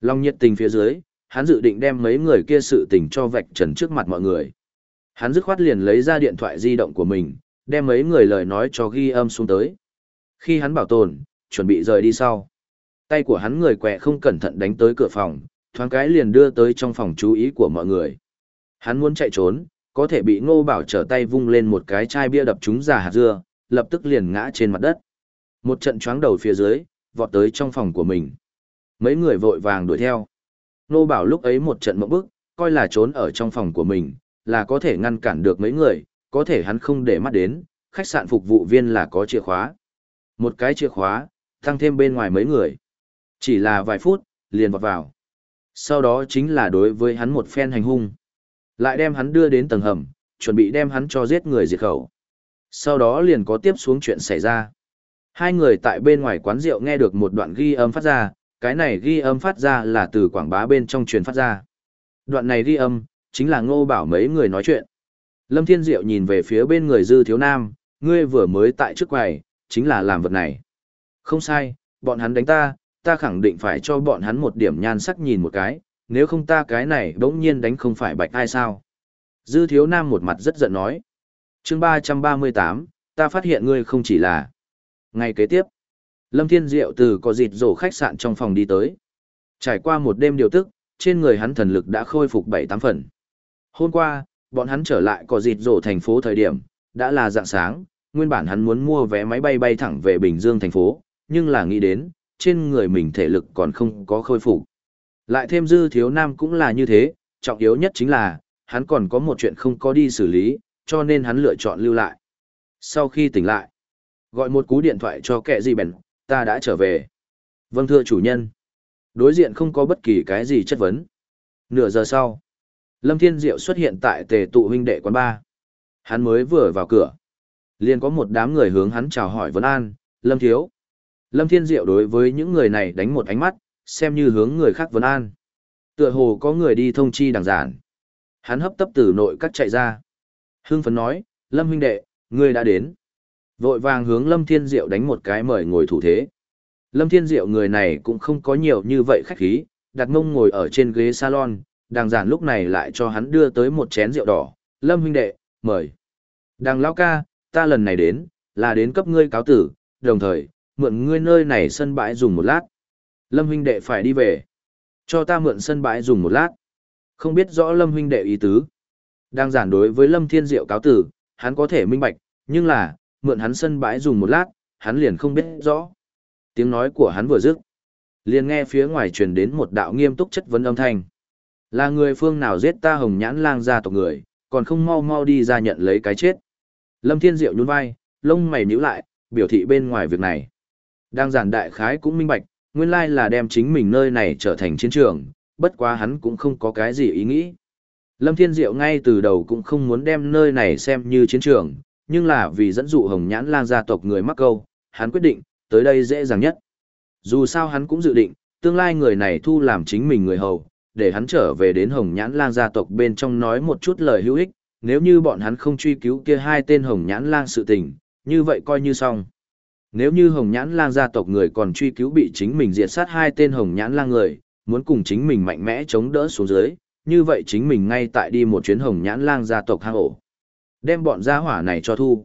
Long nhiệt tình phía dưới, hắn dự định đem mấy người kia sự tình cho vạch trần trước mặt mọi người. Hắn dứt khoát liền lấy ra điện thoại di động của mình, đem mấy người lời nói cho ghi âm xuống tới. Khi hắn bảo tồn, chuẩn bị rời đi sau. Tay của hắn người quẹ không cẩn thận đánh tới cửa phòng, thoáng cái liền đưa tới trong phòng chú ý của mọi người. Hắn muốn chạy trốn, có thể bị ngô bảo trở tay vung lên một cái chai bia đập trúng giả hạt dưa, lập tức liền ngã trên mặt đất. Một trận choáng đầu phía dưới, vọt tới trong phòng của mình. Mấy người vội vàng đuổi theo. Nô bảo lúc ấy một trận mộng bức, coi là trốn ở trong phòng của mình, là có thể ngăn cản được mấy người, có thể hắn không để mắt đến, khách sạn phục vụ viên là có chìa khóa. Một cái chìa khóa, tăng thêm bên ngoài mấy người. Chỉ là vài phút, liền vọt vào. Sau đó chính là đối với hắn một phen hành hung. Lại đem hắn đưa đến tầng hầm, chuẩn bị đem hắn cho giết người diệt khẩu. Sau đó liền có tiếp xuống chuyện xảy ra. Hai người tại bên ngoài quán rượu nghe được một đoạn ghi âm phát ra, cái này ghi âm phát ra là từ quảng bá bên trong truyền phát ra. Đoạn này ghi âm, chính là ngô bảo mấy người nói chuyện. Lâm Thiên Diệu nhìn về phía bên người dư thiếu nam, ngươi vừa mới tại trước quầy, chính là làm vật này. Không sai, bọn hắn đánh ta, ta khẳng định phải cho bọn hắn một điểm nhan sắc nhìn một cái, nếu không ta cái này đống nhiên đánh không phải bạch ai sao. Dư thiếu nam một mặt rất giận nói. chương 338, ta phát hiện ngươi không chỉ là. Ngày kế tiếp, Lâm Thiên Diệu từ có dịt rổ khách sạn trong phòng đi tới. Trải qua một đêm điều tức, trên người hắn thần lực đã khôi phục 7-8 phần. Hôm qua, bọn hắn trở lại có dịt rổ thành phố thời điểm, đã là dạng sáng, nguyên bản hắn muốn mua vé máy bay bay thẳng về Bình Dương thành phố, nhưng là nghĩ đến, trên người mình thể lực còn không có khôi phục. Lại thêm dư thiếu nam cũng là như thế, trọng yếu nhất chính là, hắn còn có một chuyện không có đi xử lý, cho nên hắn lựa chọn lưu lại. Sau khi tỉnh lại, gọi một cú điện thoại cho kẻ gì bèn, ta đã trở về. Vâng thưa chủ nhân. Đối diện không có bất kỳ cái gì chất vấn. Nửa giờ sau, Lâm Thiên Diệu xuất hiện tại tề tụ huynh đệ quán ba. Hắn mới vừa vào cửa. liền có một đám người hướng hắn chào hỏi vấn an, Lâm Thiếu. Lâm Thiên Diệu đối với những người này đánh một ánh mắt, xem như hướng người khác vấn an. Tựa hồ có người đi thông chi đằng giản. Hắn hấp tấp từ nội các chạy ra. hương phấn nói, Lâm huynh đệ, ngươi đã đến. Vội vàng hướng Lâm Thiên Diệu đánh một cái mời ngồi thủ thế. Lâm Thiên Diệu người này cũng không có nhiều như vậy khách khí, đặt mông ngồi ở trên ghế salon, đàng giản lúc này lại cho hắn đưa tới một chén rượu đỏ. Lâm huynh đệ, mời. Đàng lão ca, ta lần này đến, là đến cấp ngươi cáo tử, đồng thời, mượn ngươi nơi này sân bãi dùng một lát. Lâm huynh đệ phải đi về. Cho ta mượn sân bãi dùng một lát. Không biết rõ Lâm huynh đệ ý tứ. Đang giản đối với Lâm Thiên Diệu cáo tử, hắn có thể minh bạch, nhưng là, mượn hắn sân bãi dùng một lát, hắn liền không biết rõ. Tiếng nói của hắn vừa dứt, liền nghe phía ngoài truyền đến một đạo nghiêm túc chất vấn âm thanh. Là người phương nào giết ta hồng nhãn lang gia tộc người, còn không mau mau đi ra nhận lấy cái chết. Lâm Thiên Diệu nhún vai, lông mày nhíu lại, biểu thị bên ngoài việc này. Đang giản đại khái cũng minh bạch, nguyên lai là đem chính mình nơi này trở thành chiến trường, bất quá hắn cũng không có cái gì ý nghĩ. Lâm Thiên Diệu ngay từ đầu cũng không muốn đem nơi này xem như chiến trường, nhưng là vì dẫn dụ hồng nhãn lang gia tộc người mắc câu, hắn quyết định, tới đây dễ dàng nhất. Dù sao hắn cũng dự định, tương lai người này thu làm chính mình người hầu, để hắn trở về đến hồng nhãn lang gia tộc bên trong nói một chút lời hữu ích, nếu như bọn hắn không truy cứu kia hai tên hồng nhãn lang sự tình, như vậy coi như xong. Nếu như hồng nhãn lang gia tộc người còn truy cứu bị chính mình diệt sát hai tên hồng nhãn lang người, muốn cùng chính mình mạnh mẽ chống đỡ xuống dưới, như vậy chính mình ngay tại đi một chuyến hồng nhãn lang gia tộc hang ổ. Đem bọn gia hỏa này cho thu.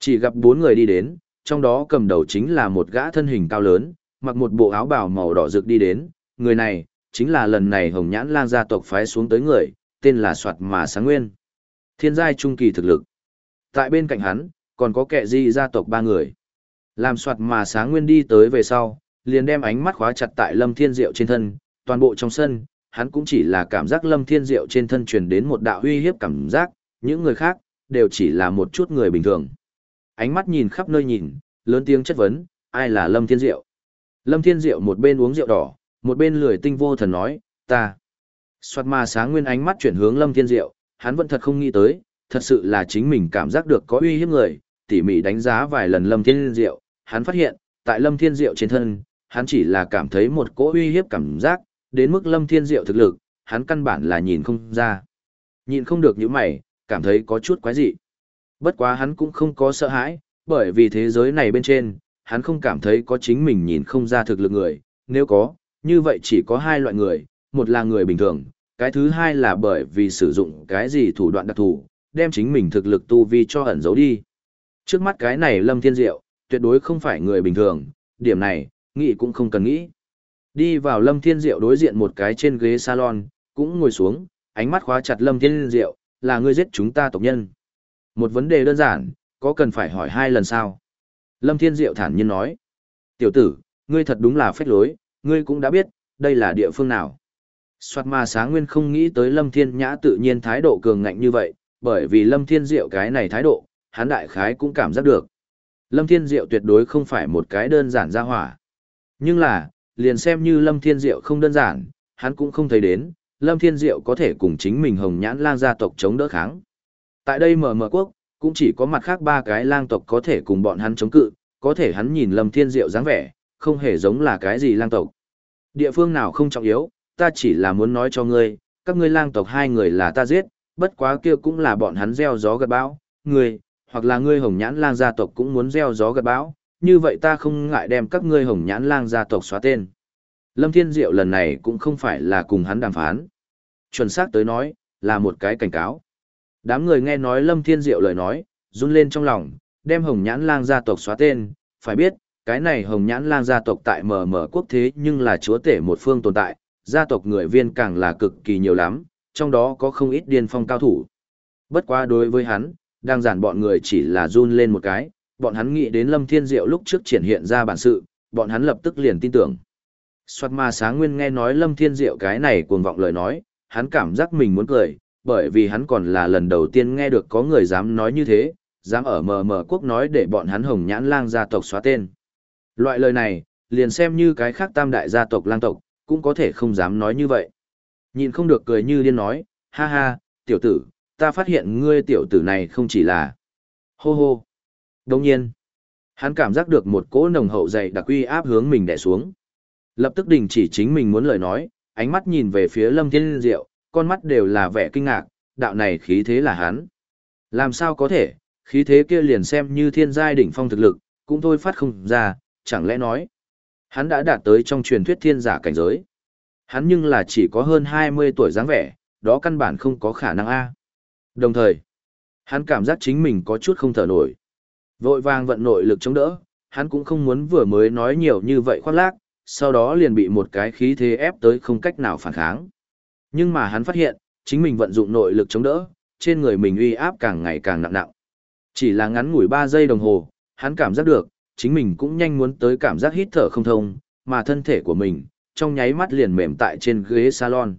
Chỉ gặp bốn người đi đến, trong đó cầm đầu chính là một gã thân hình cao lớn, mặc một bộ áo bào màu đỏ rực đi đến, người này, chính là lần này hồng nhãn lang gia tộc phái xuống tới người, tên là Soạt Mà Sáng Nguyên. Thiên giai trung kỳ thực lực. Tại bên cạnh hắn, còn có kẻ di gia tộc ba người. Làm soạt mà sáng nguyên đi tới về sau, liền đem ánh mắt khóa chặt tại Lâm Thiên Diệu trên thân, toàn bộ trong sân, hắn cũng chỉ là cảm giác Lâm Thiên Diệu trên thân truyền đến một đạo uy hiếp cảm giác, những người khác, đều chỉ là một chút người bình thường. Ánh mắt nhìn khắp nơi nhìn, lớn tiếng chất vấn, ai là Lâm Thiên Diệu? Lâm Thiên Diệu một bên uống rượu đỏ, một bên lười tinh vô thần nói, ta. Soạt mà sáng nguyên ánh mắt chuyển hướng Lâm Thiên Diệu, hắn vẫn thật không nghĩ tới, thật sự là chính mình cảm giác được có uy hiếp người, tỉ mỉ đánh giá vài lần Lâm Thiên Diệu, hắn phát hiện, tại Lâm Thiên Diệu trên thân, hắn chỉ là cảm thấy một cỗ uy hiếp cảm giác, đến mức Lâm Thiên Diệu thực lực, hắn căn bản là nhìn không ra. Nhìn không được những mày, cảm thấy có chút quái dị. Bất quá hắn cũng không có sợ hãi, bởi vì thế giới này bên trên, hắn không cảm thấy có chính mình nhìn không ra thực lực người, nếu có, như vậy chỉ có hai loại người, một là người bình thường, cái thứ hai là bởi vì sử dụng cái gì thủ đoạn đặc thù, đem chính mình thực lực tu vi cho ẩn giấu đi. Trước mắt cái này Lâm Thiên Diệu, tuyệt đối không phải người bình thường, điểm này, nghĩ cũng không cần nghĩ. Đi vào Lâm Thiên Diệu đối diện một cái trên ghế salon, cũng ngồi xuống, ánh mắt khóa chặt Lâm Thiên Diệu, là ngươi giết chúng ta tộc nhân. Một vấn đề đơn giản, có cần phải hỏi hai lần sao? Lâm Thiên Diệu thản nhiên nói. Tiểu tử, ngươi thật đúng là phách lối, ngươi cũng đã biết, đây là địa phương nào. Soạt mà sáng nguyên không nghĩ tới Lâm Thiên Nhã tự nhiên thái độ cường ngạnh như vậy, bởi vì Lâm Thiên Diệu cái này thái độ, hắn đại khái cũng cảm giác được. Lâm Thiên Diệu tuyệt đối không phải một cái đơn giản ra hỏa. Nhưng là, liền xem như Lâm Thiên Diệu không đơn giản, hắn cũng không thấy đến, Lâm Thiên Diệu có thể cùng chính mình hồng nhãn lang gia tộc chống đỡ kháng. Tại đây mở mở quốc, cũng chỉ có mặt khác ba cái lang tộc có thể cùng bọn hắn chống cự, có thể hắn nhìn Lâm Thiên Diệu dáng vẻ, không hề giống là cái gì lang tộc. Địa phương nào không trọng yếu, ta chỉ là muốn nói cho ngươi, các ngươi lang tộc hai người là ta giết, bất quá kia cũng là bọn hắn gieo gió gặt bão, ngươi, hoặc là ngươi hồng nhãn lang gia tộc cũng muốn gieo gió gặt bão, như vậy ta không ngại đem các ngươi hồng nhãn lang gia tộc xóa tên. Lâm Thiên Diệu lần này cũng không phải là cùng hắn đàm phán. Chuẩn xác tới nói, là một cái cảnh cáo. Đám người nghe nói Lâm Thiên Diệu lời nói, run lên trong lòng, đem hồng nhãn lang gia tộc xóa tên, phải biết, cái này hồng nhãn lang gia tộc tại mở mở quốc thế nhưng là chúa tể một phương tồn tại, gia tộc người viên càng là cực kỳ nhiều lắm, trong đó có không ít điên phong cao thủ. Bất quá đối với hắn, đang giản bọn người chỉ là run lên một cái, bọn hắn nghĩ đến Lâm Thiên Diệu lúc trước triển hiện ra bản sự, bọn hắn lập tức liền tin tưởng. Soạt ma sáng nguyên nghe nói Lâm Thiên Diệu cái này cuồng vọng lời nói, hắn cảm giác mình muốn cười, bởi vì hắn còn là lần đầu tiên nghe được có người dám nói như thế, dám ở mờ mờ quốc nói để bọn hắn hồng nhãn lang gia tộc xóa tên. Loại lời này, liền xem như cái khác tam đại gia tộc lang tộc, cũng có thể không dám nói như vậy. Nhìn không được cười như điên nói, ha ha, tiểu tử, ta phát hiện ngươi tiểu tử này không chỉ là... Hô hô. Đồng nhiên, hắn cảm giác được một cỗ nồng hậu dày đặc uy áp hướng mình đè xuống. Lập tức đình chỉ chính mình muốn lời nói, ánh mắt nhìn về phía Lâm Thiên Diệu, con mắt đều là vẻ kinh ngạc, đạo này khí thế là hắn. Làm sao có thể, khí thế kia liền xem như thiên giai đỉnh phong thực lực, cũng thôi phát không ra, chẳng lẽ nói. Hắn đã đạt tới trong truyền thuyết thiên giả cảnh giới. Hắn nhưng là chỉ có hơn 20 tuổi dáng vẻ, đó căn bản không có khả năng A. Đồng thời, hắn cảm giác chính mình có chút không thở nổi. Vội vàng vận nội lực chống đỡ, hắn cũng không muốn vừa mới nói nhiều như vậy khoác lác, sau đó liền bị một cái khí thế ép tới không cách nào phản kháng. Nhưng mà hắn phát hiện, chính mình vận dụng nội lực chống đỡ, trên người mình uy áp càng ngày càng nặng nặng. Chỉ là ngắn ngủi 3 giây đồng hồ, hắn cảm giác được, chính mình cũng nhanh muốn tới cảm giác hít thở không thông, mà thân thể của mình, trong nháy mắt liền mềm tại trên ghế salon.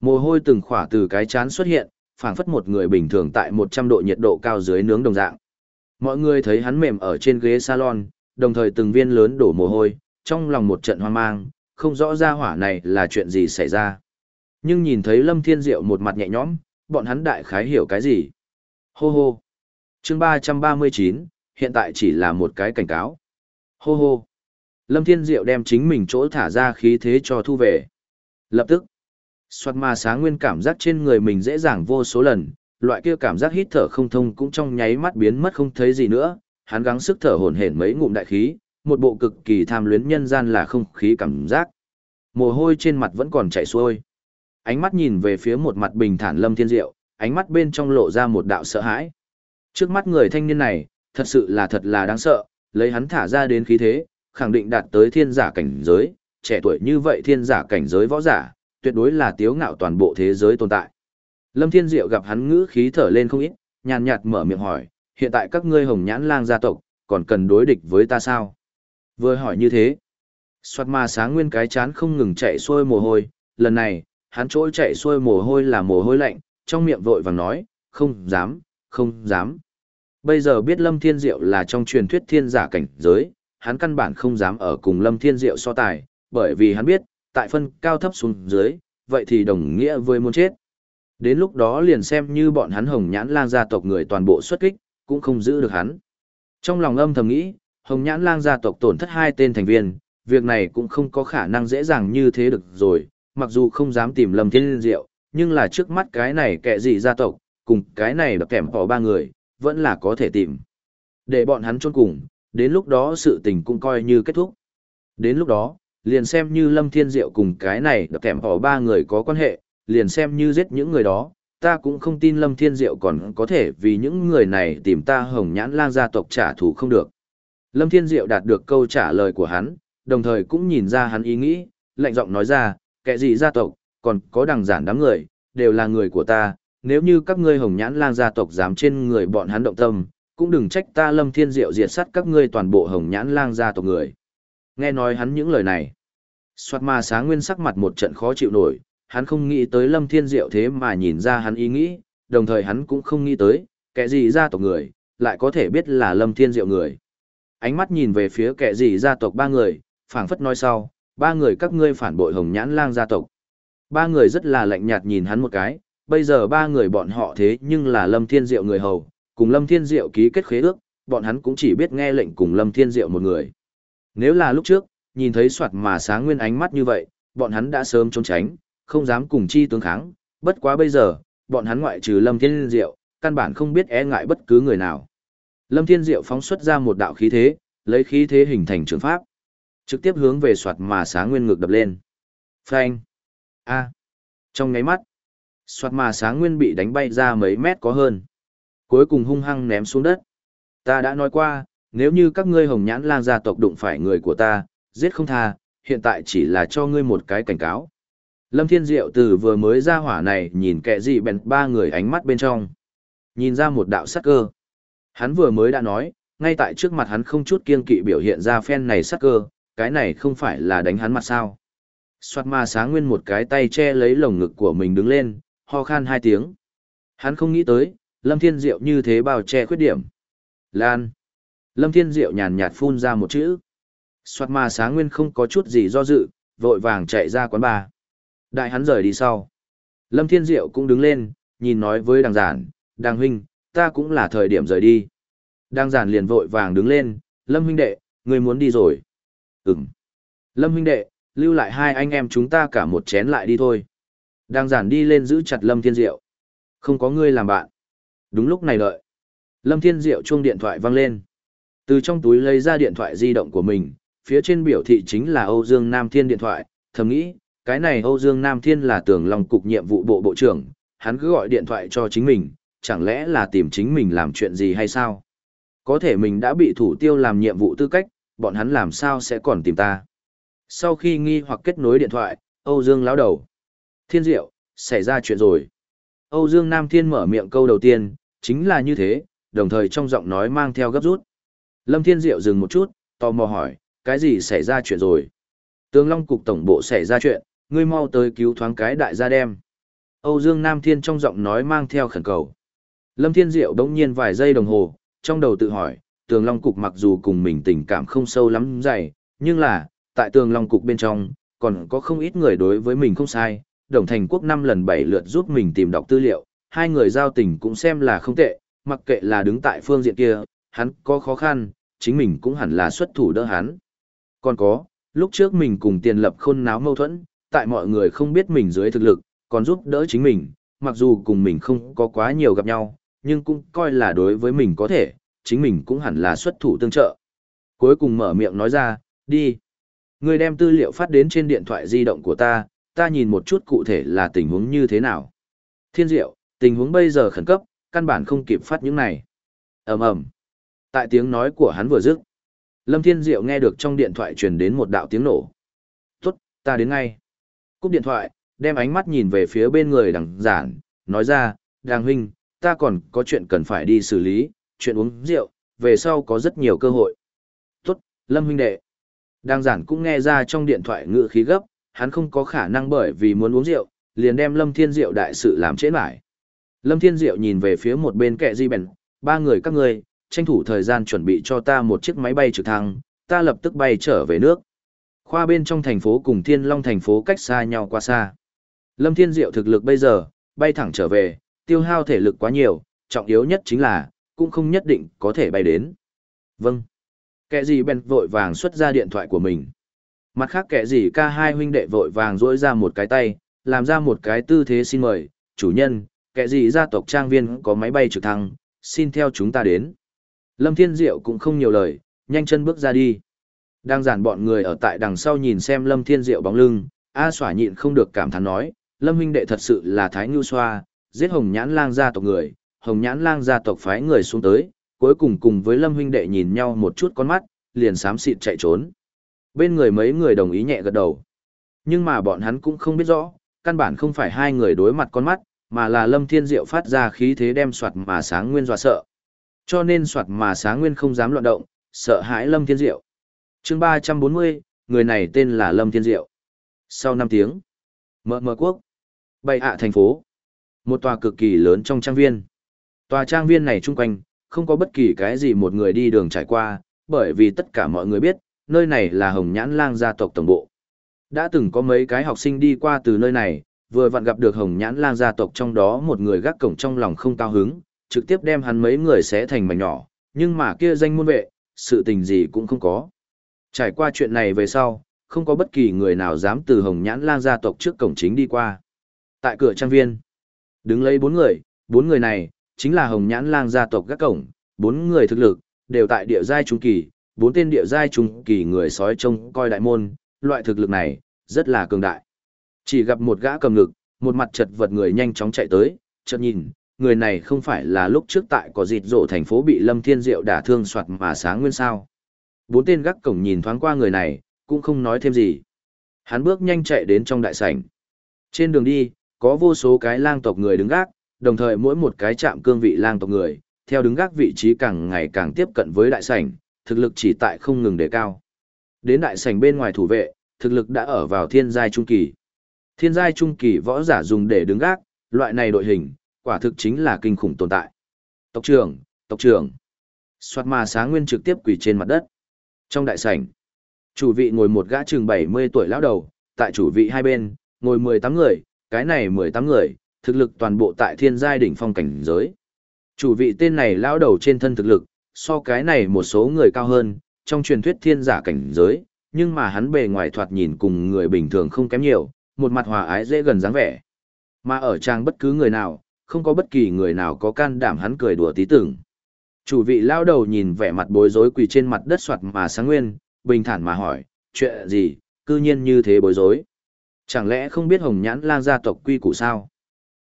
Mồ hôi từng khỏa từ cái chán xuất hiện, phảng phất một người bình thường tại 100 độ nhiệt độ cao dưới nướng đồng dạng. Mọi người thấy hắn mềm ở trên ghế salon, đồng thời từng viên lớn đổ mồ hôi, trong lòng một trận hoang mang, không rõ ra hỏa này là chuyện gì xảy ra. Nhưng nhìn thấy Lâm Thiên Diệu một mặt nhẹ nhõm, bọn hắn đại khái hiểu cái gì. Hô hô. Chương 339, hiện tại chỉ là một cái cảnh cáo. Hô hô. Lâm Thiên Diệu đem chính mình chỗ thả ra khí thế cho thu về. Lập tức, soạt ma sáng nguyên cảm giác trên người mình dễ dàng vô số lần, loại kia cảm giác hít thở không thông cũng trong nháy mắt biến mất không thấy gì nữa, hắn gắng sức thở hổn hển mấy ngụm đại khí, một bộ cực kỳ tham luyến nhân gian là không khí cảm giác. Mồ hôi trên mặt vẫn còn chảy xuôi. Ánh mắt nhìn về phía một mặt bình thản Lâm Thiên Diệu, ánh mắt bên trong lộ ra một đạo sợ hãi. Trước mắt người thanh niên này, thật sự là thật là đáng sợ, lấy hắn thả ra đến khí thế, khẳng định đạt tới thiên giả cảnh giới, trẻ tuổi như vậy thiên giả cảnh giới võ giả, tuyệt đối là tiếu ngạo toàn bộ thế giới tồn tại. Lâm Thiên Diệu gặp hắn ngữ khí thở lên không ít, nhàn nhạt mở miệng hỏi, hiện tại các ngươi hồng nhãn lang gia tộc, còn cần đối địch với ta sao? Vừa hỏi như thế, soạt ma sáng nguyên cái chán không ngừng chạy xuôi mồ hôi, lần này, hắn trỗi chạy xuôi mồ hôi là mồ hôi lạnh, trong miệng vội vàng nói, không dám, không dám. Bây giờ biết Lâm Thiên Diệu là trong truyền thuyết thiên giả cảnh giới, hắn căn bản không dám ở cùng Lâm Thiên Diệu so tài, bởi vì hắn biết, tại phân cao thấp xuống dưới, vậy thì đồng nghĩa với muốn chết. Đến lúc đó liền xem như bọn hắn hồng nhãn lang gia tộc người toàn bộ xuất kích, cũng không giữ được hắn. Trong lòng âm thầm nghĩ, hồng nhãn lang gia tộc tổn thất hai tên thành viên, việc này cũng không có khả năng dễ dàng như thế được rồi, mặc dù không dám tìm Lâm Thiên Diệu, nhưng là trước mắt cái này kệ gì gia tộc, cùng cái này đập kèm bỏ ba người, vẫn là có thể tìm. Để bọn hắn chôn cùng, đến lúc đó sự tình cũng coi như kết thúc. Đến lúc đó, liền xem như Lâm Thiên Diệu cùng cái này đập kèm họ ba người có quan hệ, liền xem như giết những người đó, ta cũng không tin Lâm Thiên Diệu còn có thể vì những người này tìm ta hồng nhãn lang gia tộc trả thù không được. Lâm Thiên Diệu đạt được câu trả lời của hắn, đồng thời cũng nhìn ra hắn ý nghĩ, lạnh giọng nói ra, kẻ gì gia tộc, còn có đằng giản đám người, đều là người của ta, nếu như các ngươi hồng nhãn lang gia tộc dám trên người bọn hắn động tâm, cũng đừng trách ta Lâm Thiên Diệu diệt sát các ngươi toàn bộ hồng nhãn lang gia tộc người. Nghe nói hắn những lời này, Soạt ma sáng nguyên sắc mặt một trận khó chịu nổi, hắn không nghĩ tới Lâm Thiên Diệu thế mà nhìn ra hắn ý nghĩ, đồng thời hắn cũng không nghĩ tới, kẻ gì gia tộc người, lại có thể biết là Lâm Thiên Diệu người. Ánh mắt nhìn về phía kẻ gì gia tộc ba người, phảng phất nói sau, ba người các ngươi phản bội hồng nhãn lang gia tộc. Ba người rất là lạnh nhạt nhìn hắn một cái, bây giờ ba người bọn họ thế nhưng là Lâm Thiên Diệu người hầu, cùng Lâm Thiên Diệu ký kết khế ước, bọn hắn cũng chỉ biết nghe lệnh cùng Lâm Thiên Diệu một người. Nếu là lúc trước, nhìn thấy soạt mà sáng nguyên ánh mắt như vậy, bọn hắn đã sớm trốn tránh, không dám cùng chi tướng kháng, bất quá bây giờ, bọn hắn ngoại trừ Lâm Thiên Diệu, căn bản không biết e ngại bất cứ người nào. Lâm Thiên Diệu phóng xuất ra một đạo khí thế, lấy khí thế hình thành trường pháp, trực tiếp hướng về soạt mà sáng nguyên ngược đập lên. Phanh! A! Trong ngáy mắt, soạt mà sáng nguyên bị đánh bay ra mấy mét có hơn. Cuối cùng hung hăng ném xuống đất. Ta đã nói qua, nếu như các ngươi hồng nhãn lang gia tộc đụng phải người của ta, giết không tha, hiện tại chỉ là cho ngươi một cái cảnh cáo. Lâm Thiên Diệu từ vừa mới ra hỏa này nhìn kẻ gì bèn ba người ánh mắt bên trong. Nhìn ra một đạo sắc cơ. Hắn vừa mới đã nói, ngay tại trước mặt hắn không chút kiên kỵ biểu hiện ra phen này sắc cơ, cái này không phải là đánh hắn mặt sao. Soạt ma sáng nguyên một cái tay che lấy lồng ngực của mình đứng lên, ho khan hai tiếng. Hắn không nghĩ tới, Lâm Thiên Diệu như thế bao che khuyết điểm. Lan. Lâm Thiên Diệu nhàn nhạt phun ra một chữ. Soạt ma sáng nguyên không có chút gì do dự, vội vàng chạy ra quán bar. Đại hắn rời đi sau. Lâm Thiên Diệu cũng đứng lên, nhìn nói với đàng giản, đàng huynh, ta cũng là thời điểm rời đi. Đang giản liền vội vàng đứng lên, Lâm huynh đệ, ngươi muốn đi rồi. Ừm. Lâm huynh đệ, lưu lại hai anh em chúng ta cả một chén lại đi thôi. Đang giản đi lên giữ chặt Lâm Thiên Diệu. Không có ngươi làm bạn. Đúng lúc này đợi. Lâm Thiên Diệu chuông điện thoại vang lên. Từ trong túi lấy ra điện thoại di động của mình, phía trên biểu thị chính là Âu Dương Nam Thiên điện thoại, thầm nghĩ, cái này Âu Dương Nam Thiên là tưởng lòng cục nhiệm vụ bộ bộ trưởng, hắn cứ gọi điện thoại cho chính mình, chẳng lẽ là tìm chính mình làm chuyện gì hay sao? Có thể mình đã bị thủ tiêu làm nhiệm vụ tư cách, bọn hắn làm sao sẽ còn tìm ta? Sau khi nghi hoặc kết nối điện thoại, Âu Dương lão đầu. Thiên diệu, xảy ra chuyện rồi. Âu Dương Nam Thiên mở miệng câu đầu tiên, chính là như thế, đồng thời trong giọng nói mang theo gấp rút. Lâm Thiên Diệu dừng một chút, tò mò hỏi, cái gì xảy ra chuyện rồi? Tướng Long Cục Tổng Bộ xảy ra chuyện, ngươi mau tới cứu thoáng cái đại gia đem. Âu Dương Nam Thiên trong giọng nói mang theo khẩn cầu. Lâm Thiên Diệu đống nhiên vài giây đồng hồ, trong đầu tự hỏi, tường Long Cục mặc dù cùng mình tình cảm không sâu lắm dày, nhưng là, tại tường Long Cục bên trong, còn có không ít người đối với mình không sai, đồng thành quốc năm lần bảy lượt giúp mình tìm đọc tư liệu, hai người giao tình cũng xem là không tệ, mặc kệ là đứng tại phương diện kia, hắn có khó khăn, chính mình cũng hẳn là xuất thủ đỡ hắn. Còn có, lúc trước mình cùng tiền lập khôn náo mâu thuẫn, tại mọi người không biết mình dưới thực lực, còn giúp đỡ chính mình, mặc dù cùng mình không có quá nhiều gặp nhau, nhưng cũng coi là đối với mình có thể, chính mình cũng hẳn là xuất thủ tương trợ. Cuối cùng mở miệng nói ra, đi. Người đem tư liệu phát đến trên điện thoại di động của ta, ta nhìn một chút cụ thể là tình huống như thế nào. Thiên diệu, tình huống bây giờ khẩn cấp, căn bản không kịp phát những này. ầm ầm Tại tiếng nói của hắn vừa dứt, Lâm Thiên Diệu nghe được trong điện thoại truyền đến một đạo tiếng nổ. Tốt, ta đến ngay. Cúp điện thoại, đem ánh mắt nhìn về phía bên người đằng giản, nói ra, đàng huynh, ta còn có chuyện cần phải đi xử lý, chuyện uống rượu, về sau có rất nhiều cơ hội. Tốt, Lâm huynh đệ. Đang giản cũng nghe ra trong điện thoại ngự khí gấp, hắn không có khả năng bởi vì muốn uống rượu, liền đem Lâm Thiên Diệu đại sự làm trễ nải. Lâm Thiên Diệu nhìn về phía một bên kệ di bèn, ba người các ngươi, tranh thủ thời gian chuẩn bị cho ta một chiếc máy bay trực thăng, ta lập tức bay trở về nước. Khoa bên trong thành phố cùng Thiên Long thành phố cách xa nhau quá xa. Lâm Thiên Diệu thực lực bây giờ, bay thẳng trở về, tiêu hao thể lực quá nhiều, trọng yếu nhất chính là, cũng không nhất định có thể bay đến. Vâng. Kẻ gì bèn vội vàng xuất ra điện thoại của mình. Mặt khác kẻ gì ca hai huynh đệ vội vàng rỗi ra một cái tay, làm ra một cái tư thế xin mời, chủ nhân, kẻ gì gia tộc trang viên có máy bay trực thăng, xin theo chúng ta đến. Lâm Thiên Diệu cũng không nhiều lời, nhanh chân bước ra đi. Đang giản bọn người ở tại đằng sau nhìn xem Lâm Thiên Diệu bóng lưng, A Xỏa nhịn không được cảm thán nói, Lâm huynh đệ thật sự là thái nhu xoa, giết Hồng Nhãn Lang gia tộc người, Hồng Nhãn Lang gia tộc phái người xuống tới, cuối cùng cùng với Lâm huynh đệ nhìn nhau một chút con mắt, liền xám xịt chạy trốn. Bên người mấy người đồng ý nhẹ gật đầu. Nhưng mà bọn hắn cũng không biết rõ, căn bản không phải hai người đối mặt con mắt, mà là Lâm Thiên Diệu phát ra khí thế đem soạt mà sáng nguyên dọa sợ. Cho nên soạt mà sáng nguyên không dám loạn động, sợ hãi Lâm Thiên Diệu. chương 340, người này tên là Lâm Thiên Diệu. Sau 5 tiếng, mờ mờ quốc, bay ạ thành phố, một tòa cực kỳ lớn trong trang viên. Tòa trang viên này chung quanh, không có bất kỳ cái gì một người đi đường trải qua, bởi vì tất cả mọi người biết, nơi này là Hồng Nhãn Lang gia tộc tổng bộ. Đã từng có mấy cái học sinh đi qua từ nơi này, vừa vặn gặp được Hồng Nhãn Lang gia tộc trong đó một người gác cổng trong lòng không cao hứng, trực tiếp đem hắn mấy người xé thành mảnh nhỏ, nhưng mà kia danh môn vệ, sự tình gì cũng không có. Trải qua chuyện này về sau, không có bất kỳ người nào dám từ Hồng Nhãn Lang gia tộc trước cổng chính đi qua. Tại cửa trang viên, đứng lấy bốn người, bốn người này, chính là Hồng Nhãn Lang gia tộc gác cổng, bốn người thực lực, đều tại địa giai trung kỳ, bốn tên địa giai trung kỳ người sói trông coi đại môn, loại thực lực này, rất là cường đại. Chỉ gặp một gã cầm ngực, một mặt chật vật người nhanh chóng chạy tới, chợt nhìn, người này không phải là lúc trước tại có dịt rộ thành phố bị Lâm Thiên Diệu đả thương soạt mà sáng nguyên sao. Bốn tên gác cổng nhìn thoáng qua người này, cũng không nói thêm gì. Hắn bước nhanh chạy đến trong đại sảnh. Trên đường đi, có vô số cái lang tộc người đứng gác, đồng thời mỗi một cái chạm cương vị lang tộc người, theo đứng gác vị trí càng ngày càng tiếp cận với đại sảnh, thực lực chỉ tại không ngừng đề cao. Đến đại sảnh bên ngoài thủ vệ, thực lực đã ở vào thiên giai trung kỳ. Thiên giai trung kỳ võ giả dùng để đứng gác, loại này đội hình, quả thực chính là kinh khủng tồn tại. Tộc trưởng, tộc trưởng. Soạt mà sáng nguyên trực tiếp quỳ trên mặt đất. Trong đại sảnh, chủ vị ngồi một gã chừng 70 tuổi lão đầu, tại chủ vị hai bên, ngồi 18 người, cái này 18 người, thực lực toàn bộ tại thiên giai đỉnh phong cảnh giới. Chủ vị tên này lão đầu trên thân thực lực, so cái này một số người cao hơn, trong truyền thuyết thiên giả cảnh giới, nhưng mà hắn bề ngoài thoạt nhìn cùng người bình thường không kém nhiều, một mặt hòa ái dễ gần dáng vẻ. Mà ở trang bất cứ người nào, không có bất kỳ người nào có can đảm hắn cười đùa tí tưởng. Chủ vị lao đầu nhìn vẻ mặt bối rối quỳ trên mặt đất soạt mà sáng nguyên, bình thản mà hỏi, chuyện gì, cư nhiên như thế bối rối. Chẳng lẽ không biết hồng nhãn lang gia tộc quy củ sao?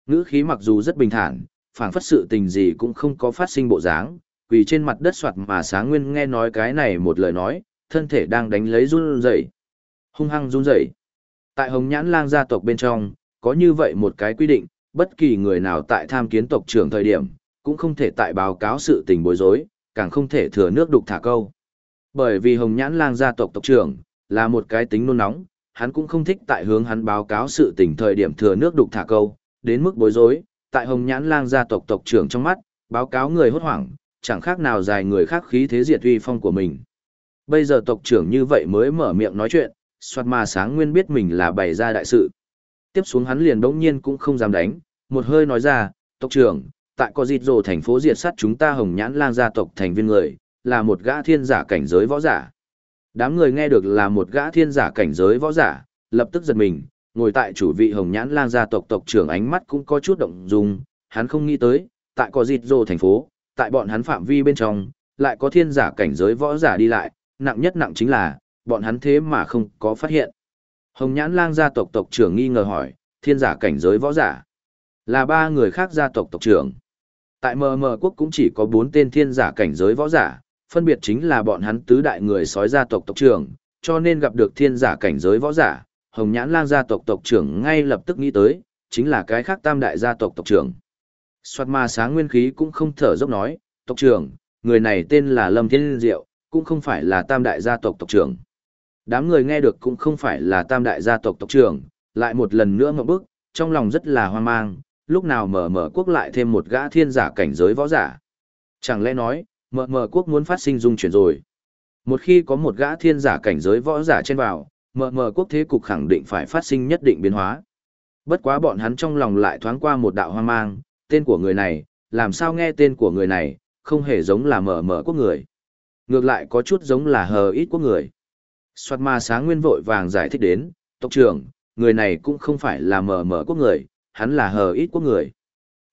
Ngữ khí mặc dù rất bình thản, phảng phất sự tình gì cũng không có phát sinh bộ dáng, vì trên mặt đất soạt mà sáng nguyên nghe nói cái này một lời nói, thân thể đang đánh lấy run rẩy, hung hăng run rẩy. Tại Hồng Nhãn Lang gia tộc bên trong, có như vậy một cái quy định, bất kỳ người nào tại tham kiến tộc trưởng thời điểm, cũng không thể tại báo cáo sự tình bối rối, càng không thể thừa nước đục thả câu. Bởi vì Hồng Nhãn Lang gia tộc tộc trưởng là một cái tính nôn nóng, hắn cũng không thích tại hướng hắn báo cáo sự tình thời điểm thừa nước đục thả câu, đến mức bối rối, tại Hồng Nhãn Lang gia tộc tộc trưởng trong mắt, báo cáo người hốt hoảng, chẳng khác nào dài người khác khí thế diệt uy phong của mình. Bây giờ tộc trưởng như vậy mới mở miệng nói chuyện, soạt mà sáng nguyên biết mình là bày ra đại sự. Tiếp xuống hắn liền đống nhiên cũng không dám đánh, một hơi nói ra, tộc trưởng, tại có dịt rồ thành phố diệt sát chúng ta hồng nhãn lang gia tộc thành viên người, là một gã thiên giả cảnh giới võ giả. Đám người nghe được là một gã thiên giả cảnh giới võ giả, lập tức giật mình, ngồi tại chủ vị hồng nhãn lang gia tộc tộc trưởng ánh mắt cũng có chút động dung, hắn không nghĩ tới, tại có dịt rồ thành phố, tại bọn hắn phạm vi bên trong, lại có thiên giả cảnh giới võ giả đi lại, nặng nhất nặng chính là, bọn hắn thế mà không có phát hiện. Hồng nhãn lang gia tộc tộc trưởng nghi ngờ hỏi, thiên giả cảnh giới võ giả, là ba người khác gia tộc tộc trưởng. Tại mờ mờ quốc cũng chỉ có bốn tên thiên giả cảnh giới võ giả, phân biệt chính là bọn hắn tứ đại người sói gia tộc tộc trưởng, cho nên gặp được thiên giả cảnh giới võ giả, hồng nhãn lang gia tộc tộc trưởng ngay lập tức nghĩ tới, chính là cái khác tam đại gia tộc tộc trưởng. Soạt ma sáng nguyên khí cũng không thở dốc nói, tộc trưởng, người này tên là Lâm Thiên Diệu, cũng không phải là tam đại gia tộc tộc trưởng. Đám người nghe được cũng không phải là tam đại gia tộc tộc trưởng, lại một lần nữa ngậm bức, trong lòng rất là hoang mang, lúc nào mở mở quốc lại thêm một gã thiên giả cảnh giới võ giả. Chẳng lẽ nói, mở mở quốc muốn phát sinh dung chuyển rồi. Một khi có một gã thiên giả cảnh giới võ giả trên vào, mở mở quốc thế cục khẳng định phải phát sinh nhất định biến hóa. Bất quá bọn hắn trong lòng lại thoáng qua một đạo hoang mang, tên của người này, làm sao nghe tên của người này, không hề giống là mở mở quốc người. Ngược lại có chút giống là hờ ít quốc người. Soạt ma sáng nguyên vội vàng giải thích đến, tộc trưởng, người này cũng không phải là mở mở quốc người, hắn là hờ ít quốc người.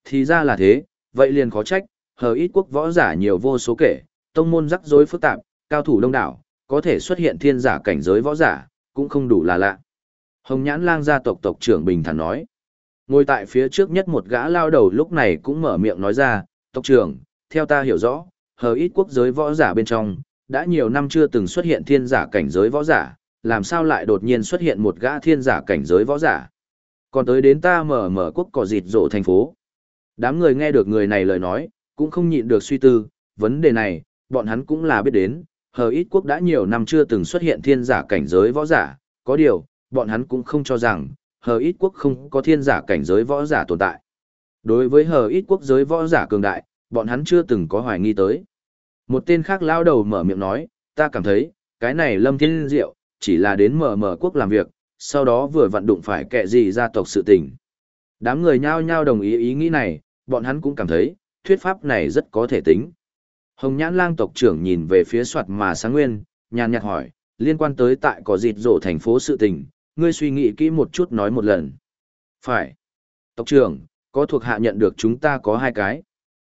Thì ra là thế, vậy liền khó trách, hờ ít quốc võ giả nhiều vô số kể, tông môn rắc rối phức tạp, cao thủ đông đảo, có thể xuất hiện thiên giả cảnh giới võ giả, cũng không đủ là lạ. Hồng nhãn lang gia tộc tộc trưởng bình thản nói. Ngồi tại phía trước nhất một gã lao đầu lúc này cũng mở miệng nói ra, tộc trưởng, theo ta hiểu rõ, hờ ít quốc giới võ giả bên trong, đã nhiều năm chưa từng xuất hiện thiên giả cảnh giới võ giả, làm sao lại đột nhiên xuất hiện một gã thiên giả cảnh giới võ giả. Còn tới đến ta mở mở quốc cỏ dịt rộ thành phố. Đám người nghe được người này lời nói, cũng không nhịn được suy tư, vấn đề này, bọn hắn cũng là biết đến, hờ ít quốc đã nhiều năm chưa từng xuất hiện thiên giả cảnh giới võ giả, có điều, bọn hắn cũng không cho rằng, hờ ít quốc không có thiên giả cảnh giới võ giả tồn tại. Đối với hờ ít quốc giới võ giả cường đại, bọn hắn chưa từng có hoài nghi tới. Một tên khác lao đầu mở miệng nói, ta cảm thấy, cái này lâm thiên diệu, chỉ là đến mở mở quốc làm việc, sau đó vừa vận đụng phải kẻ gì gia tộc sự tình. Đám người nhao nhao đồng ý ý nghĩ này, bọn hắn cũng cảm thấy, thuyết pháp này rất có thể tính. Hồng nhãn lang tộc trưởng nhìn về phía soạt mà sáng nguyên, nhàn nhạt hỏi, liên quan tới tại có dịt rổ thành phố sự tình, ngươi suy nghĩ kỹ một chút nói một lần. Phải. Tộc trưởng, có thuộc hạ nhận được chúng ta có hai cái.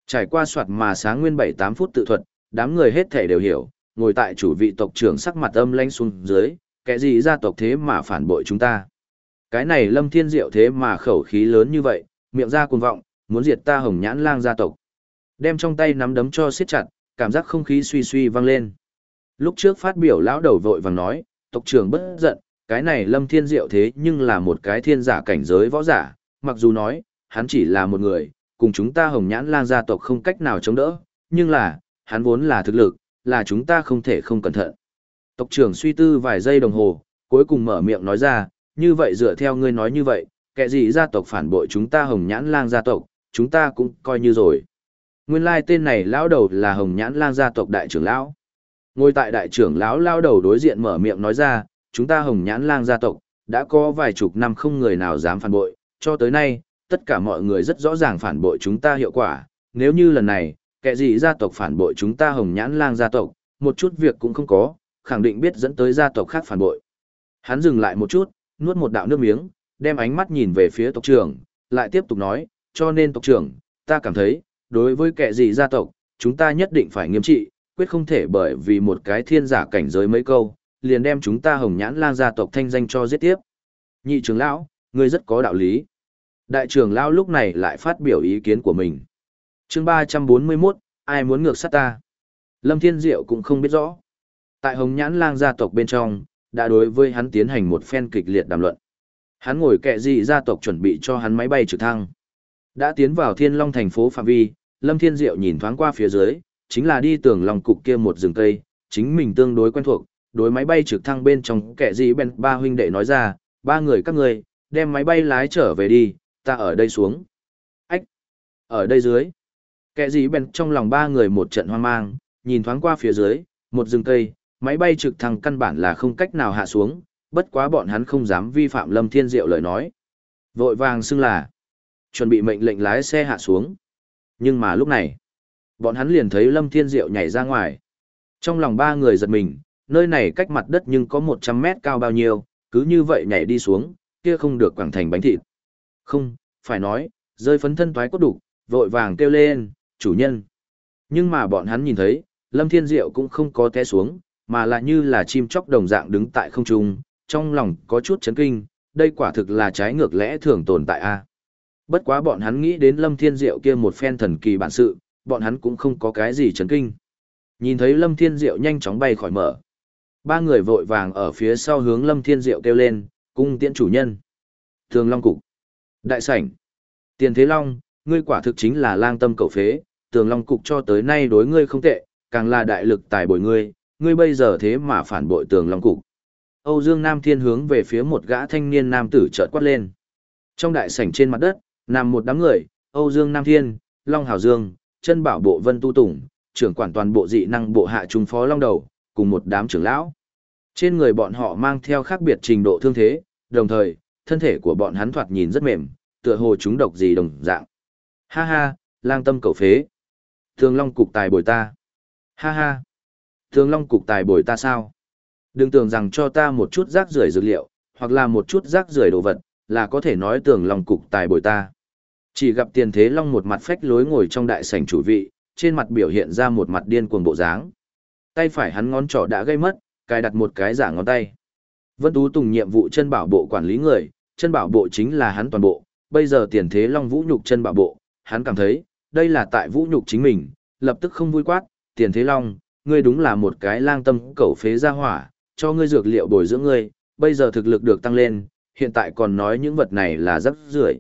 Trải qua soạt mà sáng nguyên 7-8 phút tự thuật, đám người hết thể đều hiểu, ngồi tại chủ vị tộc trưởng sắc mặt âm lanh xuống dưới, kẻ gì gia tộc thế mà phản bội chúng ta. Cái này lâm thiên diệu thế mà khẩu khí lớn như vậy, miệng ra cuồng vọng, muốn diệt ta hồng nhãn lang gia tộc. Đem trong tay nắm đấm cho siết chặt, cảm giác không khí suy suy vang lên. Lúc trước phát biểu lão đầu vội vàng nói, tộc trưởng bất giận, cái này lâm thiên diệu thế nhưng là một cái thiên giả cảnh giới võ giả, mặc dù nói, hắn chỉ là một người, cùng chúng ta hồng nhãn lang gia tộc không cách nào chống đỡ, nhưng là, hắn vốn là thực lực, là chúng ta không thể không cẩn thận. Tộc trưởng suy tư vài giây đồng hồ, cuối cùng mở miệng nói ra, như vậy dựa theo ngươi nói như vậy, kẻ gì gia tộc phản bội chúng ta hồng nhãn lang gia tộc, chúng ta cũng coi như rồi. Nguyên lai tên này lão đầu là hồng nhãn lang gia tộc đại trưởng lão. Ngồi tại đại trưởng lão lão đầu đối diện mở miệng nói ra, chúng ta hồng nhãn lang gia tộc, đã có vài chục năm không người nào dám phản bội, cho tới nay, tất cả mọi người rất rõ ràng phản bội chúng ta hiệu quả, nếu như lần này, kẻ gì gia tộc phản bội chúng ta hồng nhãn lang gia tộc, một chút việc cũng không có, khẳng định biết dẫn tới gia tộc khác phản bội. Hắn dừng lại một chút, nuốt một đạo nước miếng, đem ánh mắt nhìn về phía tộc trưởng, lại tiếp tục nói, cho nên tộc trưởng, ta cảm thấy, đối với kẻ gì gia tộc, chúng ta nhất định phải nghiêm trị, quyết không thể bởi vì một cái thiên giả cảnh giới mấy câu, liền đem chúng ta hồng nhãn lang gia tộc thanh danh cho giết tiếp. Nhị trưởng lão, ngươi rất có đạo lý. Đại trưởng lão lúc này lại phát biểu ý kiến của mình. chương 341, ai muốn ngược sát ta? Lâm Thiên Diệu cũng không biết rõ. Tại hồng nhãn lang gia tộc bên trong, đã đối với hắn tiến hành một phen kịch liệt đàm luận. Hắn ngồi kệ gì gia tộc chuẩn bị cho hắn máy bay trực thăng. Đã tiến vào Thiên Long thành phố phạm vi, Lâm Thiên Diệu nhìn thoáng qua phía dưới, chính là đi tường lòng cục kia một rừng cây, chính mình tương đối quen thuộc, đối máy bay trực thăng bên trong kẻ gì bên ba huynh đệ nói ra, ba người các người, đem máy bay lái trở về đi, ta ở đây xuống. Ách! Ở đây dưới. Kẻ gì bên trong lòng ba người một trận hoang mang, nhìn thoáng qua phía dưới, một rừng cây, máy bay trực thăng căn bản là không cách nào hạ xuống, bất quá bọn hắn không dám vi phạm Lâm Thiên Diệu lời nói. Vội vàng xưng là, chuẩn bị mệnh lệnh lái xe hạ xuống. Nhưng mà lúc này, bọn hắn liền thấy Lâm Thiên Diệu nhảy ra ngoài. Trong lòng ba người giật mình, nơi này cách mặt đất nhưng có 100 mét cao bao nhiêu, cứ như vậy nhảy đi xuống, kia không được quảng thành bánh thịt. Không, phải nói, rơi phấn thân toái cốt đủ vội vàng kêu lên, chủ nhân. Nhưng mà bọn hắn nhìn thấy, Lâm Thiên Diệu cũng không có té xuống, mà là như là chim chóc đồng dạng đứng tại không trung, trong lòng có chút chấn kinh, đây quả thực là trái ngược lẽ thường tồn tại a. Bất quá bọn hắn nghĩ đến Lâm Thiên Diệu kia một phen thần kỳ bản sự, bọn hắn cũng không có cái gì chấn kinh. Nhìn thấy Lâm Thiên Diệu nhanh chóng bay khỏi mở. Ba người vội vàng ở phía sau hướng Lâm Thiên Diệu kêu lên, cung tiễn chủ nhân. Thường Long Cục. Đại sảnh. Tiền Thế Long, ngươi quả thực chính là lang tâm cầu phế, tường Long Cục cho tới nay đối ngươi không tệ, càng là đại lực tài bồi ngươi, ngươi bây giờ thế mà phản bội tường Long Cục. Âu Dương Nam Thiên hướng về phía một gã thanh niên nam tử chợt quát lên. Trong đại sảnh trên mặt đất, nằm một đám người, Âu Dương Nam Thiên, Long Hảo Dương, chân bảo bộ Vân Tu Tùng, trưởng quản toàn bộ dị năng bộ hạ trung phó Long Đầu, cùng một đám trưởng lão. Trên người bọn họ mang theo khác biệt trình độ thương thế, đồng thời, thân thể của bọn hắn thoạt nhìn rất mềm, tựa hồ chúng độc gì đồng dạng. Ha ha, lang tâm cầu phế. Thường Long cục tài bồi ta. Ha ha. Thường Long cục tài bồi ta sao? Đừng tưởng rằng cho ta một chút rác rưởi dược liệu, hoặc là một chút rác rưởi đồ vật, là có thể nói tưởng Long cục tài bồi ta. Chỉ gặp tiền thế Long một mặt phách lối ngồi trong đại sảnh chủ vị, trên mặt biểu hiện ra một mặt điên cuồng bộ dáng. Tay phải hắn ngón trỏ đã gây mất, cài đặt một cái giả ngón tay. Vân Tú Tùng nhiệm vụ chân bảo bộ quản lý người, chân bảo bộ chính là hắn toàn bộ, bây giờ tiền thế long vũ nhục chân bảo bộ, hắn cảm thấy, đây là tại vũ nhục chính mình, lập tức không vui quát, tiền thế long, ngươi đúng là một cái lang tâm cẩu phế ra hỏa, cho ngươi dược liệu bồi dưỡng ngươi, bây giờ thực lực được tăng lên, hiện tại còn nói những vật này là rất rưởi.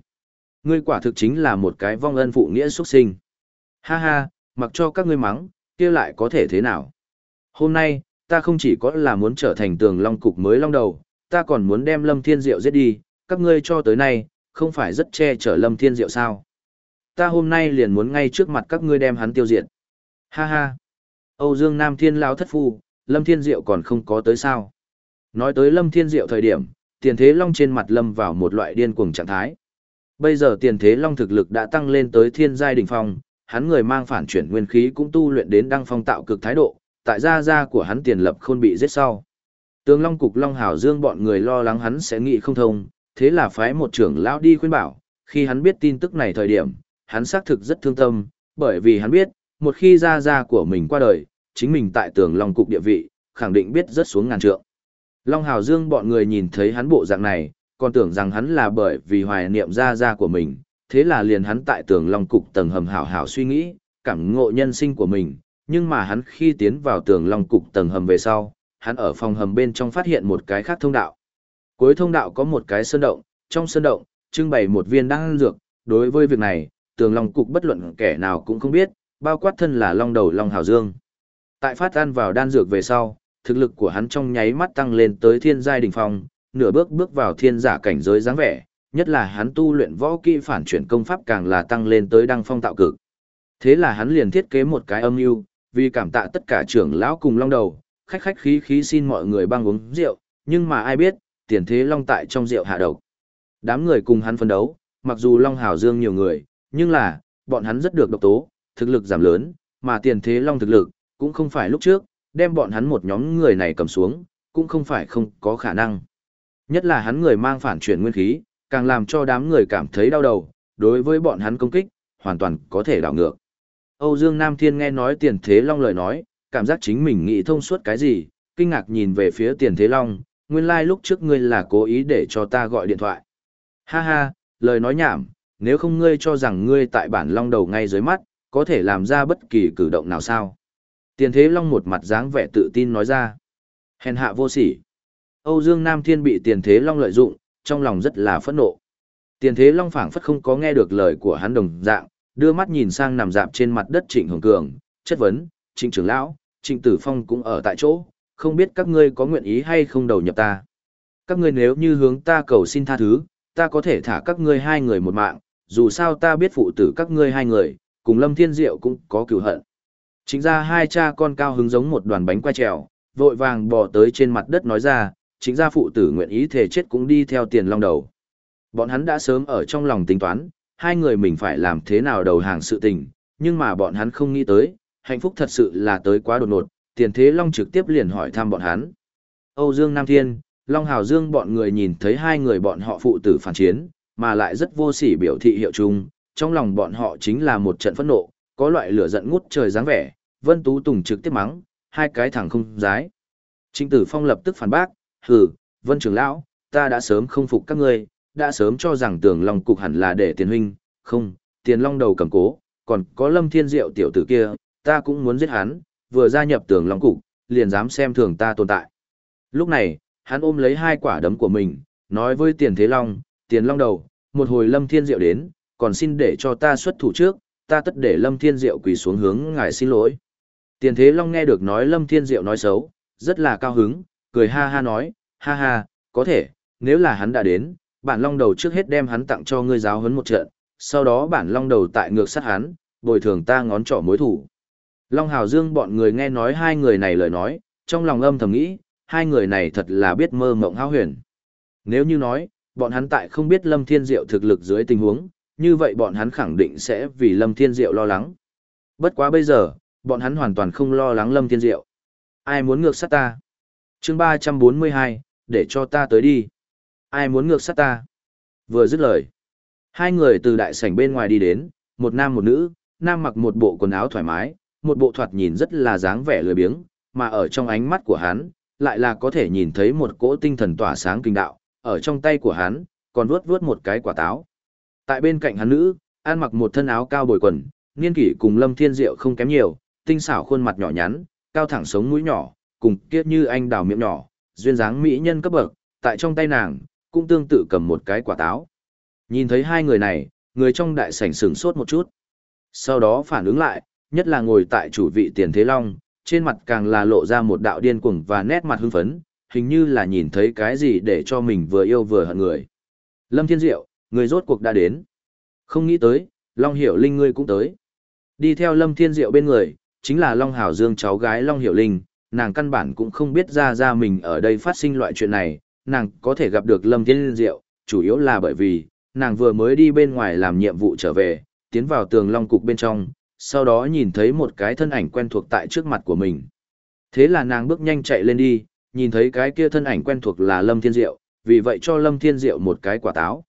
Ngươi quả thực chính là một cái vong ân phụ nghĩa xuất sinh. Ha ha, mặc cho các ngươi mắng, kia lại có thể thế nào? Hôm nay, ta không chỉ có là muốn trở thành tường long cục mới long đầu, ta còn muốn đem Lâm Thiên Diệu giết đi, các ngươi cho tới nay, không phải rất che chở Lâm Thiên Diệu sao? Ta hôm nay liền muốn ngay trước mặt các ngươi đem hắn tiêu diệt. Ha ha. Âu Dương Nam Thiên lão thất phu, Lâm Thiên Diệu còn không có tới sao? Nói tới Lâm Thiên Diệu thời điểm, tiền thế long trên mặt lâm vào một loại điên cuồng trạng thái. Bây giờ tiền thế long thực lực đã tăng lên tới thiên giai đỉnh phong, hắn người mang phản chuyển nguyên khí cũng tu luyện đến đăng phong tạo cực thái độ, tại gia gia của hắn tiền lập khôn bị giết sau. Tướng Long cục Long Hảo Dương bọn người lo lắng hắn sẽ nghĩ không thông, thế là phái một trưởng lão đi khuyên bảo, khi hắn biết tin tức này thời điểm, hắn xác thực rất thương tâm, bởi vì hắn biết, một khi gia gia của mình qua đời, chính mình tại tường Long cục địa vị, khẳng định biết rất xuống ngàn trượng. Long Hảo Dương bọn người nhìn thấy hắn bộ dạng này, còn tưởng rằng hắn là bởi vì hoài niệm gia gia của mình, thế là liền hắn tại tường Long cục tầng hầm hảo hảo suy nghĩ, cảm ngộ nhân sinh của mình, nhưng mà hắn khi tiến vào tường long cục tầng hầm về sau, hắn ở phòng hầm bên trong phát hiện một cái khác thông đạo. Cuối thông đạo có một cái sơn động, trong sơn động, trưng bày một viên đan dược, đối với việc này, tường long cục bất luận kẻ nào cũng không biết, bao quát thân là long đầu long hào dương. Tại phát ăn vào đan dược về sau, thực lực của hắn trong nháy mắt tăng lên tới thiên giai đỉnh phong, nửa bước bước vào thiên giả cảnh giới dáng vẻ, nhất là hắn tu luyện võ kỹ phản chuyển công pháp càng là tăng lên tới đăng phong tạo cực. Thế là hắn liền thiết kế một cái âm mưu, vì cảm tạ tất cả trưởng lão cùng long đầu, khách khách khí khí xin mọi người băng uống rượu, nhưng mà ai biết, tiền thế long tại trong rượu hạ độc. Đám người cùng hắn phân đấu, mặc dù long hào dương nhiều người, nhưng là, bọn hắn rất được độc tố, thực lực giảm lớn, mà tiền thế long thực lực, cũng không phải lúc trước, đem bọn hắn một nhóm người này cầm xuống, cũng không phải không có khả năng. Nhất là hắn người mang phản chuyển nguyên khí, càng làm cho đám người cảm thấy đau đầu, đối với bọn hắn công kích, hoàn toàn có thể đảo ngược. Âu Dương Nam Thiên nghe nói Tiền Thế Long lời nói, cảm giác chính mình nghĩ thông suốt cái gì, kinh ngạc nhìn về phía Tiền Thế Long, nguyên lai like lúc trước ngươi là cố ý để cho ta gọi điện thoại. Ha ha, lời nói nhảm, nếu không ngươi cho rằng ngươi tại bản Long đầu ngay dưới mắt, có thể làm ra bất kỳ cử động nào sao. Tiền Thế Long một mặt dáng vẻ tự tin nói ra. Hèn hạ vô sỉ. Âu Dương Nam Thiên bị Tiền Thế Long lợi dụng, trong lòng rất là phẫn nộ. Tiền Thế Long phảng phất không có nghe được lời của hắn đồng dạng, đưa mắt nhìn sang nằm dạp trên mặt đất Trịnh Hồng Cường, chất vấn, Trịnh trưởng lão, Trịnh Tử Phong cũng ở tại chỗ, không biết các ngươi có nguyện ý hay không đầu nhập ta. Các ngươi nếu như hướng ta cầu xin tha thứ, ta có thể thả các ngươi hai người một mạng, dù sao ta biết phụ tử các ngươi hai người, cùng Lâm Thiên Diệu cũng có cửu hận. Chính ra hai cha con cao hứng giống một đoàn bánh quay trèo, vội vàng bò tới trên mặt đất nói ra, chính gia phụ tử nguyện ý thể chết cũng đi theo tiền long đầu. Bọn hắn đã sớm ở trong lòng tính toán, hai người mình phải làm thế nào đầu hàng sự tình, nhưng mà bọn hắn không nghĩ tới, hạnh phúc thật sự là tới quá đột ngột, tiền thế Long trực tiếp liền hỏi thăm bọn hắn. Âu Dương Nam Thiên, Long Hào Dương bọn người nhìn thấy hai người bọn họ phụ tử phản chiến, mà lại rất vô sỉ biểu thị hiệu chung, trong lòng bọn họ chính là một trận phẫn nộ, có loại lửa giận ngút trời dáng vẻ, Vân Tú Tùng trực tiếp mắng, hai cái thằng không dái. Trịnh Tử Phong lập tức phản bác, hừ, Vân Trường Lão, ta đã sớm không phục các ngươi, đã sớm cho rằng tường long cục hẳn là để tiền huynh, không, tiền long đầu cầm cố, còn có lâm thiên diệu tiểu tử kia, ta cũng muốn giết hắn, vừa gia nhập tường long cục, liền dám xem thường ta tồn tại. Lúc này, hắn ôm lấy hai quả đấm của mình, nói với tiền thế long, tiền long đầu, một hồi lâm thiên diệu đến, còn xin để cho ta xuất thủ trước, ta tất để lâm thiên diệu quỳ xuống hướng ngài xin lỗi. Tiền thế long nghe được nói lâm thiên diệu nói xấu, rất là cao hứng, cười ha ha nói, ha ha, có thể, nếu là hắn đã đến, bản long đầu trước hết đem hắn tặng cho ngươi giáo huấn một trận, sau đó bản long đầu tại ngược sát hắn, bồi thường ta ngón trỏ mối thủ. Long Hào Dương bọn người nghe nói hai người này lời nói, trong lòng âm thầm nghĩ, hai người này thật là biết mơ mộng hao huyền. Nếu như nói, bọn hắn tại không biết Lâm Thiên Diệu thực lực dưới tình huống, như vậy bọn hắn khẳng định sẽ vì Lâm Thiên Diệu lo lắng. Bất quá bây giờ, bọn hắn hoàn toàn không lo lắng Lâm Thiên Diệu. Ai muốn ngược sát ta? Chương 342, để cho ta tới đi ai muốn ngược sát ta? Vừa dứt lời, hai người từ đại sảnh bên ngoài đi đến, một nam một nữ, nam mặc một bộ quần áo thoải mái, một bộ thoạt nhìn rất là dáng vẻ lười biếng, mà ở trong ánh mắt của hắn, lại là có thể nhìn thấy một cỗ tinh thần tỏa sáng kinh đạo, ở trong tay của hắn, còn vuốt vuốt một cái quả táo. Tại bên cạnh hắn nữ, ăn mặc một thân áo cao bồi quần, niên kỷ cùng Lâm Thiên Diệu không kém nhiều, tinh xảo khuôn mặt nhỏ nhắn, cao thẳng sống mũi nhỏ, cùng kiếp như anh đào miệng nhỏ, duyên dáng mỹ nhân cấp bậc, tại trong tay nàng, cũng tương tự cầm một cái quả táo. Nhìn thấy hai người này, người trong đại sảnh sửng sốt một chút. Sau đó phản ứng lại, nhất là ngồi tại chủ vị tiền thế long, trên mặt càng là lộ ra một đạo điên cuồng và nét mặt hưng phấn, hình như là nhìn thấy cái gì để cho mình vừa yêu vừa hận người. Lâm Thiên Diệu, người rốt cuộc đã đến. Không nghĩ tới, Long Hiểu Linh ngươi cũng tới. Đi theo Lâm Thiên Diệu bên người, chính là Long Hảo Dương cháu gái Long Hiểu Linh, nàng căn bản cũng không biết ra ra mình ở đây phát sinh loại chuyện này, nàng có thể gặp được Lâm Thiên Diệu, chủ yếu là bởi vì, nàng vừa mới đi bên ngoài làm nhiệm vụ trở về, tiến vào tường Long Cục bên trong, sau đó nhìn thấy một cái thân ảnh quen thuộc tại trước mặt của mình. Thế là nàng bước nhanh chạy lên đi, nhìn thấy cái kia thân ảnh quen thuộc là Lâm Thiên Diệu, vì vậy cho Lâm Thiên Diệu một cái quả táo.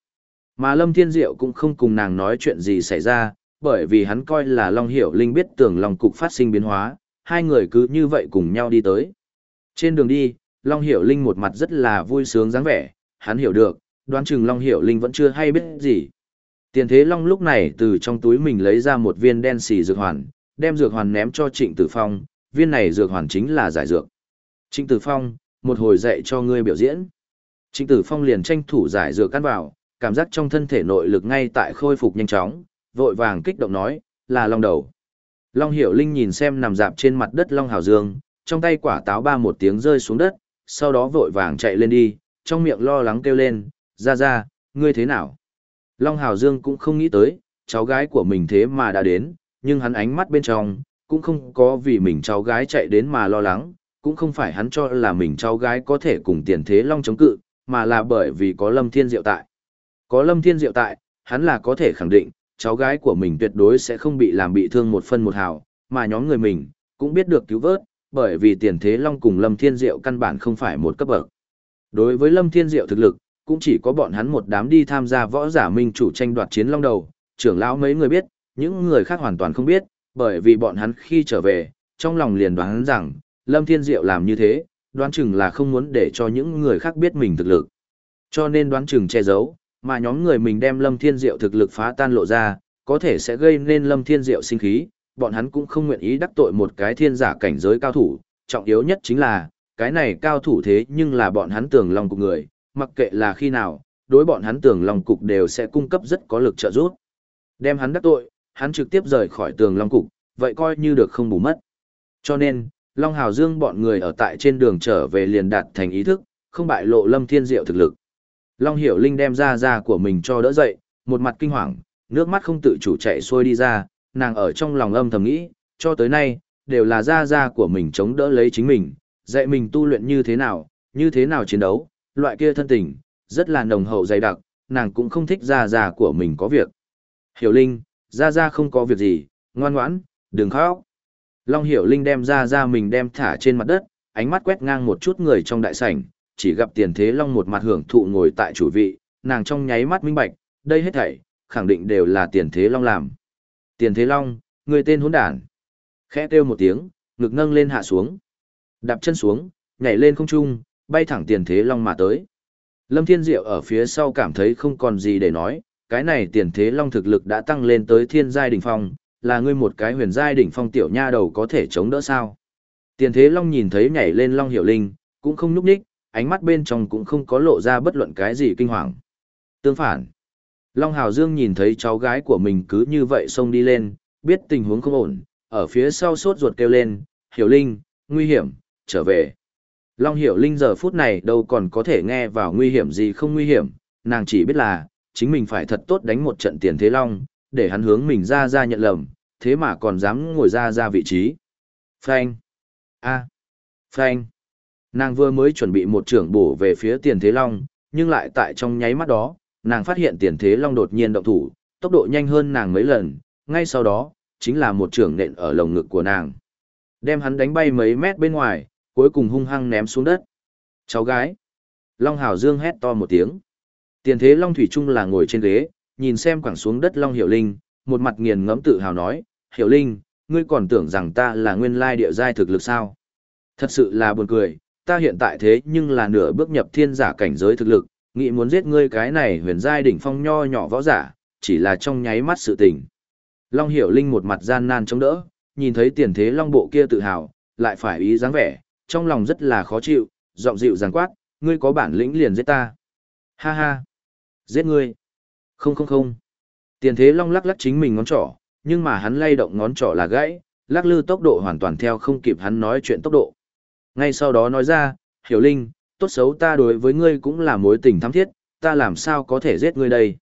Mà Lâm Thiên Diệu cũng không cùng nàng nói chuyện gì xảy ra, bởi vì hắn coi là Long Hiểu Linh biết tưởng Long Cục phát sinh biến hóa, hai người cứ như vậy cùng nhau đi tới. Trên đường đi, Long Hiểu Linh một mặt rất là vui sướng dáng vẻ, hắn hiểu được, đoán chừng Long Hiểu Linh vẫn chưa hay biết gì. Tiền Thế Long lúc này từ trong túi mình lấy ra một viên đen xì dược hoàn, đem dược hoàn ném cho Trịnh Tử Phong, viên này dược hoàn chính là giải dược. Trịnh Tử Phong, một hồi dạy cho ngươi biểu diễn. Trịnh Tử Phong liền tranh thủ giải dược căn vào, cảm giác trong thân thể nội lực ngay tại khôi phục nhanh chóng, vội vàng kích động nói, là Long đầu. Long Hiểu Linh nhìn xem nằm dạp trên mặt đất Long Hào Dương, trong tay quả táo ba một tiếng rơi xuống đất, sau đó vội vàng chạy lên đi, trong miệng lo lắng kêu lên, ra ra, ngươi thế nào? Long Hào Dương cũng không nghĩ tới, cháu gái của mình thế mà đã đến, nhưng hắn ánh mắt bên trong, cũng không có vì mình cháu gái chạy đến mà lo lắng, cũng không phải hắn cho là mình cháu gái có thể cùng tiền thế Long chống cự, mà là bởi vì có Lâm Thiên Diệu tại. Có Lâm Thiên Diệu tại, hắn là có thể khẳng định, cháu gái của mình tuyệt đối sẽ không bị làm bị thương một phân một hào, mà nhóm người mình cũng biết được cứu vớt, bởi vì tiền thế long cùng Lâm Thiên Diệu căn bản không phải một cấp bậc. Đối với Lâm Thiên Diệu thực lực, cũng chỉ có bọn hắn một đám đi tham gia võ giả minh chủ tranh đoạt chiến long đầu, trưởng lão mấy người biết, những người khác hoàn toàn không biết, bởi vì bọn hắn khi trở về, trong lòng liền đoán rằng, Lâm Thiên Diệu làm như thế, đoán chừng là không muốn để cho những người khác biết mình thực lực. Cho nên đoán chừng che giấu, mà nhóm người mình đem Lâm Thiên Diệu thực lực phá tan lộ ra, có thể sẽ gây nên Lâm Thiên Diệu sinh khí, bọn hắn cũng không nguyện ý đắc tội một cái thiên giả cảnh giới cao thủ, trọng yếu nhất chính là, cái này cao thủ thế nhưng là bọn hắn tưởng lòng cục người, mặc kệ là khi nào, đối bọn hắn tưởng lòng cục đều sẽ cung cấp rất có lực trợ giúp. Đem hắn đắc tội, hắn trực tiếp rời khỏi tường long cục, vậy coi như được không bù mất. Cho nên, Long Hào Dương bọn người ở tại trên đường trở về liền đạt thành ý thức, không bại lộ Lâm Thiên Diệu thực lực. Long Hiểu Linh đem ra ra của mình cho đỡ dậy, một mặt kinh hoàng, nước mắt không tự chủ chạy xuôi đi ra, nàng ở trong lòng âm thầm nghĩ, cho tới nay, đều là ra ra của mình chống đỡ lấy chính mình, dạy mình tu luyện như thế nào, như thế nào chiến đấu, loại kia thân tình, rất là nồng hậu dày đặc, nàng cũng không thích ra ra của mình có việc. Hiểu Linh, ra ra không có việc gì, ngoan ngoãn, đừng khóc. Long Hiểu Linh đem ra ra mình đem thả trên mặt đất, ánh mắt quét ngang một chút người trong đại sảnh, chỉ gặp tiền thế long một mặt hưởng thụ ngồi tại chủ vị, nàng trong nháy mắt minh bạch, đây hết thảy, khẳng định đều là tiền thế long làm. Tiền thế long, người tên hỗn đản. Khẽ kêu một tiếng, ngực nâng lên hạ xuống. Đạp chân xuống, nhảy lên không trung, bay thẳng tiền thế long mà tới. Lâm Thiên Diệu ở phía sau cảm thấy không còn gì để nói, cái này tiền thế long thực lực đã tăng lên tới thiên giai đỉnh phong, là ngươi một cái huyền giai đỉnh phong tiểu nha đầu có thể chống đỡ sao. Tiền thế long nhìn thấy nhảy lên long hiểu linh, cũng không núp ních, ánh mắt bên trong cũng không có lộ ra bất luận cái gì kinh hoàng. Tương phản, Long Hào Dương nhìn thấy cháu gái của mình cứ như vậy xông đi lên, biết tình huống không ổn, ở phía sau sốt ruột kêu lên, Hiểu Linh, nguy hiểm, trở về. Long Hiểu Linh giờ phút này đâu còn có thể nghe vào nguy hiểm gì không nguy hiểm, nàng chỉ biết là, chính mình phải thật tốt đánh một trận tiền thế Long, để hắn hướng mình ra ra nhận lầm, thế mà còn dám ngồi ra ra vị trí. Phanh. A. Phanh. Nàng vừa mới chuẩn bị một trưởng bổ về phía tiền thế long, nhưng lại tại trong nháy mắt đó, nàng phát hiện tiền thế long đột nhiên động thủ, tốc độ nhanh hơn nàng mấy lần, ngay sau đó, chính là một trưởng nện ở lồng ngực của nàng. Đem hắn đánh bay mấy mét bên ngoài, cuối cùng hung hăng ném xuống đất. Cháu gái. Long Hào Dương hét to một tiếng. Tiền thế Long Thủy Trung là ngồi trên ghế, nhìn xem quẳng xuống đất Long Hiểu Linh, một mặt nghiền ngẫm tự hào nói, Hiểu Linh, ngươi còn tưởng rằng ta là nguyên lai địa giai thực lực sao? Thật sự là buồn cười, ta hiện tại thế nhưng là nửa bước nhập thiên giả cảnh giới thực lực, nghĩ muốn giết ngươi cái này huyền giai đỉnh phong nho nhỏ võ giả, chỉ là trong nháy mắt sự tình. Long Hiểu Linh một mặt gian nan chống đỡ, nhìn thấy tiền thế long bộ kia tự hào, lại phải ý dáng vẻ, trong lòng rất là khó chịu, giọng dịu dàng quát, ngươi có bản lĩnh liền giết ta. Ha ha, giết ngươi. Không không không. Tiền thế long lắc lắc chính mình ngón trỏ, nhưng mà hắn lay động ngón trỏ là gãy, lắc lư tốc độ hoàn toàn theo không kịp hắn nói chuyện tốc độ. Ngay sau đó nói ra, hiểu linh, tốt xấu ta đối với ngươi cũng là mối tình thắm thiết, ta làm sao có thể giết ngươi đây.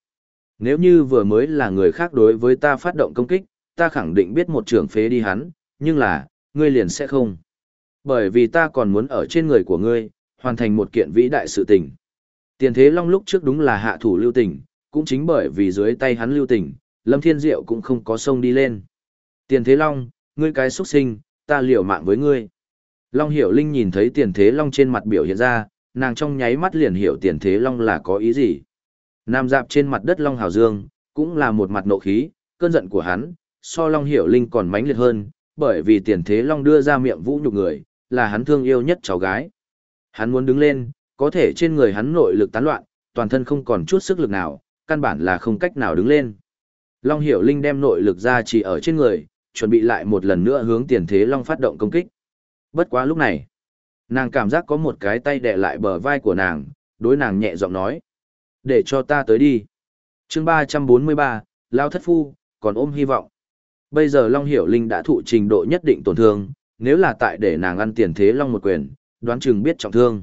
Nếu như vừa mới là người khác đối với ta phát động công kích, ta khẳng định biết một trưởng phế đi hắn, nhưng là, ngươi liền sẽ không. Bởi vì ta còn muốn ở trên người của ngươi, hoàn thành một kiện vĩ đại sự tình. Tiền thế long lúc trước đúng là hạ thủ lưu tình, cũng chính bởi vì dưới tay hắn lưu tình, Lâm Thiên Diệu cũng không có sông đi lên. Tiền thế long, ngươi cái xuất sinh, ta liều mạng với ngươi. Long Hiểu Linh nhìn thấy tiền thế long trên mặt biểu hiện ra, nàng trong nháy mắt liền hiểu tiền thế long là có ý gì. Nam dạp trên mặt đất Long Hào Dương, cũng là một mặt nộ khí, cơn giận của hắn, so Long Hiểu Linh còn mãnh liệt hơn, bởi vì tiền thế Long đưa ra miệng vũ nhục người, là hắn thương yêu nhất cháu gái. Hắn muốn đứng lên, có thể trên người hắn nội lực tán loạn, toàn thân không còn chút sức lực nào, căn bản là không cách nào đứng lên. Long Hiểu Linh đem nội lực ra chỉ ở trên người, chuẩn bị lại một lần nữa hướng tiền thế Long phát động công kích. Bất quá lúc này, nàng cảm giác có một cái tay đè lại bờ vai của nàng, đối nàng nhẹ giọng nói. Để cho ta tới đi. chương ba trăm bốn mươi ba, Lao Thất Phu, còn ôm hy vọng. Bây giờ Long Hiểu Linh đã thụ trình độ nhất định tổn thương, nếu là tại để nàng ăn tiền thế Long một quyền, đoán chừng biết trọng thương.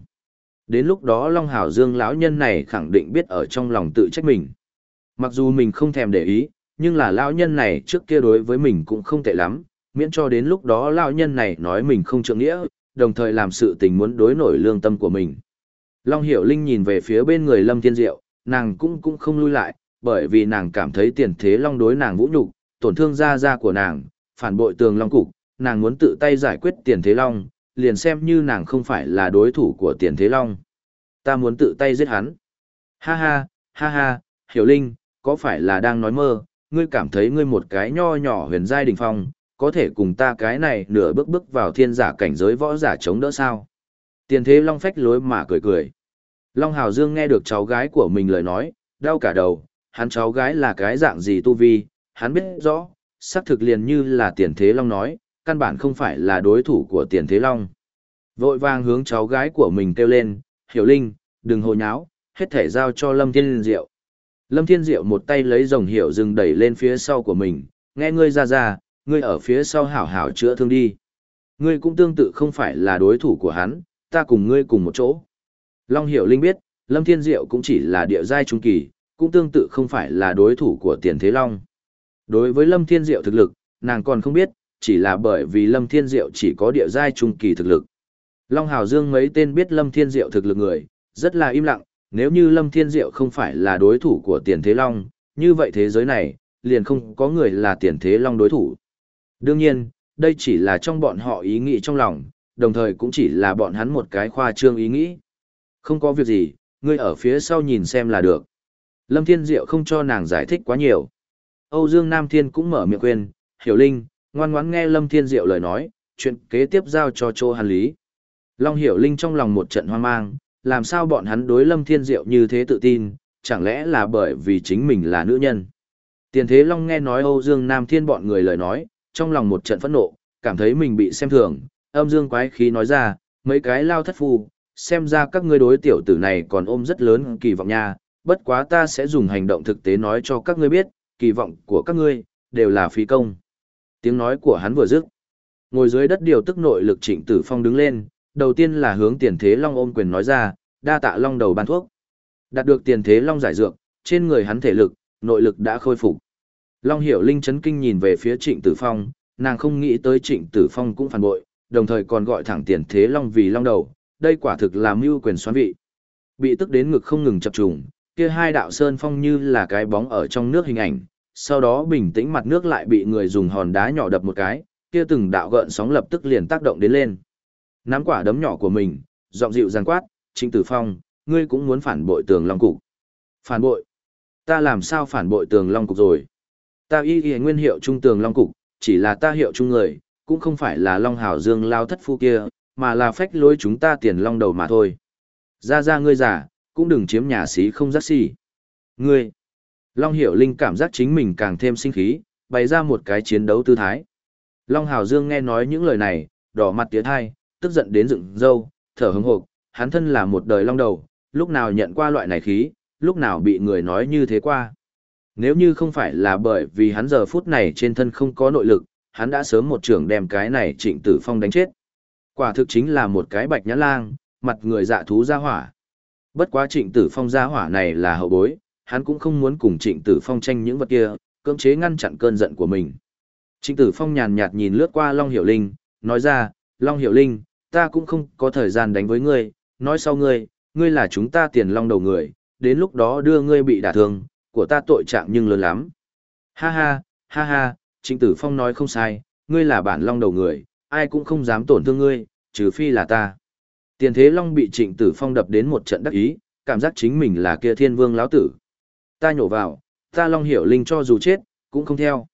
Đến lúc đó Long Hảo Dương lão nhân này khẳng định biết ở trong lòng tự trách mình. Mặc dù mình không thèm để ý, nhưng là lão nhân này trước kia đối với mình cũng không tệ lắm, miễn cho đến lúc đó lão nhân này nói mình không trượng nghĩa, đồng thời làm sự tình muốn đối nổi lương tâm của mình. Long Hiểu Linh nhìn về phía bên người Lâm Thiên Diệu, nàng cũng cũng không lui lại, bởi vì nàng cảm thấy tiền thế Long đối nàng vũ nhục, tổn thương da da của nàng, phản bội tường Long Cục, nàng muốn tự tay giải quyết tiền thế Long, liền xem như nàng không phải là đối thủ của tiền thế Long. Ta muốn tự tay giết hắn. Ha ha, ha ha, Hiểu Linh, có phải là đang nói mơ, ngươi cảm thấy ngươi một cái nho nhỏ huyền giai đình phong, có thể cùng ta cái này nửa bước bước vào thiên giả cảnh giới võ giả chống đỡ sao? Tiền thế Long phách lối mà cười cười. Long Hào Dương nghe được cháu gái của mình lời nói, đau cả đầu, hắn cháu gái là cái dạng gì tu vi, hắn biết rõ, xác thực liền như là tiền thế Long nói, căn bản không phải là đối thủ của tiền thế Long. Vội vàng hướng cháu gái của mình kêu lên, hiểu linh, đừng hồ nháo, hết thể giao cho Lâm Thiên Diệu. Lâm Thiên Diệu một tay lấy rồng hiểu rừng đẩy lên phía sau của mình, nghe ngươi ra ra, ngươi ở phía sau hảo hảo chữa thương đi. Ngươi cũng tương tự không phải là đối thủ của hắn, ta cùng ngươi cùng một chỗ. Long Hiểu Linh biết, Lâm Thiên Diệu cũng chỉ là địa giai trung kỳ, cũng tương tự không phải là đối thủ của Tiền Thế Long. Đối với Lâm Thiên Diệu thực lực, nàng còn không biết, chỉ là bởi vì Lâm Thiên Diệu chỉ có địa giai trung kỳ thực lực. Long Hào Dương mấy tên biết Lâm Thiên Diệu thực lực người, rất là im lặng, nếu như Lâm Thiên Diệu không phải là đối thủ của Tiền Thế Long, như vậy thế giới này, liền không có người là Tiền Thế Long đối thủ. Đương nhiên, đây chỉ là trong bọn họ ý nghĩ trong lòng, đồng thời cũng chỉ là bọn hắn một cái khoa trương ý nghĩ. Không có việc gì, ngươi ở phía sau nhìn xem là được. Lâm Thiên Diệu không cho nàng giải thích quá nhiều. Âu Dương Nam Thiên cũng mở miệng khuyên hiểu linh, ngoan ngoãn nghe Lâm Thiên Diệu lời nói, chuyện kế tiếp giao cho Châu Hàn Lý. Long Hiểu Linh trong lòng một trận hoang mang, làm sao bọn hắn đối Lâm Thiên Diệu như thế tự tin, chẳng lẽ là bởi vì chính mình là nữ nhân. Tiền Thế Long nghe nói Âu Dương Nam Thiên bọn người lời nói, trong lòng một trận phẫn nộ, cảm thấy mình bị xem thường, âm dương quái khí nói ra, mấy cái lao thất phu, xem ra các ngươi đối tiểu tử này còn ôm rất lớn kỳ vọng nha, bất quá ta sẽ dùng hành động thực tế nói cho các ngươi biết, kỳ vọng của các ngươi, đều là phí công. Tiếng nói của hắn vừa dứt. Ngồi dưới đất điều tức nội lực trịnh tử phong đứng lên, đầu tiên là hướng tiền thế long ôm quyền nói ra, đa tạ long đầu ban thuốc. Đạt được tiền thế long giải dược, trên người hắn thể lực, nội lực đã khôi phục. Long hiểu linh chấn kinh nhìn về phía trịnh tử phong, nàng không nghĩ tới trịnh tử phong cũng phản bội, đồng thời còn gọi thẳng tiền thế long vì long đầu, đây quả thực là mưu quyền xoán vị. Bị tức đến ngực không ngừng chập trùng, kia hai đạo sơn phong như là cái bóng ở trong nước hình ảnh, sau đó bình tĩnh mặt nước lại bị người dùng hòn đá nhỏ đập một cái, kia từng đạo gợn sóng lập tức liền tác động đến lên. Nắm quả đấm nhỏ của mình, giọng dịu dàng quát, Trịnh Tử Phong, ngươi cũng muốn phản bội tường Long Cục. Phản bội? Ta làm sao phản bội tường Long Cục rồi? Ta y y nguyên hiệu trung tường Long Cục, chỉ là ta hiệu trung người, cũng không phải là Long Hảo Dương lao thất phu kia, mà là phách lối chúng ta tiền long đầu mà thôi. Ra ra ngươi giả, cũng đừng chiếm nhà xí không giác xì. Ngươi, Long Hiểu Linh cảm giác chính mình càng thêm sinh khí, bày ra một cái chiến đấu tư thái. Long hảo Dương nghe nói những lời này, đỏ mặt tía thai, tức giận đến dựng râu, thở hững hộp, hắn thân là một đời long đầu, lúc nào nhận qua loại này khí, lúc nào bị người nói như thế qua. Nếu như không phải là bởi vì hắn giờ phút này trên thân không có nội lực, hắn đã sớm một trưởng đem cái này trịnh tử phong đánh chết. Quả thực chính là một cái bạch nhã lang, mặt người dạ thú ra hỏa. Bất quá trịnh tử phong ra hỏa này là hậu bối, hắn cũng không muốn cùng trịnh tử phong tranh những vật kia, cưỡng chế ngăn chặn cơn giận của mình. Trịnh tử phong nhàn nhạt nhìn lướt qua Long Hiểu Linh, nói ra, Long Hiểu Linh, ta cũng không có thời gian đánh với ngươi, nói sau ngươi, ngươi là chúng ta tiền long đầu người, đến lúc đó đưa ngươi bị đả thương, của ta tội trạng nhưng lớn lắm. Ha ha, ha ha, Trịnh Tử Phong nói không sai, ngươi là bản long đầu người, ai cũng không dám tổn thương ngươi, trừ phi là ta. Tiền Thế Long bị Trịnh Tử Phong đập đến một trận đắc ý, cảm giác chính mình là kia thiên vương lão tử. Ta nhổ vào, ta Long Hiểu Linh cho dù chết, cũng không theo.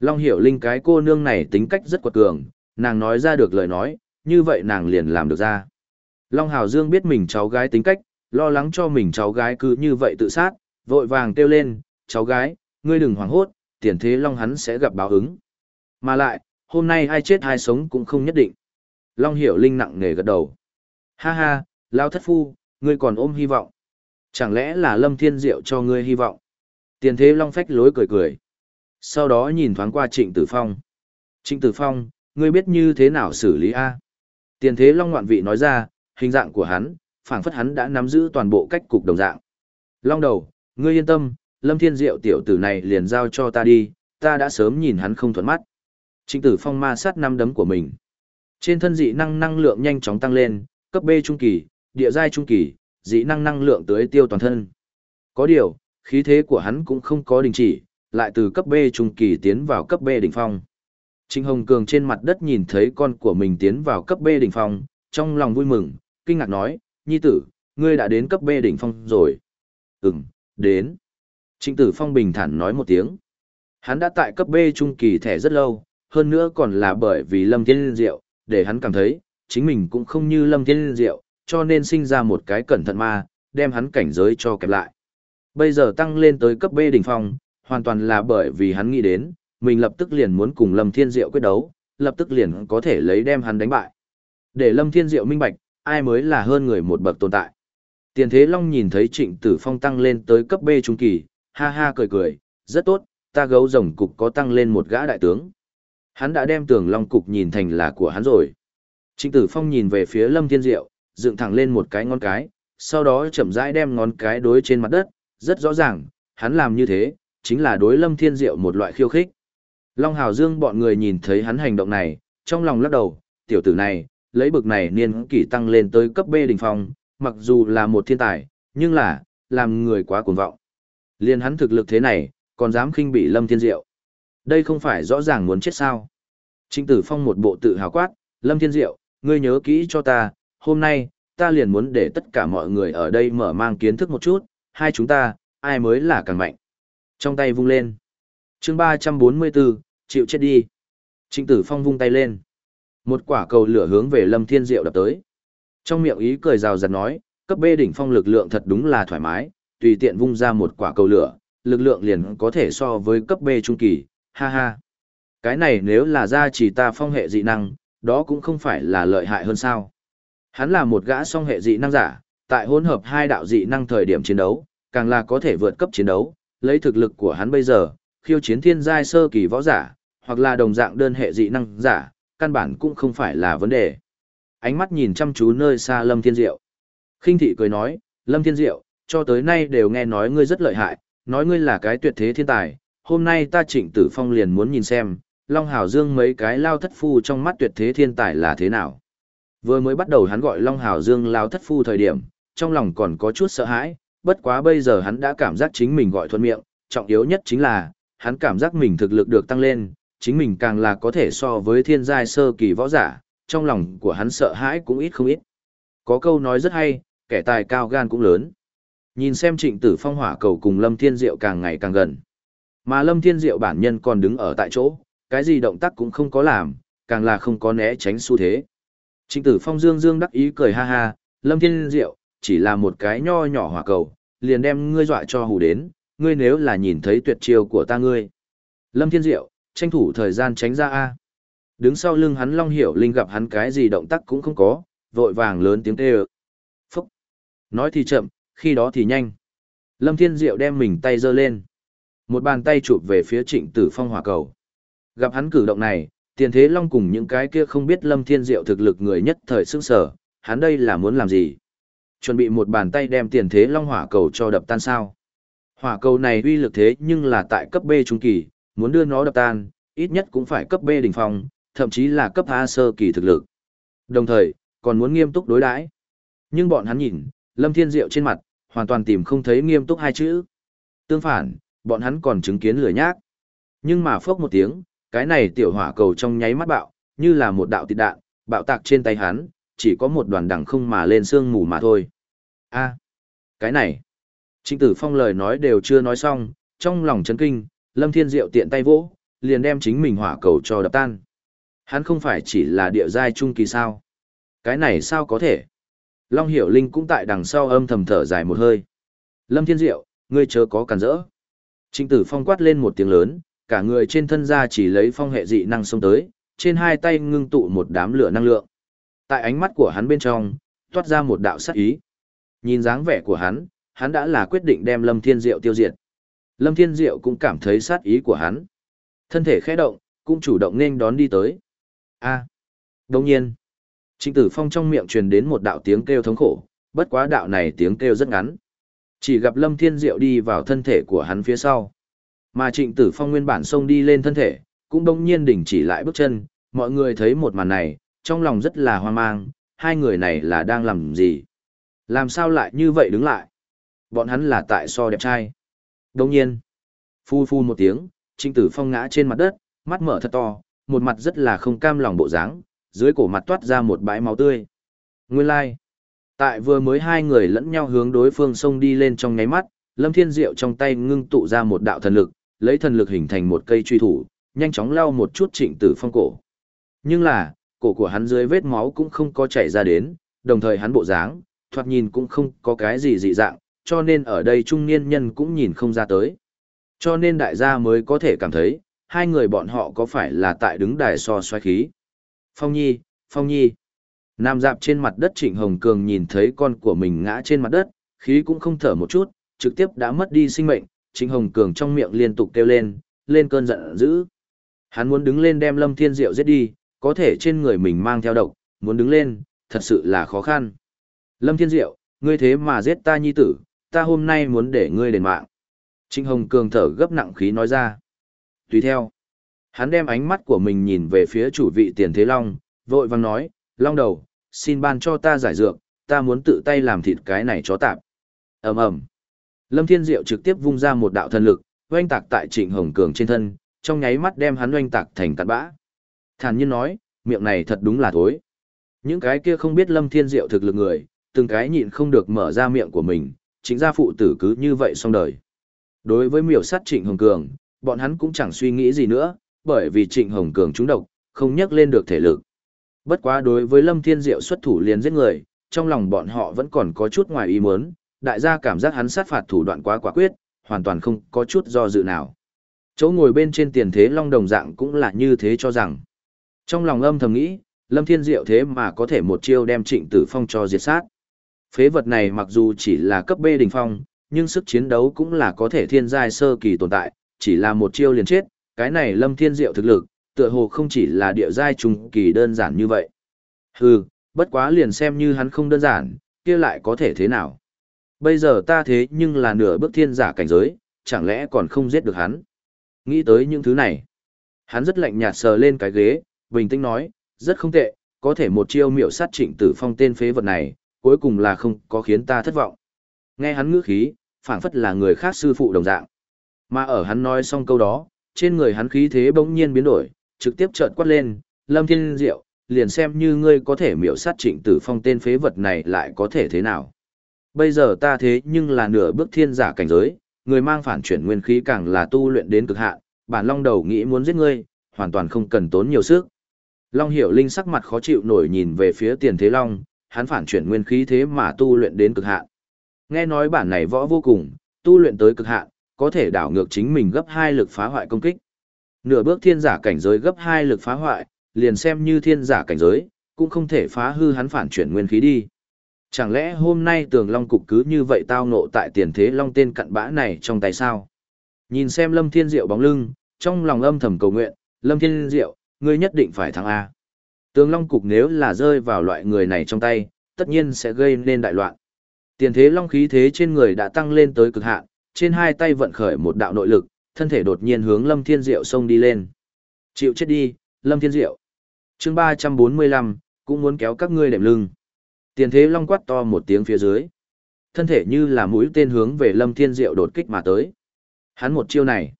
Long Hiểu Linh cái cô nương này tính cách rất quật cường, nàng nói ra được lời nói, như vậy nàng liền làm được ra. Long Hào Dương biết mình cháu gái tính cách, lo lắng cho mình cháu gái cứ như vậy tự sát, vội vàng kêu lên, cháu gái, ngươi đừng hoảng hốt, tiền thế Long hắn sẽ gặp báo ứng. Mà lại, hôm nay ai chết ai sống cũng không nhất định. Long Hiểu Linh nặng nề gật đầu. Ha ha, Lao Thất Phu, ngươi còn ôm hy vọng. Chẳng lẽ là Lâm Thiên Diệu cho ngươi hy vọng? Tiền thế Long phách lối cười cười. Sau đó nhìn thoáng qua Trịnh Tử Phong. Trịnh Tử Phong, ngươi biết như thế nào xử lý A? Tiền thế Long ngoạn vị nói ra, hình dạng của hắn, phảng phất hắn đã nắm giữ toàn bộ cách cục đồng dạng. Long đầu, ngươi yên tâm, Lâm Thiên Diệu tiểu tử này liền giao cho ta đi, ta đã sớm nhìn hắn không thuận mắt. Trịnh tử phong ma sát năm đấm của mình. Trên thân dị năng năng lượng nhanh chóng tăng lên, cấp B trung kỳ, địa giai trung kỳ, dị năng năng lượng tới tiêu toàn thân. Có điều, khí thế của hắn cũng không có đình chỉ, lại từ cấp B trung kỳ tiến vào cấp B đỉnh phong. Trịnh Hồng Cường trên mặt đất nhìn thấy con của mình tiến vào cấp B đỉnh phong, trong lòng vui mừng, kinh ngạc nói, nhi tử, ngươi đã đến cấp B đỉnh phong rồi. Ừm, đến. Trịnh tử phong bình thản nói một tiếng. Hắn đã tại cấp B trung kỳ thẻ rất lâu, hơn nữa còn là bởi vì Lâm Thiên Diệu, để hắn cảm thấy, chính mình cũng không như Lâm Thiên Diệu, cho nên sinh ra một cái cẩn thận ma, đem hắn cảnh giới cho kẹp lại. Bây giờ tăng lên tới cấp B đỉnh phong, hoàn toàn là bởi vì hắn nghĩ đến, mình lập tức liền muốn cùng Lâm Thiên Diệu quyết đấu, lập tức liền có thể lấy đem hắn đánh bại. Để Lâm Thiên Diệu minh bạch, ai mới là hơn người một bậc tồn tại. Tiền Thế Long nhìn thấy Trịnh Tử Phong tăng lên tới cấp B trung kỳ, ha ha cười cười, rất tốt, ta gấu rồng cục có tăng lên một gã đại tướng. Hắn đã đem tường Long cục nhìn thành là của hắn rồi. Trịnh Tử Phong nhìn về phía Lâm Thiên Diệu, dựng thẳng lên một cái ngón cái, sau đó chậm rãi đem ngón cái đối trên mặt đất, rất rõ ràng, hắn làm như thế, chính là đối Lâm Thiên Diệu một loại khiêu khích. Long Hào Dương bọn người nhìn thấy hắn hành động này, trong lòng lắc đầu, tiểu tử này, lấy bực này niên kỷ tăng lên tới cấp B đỉnh phong, mặc dù là một thiên tài, nhưng là, làm người quá cuồng vọng. Liên hắn thực lực thế này, còn dám khinh bị Lâm Thiên Diệu. Đây không phải rõ ràng muốn chết sao. Trịnh Tử Phong một bộ tự hào quát, Lâm Thiên Diệu, ngươi nhớ kỹ cho ta, hôm nay, ta liền muốn để tất cả mọi người ở đây mở mang kiến thức một chút, hai chúng ta, ai mới là càng mạnh. Trong tay vung lên. chương 344, chịu chết đi. Trịnh Tử Phong vung tay lên. Một quả cầu lửa hướng về Lâm Thiên Diệu đập tới. Trong miệng ý cười rào rạt nói, cấp B đỉnh phong lực lượng thật đúng là thoải mái, tùy tiện vung ra một quả cầu lửa, lực lượng liền có thể so với cấp B trung kỳ, ha ha. Cái này nếu là ra chỉ ta phong hệ dị năng, đó cũng không phải là lợi hại hơn sao. Hắn là một gã song hệ dị năng giả, tại hỗn hợp hai đạo dị năng thời điểm chiến đấu, càng là có thể vượt cấp chiến đấu, lấy thực lực của hắn bây giờ, khiêu chiến thiên giai sơ kỳ võ giả, hoặc là đồng dạng đơn hệ dị năng giả, căn bản cũng không phải là vấn đề. Ánh mắt nhìn chăm chú nơi xa Lâm Thiên Diệu. khinh thị cười nói, Lâm Thiên Diệu, cho tới nay đều nghe nói ngươi rất lợi hại, nói ngươi là cái tuyệt thế thiên tài, hôm nay ta trịnh tử phong liền muốn nhìn xem, Long Hào Dương mấy cái lao thất phu trong mắt tuyệt thế thiên tài là thế nào. Vừa mới bắt đầu hắn gọi Long Hào Dương lao thất phu thời điểm, trong lòng còn có chút sợ hãi, bất quá bây giờ hắn đã cảm giác chính mình gọi thuận miệng, trọng yếu nhất chính là, hắn cảm giác mình thực lực được tăng lên, chính mình càng là có thể so với thiên giai sơ kỳ võ giả, trong lòng của hắn sợ hãi cũng ít không ít. Có câu nói rất hay, kẻ tài cao gan cũng lớn. Nhìn xem trịnh tử phong hỏa cầu cùng Lâm Thiên Diệu càng ngày càng gần. Mà Lâm Thiên Diệu bản nhân còn đứng ở tại chỗ, cái gì động tác cũng không có làm, càng là không có né tránh xu thế. Trịnh tử phong dương dương đắc ý cười ha ha, lâm thiên diệu, chỉ là một cái nho nhỏ hỏa cầu, liền đem ngươi dọa cho hù đến, ngươi nếu là nhìn thấy tuyệt chiêu của ta ngươi. Lâm thiên diệu, tranh thủ thời gian tránh ra A. Đứng sau lưng hắn Long Hiểu Linh gặp hắn cái gì động tác cũng không có, vội vàng lớn tiếng kêu. Phúc! Nói thì chậm, khi đó thì nhanh. Lâm Thiên Diệu đem mình tay giơ lên. Một bàn tay chụp về phía trịnh tử phong hỏa cầu. Gặp hắn cử động này, tiền thế long cùng những cái kia không biết Lâm Thiên Diệu thực lực người nhất thời sức sở, hắn đây là muốn làm gì? Chuẩn bị một bàn tay đem tiền thế long hỏa cầu cho đập tan sao? Hỏa cầu này uy lực thế nhưng là tại cấp B trung kỳ, muốn đưa nó đập tan, ít nhất cũng phải cấp B đỉnh phong, thậm chí là cấp A sơ kỳ thực lực. Đồng thời, còn muốn nghiêm túc đối đãi. Nhưng bọn hắn nhìn, Lâm Thiên Diệu trên mặt, hoàn toàn tìm không thấy nghiêm túc hai chữ. Tương phản, bọn hắn còn chứng kiến lửa nhác. Nhưng mà phốc một tiếng, cái này tiểu hỏa cầu trong nháy mắt bạo, như là một đạo tịt đạn, bạo tạc trên tay hắn, chỉ có một đoàn đằng không mà lên sương mù mà thôi. A, cái này. Trịnh Tử Phong lời nói đều chưa nói xong, trong lòng chấn kinh, Lâm Thiên Diệu tiện tay vỗ, liền đem chính mình hỏa cầu cho đập tan. Hắn không phải chỉ là địa giai trung kỳ sao? Cái này sao có thể? Long Hiểu Linh cũng tại đằng sau âm thầm thở dài một hơi. Lâm Thiên Diệu, ngươi chớ có cản rỡ. Trịnh Tử Phong quát lên một tiếng lớn, cả người trên thân ra chỉ lấy phong hệ dị năng xông tới, trên hai tay ngưng tụ một đám lửa năng lượng. Tại ánh mắt của hắn bên trong, toát ra một đạo sát ý. Nhìn dáng vẻ của hắn, hắn đã là quyết định đem Lâm Thiên Diệu tiêu diệt. Lâm Thiên Diệu cũng cảm thấy sát ý của hắn. Thân thể khẽ động, cũng chủ động nên đón đi tới. A. À. Đồng nhiên, Trịnh Tử Phong trong miệng truyền đến một đạo tiếng kêu thống khổ, bất quá đạo này tiếng kêu rất ngắn. Chỉ gặp Lâm Thiên Diệu đi vào thân thể của hắn phía sau. Mà Trịnh Tử Phong nguyên bản xông đi lên thân thể, cũng đông nhiên đình chỉ lại bước chân, mọi người thấy một màn này, trong lòng rất là hoang mang, hai người này là đang làm gì? Làm sao lại như vậy đứng lại? Bọn hắn là tại so đẹp trai. Đông nhiên, phu phu một tiếng, Trịnh Tử Phong ngã trên mặt đất, mắt mở thật to, một mặt rất là không cam lòng bộ dáng, dưới cổ mặt toát ra một bãi máu tươi. Nguyên lai, like. tại vừa mới hai người lẫn nhau hướng đối phương xông đi lên trong nháy mắt, Lâm Thiên Diệu trong tay ngưng tụ ra một đạo thần lực, lấy thần lực hình thành một cây truy thủ, nhanh chóng lao một chút Trịnh Tử Phong cổ. Nhưng là, cổ của hắn dưới vết máu cũng không có chảy ra đến, đồng thời hắn bộ dáng, thoạt nhìn cũng không có cái gì dị dạng, cho nên ở đây trung niên nhân cũng nhìn không ra tới. Cho nên đại gia mới có thể cảm thấy, hai người bọn họ có phải là tại đứng đài so xoay khí. Phong Nhi, Phong Nhi. Nam dạp trên mặt đất Trịnh Hồng Cường nhìn thấy con của mình ngã trên mặt đất, khí cũng không thở một chút, trực tiếp đã mất đi sinh mệnh, Trịnh Hồng Cường trong miệng liên tục kêu lên, lên cơn giận dữ. Hắn muốn đứng lên đem Lâm Thiên Diệu giết đi, có thể trên người mình mang theo độc, muốn đứng lên, thật sự là khó khăn. Lâm Thiên Diệu, ngươi thế mà giết ta nhi tử, ta hôm nay muốn để ngươi đền mạng. Trịnh Hồng Cường thở gấp nặng khí nói ra. Tùy theo. Hắn đem ánh mắt của mình nhìn về phía chủ vị tiền thế long, vội vàng nói, long đầu, xin ban cho ta giải dược, ta muốn tự tay làm thịt cái này chó tạp. ầm ầm Lâm Thiên Diệu trực tiếp vung ra một đạo thần lực, oanh tạc tại Trịnh Hồng Cường trên thân, trong nháy mắt đem hắn oanh tạc thành cặn bã. Thản nhiên nói, miệng này thật đúng là thối. Những cái kia không biết Lâm Thiên Diệu thực lực người, từng cái nhịn không được mở ra miệng của mình, chính ra phụ tử cứ như vậy xong đời. Đối với miểu sát Trịnh Hồng Cường, bọn hắn cũng chẳng suy nghĩ gì nữa, bởi vì Trịnh Hồng Cường trúng độc, không nhắc lên được thể lực. Bất quá đối với Lâm Thiên Diệu xuất thủ liền giết người, trong lòng bọn họ vẫn còn có chút ngoài ý muốn, đại gia cảm giác hắn sát phạt thủ đoạn quá quả quyết, hoàn toàn không có chút do dự nào. Chỗ ngồi bên trên tiền thế long đồng dạng cũng là như thế cho rằng. Trong lòng âm thầm nghĩ, Lâm Thiên Diệu thế mà có thể một chiêu đem Trịnh Tử Phong cho diệt sát. Phế vật này mặc dù chỉ là cấp B đỉnh phong, nhưng sức chiến đấu cũng là có thể thiên giai sơ kỳ tồn tại, chỉ là một chiêu liền chết, cái này Lâm Thiên Diệu thực lực, tựa hồ không chỉ là địa giai trùng kỳ đơn giản như vậy. Hừ, bất quá liền xem như hắn không đơn giản, kia lại có thể thế nào? Bây giờ ta thế nhưng là nửa bước thiên giả cảnh giới, chẳng lẽ còn không giết được hắn? Nghĩ tới những thứ này, hắn rất lạnh nhạt sờ lên cái ghế, bình tĩnh nói, rất không tệ, có thể một chiêu miểu sát trịnh tử phong tên phế vật này, cuối cùng là không có khiến ta thất vọng. Nghe hắn ngữ khí, phảng phất là người khác sư phụ đồng dạng. Mà ở hắn nói xong câu đó, trên người hắn khí thế bỗng nhiên biến đổi, trực tiếp trợn quát lên, Lâm Thiên Diệu, liền xem như ngươi có thể miểu sát trịnh tử phong tên phế vật này lại có thể thế nào. Bây giờ ta thế nhưng là nửa bước thiên giả cảnh giới, người mang phản chuyển nguyên khí càng là tu luyện đến cực hạn, bản long đầu nghĩ muốn giết ngươi, hoàn toàn không cần tốn nhiều sức. Long Hiểu Linh sắc mặt khó chịu nổi nhìn về phía Tiền Thế Long, hắn phản chuyển nguyên khí thế mà tu luyện đến cực hạn. Nghe nói bản này võ vô cùng, tu luyện tới cực hạn, có thể đảo ngược chính mình gấp hai lực phá hoại công kích. Nửa bước thiên giả cảnh giới gấp hai lực phá hoại, liền xem như thiên giả cảnh giới, cũng không thể phá hư hắn phản chuyển nguyên khí đi. Chẳng lẽ hôm nay tường long cục cứ như vậy tao nộ tại tiền thế long tên cặn bã này trong tay sao? Nhìn xem lâm thiên diệu bóng lưng, trong lòng âm thầm cầu nguyện, lâm thiên diệu, ngươi nhất định phải thắng A. Tường long cục nếu là rơi vào loại người này trong tay, tất nhiên sẽ gây nên đại loạn. Tiền thế long khí thế trên người đã tăng lên tới cực hạn, trên hai tay vận khởi một đạo nội lực, thân thể đột nhiên hướng lâm thiên diệu xông đi lên. Chịu chết đi, lâm thiên diệu. chương ba trăm bốn mươi lăm cũng muốn kéo các ngươi đệm lưng. Tiền thế long quát to một tiếng phía dưới. Thân thể như là mũi tên hướng về Lâm Thiên Diệu đột kích mà tới. Hắn một chiêu này.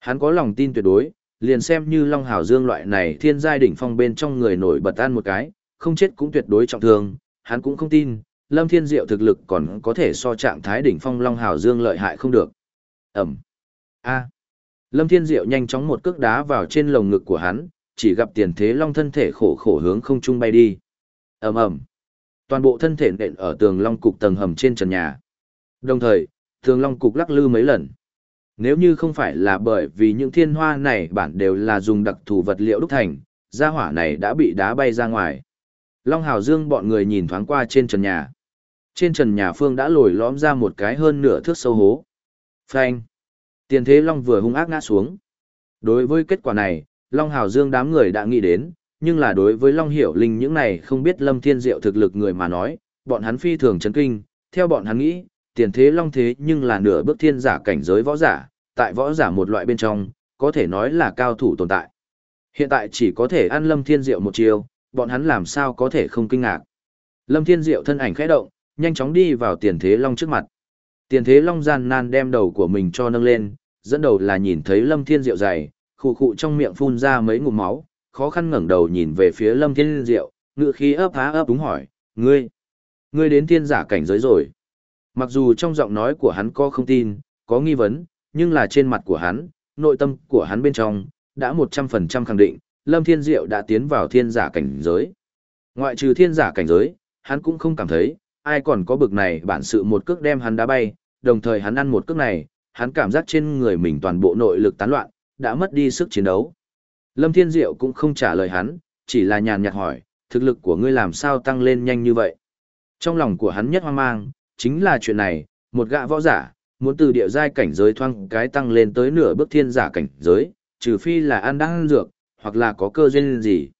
Hắn có lòng tin tuyệt đối, liền xem như Long Hảo Dương loại này thiên giai đỉnh phong bên trong người nổi bật tan một cái, không chết cũng tuyệt đối trọng thương, hắn cũng không tin, Lâm Thiên Diệu thực lực còn có thể so trạng thái đỉnh phong Long Hào Dương lợi hại không được. Ẩm. A. Lâm Thiên Diệu nhanh chóng một cước đá vào trên lồng ngực của hắn, chỉ gặp tiền thế long thân thể khổ khổ hướng không trung bay đi. ầm ầm, toàn bộ thân thể nện ở tường long cục tầng hầm trên trần nhà. Đồng thời, tường long cục lắc lư mấy lần. Nếu như không phải là bởi vì những thiên hoa này bản đều là dùng đặc thù vật liệu đúc thành, gia hỏa này đã bị đá bay ra ngoài. Long Hào Dương bọn người nhìn thoáng qua trên trần nhà. Trên trần nhà phương đã lồi lõm ra một cái hơn nửa thước sâu hố. Phanh. Tiền thế Long vừa hung ác ngã xuống. Đối với kết quả này, Long Hào Dương đám người đã nghĩ đến, nhưng là đối với Long Hiểu Linh những này không biết Lâm Thiên Diệu thực lực người mà nói, bọn hắn phi thường chấn kinh, theo bọn hắn nghĩ, tiền thế Long thế nhưng là nửa bước thiên giả cảnh giới võ giả, tại võ giả một loại bên trong, có thể nói là cao thủ tồn tại. Hiện tại chỉ có thể ăn Lâm Thiên Diệu một chiều, bọn hắn làm sao có thể không kinh ngạc. Lâm Thiên Diệu thân ảnh khẽ động, nhanh chóng đi vào tiền thế Long trước mặt. Tiền thế Long gian nan đem đầu của mình cho nâng lên, dẫn đầu là nhìn thấy Lâm Thiên Diệu dày, khụ khụ trong miệng phun ra mấy ngụm máu, khó khăn ngẩng đầu nhìn về phía Lâm Thiên Diệu, ngựa khí ấp há ấp đúng hỏi, ngươi, ngươi đến thiên giả cảnh giới rồi. Mặc dù trong giọng nói của hắn có không tin, có nghi vấn, nhưng là trên mặt của hắn, nội tâm của hắn bên trong, đã 100% khẳng định, Lâm Thiên Diệu đã tiến vào thiên giả cảnh giới. Ngoại trừ thiên giả cảnh giới, hắn cũng không cảm thấy, ai còn có bực này bản sự một cước đem hắn đá bay, đồng thời hắn ăn một cước này, hắn cảm giác trên người mình toàn bộ nội lực tán loạn, đã mất đi sức chiến đấu. Lâm Thiên Diệu cũng không trả lời hắn, chỉ là nhàn nhạt hỏi, thực lực của ngươi làm sao tăng lên nhanh như vậy? Trong lòng của hắn nhất hoang mang, chính là chuyện này, một gã võ giả, muốn từ địa giai cảnh giới thoang cái tăng lên tới nửa bước thiên giả cảnh giới, trừ phi là ăn đang dược, hoặc là có cơ duyên gì.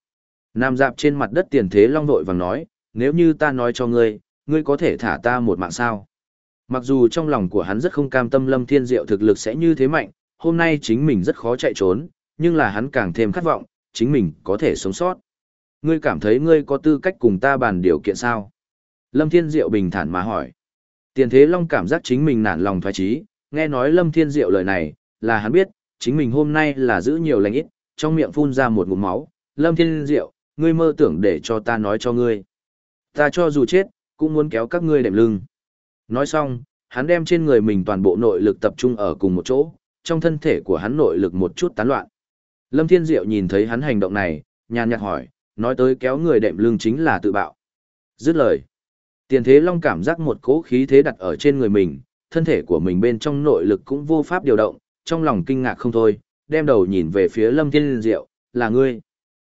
Nam dạp trên mặt đất tiền thế long vội vàng nói, nếu như ta nói cho ngươi, ngươi có thể thả ta một mạng sao. Mặc dù trong lòng của hắn rất không cam tâm lâm thiên diệu thực lực sẽ như thế mạnh, hôm nay chính mình rất khó chạy trốn, nhưng là hắn càng thêm khát vọng, chính mình có thể sống sót. Ngươi cảm thấy ngươi có tư cách cùng ta bàn điều kiện sao? Lâm Thiên Diệu bình thản mà hỏi. Tiền Thế Long cảm giác chính mình nản lòng thoái trí, nghe nói Lâm Thiên Diệu lời này, là hắn biết, chính mình hôm nay là giữ nhiều lành ít, trong miệng phun ra một ngụm máu. Lâm Thiên Diệu, ngươi mơ tưởng để cho ta nói cho ngươi. Ta cho dù chết, cũng muốn kéo các ngươi đệm lưng. Nói xong, hắn đem trên người mình toàn bộ nội lực tập trung ở cùng một chỗ, trong thân thể của hắn nội lực một chút tán loạn. Lâm Thiên Diệu nhìn thấy hắn hành động này, nhàn nhạt hỏi, nói tới kéo người đệm lưng chính là tự bạo. Dứt lời. Tiền Thế Long cảm giác một cỗ khí thế đặt ở trên người mình, thân thể của mình bên trong nội lực cũng vô pháp điều động, trong lòng kinh ngạc không thôi, đem đầu nhìn về phía Lâm Thiên Diệu, là ngươi.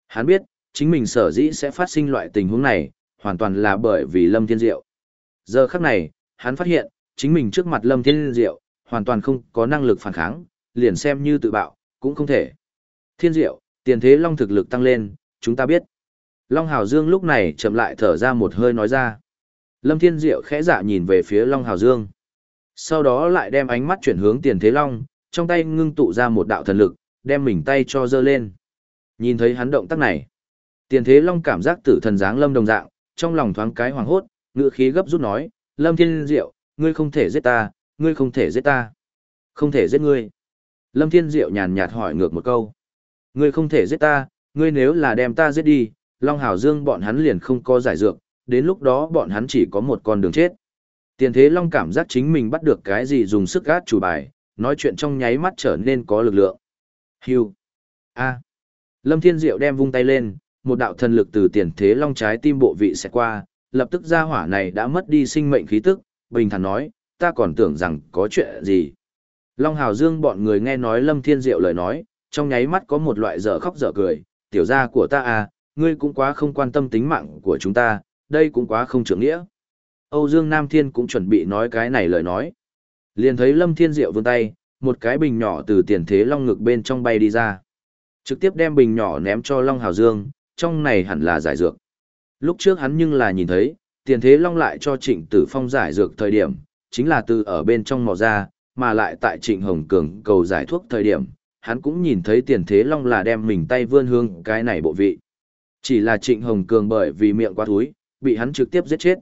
Hắn biết, chính mình sở dĩ sẽ phát sinh loại tình huống này, hoàn toàn là bởi vì Lâm Thiên Diệu. Giờ khắc này, hắn phát hiện, chính mình trước mặt Lâm Thiên Diệu, hoàn toàn không có năng lực phản kháng, liền xem như tự bạo, cũng không thể. Thiên diệu, tiền thế long thực lực tăng lên, chúng ta biết. Long Hào Dương lúc này chậm lại thở ra một hơi nói ra. Lâm Thiên Diệu khẽ dạ nhìn về phía Long Hào Dương. Sau đó lại đem ánh mắt chuyển hướng tiền thế long, trong tay ngưng tụ ra một đạo thần lực, đem mình tay cho dơ lên. Nhìn thấy hắn động tác này. Tiền thế long cảm giác tử thần dáng lâm đồng dạng, trong lòng thoáng cái hoảng hốt, ngựa khí gấp rút nói, Lâm Thiên Diệu, ngươi không thể giết ta, ngươi không thể giết ta. Không thể giết ngươi. Lâm Thiên Diệu nhàn nhạt hỏi ngược một câu. Ngươi không thể giết ta, ngươi nếu là đem ta giết đi, Long Hảo Dương bọn hắn liền không có giải dược, đến lúc đó bọn hắn chỉ có một con đường chết. Tiền thế Long cảm giác chính mình bắt được cái gì dùng sức gát chủ bài, nói chuyện trong nháy mắt trở nên có lực lượng. Hưu. A. Lâm Thiên Diệu đem vung tay lên, một đạo thần lực từ tiền thế long trái tim bộ vị sẽ qua, lập tức gia hỏa này đã mất đi sinh mệnh khí tức, bình thản nói, ta còn tưởng rằng có chuyện gì. Long Hào Dương bọn người nghe nói Lâm Thiên Diệu lời nói, trong nháy mắt có một loại dở khóc dở cười, tiểu gia của ta à, ngươi cũng quá không quan tâm tính mạng của chúng ta, đây cũng quá không trưởng nghĩa. Âu Dương Nam Thiên cũng chuẩn bị nói cái này lời nói. Liền thấy Lâm Thiên Diệu vươn tay, một cái bình nhỏ từ tiền thế long ngực bên trong bay đi ra. Trực tiếp đem bình nhỏ ném cho Long Hào Dương, trong này hẳn là giải dược. Lúc trước hắn nhưng là nhìn thấy, tiền thế long lại cho trịnh tử phong giải dược thời điểm, chính là từ ở bên trong mò ra, mà lại tại trịnh hồng cường cầu giải thuốc thời điểm, hắn cũng nhìn thấy tiền thế long là đem mình tay vươn hương cái này bộ vị. Chỉ là trịnh hồng cường bởi vì miệng quá thúi, bị hắn trực tiếp giết chết.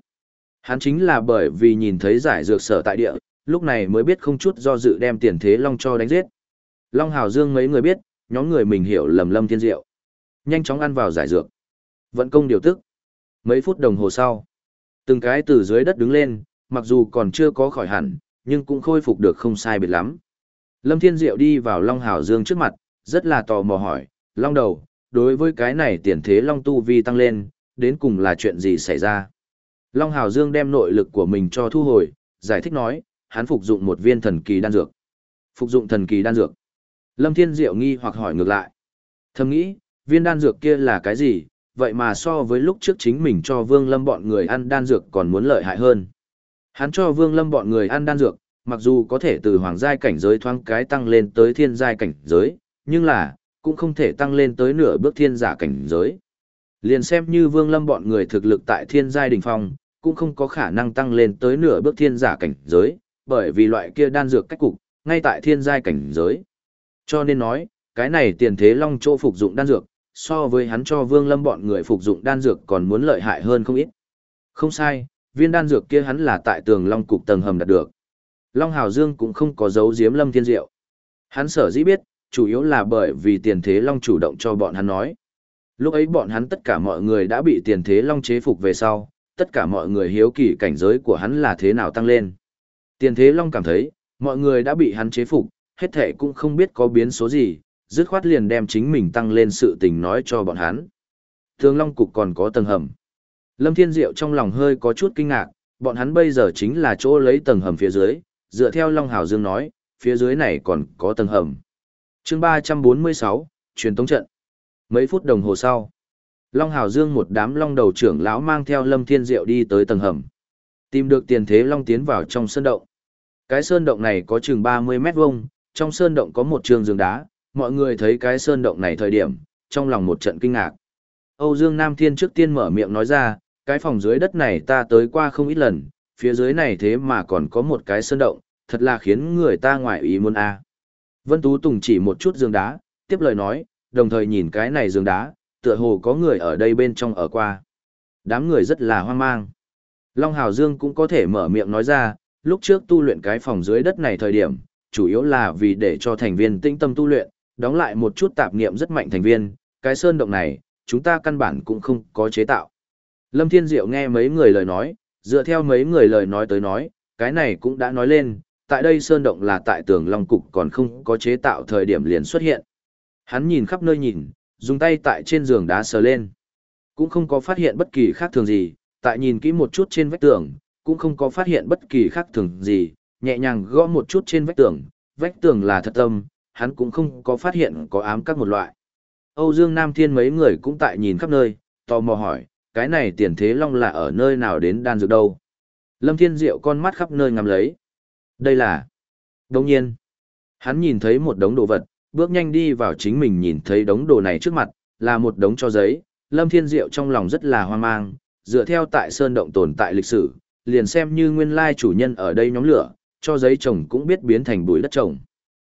Hắn chính là bởi vì nhìn thấy giải dược sở tại địa, lúc này mới biết không chút do dự đem tiền thế long cho đánh giết. Long Hào Dương mấy người biết, nhóm người mình hiểu lầm lâm thiên diệu. Nhanh chóng ăn vào giải dược. Vận công điều tức. Mấy phút đồng hồ sau, từng cái từ dưới đất đứng lên, mặc dù còn chưa có khỏi hẳn, nhưng cũng khôi phục được không sai biệt lắm. Lâm Thiên Diệu đi vào Long Hảo Dương trước mặt, rất là tò mò hỏi, Long đầu, đối với cái này tiền thế Long Tu Vi tăng lên, đến cùng là chuyện gì xảy ra? Long Hảo Dương đem nội lực của mình cho thu hồi, giải thích nói, hắn phục dụng một viên thần kỳ đan dược. Phục dụng thần kỳ đan dược. Lâm Thiên Diệu nghi hoặc hỏi ngược lại. Thầm nghĩ, viên đan dược kia là cái gì, vậy mà so với lúc trước chính mình cho Vương Lâm bọn người ăn đan dược còn muốn lợi hại hơn. Hắn cho Vương Lâm bọn người ăn đan dược, mặc dù có thể từ hoàng giai cảnh giới thoáng cái tăng lên tới thiên giai cảnh giới, nhưng là, cũng không thể tăng lên tới nửa bước thiên giả cảnh giới. Liền xem như Vương Lâm bọn người thực lực tại thiên giai đỉnh phong, cũng không có khả năng tăng lên tới nửa bước thiên giả cảnh giới, bởi vì loại kia đan dược cách cục, ngay tại thiên giai cảnh giới. Cho nên nói, cái này tiền thế long chỗ phục dụng đan dược, so với hắn cho Vương Lâm bọn người phục dụng đan dược còn muốn lợi hại hơn không ít. Không sai, viên đan dược kia hắn là tại tường long cục tầng hầm đạt được. Long Hào Dương cũng không có giấu giếm Lâm Thiên Diệu. Hắn sở dĩ biết, chủ yếu là bởi vì tiền thế long chủ động cho bọn hắn nói. Lúc ấy bọn hắn tất cả mọi người đã bị tiền thế long chế phục về sau, tất cả mọi người hiếu kỳ cảnh giới của hắn là thế nào tăng lên. Tiền thế long cảm thấy, mọi người đã bị hắn chế phục, hết thể cũng không biết có biến số gì, dứt khoát liền đem chính mình tăng lên sự tình nói cho bọn hắn. Thường long cục còn có tầng hầm. Lâm Thiên Diệu trong lòng hơi có chút kinh ngạc, bọn hắn bây giờ chính là chỗ lấy tầng hầm phía dưới, dựa theo Long Hào Dương nói, phía dưới này còn có tầng hầm. chương 346, truyền tống trận. Mấy phút đồng hồ sau, Long Hào Dương một đám long đầu trưởng lão mang theo Lâm Thiên Diệu đi tới tầng hầm. Tìm được tiền thế long tiến vào trong sơn động. Cái sơn động này có chừng 30 mét vuông, trong sơn động có một trường giường đá, mọi người thấy cái sơn động này thời điểm, trong lòng một trận kinh ngạc. Âu Dương Nam Thiên trước tiên mở miệng nói ra, cái phòng dưới đất này ta tới qua không ít lần, phía dưới này thế mà còn có một cái sơn động, thật là khiến người ta ngoại ý muốn a. Vân Tú Tùng chỉ một chút giường đá, tiếp lời nói, đồng thời nhìn cái này giường đá, tựa hồ có người ở đây bên trong ở qua. Đám người rất là hoang mang. Long Hào Dương cũng có thể mở miệng nói ra, lúc trước tu luyện cái phòng dưới đất này thời điểm, chủ yếu là vì để cho thành viên tĩnh tâm tu luyện, đóng lại một chút tạp niệm rất mạnh thành viên, cái sơn động này, chúng ta căn bản cũng không có chế tạo. Lâm Thiên Diệu nghe mấy người lời nói, dựa theo mấy người lời nói tới nói, cái này cũng đã nói lên, tại đây sơn động là tại tường Long Cục còn không có chế tạo thời điểm liền xuất hiện. Hắn nhìn khắp nơi nhìn, dùng tay tại trên giường đá sờ lên. Cũng không có phát hiện bất kỳ khác thường gì, tại nhìn kỹ một chút trên vách tường, cũng không có phát hiện bất kỳ khác thường gì, nhẹ nhàng gõ một chút trên vách tường, vách tường là thật tâm, hắn cũng không có phát hiện có ám các một loại. Âu Dương Nam Thiên mấy người cũng tại nhìn khắp nơi, tò mò hỏi, cái này tiền thế long là ở nơi nào đến đan dược đâu? Lâm Thiên Diệu con mắt khắp nơi ngắm lấy. Đây là... Đồng nhiên, hắn nhìn thấy một đống đồ vật, bước nhanh đi vào chính mình nhìn thấy đống đồ này trước mặt, là một đống cho giấy. Lâm Thiên Diệu trong lòng rất là hoang mang, dựa theo tại Sơn Động tồn tại lịch sử, liền xem như nguyên lai chủ nhân ở đây nhóm lửa, cho giấy trồng cũng biết biến thành bụi đất trồng.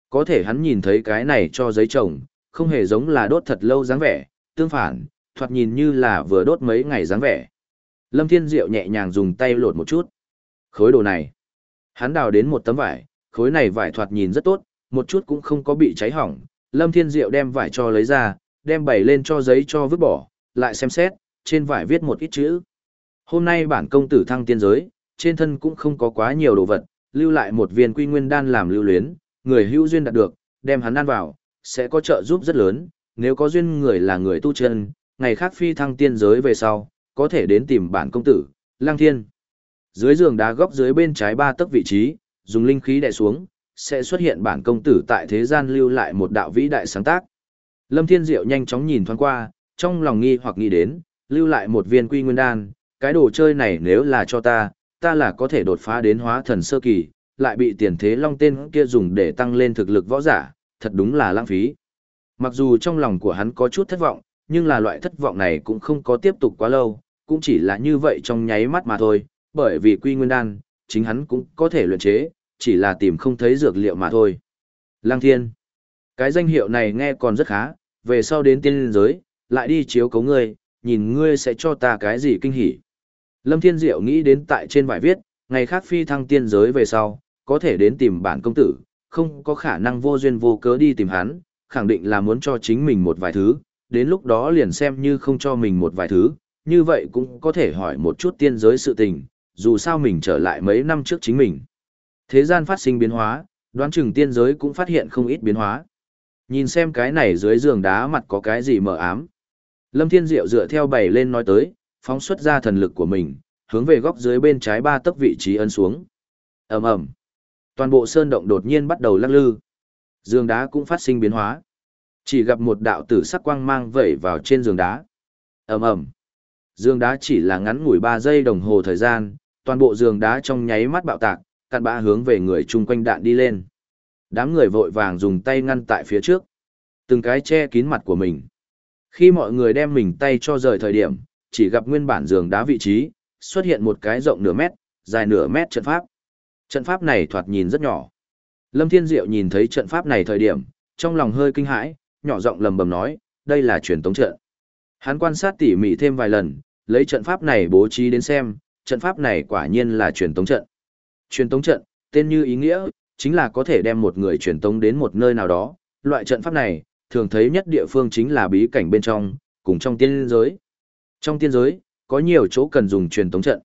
Có thể hắn nhìn thấy cái này cho giấy trồng, không hề giống là đốt thật lâu dáng vẻ, tương phản, thoạt nhìn như là vừa đốt mấy ngày dáng vẻ. Lâm Thiên Diệu nhẹ nhàng dùng tay lột một chút. Khối đồ này, hắn đào đến một tấm vải, khối này vải thoạt nhìn rất tốt, một chút cũng không có bị cháy hỏng. Lâm Thiên Diệu đem vải cho lấy ra, đem bày lên cho giấy cho vứt bỏ, lại xem xét, trên vải viết một ít chữ. Hôm nay bản công tử thăng tiên giới, trên thân cũng không có quá nhiều đồ vật, lưu lại một viên quy nguyên đan làm lưu luyến, người hữu duyên đạt được, đem hắn ăn vào, sẽ có trợ giúp rất lớn, nếu có duyên người là người tu chân, ngày khác phi thăng tiên giới về sau, có thể đến tìm bản công tử, Lang Thiên. Dưới giường đá góc dưới bên trái ba tấc vị trí, dùng linh khí đè xuống, sẽ xuất hiện bản công tử tại thế gian lưu lại một đạo vĩ đại sáng tác. Lâm Thiên Diệu nhanh chóng nhìn thoáng qua, trong lòng nghi hoặc nghĩ đến, lưu lại một viên quy nguyên đan, cái đồ chơi này nếu là cho ta, ta là có thể đột phá đến hóa thần sơ kỳ, lại bị tiền thế long tên kia dùng để tăng lên thực lực võ giả, thật đúng là lãng phí. Mặc dù trong lòng của hắn có chút thất vọng, nhưng là loại thất vọng này cũng không có tiếp tục quá lâu, cũng chỉ là như vậy trong nháy mắt mà thôi, bởi vì quy nguyên đan, chính hắn cũng có thể luyện chế, chỉ là tìm không thấy dược liệu mà thôi. Lăng thiên. Cái danh hiệu này nghe còn rất khá, về sau đến tiên giới, lại đi chiếu cấu ngươi, nhìn ngươi sẽ cho ta cái gì kinh hỉ. Lâm Thiên Diệu nghĩ đến tại trên bài viết, ngày khác phi thăng tiên giới về sau, có thể đến tìm bản công tử, không có khả năng vô duyên vô cớ đi tìm hắn, khẳng định là muốn cho chính mình một vài thứ, đến lúc đó liền xem như không cho mình một vài thứ, như vậy cũng có thể hỏi một chút tiên giới sự tình, dù sao mình trở lại mấy năm trước chính mình. Thế gian phát sinh biến hóa, đoán chừng tiên giới cũng phát hiện không ít biến hóa. Nhìn xem cái này dưới giường đá mặt có cái gì mờ ám. Lâm Thiên Diệu dựa theo bày lên nói tới, phóng xuất ra thần lực của mình, hướng về góc dưới bên trái ba tấc vị trí ấn xuống. ầm ầm, toàn bộ sơn động đột nhiên bắt đầu lắc lư. Giường đá cũng phát sinh biến hóa. Chỉ gặp một đạo tử sắc quang mang vẩy vào trên giường đá. ầm ầm, giường đá chỉ là ngắn ngủi 3 giây đồng hồ thời gian, toàn bộ giường đá trong nháy mắt bạo tạc, cạn bã hướng về người chung quanh đạn đi lên. Đám người vội vàng dùng tay ngăn tại phía trước, từng cái che kín mặt của mình. Khi mọi người đem mình tay cho rời thời điểm, chỉ gặp nguyên bản giường đá vị trí, xuất hiện một cái rộng nửa mét, dài nửa mét trận pháp. Trận pháp này thoạt nhìn rất nhỏ. Lâm Thiên Diệu nhìn thấy trận pháp này thời điểm, trong lòng hơi kinh hãi, nhỏ giọng lầm bầm nói, đây là truyền tống trận. Hắn quan sát tỉ mỉ thêm vài lần, lấy trận pháp này bố trí đến xem, trận pháp này quả nhiên là truyền tống trận. Truyền tống trận, tên như ý nghĩa, chính là có thể đem một người truyền tống đến một nơi nào đó. Loại trận pháp này, thường thấy nhất địa phương chính là bí cảnh bên trong, cùng trong tiên giới. Trong tiên giới, có nhiều chỗ cần dùng truyền tống trận.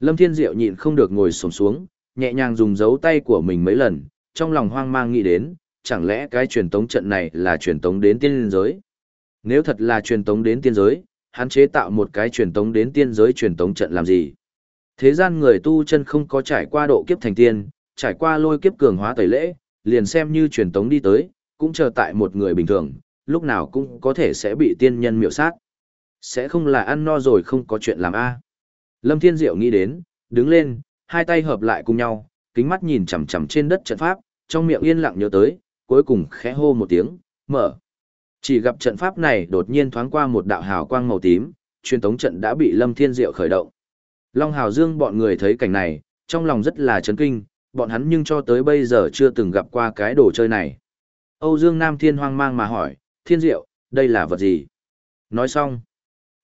Lâm Thiên Diệu nhịn không được ngồi xổm xuống, nhẹ nhàng dùng dấu tay của mình mấy lần, trong lòng hoang mang nghĩ đến, chẳng lẽ cái truyền tống trận này là truyền tống đến tiên giới? Nếu thật là truyền tống đến tiên giới, hắn chế tạo một cái truyền tống đến tiên giới truyền tống trận làm gì? Thế gian người tu chân không có trải qua độ kiếp thành tiên, trải qua lôi kiếp cường hóa tẩy lễ, liền xem như truyền tống đi tới, cũng chờ tại một người bình thường, lúc nào cũng có thể sẽ bị tiên nhân miệu sát. Sẽ không là ăn no rồi không có chuyện làm a. Lâm Thiên Diệu nghĩ đến, đứng lên, hai tay hợp lại cùng nhau, kính mắt nhìn chằm chằm trên đất trận pháp, trong miệng yên lặng nhớ tới, cuối cùng khẽ hô một tiếng, mở. Chỉ gặp trận pháp này đột nhiên thoáng qua một đạo hào quang màu tím, truyền tống trận đã bị Lâm Thiên Diệu khởi động. Long Hào Dương bọn người thấy cảnh này, trong lòng rất là chấn kinh, bọn hắn nhưng cho tới bây giờ chưa từng gặp qua cái đồ chơi này. Âu Dương Nam Thiên hoang mang mà hỏi, Thiên Diệu, đây là vật gì? Nói xong,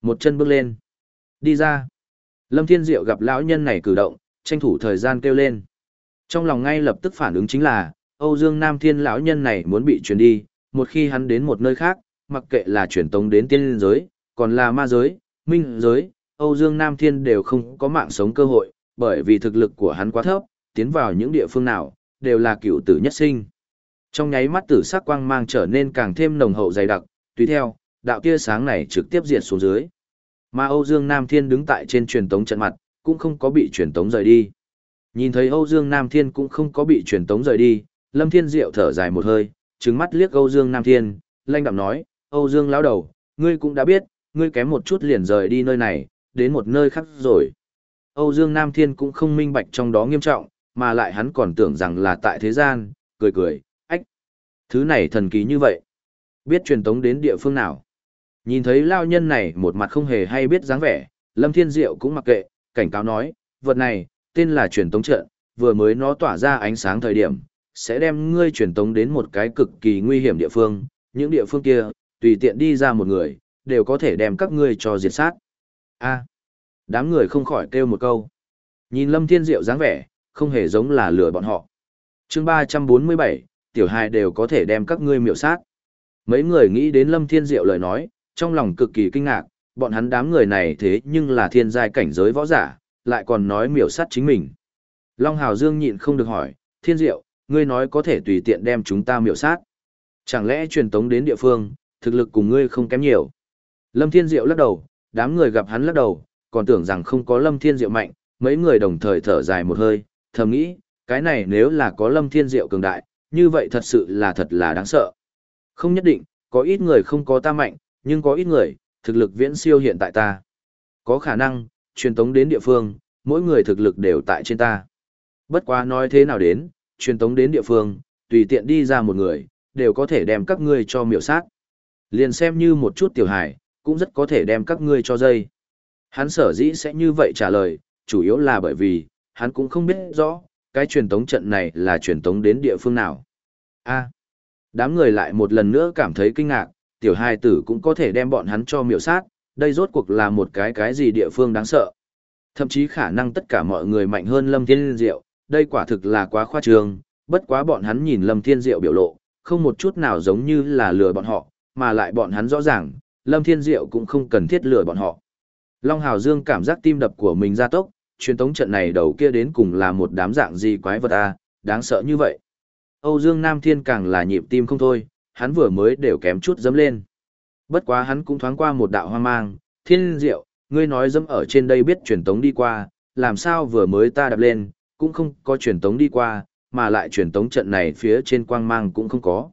một chân bước lên, đi ra. Lâm Thiên Diệu gặp lão nhân này cử động, tranh thủ thời gian kêu lên. Trong lòng ngay lập tức phản ứng chính là, Âu Dương Nam Thiên lão nhân này muốn bị chuyển đi, một khi hắn đến một nơi khác, mặc kệ là chuyển tống đến tiên giới, còn là ma giới, minh giới, Âu Dương Nam Thiên đều không có mạng sống cơ hội, bởi vì thực lực của hắn quá thấp, tiến vào những địa phương nào, đều là cựu tử nhất sinh. Trong nháy mắt tử sắc quang mang trở nên càng thêm nồng hậu dày đặc, tùy theo, đạo tia sáng này trực tiếp diệt xuống dưới. Mà Âu Dương Nam Thiên đứng tại trên truyền tống trận mặt, cũng không có bị truyền tống rời đi. Nhìn thấy Âu Dương Nam Thiên cũng không có bị truyền tống rời đi, Lâm Thiên Diệu thở dài một hơi, trừng mắt liếc Âu Dương Nam Thiên, lanh đạm nói, Âu Dương lão đầu, ngươi cũng đã biết, ngươi kém một chút liền rời đi nơi này, đến một nơi khác rồi. Âu Dương Nam Thiên cũng không minh bạch trong đó nghiêm trọng, mà lại hắn còn tưởng rằng là tại thế gian, cười cười, ách. Thứ này thần kỳ như vậy. Biết truyền tống đến địa phương nào. Nhìn thấy lao nhân này một mặt không hề hay biết dáng vẻ, Lâm Thiên Diệu cũng mặc kệ, cảnh cáo nói, vật này, tên là truyền tống trận, vừa mới nó tỏa ra ánh sáng thời điểm, sẽ đem ngươi truyền tống đến một cái cực kỳ nguy hiểm địa phương, những địa phương kia, tùy tiện đi ra một người, đều có thể đem các ngươi cho diệt sát. A. đám người không khỏi kêu một câu. Nhìn Lâm Thiên Diệu dáng vẻ, không hề giống là lừa bọn họ. Chương 347, tiểu hài đều có thể đem các ngươi miểu sát. Mấy người nghĩ đến Lâm Thiên Diệu lời nói, trong lòng cực kỳ kinh ngạc, bọn hắn đám người này thế nhưng là thiên giai cảnh giới võ giả, lại còn nói miểu sát chính mình. Long Hào Dương nhịn không được hỏi, Thiên Diệu, ngươi nói có thể tùy tiện đem chúng ta miểu sát. Chẳng lẽ truyền tống đến địa phương, thực lực cùng ngươi không kém nhiều. Lâm Thiên Diệu lắc đầu, đám người gặp hắn lắc đầu, còn tưởng rằng không có Lâm Thiên Diệu mạnh, mấy người đồng thời thở dài một hơi, thầm nghĩ, cái này nếu là có Lâm Thiên Diệu cường đại, như vậy thật sự là thật là đáng sợ. Không nhất định, có ít người không có ta mạnh, nhưng có ít người, thực lực viễn siêu hiện tại ta. Có khả năng, truyền tống đến địa phương, mỗi người thực lực đều tại trên ta. Bất quá nói thế nào đến, truyền tống đến địa phương, tùy tiện đi ra một người, đều có thể đem các ngươi cho miểu sát. Liền xem như một chút tiểu hải cũng rất có thể đem các ngươi cho dây. Hắn sở dĩ sẽ như vậy trả lời, chủ yếu là bởi vì, hắn cũng không biết rõ, cái truyền tống trận này là truyền tống đến địa phương nào. a đám người lại một lần nữa cảm thấy kinh ngạc, tiểu hài tử cũng có thể đem bọn hắn cho miểu sát, đây rốt cuộc là một cái cái gì địa phương đáng sợ. Thậm chí khả năng tất cả mọi người mạnh hơn Lâm Thiên Diệu, đây quả thực là quá khoa trương, bất quá bọn hắn nhìn Lâm Thiên Diệu biểu lộ, không một chút nào giống như là lừa bọn họ, mà lại bọn hắn rõ ràng, Lâm Thiên Diệu cũng không cần thiết lừa bọn họ. Long Hào Dương cảm giác tim đập của mình gia tốc, truyền tống trận này đầu kia đến cùng là một đám dạng gì quái vật a, đáng sợ như vậy. Âu Dương Nam Thiên càng là nhịp tim không thôi, hắn vừa mới đều kém chút dấm lên. Bất quá hắn cũng thoáng qua một đạo hoang mang, thiên diệu, ngươi nói dấm ở trên đây biết truyền tống đi qua, làm sao vừa mới ta đạp lên, cũng không có truyền tống đi qua, mà lại truyền tống trận này phía trên quang mang cũng không có.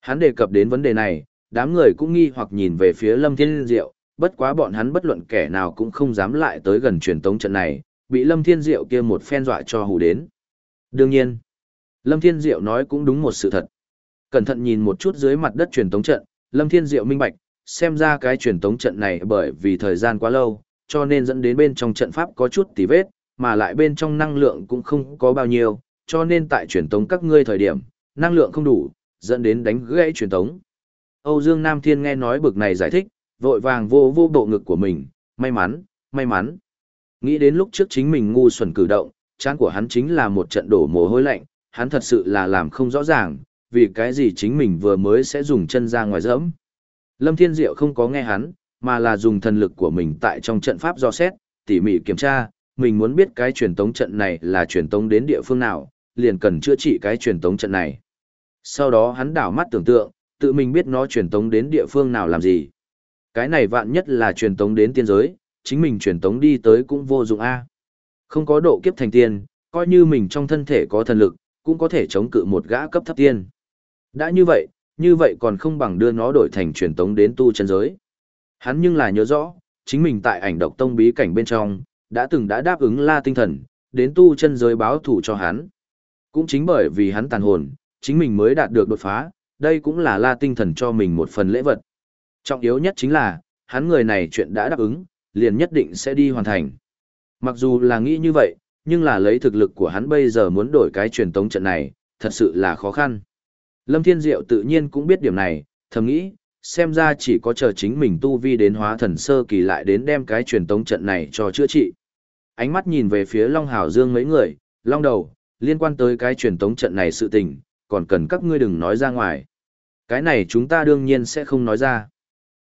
Hắn đề cập đến vấn đề này, đám người cũng nghi hoặc nhìn về phía Lâm Thiên Diệu, bất quá bọn hắn bất luận kẻ nào cũng không dám lại tới gần truyền tống trận này, bị Lâm Thiên Diệu kia một phen dọa cho hù đến. Đương nhiên, Lâm Thiên Diệu nói cũng đúng một sự thật. Cẩn thận nhìn một chút dưới mặt đất truyền tống trận, Lâm Thiên Diệu minh bạch, xem ra cái truyền tống trận này bởi vì thời gian quá lâu, cho nên dẫn đến bên trong trận pháp có chút tì vết, mà lại bên trong năng lượng cũng không có bao nhiêu, cho nên tại truyền tống các ngươi thời điểm, năng lượng không đủ, dẫn đến đánh gãy truyền tống. Âu Dương Nam Thiên nghe nói bực này giải thích, vội vàng vô vô bộ ngực của mình, may mắn, may mắn. Nghĩ đến lúc trước chính mình ngu xuẩn cử động, chán của hắn chính là một trận đổ mồ hôi lạnh, hắn thật sự là làm không rõ ràng, vì cái gì chính mình vừa mới sẽ dùng chân ra ngoài dẫm. Lâm Thiên Diệu không có nghe hắn, mà là dùng thần lực của mình tại trong trận pháp do xét, tỉ mỉ kiểm tra, mình muốn biết cái truyền tống trận này là truyền tống đến địa phương nào, liền cần chữa trị cái truyền tống trận này. Sau đó hắn đảo mắt tưởng tượng, tự mình biết nó truyền tống đến địa phương nào làm gì. Cái này vạn nhất là truyền tống đến tiên giới, chính mình truyền tống đi tới cũng vô dụng a. Không có độ kiếp thành tiên, coi như mình trong thân thể có thần lực, cũng có thể chống cự một gã cấp thấp tiên. Đã như vậy, như vậy còn không bằng đưa nó đổi thành truyền tống đến tu chân giới. Hắn nhưng là nhớ rõ, chính mình tại ảnh độc tông bí cảnh bên trong, đã từng đã đáp ứng la tinh thần, đến tu chân giới báo thủ cho hắn. Cũng chính bởi vì hắn tàn hồn, chính mình mới đạt được đột phá, đây cũng là la tinh thần cho mình một phần lễ vật. Trọng yếu nhất chính là, hắn người này chuyện đã đáp ứng, liền nhất định sẽ đi hoàn thành. Mặc dù là nghĩ như vậy, nhưng là lấy thực lực của hắn bây giờ muốn đổi cái truyền tống trận này, thật sự là khó khăn. Lâm Thiên Diệu tự nhiên cũng biết điểm này, thầm nghĩ, xem ra chỉ có chờ chính mình tu vi đến hóa thần sơ kỳ lại đến đem cái truyền tống trận này cho chữa trị. Ánh mắt nhìn về phía Long Hảo Dương mấy người, Long đầu, liên quan tới cái truyền tống trận này sự tình, còn cần các ngươi đừng nói ra ngoài. Cái này chúng ta đương nhiên sẽ không nói ra.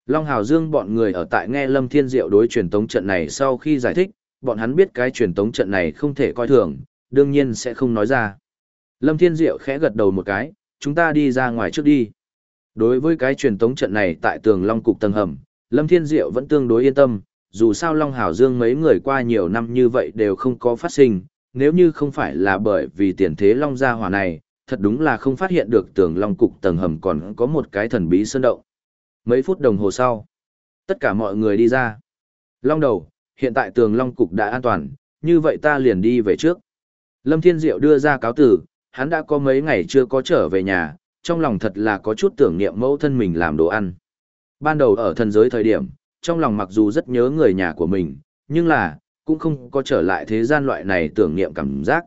Long Hảo Dương bọn người ở tại nghe Lâm Thiên Diệu đối truyền tống trận này sau khi giải thích, bọn hắn biết cái truyền tống trận này không thể coi thường, đương nhiên sẽ không nói ra. Lâm Thiên Diệu khẽ gật đầu một cái, chúng ta đi ra ngoài trước đi. Đối với cái truyền tống trận này tại tường Long Cục tầng hầm, Lâm Thiên Diệu vẫn tương đối yên tâm, dù sao Long Hảo Dương mấy người qua nhiều năm như vậy đều không có phát sinh, nếu như không phải là bởi vì tiền thế Long gia hỏa này, thật đúng là không phát hiện được tường Long Cục tầng hầm còn có một cái thần bí sơn động. Mấy phút đồng hồ sau, tất cả mọi người đi ra. Long đầu, hiện tại tường Long Cục đã an toàn, như vậy ta liền đi về trước. Lâm Thiên Diệu đưa ra cáo tử, hắn đã có mấy ngày chưa có trở về nhà, trong lòng thật là có chút tưởng niệm mẫu thân mình làm đồ ăn. Ban đầu ở thần giới thời điểm, trong lòng mặc dù rất nhớ người nhà của mình, nhưng là, cũng không có trở lại thế gian loại này tưởng niệm cảm giác.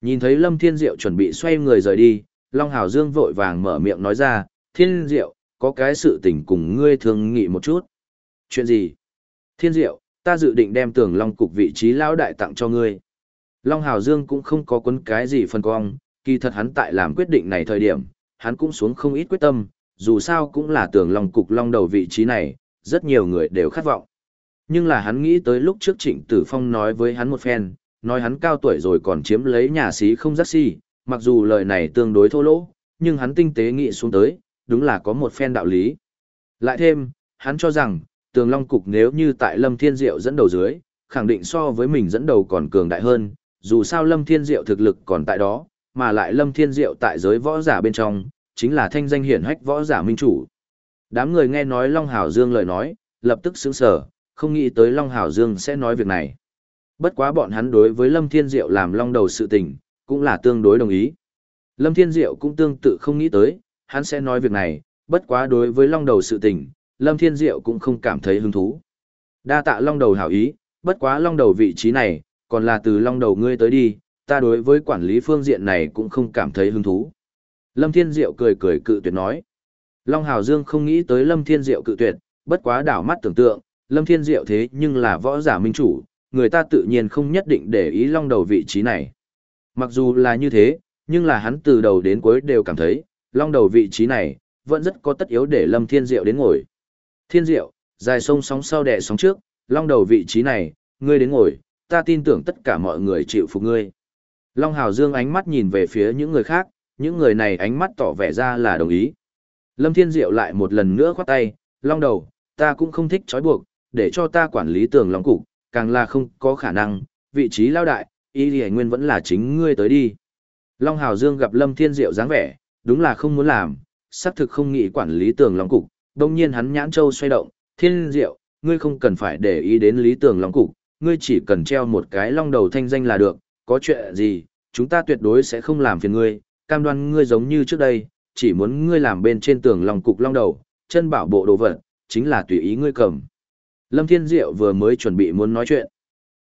Nhìn thấy Lâm Thiên Diệu chuẩn bị xoay người rời đi, Long Hào Dương vội vàng mở miệng nói ra, Thiên Diệu, có cái sự tình cùng ngươi thương nghị một chút. Chuyện gì? Thiên Diệu, ta dự định đem tưởng Long cục vị trí lão đại tặng cho ngươi. Long Hào Dương cũng không có quấn cái gì phân cong, kỳ thật hắn tại làm quyết định này thời điểm, hắn cũng xuống không ít quyết tâm, dù sao cũng là tưởng Long cục long đầu vị trí này, rất nhiều người đều khát vọng. Nhưng là hắn nghĩ tới lúc trước Trịnh Tử Phong nói với hắn một phen, nói hắn cao tuổi rồi còn chiếm lấy nhà sĩ không giác si, mặc dù lời này tương đối thô lỗ, nhưng hắn tinh tế nghĩ xuống tới, đúng là có một phen đạo lý. Lại thêm, hắn cho rằng, tường long cục nếu như tại Lâm Thiên Diệu dẫn đầu dưới, khẳng định so với mình dẫn đầu còn cường đại hơn, dù sao Lâm Thiên Diệu thực lực còn tại đó, mà lại Lâm Thiên Diệu tại giới võ giả bên trong, chính là thanh danh hiển hách võ giả minh chủ. Đám người nghe nói Long Hảo Dương lời nói, lập tức sững sờ, không nghĩ tới Long Hảo Dương sẽ nói việc này. Bất quá bọn hắn đối với Lâm Thiên Diệu làm long đầu sự tình, cũng là tương đối đồng ý. Lâm Thiên Diệu cũng tương tự không nghĩ tới, hắn sẽ nói việc này, bất quá đối với long đầu sự tình, Lâm Thiên Diệu cũng không cảm thấy hứng thú. Đa tạ long đầu hảo ý, bất quá long đầu vị trí này, còn là từ long đầu ngươi tới đi, ta đối với quản lý phương diện này cũng không cảm thấy hứng thú. Lâm Thiên Diệu cười cười cự tuyệt nói. Long Hào Dương không nghĩ tới Lâm Thiên Diệu cự tuyệt, bất quá đảo mắt tưởng tượng, Lâm Thiên Diệu thế nhưng là võ giả minh chủ, người ta tự nhiên không nhất định để ý long đầu vị trí này. Mặc dù là như thế, nhưng là hắn từ đầu đến cuối đều cảm thấy, long đầu vị trí này, vẫn rất có tất yếu để Lâm Thiên Diệu đến ngồi. Thiên Diệu, dài sông sóng sau đẻ sóng trước, long đầu vị trí này, ngươi đến ngồi, ta tin tưởng tất cả mọi người chịu phục ngươi. Long Hào Dương ánh mắt nhìn về phía những người khác, những người này ánh mắt tỏ vẻ ra là đồng ý. Lâm Thiên Diệu lại một lần nữa khoát tay, long đầu, ta cũng không thích trói buộc, để cho ta quản lý tường long cục, càng là không có khả năng, vị trí lao đại, ý thì nguyên vẫn là chính ngươi tới đi. Long Hào Dương gặp Lâm Thiên Diệu dáng vẻ, đúng là không muốn làm, xác thực không nghĩ quản lý tường long cục, đồng nhiên hắn nhãn châu xoay động, Thiên Diệu, ngươi không cần phải để ý đến lý tường long cục, ngươi chỉ cần treo một cái long đầu thanh danh là được, có chuyện gì, chúng ta tuyệt đối sẽ không làm phiền ngươi, cam đoan ngươi giống như trước đây, chỉ muốn ngươi làm bên trên tường lòng cục long đầu, chân bảo bộ đồ vật, chính là tùy ý ngươi cầm. Lâm Thiên Diệu vừa mới chuẩn bị muốn nói chuyện.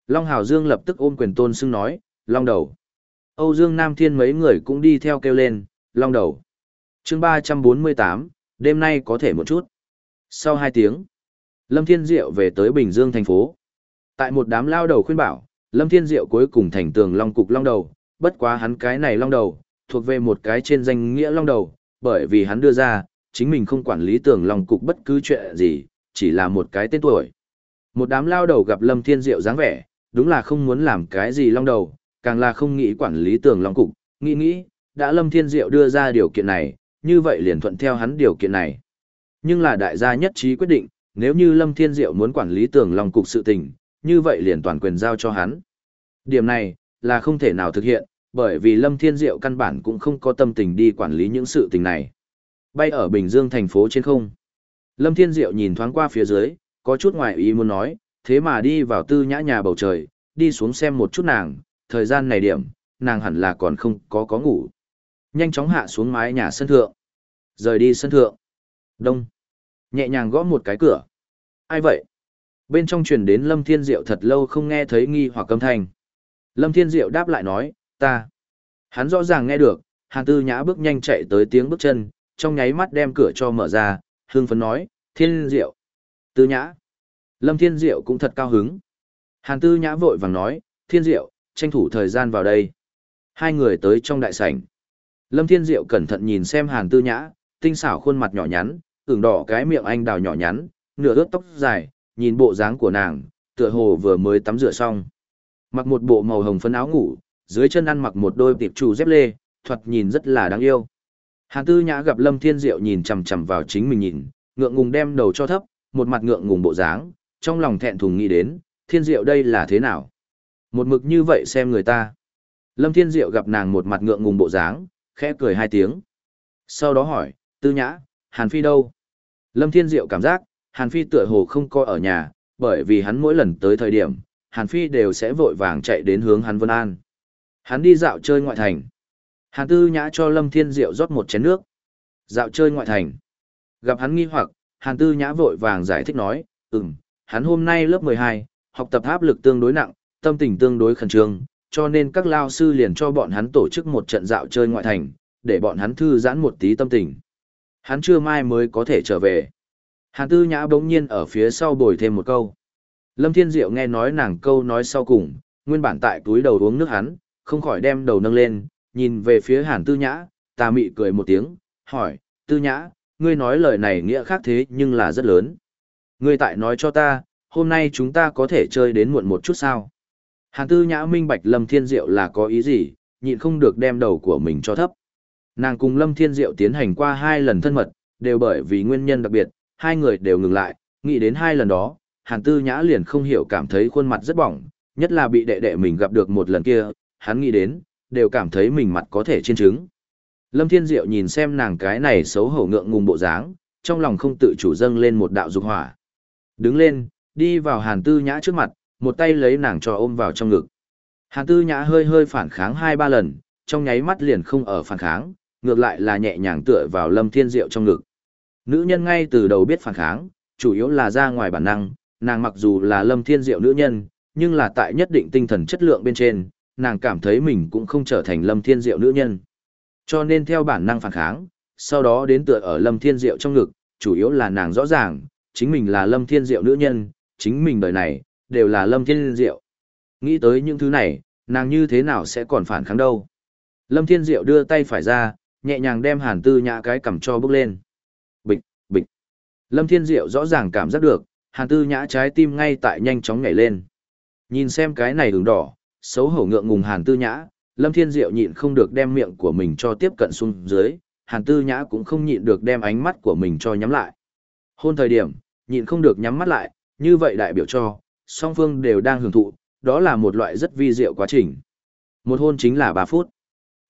Long Hào Dương lập tức ôm quyền tôn xưng nói, long đầu. Âu Dương Nam Thiên mấy người cũng đi theo kêu lên, long đầu. chương 348, đêm nay có thể một chút. Sau 2 tiếng, Lâm Thiên Diệu về tới Bình Dương thành phố. Tại một đám lao đầu khuyên bảo, Lâm Thiên Diệu cuối cùng thành tường long cục long đầu, bất quá hắn cái này long đầu, thuộc về một cái trên danh nghĩa long đầu, bởi vì hắn đưa ra, chính mình không quản lý tường long cục bất cứ chuyện gì, chỉ là một cái tên tuổi. Một đám lao đầu gặp Lâm Thiên Diệu dáng vẻ, đúng là không muốn làm cái gì long đầu, càng là không nghĩ quản lý tường long cục, nghĩ nghĩ, đã Lâm Thiên Diệu đưa ra điều kiện này, như vậy liền thuận theo hắn điều kiện này. Nhưng là đại gia nhất trí quyết định, nếu như Lâm Thiên Diệu muốn quản lý tường long cục sự tình, như vậy liền toàn quyền giao cho hắn. Điểm này, là không thể nào thực hiện, bởi vì Lâm Thiên Diệu căn bản cũng không có tâm tình đi quản lý những sự tình này. Bay ở Bình Dương thành phố trên không. Lâm Thiên Diệu nhìn thoáng qua phía dưới, có chút ngoài ý muốn nói, thế mà đi vào tư nhã nhà bầu trời, đi xuống xem một chút nàng, thời gian này điểm, nàng hẳn là còn không có có ngủ. Nhanh chóng hạ xuống mái nhà sân thượng. Rời đi sân thượng. Đông. Nhẹ nhàng gõ một cái cửa. Ai vậy? Bên trong truyền đến Lâm Thiên Diệu thật lâu không nghe thấy nghi hoặc âm thanh. Lâm Thiên Diệu đáp lại nói, ta. Hắn rõ ràng nghe được, Hàn Tư Nhã bước nhanh chạy tới tiếng bước chân, trong nháy mắt đem cửa cho mở ra, hương phấn nói, Thiên Diệu. Tư Nhã. Lâm Thiên Diệu cũng thật cao hứng. Hàn Tư Nhã vội vàng nói, Thiên Diệu, tranh thủ thời gian vào đây. Hai người tới trong đại sảnh. Lâm Thiên Diệu cẩn thận nhìn xem Hàn Tư Nhã, tinh xảo khuôn mặt nhỏ nhắn, ửng đỏ cái miệng anh đào nhỏ nhắn, nửa ướt tóc dài, nhìn bộ dáng của nàng, tựa hồ vừa mới tắm rửa xong. Mặc một bộ màu hồng phấn áo ngủ, dưới chân ăn mặc một đôi tiệp trù dép lê, thuật nhìn rất là đáng yêu. Hàn Tư Nhã gặp Lâm Thiên Diệu nhìn chằm chằm vào chính mình nhìn, ngượng ngùng đem đầu cho thấp, một mặt ngượng ngùng bộ dáng, trong lòng thẹn thùng nghĩ đến, Thiên Diệu đây là thế nào? Một mực như vậy xem người ta. Lâm Thiên Diệu gặp nàng một mặt ngượng ngùng bộ dáng, khẽ cười hai tiếng. Sau đó hỏi, Tư Nhã, Hàn Phi đâu? Lâm Thiên Diệu cảm giác, Hàn Phi tựa hồ không coi ở nhà, bởi vì hắn mỗi lần tới thời điểm, Hàn Phi đều sẽ vội vàng chạy đến hướng hắn Vân An. Hắn đi dạo chơi ngoại thành. Hàn Tư Nhã cho Lâm Thiên Diệu rót một chén nước. Dạo chơi ngoại thành. Gặp hắn nghi hoặc, Hàn Tư Nhã vội vàng giải thích nói, ừm, hắn hôm nay lớp 12, học tập áp lực tương đối nặng, tâm tình tương đối khẩn trương, cho nên các lao sư liền cho bọn hắn tổ chức một trận dạo chơi ngoại thành, để bọn hắn thư giãn một tí tâm tình. Hắn chưa mai mới có thể trở về. Hàn Tư Nhã bỗng nhiên ở phía sau bồi thêm một câu. Lâm Thiên Diệu nghe nói nàng câu nói sau cùng, nguyên bản tại túi đầu uống nước hắn, không khỏi đem đầu nâng lên, nhìn về phía Hàn Tư Nhã, ta mị cười một tiếng, hỏi, Tư Nhã, ngươi nói lời này nghĩa khác thế nhưng là rất lớn. Ngươi tại nói cho ta, hôm nay chúng ta có thể chơi đến muộn một chút sao? Hàn Tư Nhã minh bạch Lâm Thiên Diệu là có ý gì, nhịn không được đem đầu của mình cho thấp. Nàng cùng Lâm Thiên Diệu tiến hành qua hai lần thân mật, đều bởi vì nguyên nhân đặc biệt, hai người đều ngừng lại, nghĩ đến hai lần đó, Hàn Tư Nhã liền không hiểu cảm thấy khuôn mặt rất bỏng, nhất là bị đệ đệ mình gặp được một lần kia, hắn nghĩ đến, đều cảm thấy mình mặt có thể trên trứng. Lâm Thiên Diệu nhìn xem nàng cái này xấu hổ ngượng ngùng bộ dáng, trong lòng không tự chủ dâng lên một đạo dục hỏa. Đứng lên, đi vào Hàn Tư Nhã trước mặt, một tay lấy nàng cho ôm vào trong ngực. Hàn Tư Nhã hơi hơi phản kháng hai ba lần, trong nháy mắt liền không ở phản kháng, ngược lại là nhẹ nhàng tựa vào Lâm Thiên Diệu trong ngực. Nữ nhân ngay từ đầu biết phản kháng, chủ yếu là ra ngoài bản năng, nàng mặc dù là Lâm Thiên Diệu nữ nhân, nhưng là tại nhất định tinh thần chất lượng bên trên, nàng cảm thấy mình cũng không trở thành Lâm Thiên Diệu nữ nhân. Cho nên theo bản năng phản kháng, sau đó đến tựa ở Lâm Thiên Diệu trong ngực, chủ yếu là nàng rõ ràng, chính mình là Lâm Thiên Diệu nữ nhân, chính mình đời này, đều là Lâm Thiên Diệu. Nghĩ tới những thứ này, nàng như thế nào sẽ còn phản kháng đâu. Lâm Thiên Diệu đưa tay phải ra, nhẹ nhàng đem hàn tư nhã cái cầm cho bước lên. Lâm Thiên Diệu rõ ràng cảm giác được, hàn tư nhã trái tim ngay tại nhanh chóng nhảy lên. Nhìn xem cái này ửng đỏ, xấu hổ ngượng ngùng hàn tư nhã, Lâm Thiên Diệu nhịn không được đem miệng của mình cho tiếp cận xuống dưới, hàn tư nhã cũng không nhịn được đem ánh mắt của mình cho nhắm lại. Hôn thời điểm, nhịn không được nhắm mắt lại, như vậy đại biểu cho, song phương đều đang hưởng thụ, đó là một loại rất vi diệu quá trình. Một hôn chính là 3 phút.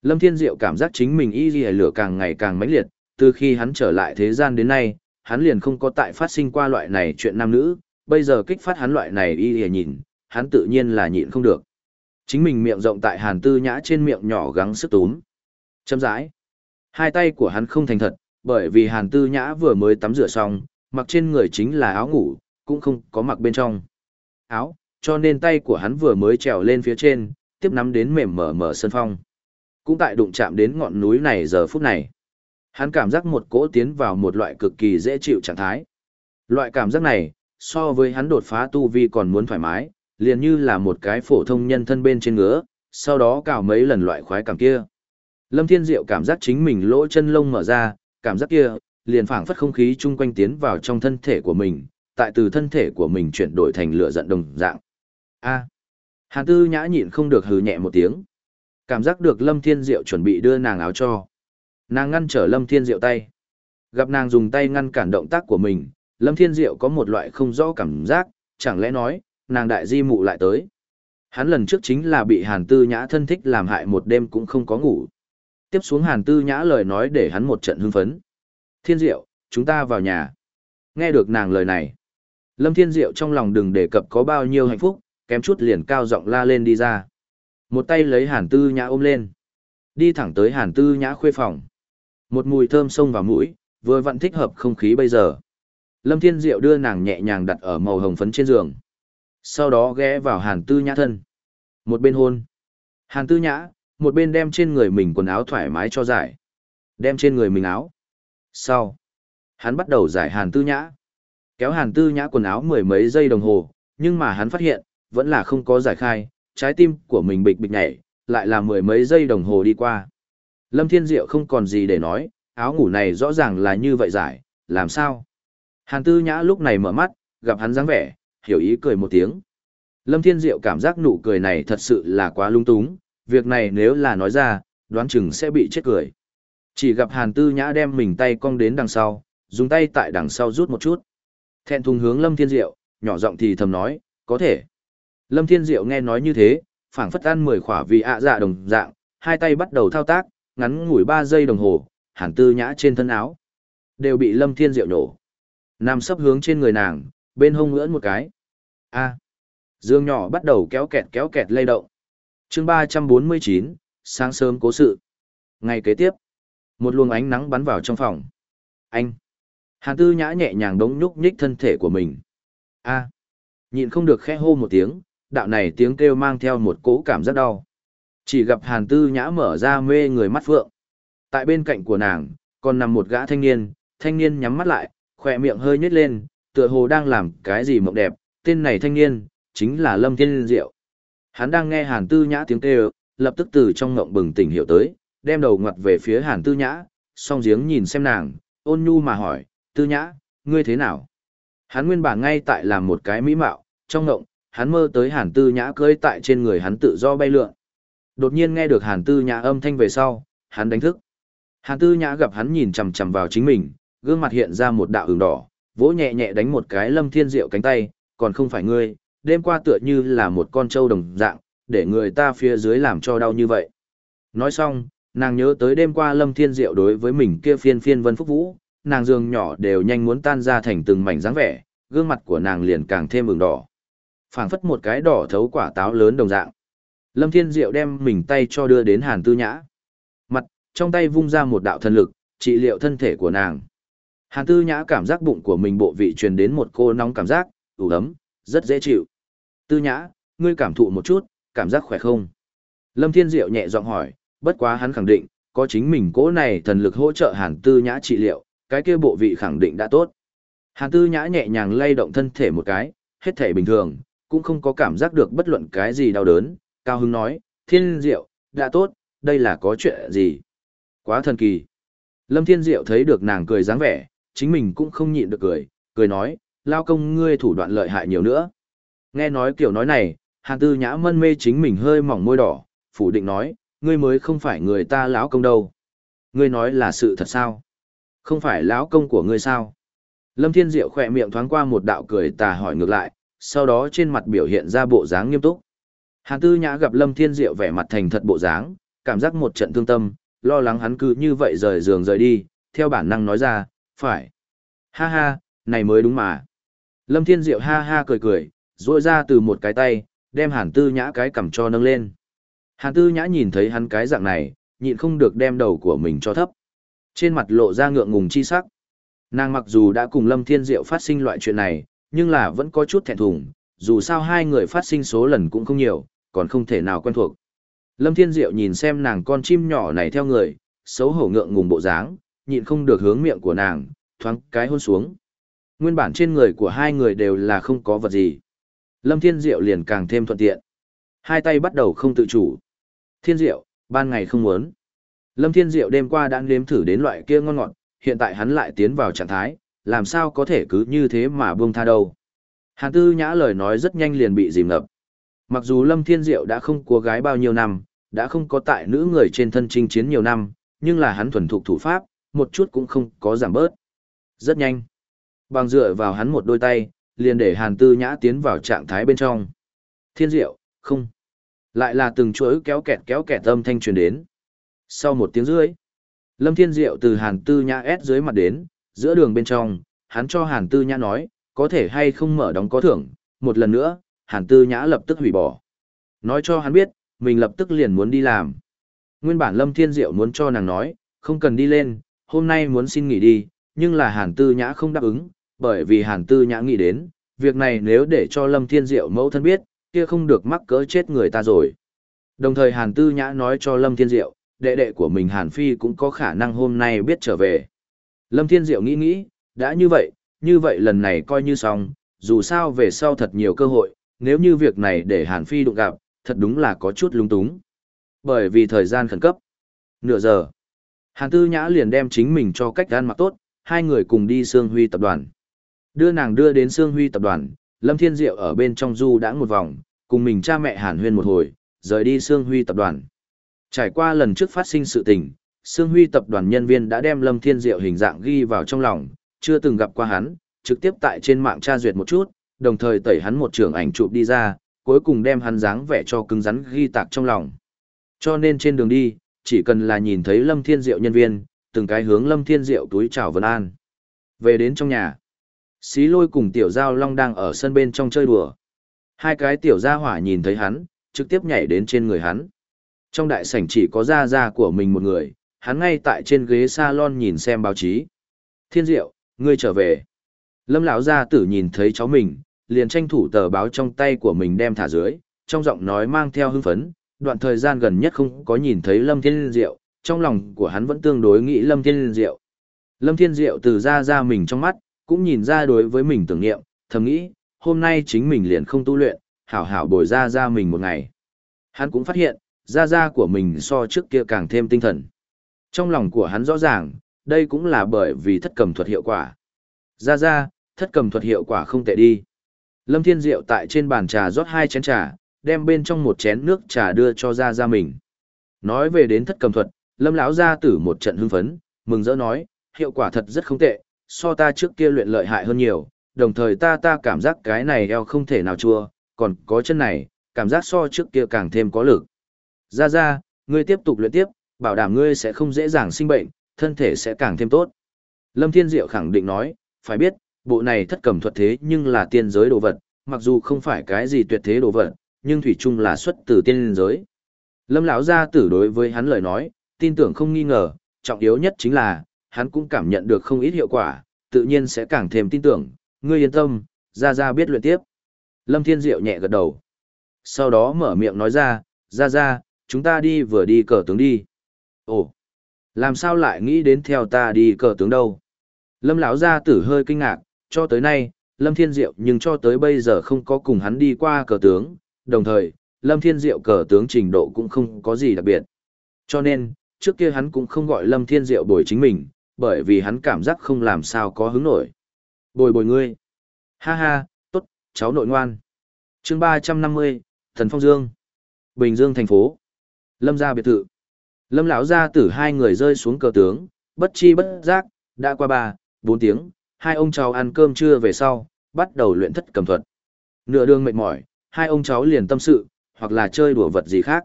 Lâm Thiên Diệu cảm giác chính mình y ghi lửa càng ngày càng mãnh liệt, từ khi hắn trở lại thế gian đến nay, hắn liền không có tại phát sinh qua loại này chuyện nam nữ, bây giờ kích phát hắn loại này y hề nhìn, hắn tự nhiên là nhịn không được. Chính mình miệng rộng tại hàn tư nhã trên miệng nhỏ gắng sức túm. Châm rãi. Hai tay của hắn không thành thật, bởi vì hàn tư nhã vừa mới tắm rửa xong, mặc trên người chính là áo ngủ, cũng không có mặc bên trong. Áo, cho nên tay của hắn vừa mới trèo lên phía trên, tiếp nắm đến mềm mở mở sân phong. Cũng tại đụng chạm đến ngọn núi này giờ phút này. Hắn cảm giác một cỗ tiến vào một loại cực kỳ dễ chịu trạng thái. Loại cảm giác này, so với hắn đột phá tu vi còn muốn thoải mái, liền như là một cái phổ thông nhân thân bên trên ngứa, sau đó cào mấy lần loại khoái cảm kia. Lâm Thiên Diệu cảm giác chính mình lỗ chân lông mở ra, cảm giác kia, liền phảng phất không khí chung quanh tiến vào trong thân thể của mình, tại từ thân thể của mình chuyển đổi thành lửa giận đồng dạng. A. Hàn Tư Nhã nhịn không được hừ nhẹ một tiếng. Cảm giác được Lâm Thiên Diệu chuẩn bị đưa nàng áo cho. Nàng ngăn trở Lâm Thiên Diệu tay. Gặp nàng dùng tay ngăn cản động tác của mình, Lâm Thiên Diệu có một loại không rõ cảm giác, chẳng lẽ nói, nàng đại di mụ lại tới. Hắn lần trước chính là bị Hàn Tư Nhã thân thích làm hại một đêm cũng không có ngủ. Tiếp xuống Hàn Tư Nhã lời nói để hắn một trận hưng phấn. Thiên Diệu, chúng ta vào nhà. Nghe được nàng lời này. Lâm Thiên Diệu trong lòng đừng đề cập có bao nhiêu hạnh phúc, kém chút liền cao giọng la lên đi ra. Một tay lấy Hàn Tư Nhã ôm lên. Đi thẳng tới Hàn Tư Nhã khuê phòng. Một mùi thơm xông vào mũi, vừa vặn thích hợp không khí bây giờ. Lâm Thiên Diệu đưa nàng nhẹ nhàng đặt ở màu hồng phấn trên giường. Sau đó ghé vào Hàn Tư Nhã thân. Một bên hôn. Hàn Tư Nhã, một bên đem trên người mình quần áo thoải mái cho giải. Đem trên người mình áo. Sau. Hắn bắt đầu giải Hàn Tư Nhã. Kéo Hàn Tư Nhã quần áo mười mấy giây đồng hồ, nhưng mà hắn phát hiện, vẫn là không có giải khai, trái tim của mình bịch bịch nhảy, lại là mười mấy giây đồng hồ đi qua. Lâm Thiên Diệu không còn gì để nói, áo ngủ này rõ ràng là như vậy giải, làm sao? Hàn Tư Nhã lúc này mở mắt, gặp hắn dáng vẻ, hiểu ý cười một tiếng. Lâm Thiên Diệu cảm giác nụ cười này thật sự là quá lung túng, việc này nếu là nói ra, đoán chừng sẽ bị chết cười. Chỉ gặp Hàn Tư Nhã đem mình tay cong đến đằng sau, dùng tay tại đằng sau rút một chút. Thẹn thùng hướng Lâm Thiên Diệu, nhỏ giọng thì thầm nói, có thể. Lâm Thiên Diệu nghe nói như thế, phảng phất ăn mười khỏa vì ạ dạ đồng dạng, hai tay bắt đầu thao tác, ngắn ngủi ba giây đồng hồ, hàn tư nhã trên thân áo. Đều bị Lâm Thiên Diệu nổ. Nam sấp hướng trên người nàng, bên hông ngưỡn một cái. a Dương nhỏ bắt đầu kéo kẹt kéo kẹt lay động. chương ba trăm bốn mươi chín sáng sớm cố sự. Ngày kế tiếp, một luồng ánh nắng bắn vào trong phòng. Anh! Hàn tư nhã nhẹ nhàng đống nhúc nhích thân thể của mình. a Nhịn không được khẽ hô một tiếng, đạo này tiếng kêu mang theo một cỗ cảm giác đau. Chỉ gặp hàn tư nhã mở ra mê người mắt phượng. Tại bên cạnh của nàng, còn nằm một gã thanh niên, thanh niên nhắm mắt lại, khỏe miệng hơi nhếch lên, tựa hồ đang làm cái gì mộng đẹp, tên này thanh niên, chính là Lâm Thiên Diệu. Hắn đang nghe hàn tư nhã tiếng kêu, lập tức từ trong ngộng bừng tỉnh hiểu tới, đem đầu ngoặt về phía hàn tư nhã, song giếng nhìn xem nàng, ôn nhu mà hỏi, tư nhã, ngươi thế nào? Hắn nguyên bản ngay tại làm một cái mỹ mạo, trong ngộng, hắn mơ tới hàn tư nhã cưỡi tại trên người hắn tự do bay lượn. Đột nhiên nghe được hàn tư nhã âm thanh về sau, hắn đánh thức. Hàn tư nhã gặp hắn nhìn chằm chằm vào chính mình, gương mặt hiện ra một đạo ửng đỏ, vỗ nhẹ nhẹ đánh một cái Lâm Thiên Diệu cánh tay, còn không phải ngươi, đêm qua tựa như là một con trâu đồng dạng, để người ta phía dưới làm cho đau như vậy. Nói xong, nàng nhớ tới đêm qua Lâm Thiên Diệu đối với mình kia phiên phiên vân phúc vũ, nàng giường nhỏ đều nhanh muốn tan ra thành từng mảnh dáng vẻ, gương mặt của nàng liền càng thêm ửng đỏ. phảng phất một cái đỏ thấu quả táo lớn đồng dạng. Lâm Thiên Diệu đem mình tay cho đưa đến Hàn Tư Nhã. Mặt, trong tay vung ra một đạo thần lực, trị liệu thân thể của nàng. Hàn Tư Nhã cảm giác bụng của mình bộ vị truyền đến một cô nóng cảm giác, ủ ấm, rất dễ chịu. Tư Nhã, ngươi cảm thụ một chút, cảm giác khỏe không? Lâm Thiên Diệu nhẹ giọng hỏi, bất quá hắn khẳng định, có chính mình cố này thần lực hỗ trợ Hàn Tư Nhã trị liệu, cái kia bộ vị khẳng định đã tốt. Hàn Tư Nhã nhẹ nhàng lay động thân thể một cái, hết thể bình thường, cũng không có cảm giác được bất luận cái gì đau đớn, cao hứng nói, Thiên Diệu, đã tốt, đây là có chuyện gì? Quá thần kỳ. Lâm Thiên Diệu thấy được nàng cười dáng vẻ, chính mình cũng không nhịn được cười, cười nói, lao công ngươi thủ đoạn lợi hại nhiều nữa. Nghe nói kiểu nói này, Hàn Tư Nhã mân mê chính mình hơi mỏng môi đỏ, phủ định nói, ngươi mới không phải người ta lão công đâu. Ngươi nói là sự thật sao? Không phải lão công của ngươi sao? Lâm Thiên Diệu khỏe miệng thoáng qua một đạo cười tà hỏi ngược lại, sau đó trên mặt biểu hiện ra bộ dáng nghiêm túc. Hàn Tư Nhã gặp Lâm Thiên Diệu vẻ mặt thành thật bộ dáng, cảm giác một trận thương tâm, lo lắng hắn cứ như vậy rời giường rời đi, theo bản năng nói ra, phải. Ha ha, này mới đúng mà. Lâm Thiên Diệu ha ha cười cười, ruôi ra từ một cái tay, đem Hàn Tư Nhã cái cầm cho nâng lên. Hàn Tư Nhã nhìn thấy hắn cái dạng này, nhịn không được đem đầu của mình cho thấp. Trên mặt lộ ra ngượng ngùng chi sắc. Nàng mặc dù đã cùng Lâm Thiên Diệu phát sinh loại chuyện này, nhưng là vẫn có chút thẹn thùng, dù sao hai người phát sinh số lần cũng không nhiều, còn không thể nào quen thuộc. Lâm Thiên Diệu nhìn xem nàng con chim nhỏ này theo người, xấu hổ ngượng ngùng bộ dáng, nhịn không được hướng miệng của nàng, thoáng cái hôn xuống. Nguyên bản trên người của hai người đều là không có vật gì. Lâm Thiên Diệu liền càng thêm thuận tiện. Hai tay bắt đầu không tự chủ. Thiên Diệu, ban ngày không muốn. Lâm Thiên Diệu đêm qua đã nếm thử đến loại kia ngon ngọt, hiện tại hắn lại tiến vào trạng thái, làm sao có thể cứ như thế mà buông tha đâu. Hàn Tư Nhã lời nói rất nhanh liền bị dìm ngập. Mặc dù Lâm Thiên Diệu đã không cua gái bao nhiêu năm, đã không có tại nữ người trên thân chinh chiến nhiều năm, nhưng là hắn thuần thục thủ pháp, một chút cũng không có giảm bớt. Rất nhanh. Bằng dựa vào hắn một đôi tay, liền để Hàn Tư Nhã tiến vào trạng thái bên trong. Thiên Diệu, không. Lại là từng chuỗi kéo kẹt kéo kẹt âm thanh truyền đến. Sau một tiếng rưỡi, Lâm Thiên Diệu từ Hàn Tư Nhã ép dưới mặt đến, giữa đường bên trong, hắn cho Hàn Tư Nhã nói, có thể hay không mở đóng có thưởng, một lần nữa, Hàn Tư Nhã lập tức hủy bỏ. Nói cho hắn biết, mình lập tức liền muốn đi làm. Nguyên bản Lâm Thiên Diệu muốn cho nàng nói, không cần đi lên, hôm nay muốn xin nghỉ đi, nhưng là Hàn Tư Nhã không đáp ứng, bởi vì Hàn Tư Nhã nghĩ đến, việc này nếu để cho Lâm Thiên Diệu mẫu thân biết, kia không được mắc cỡ chết người ta rồi. Đồng thời Hàn Tư Nhã nói cho Lâm Thiên Diệu, đệ đệ của mình Hàn Phi cũng có khả năng hôm nay biết trở về. Lâm Thiên Diệu nghĩ nghĩ, đã như vậy, như vậy lần này coi như xong, dù sao về sau thật nhiều cơ hội, nếu như việc này để Hàn Phi đụng gặp, thật đúng là có chút lung túng. Bởi vì thời gian khẩn cấp. Nửa giờ. Hàn Tư Nhã liền đem chính mình cho cách gan mặc tốt, hai người cùng đi Sương Huy tập đoàn. Đưa nàng đưa đến Sương Huy tập đoàn, Lâm Thiên Diệu ở bên trong du đã một vòng, cùng mình cha mẹ Hàn Huyên một hồi, rời đi Sương Huy tập đoàn. Trải qua lần trước phát sinh sự tình, Sương Huy tập đoàn nhân viên đã đem Lâm Thiên Diệu hình dạng ghi vào trong lòng, chưa từng gặp qua hắn, trực tiếp tại trên mạng tra duyệt một chút, đồng thời tẩy hắn một trường ảnh chụp đi ra, cuối cùng đem hắn dáng vẻ cho cứng rắn ghi tạc trong lòng. Cho nên trên đường đi, chỉ cần là nhìn thấy Lâm Thiên Diệu nhân viên, từng cái hướng Lâm Thiên Diệu túi chào vân an. Về đến trong nhà, Xí lôi cùng tiểu giao long đang ở sân bên trong chơi đùa. Hai cái tiểu gia hỏa nhìn thấy hắn, trực tiếp nhảy đến trên người hắn. Trong đại sảnh chỉ có gia gia của mình một người, hắn ngay tại trên ghế salon nhìn xem báo chí. Thiên diệu, ngươi trở về. Lâm lão gia tử nhìn thấy cháu mình, liền tranh thủ tờ báo trong tay của mình đem thả dưới, trong giọng nói mang theo hưng phấn, đoạn thời gian gần nhất không có nhìn thấy Lâm Thiên Diệu, trong lòng của hắn vẫn tương đối nghĩ Lâm Thiên Diệu. Lâm Thiên Diệu từ ra ra mình trong mắt, cũng nhìn ra đối với mình tưởng niệm, thầm nghĩ, hôm nay chính mình liền không tu luyện, hảo hảo bồi ra ra mình một ngày. Hắn cũng phát hiện, ra ra của mình so trước kia càng thêm tinh thần. Trong lòng của hắn rõ ràng, đây cũng là bởi vì thất cầm thuật hiệu quả. Ra ra, thất cầm thuật hiệu quả không tệ đi. Lâm Thiên Diệu tại trên bàn trà rót hai chén trà, đem bên trong một chén nước trà đưa cho ra ra mình. Nói về đến thất cầm thuật, Lâm lão gia tử một trận hưng phấn, mừng rỡ nói, hiệu quả thật rất không tệ, so ta trước kia luyện lợi hại hơn nhiều, đồng thời ta ta cảm giác cái này eo không thể nào chua, còn có chân này, cảm giác so trước kia càng thêm có lực. Ra ra, ngươi tiếp tục luyện tiếp, bảo đảm ngươi sẽ không dễ dàng sinh bệnh, thân thể sẽ càng thêm tốt. Lâm Thiên Diệu khẳng định nói, phải biết, bộ này thất cầm thuật thế nhưng là tiên giới đồ vật, mặc dù không phải cái gì tuyệt thế đồ vật, nhưng thủy chung là xuất từ tiên giới. Lâm lão gia tử đối với hắn lời nói, tin tưởng không nghi ngờ, trọng yếu nhất chính là, hắn cũng cảm nhận được không ít hiệu quả, tự nhiên sẽ càng thêm tin tưởng, ngươi yên tâm, ra ra biết luyện tiếp. Lâm Thiên Diệu nhẹ gật đầu. Sau đó mở miệng nói ra, ra ra, chúng ta đi vừa đi cờ tướng đi. Ồ, làm sao lại nghĩ đến theo ta đi cờ tướng đâu? Lâm lão gia tử hơi kinh ngạc, cho tới nay, Lâm Thiên Diệu nhưng cho tới bây giờ không có cùng hắn đi qua cờ tướng, đồng thời, Lâm Thiên Diệu cờ tướng trình độ cũng không có gì đặc biệt. Cho nên, trước kia hắn cũng không gọi Lâm Thiên Diệu bồi chính mình, bởi vì hắn cảm giác không làm sao có hứng nổi. Bồi bồi ngươi. Ha ha, tốt, cháu nội ngoan. chương 350, Thần Phong Dương. Bình Dương thành phố. Lâm gia biệt thự. Lâm lão gia tử hai người rơi xuống cờ tướng, bất chi bất giác, đã qua ba, bốn tiếng, hai ông cháu ăn cơm trưa về sau, bắt đầu luyện thất cầm thuật. Nửa đường mệt mỏi, hai ông cháu liền tâm sự, hoặc là chơi đùa vật gì khác.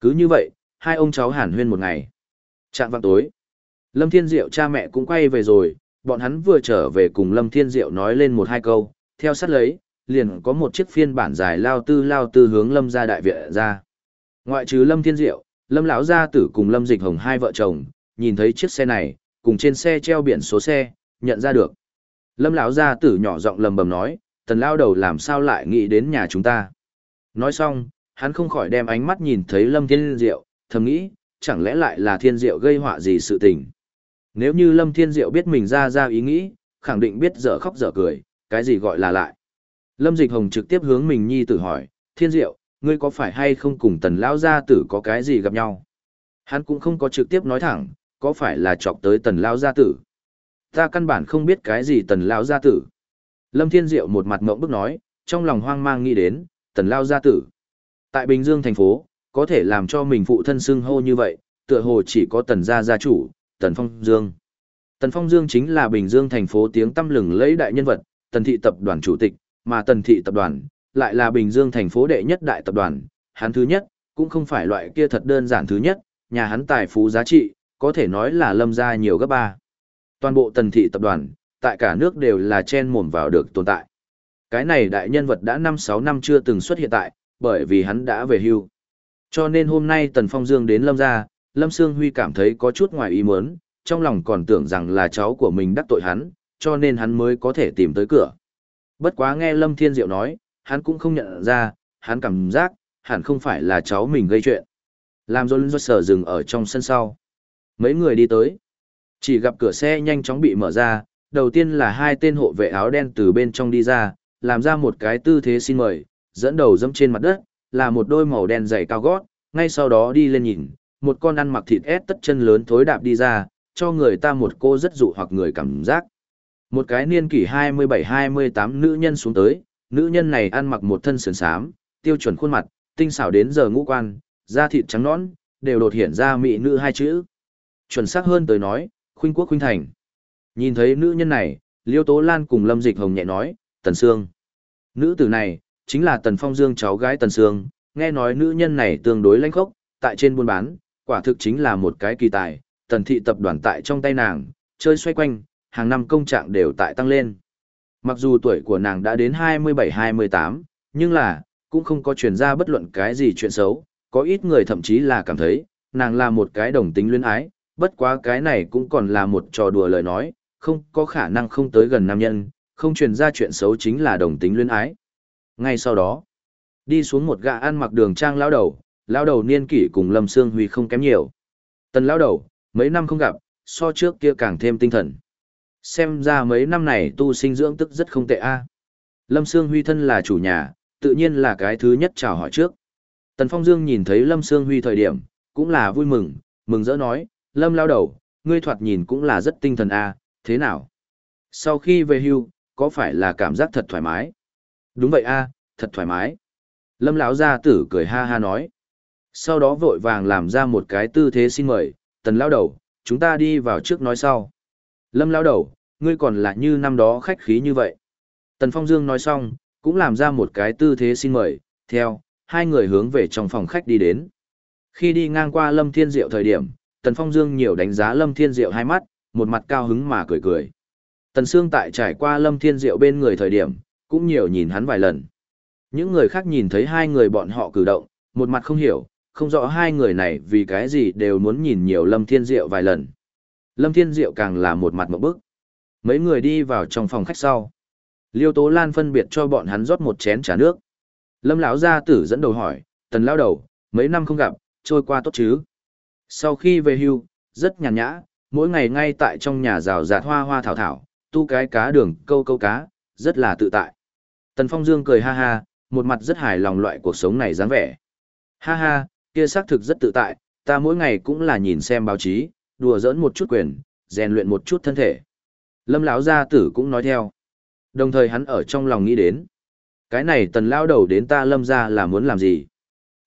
Cứ như vậy, hai ông cháu hàn huyên một ngày. Trạng vạng tối, Lâm Thiên Diệu cha mẹ cũng quay về rồi, bọn hắn vừa trở về cùng Lâm Thiên Diệu nói lên một hai câu, theo sát lấy, liền có một chiếc phiên bản dài lao tư lao tư hướng Lâm gia đại viện ra. Ngoại trừ Lâm Thiên Diệu, Lâm lão gia tử cùng Lâm Dịch Hồng hai vợ chồng, nhìn thấy chiếc xe này, cùng trên xe treo biển số xe, nhận ra được. Lâm lão gia tử nhỏ giọng lầm bầm nói, tần lao đầu làm sao lại nghĩ đến nhà chúng ta. Nói xong, hắn không khỏi đem ánh mắt nhìn thấy Lâm Thiên Diệu, thầm nghĩ, chẳng lẽ lại là Thiên Diệu gây họa gì sự tình. Nếu như Lâm Thiên Diệu biết mình ra ra ý nghĩ, khẳng định biết dở khóc dở cười, cái gì gọi là lại. Lâm Dịch Hồng trực tiếp hướng mình nhi tử hỏi, Thiên Diệu, ngươi có phải hay không cùng tần lão gia tử có cái gì gặp nhau? Hắn cũng không có trực tiếp nói thẳng, có phải là chọc tới tần lão gia tử? Ta căn bản không biết cái gì tần lão gia tử. Lâm Thiên Diệu một mặt mộng bức nói, trong lòng hoang mang nghĩ đến, tần lão gia tử. Tại Bình Dương thành phố, có thể làm cho mình phụ thân xưng hô như vậy, tựa hồ chỉ có tần gia gia chủ, tần phong dương. Tần Phong Dương chính là Bình Dương thành phố tiếng tăm lừng lẫy đại nhân vật, Tần thị tập đoàn chủ tịch, mà Tần thị tập đoàn lại là Bình Dương thành phố đệ nhất đại tập đoàn, hắn thứ nhất, cũng không phải loại kia thật đơn giản thứ nhất, nhà hắn tài phú giá trị, có thể nói là lâm gia nhiều gấp ba. Toàn bộ Tần thị tập đoàn, tại cả nước đều là chen mồm vào được tồn tại. Cái này đại nhân vật đã 5-6 năm chưa từng xuất hiện tại, bởi vì hắn đã về hưu. Cho nên hôm nay Tần Phong Dương đến Lâm gia, Lâm Sương Huy cảm thấy có chút ngoài ý muốn, trong lòng còn tưởng rằng là cháu của mình đắc tội hắn, cho nên hắn mới có thể tìm tới cửa. Bất quá nghe Lâm Thiên Diệu nói, hắn cũng không nhận ra, hắn cảm giác, hẳn không phải là cháu mình gây chuyện. Làm John do sở dừng ở trong sân sau. Mấy người đi tới. Chỉ gặp cửa xe nhanh chóng bị mở ra, đầu tiên là hai tên hộ vệ áo đen từ bên trong đi ra, làm ra một cái tư thế xin mời, dẫn đầu dẫm trên mặt đất, là một đôi màu đen dày cao gót, ngay sau đó đi lên nhìn, một con ăn mặc thịt ép tất chân lớn thối đạp đi ra, cho người ta một cô rất dụ hoặc người cảm giác. Một cái niên kỷ 27-28 nữ nhân xuống tới, nữ nhân này ăn mặc một thân sườn sám, tiêu chuẩn khuôn mặt, tinh xảo đến giờ ngũ quan, da thịt trắng nõn, đều đột hiện ra mỹ nữ hai chữ. Chuẩn xác hơn tới nói, khuynh quốc khuynh thành. Nhìn thấy nữ nhân này, Liêu Tố Lan cùng Lâm Dịch Hồng nhẹ nói, Tần Sương. Nữ tử này, chính là Tần Phong Dương cháu gái Tần Sương, nghe nói nữ nhân này tương đối lãnh khốc, tại trên buôn bán, quả thực chính là một cái kỳ tài, tần thị tập đoàn tại trong tay nàng, chơi xoay quanh, hàng năm công trạng đều tại tăng lên. Mặc dù tuổi của nàng đã đến 27-28, nhưng là, cũng không có truyền ra bất luận cái gì chuyện xấu, có ít người thậm chí là cảm thấy, nàng là một cái đồng tính luyến ái, bất quá cái này cũng còn là một trò đùa lời nói, không có khả năng không tới gần nam nhân, không truyền ra chuyện xấu chính là đồng tính luyến ái. Ngay sau đó, đi xuống một gã ăn mặc đường trang lao đầu, lao đầu niên kỷ cùng Lâm Sương Huy không kém nhiều. Tần lao đầu, mấy năm không gặp, so trước kia càng thêm tinh thần. Xem ra mấy năm này tu sinh dưỡng tức rất không tệ a. Lâm Sương Huy thân là chủ nhà, tự nhiên là cái thứ nhất chào hỏi trước. Tần Phong Dương nhìn thấy Lâm Sương Huy thời điểm, cũng là vui mừng, mừng rỡ nói, Lâm lao đầu, ngươi thoạt nhìn cũng là rất tinh thần a, thế nào? Sau khi về hưu, có phải là cảm giác thật thoải mái? Đúng vậy a, thật thoải mái. Lâm lão gia tử cười ha ha nói. Sau đó vội vàng làm ra một cái tư thế xin mời, tần lao đầu, chúng ta đi vào trước nói sau. Lâm lao đầu, ngươi còn là như năm đó khách khí như vậy. Tần Phong Dương nói xong, cũng làm ra một cái tư thế xin mời, theo, hai người hướng về trong phòng khách đi đến. Khi đi ngang qua Lâm Thiên Diệu thời điểm, Tần Phong Dương nhiều đánh giá Lâm Thiên Diệu hai mắt, một mặt cao hứng mà cười cười. Tần Sương tại trải qua Lâm Thiên Diệu bên người thời điểm, cũng nhiều nhìn hắn vài lần. Những người khác nhìn thấy hai người bọn họ cử động, một mặt không hiểu, không rõ hai người này vì cái gì đều muốn nhìn nhiều Lâm Thiên Diệu vài lần. Lâm Thiên Diệu càng là một mặt một bức. Mấy người đi vào trong phòng khách sau. Liêu Tố Lan phân biệt cho bọn hắn rót một chén trà nước. Lâm lão gia tử dẫn đầu hỏi, tần lão đầu, mấy năm không gặp, trôi qua tốt chứ? Sau khi về hưu, rất nhàn nhã, mỗi ngày ngay tại trong nhà rào rạt hoa hoa thảo thảo, tu cái cá đường câu câu cá, rất là tự tại. Tần Phong Dương cười ha ha, một mặt rất hài lòng loại cuộc sống này dáng vẻ. Ha ha, kia xác thực rất tự tại, ta mỗi ngày cũng là nhìn xem báo chí, đùa giỡn một chút quyền, rèn luyện một chút thân thể. Lâm lão gia tử cũng nói theo. Đồng thời hắn ở trong lòng nghĩ đến, cái này tần lao đầu đến ta lâm ra là muốn làm gì?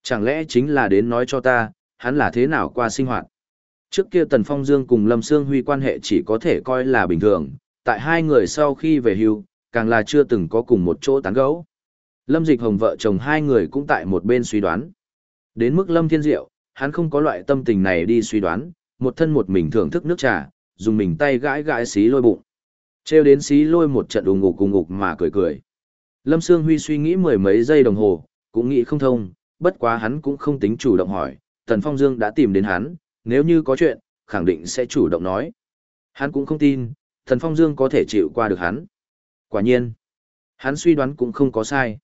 Chẳng lẽ chính là đến nói cho ta, hắn là thế nào qua sinh hoạt? Trước kia Tần Phong Dương cùng Lâm Sương Huy quan hệ chỉ có thể coi là bình thường, tại hai người sau khi về hưu, càng là chưa từng có cùng một chỗ tán gẫu. Lâm Dịch Hồng vợ chồng hai người cũng tại một bên suy đoán. Đến mức Lâm Thiên Diệu, hắn không có loại tâm tình này đi suy đoán, một thân một mình thưởng thức nước trà, dùng mình tay gãi gãi xí lôi bụng. Trêu đến xí lôi một trận ù ngục cùng ngục mà cười cười. Lâm Sương Huy suy nghĩ mười mấy giây đồng hồ, cũng nghĩ không thông, bất quá hắn cũng không tính chủ động hỏi, Tần Phong Dương đã tìm đến hắn, nếu như có chuyện, khẳng định sẽ chủ động nói. Hắn cũng không tin, Tần Phong Dương có thể chịu qua được hắn. Quả nhiên, hắn suy đoán cũng không có sai.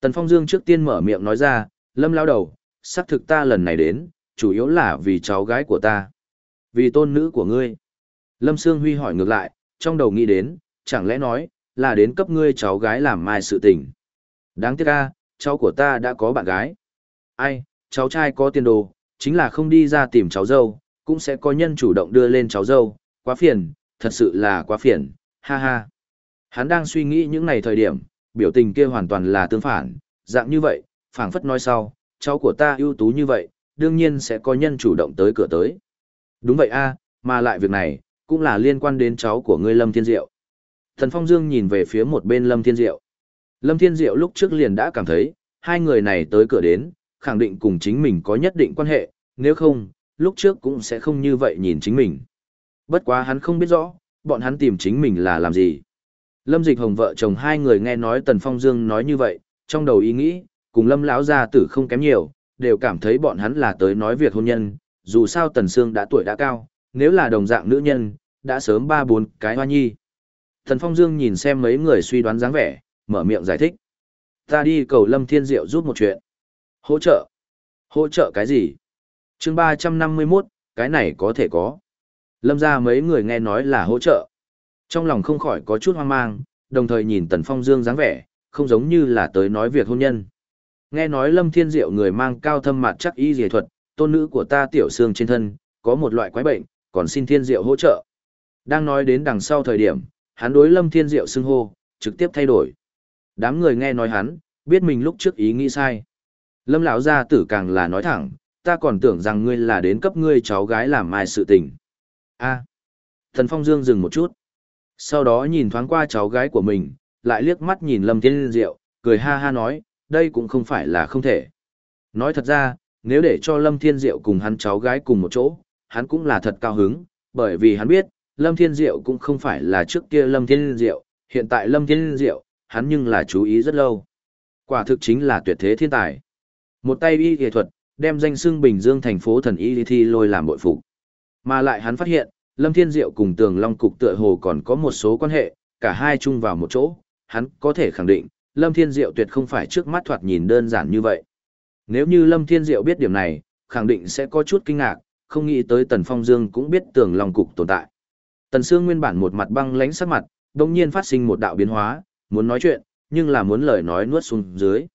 Tần Phong Dương trước tiên mở miệng nói ra, Lâm lao đầu, xác thực ta lần này đến, chủ yếu là vì cháu gái của ta. Vì tôn nữ của ngươi. Lâm Sương Huy hỏi ngược lại, trong đầu nghĩ đến, chẳng lẽ nói, là đến cấp ngươi cháu gái làm mai sự tình. Đáng tiếc a, cháu của ta đã có bạn gái. Ai, cháu trai có tiền đồ, chính là không đi ra tìm cháu dâu, cũng sẽ có nhân chủ động đưa lên cháu dâu, quá phiền, thật sự là quá phiền, ha ha. Hắn đang suy nghĩ những ngày thời điểm, biểu tình kia hoàn toàn là tương phản, dạng như vậy, phảng phất nói sau, cháu của ta ưu tú như vậy, đương nhiên sẽ có nhân chủ động tới cửa tới. Đúng vậy a, mà lại việc này, cũng là liên quan đến cháu của ngươi Lâm Thiên Diệu. Thần Phong Dương nhìn về phía một bên Lâm Thiên Diệu. Lâm Thiên Diệu lúc trước liền đã cảm thấy, hai người này tới cửa đến, khẳng định cùng chính mình có nhất định quan hệ, nếu không, lúc trước cũng sẽ không như vậy nhìn chính mình. Bất quá hắn không biết rõ, bọn hắn tìm chính mình là làm gì. Lâm Dịch Hồng vợ chồng hai người nghe nói Tần Phong Dương nói như vậy, trong đầu ý nghĩ, cùng Lâm lão gia tử không kém nhiều, đều cảm thấy bọn hắn là tới nói việc hôn nhân, dù sao Tần Sương đã tuổi đã cao, nếu là đồng dạng nữ nhân, đã sớm ba bốn cái hoa nhi. Tần Phong Dương nhìn xem mấy người suy đoán dáng vẻ, mở miệng giải thích. Ta đi cầu Lâm Thiên Diệu giúp một chuyện. Hỗ trợ. Hỗ trợ cái gì? chương 351, cái này có thể có. Lâm ra mấy người nghe nói là hỗ trợ. Trong lòng không khỏi có chút hoang mang, đồng thời nhìn Tần Phong Dương dáng vẻ, không giống như là tới nói việc hôn nhân. Nghe nói Lâm Thiên Diệu người mang cao thâm mặt chắc y dề thuật, tôn nữ của ta tiểu xương trên thân, có một loại quái bệnh, còn xin Thiên Diệu hỗ trợ. Đang nói đến đằng sau thời điểm, hắn đối Lâm Thiên Diệu xưng hô, trực tiếp thay đổi. Đám người nghe nói hắn, biết mình lúc trước ý nghĩ sai. Lâm lão gia tử càng là nói thẳng, ta còn tưởng rằng ngươi là đến cấp ngươi cháu gái làm mai sự tình. A. Thần Phong Dương dừng một chút. Sau đó nhìn thoáng qua cháu gái của mình, lại liếc mắt nhìn Lâm Thiên Diệu, cười ha ha nói, đây cũng không phải là không thể. Nói thật ra, nếu để cho Lâm Thiên Diệu cùng hắn cháu gái cùng một chỗ, hắn cũng là thật cao hứng, bởi vì hắn biết, Lâm Thiên Diệu cũng không phải là trước kia Lâm Thiên Diệu, hiện tại Lâm Thiên Diệu, hắn nhưng là chú ý rất lâu. Quả thực chính là tuyệt thế thiên tài. Một tay y nghệ thuật, đem danh xưng Bình Dương thành phố thần y thi lôi làm bội phục. Mà lại hắn phát hiện, Lâm Thiên Diệu cùng Tường Long Cục tựa hồ còn có một số quan hệ, cả hai chung vào một chỗ, hắn có thể khẳng định, Lâm Thiên Diệu tuyệt không phải trước mắt thoạt nhìn đơn giản như vậy. Nếu như Lâm Thiên Diệu biết điểm này, khẳng định sẽ có chút kinh ngạc, không nghĩ tới Tần Phong Dương cũng biết Tường Long Cục tồn tại. Tần Sương nguyên bản một mặt băng lãnh sắc mặt, đồng nhiên phát sinh một đạo biến hóa, muốn nói chuyện, nhưng là muốn lời nói nuốt xuống dưới.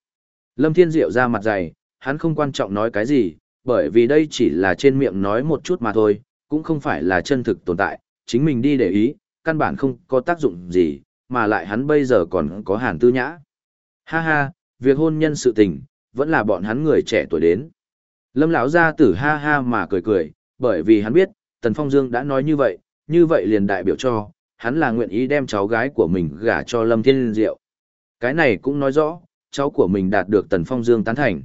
Lâm Thiên Diệu ra mặt dày, hắn không quan trọng nói cái gì, bởi vì đây chỉ là trên miệng nói một chút mà thôi, cũng không phải là chân thực tồn tại, chính mình đi để ý, căn bản không có tác dụng gì, mà lại hắn bây giờ còn có hàn tư nhã. Ha ha, việc hôn nhân sự tình, vẫn là bọn hắn người trẻ tuổi đến. Lâm lão gia tử ha ha mà cười cười, bởi vì hắn biết, Tần Phong Dương đã nói như vậy, như vậy liền đại biểu cho, hắn là nguyện ý đem cháu gái của mình gả cho Lâm Thiên Diệu. Cái này cũng nói rõ, cháu của mình đạt được Tần Phong Dương tán thành.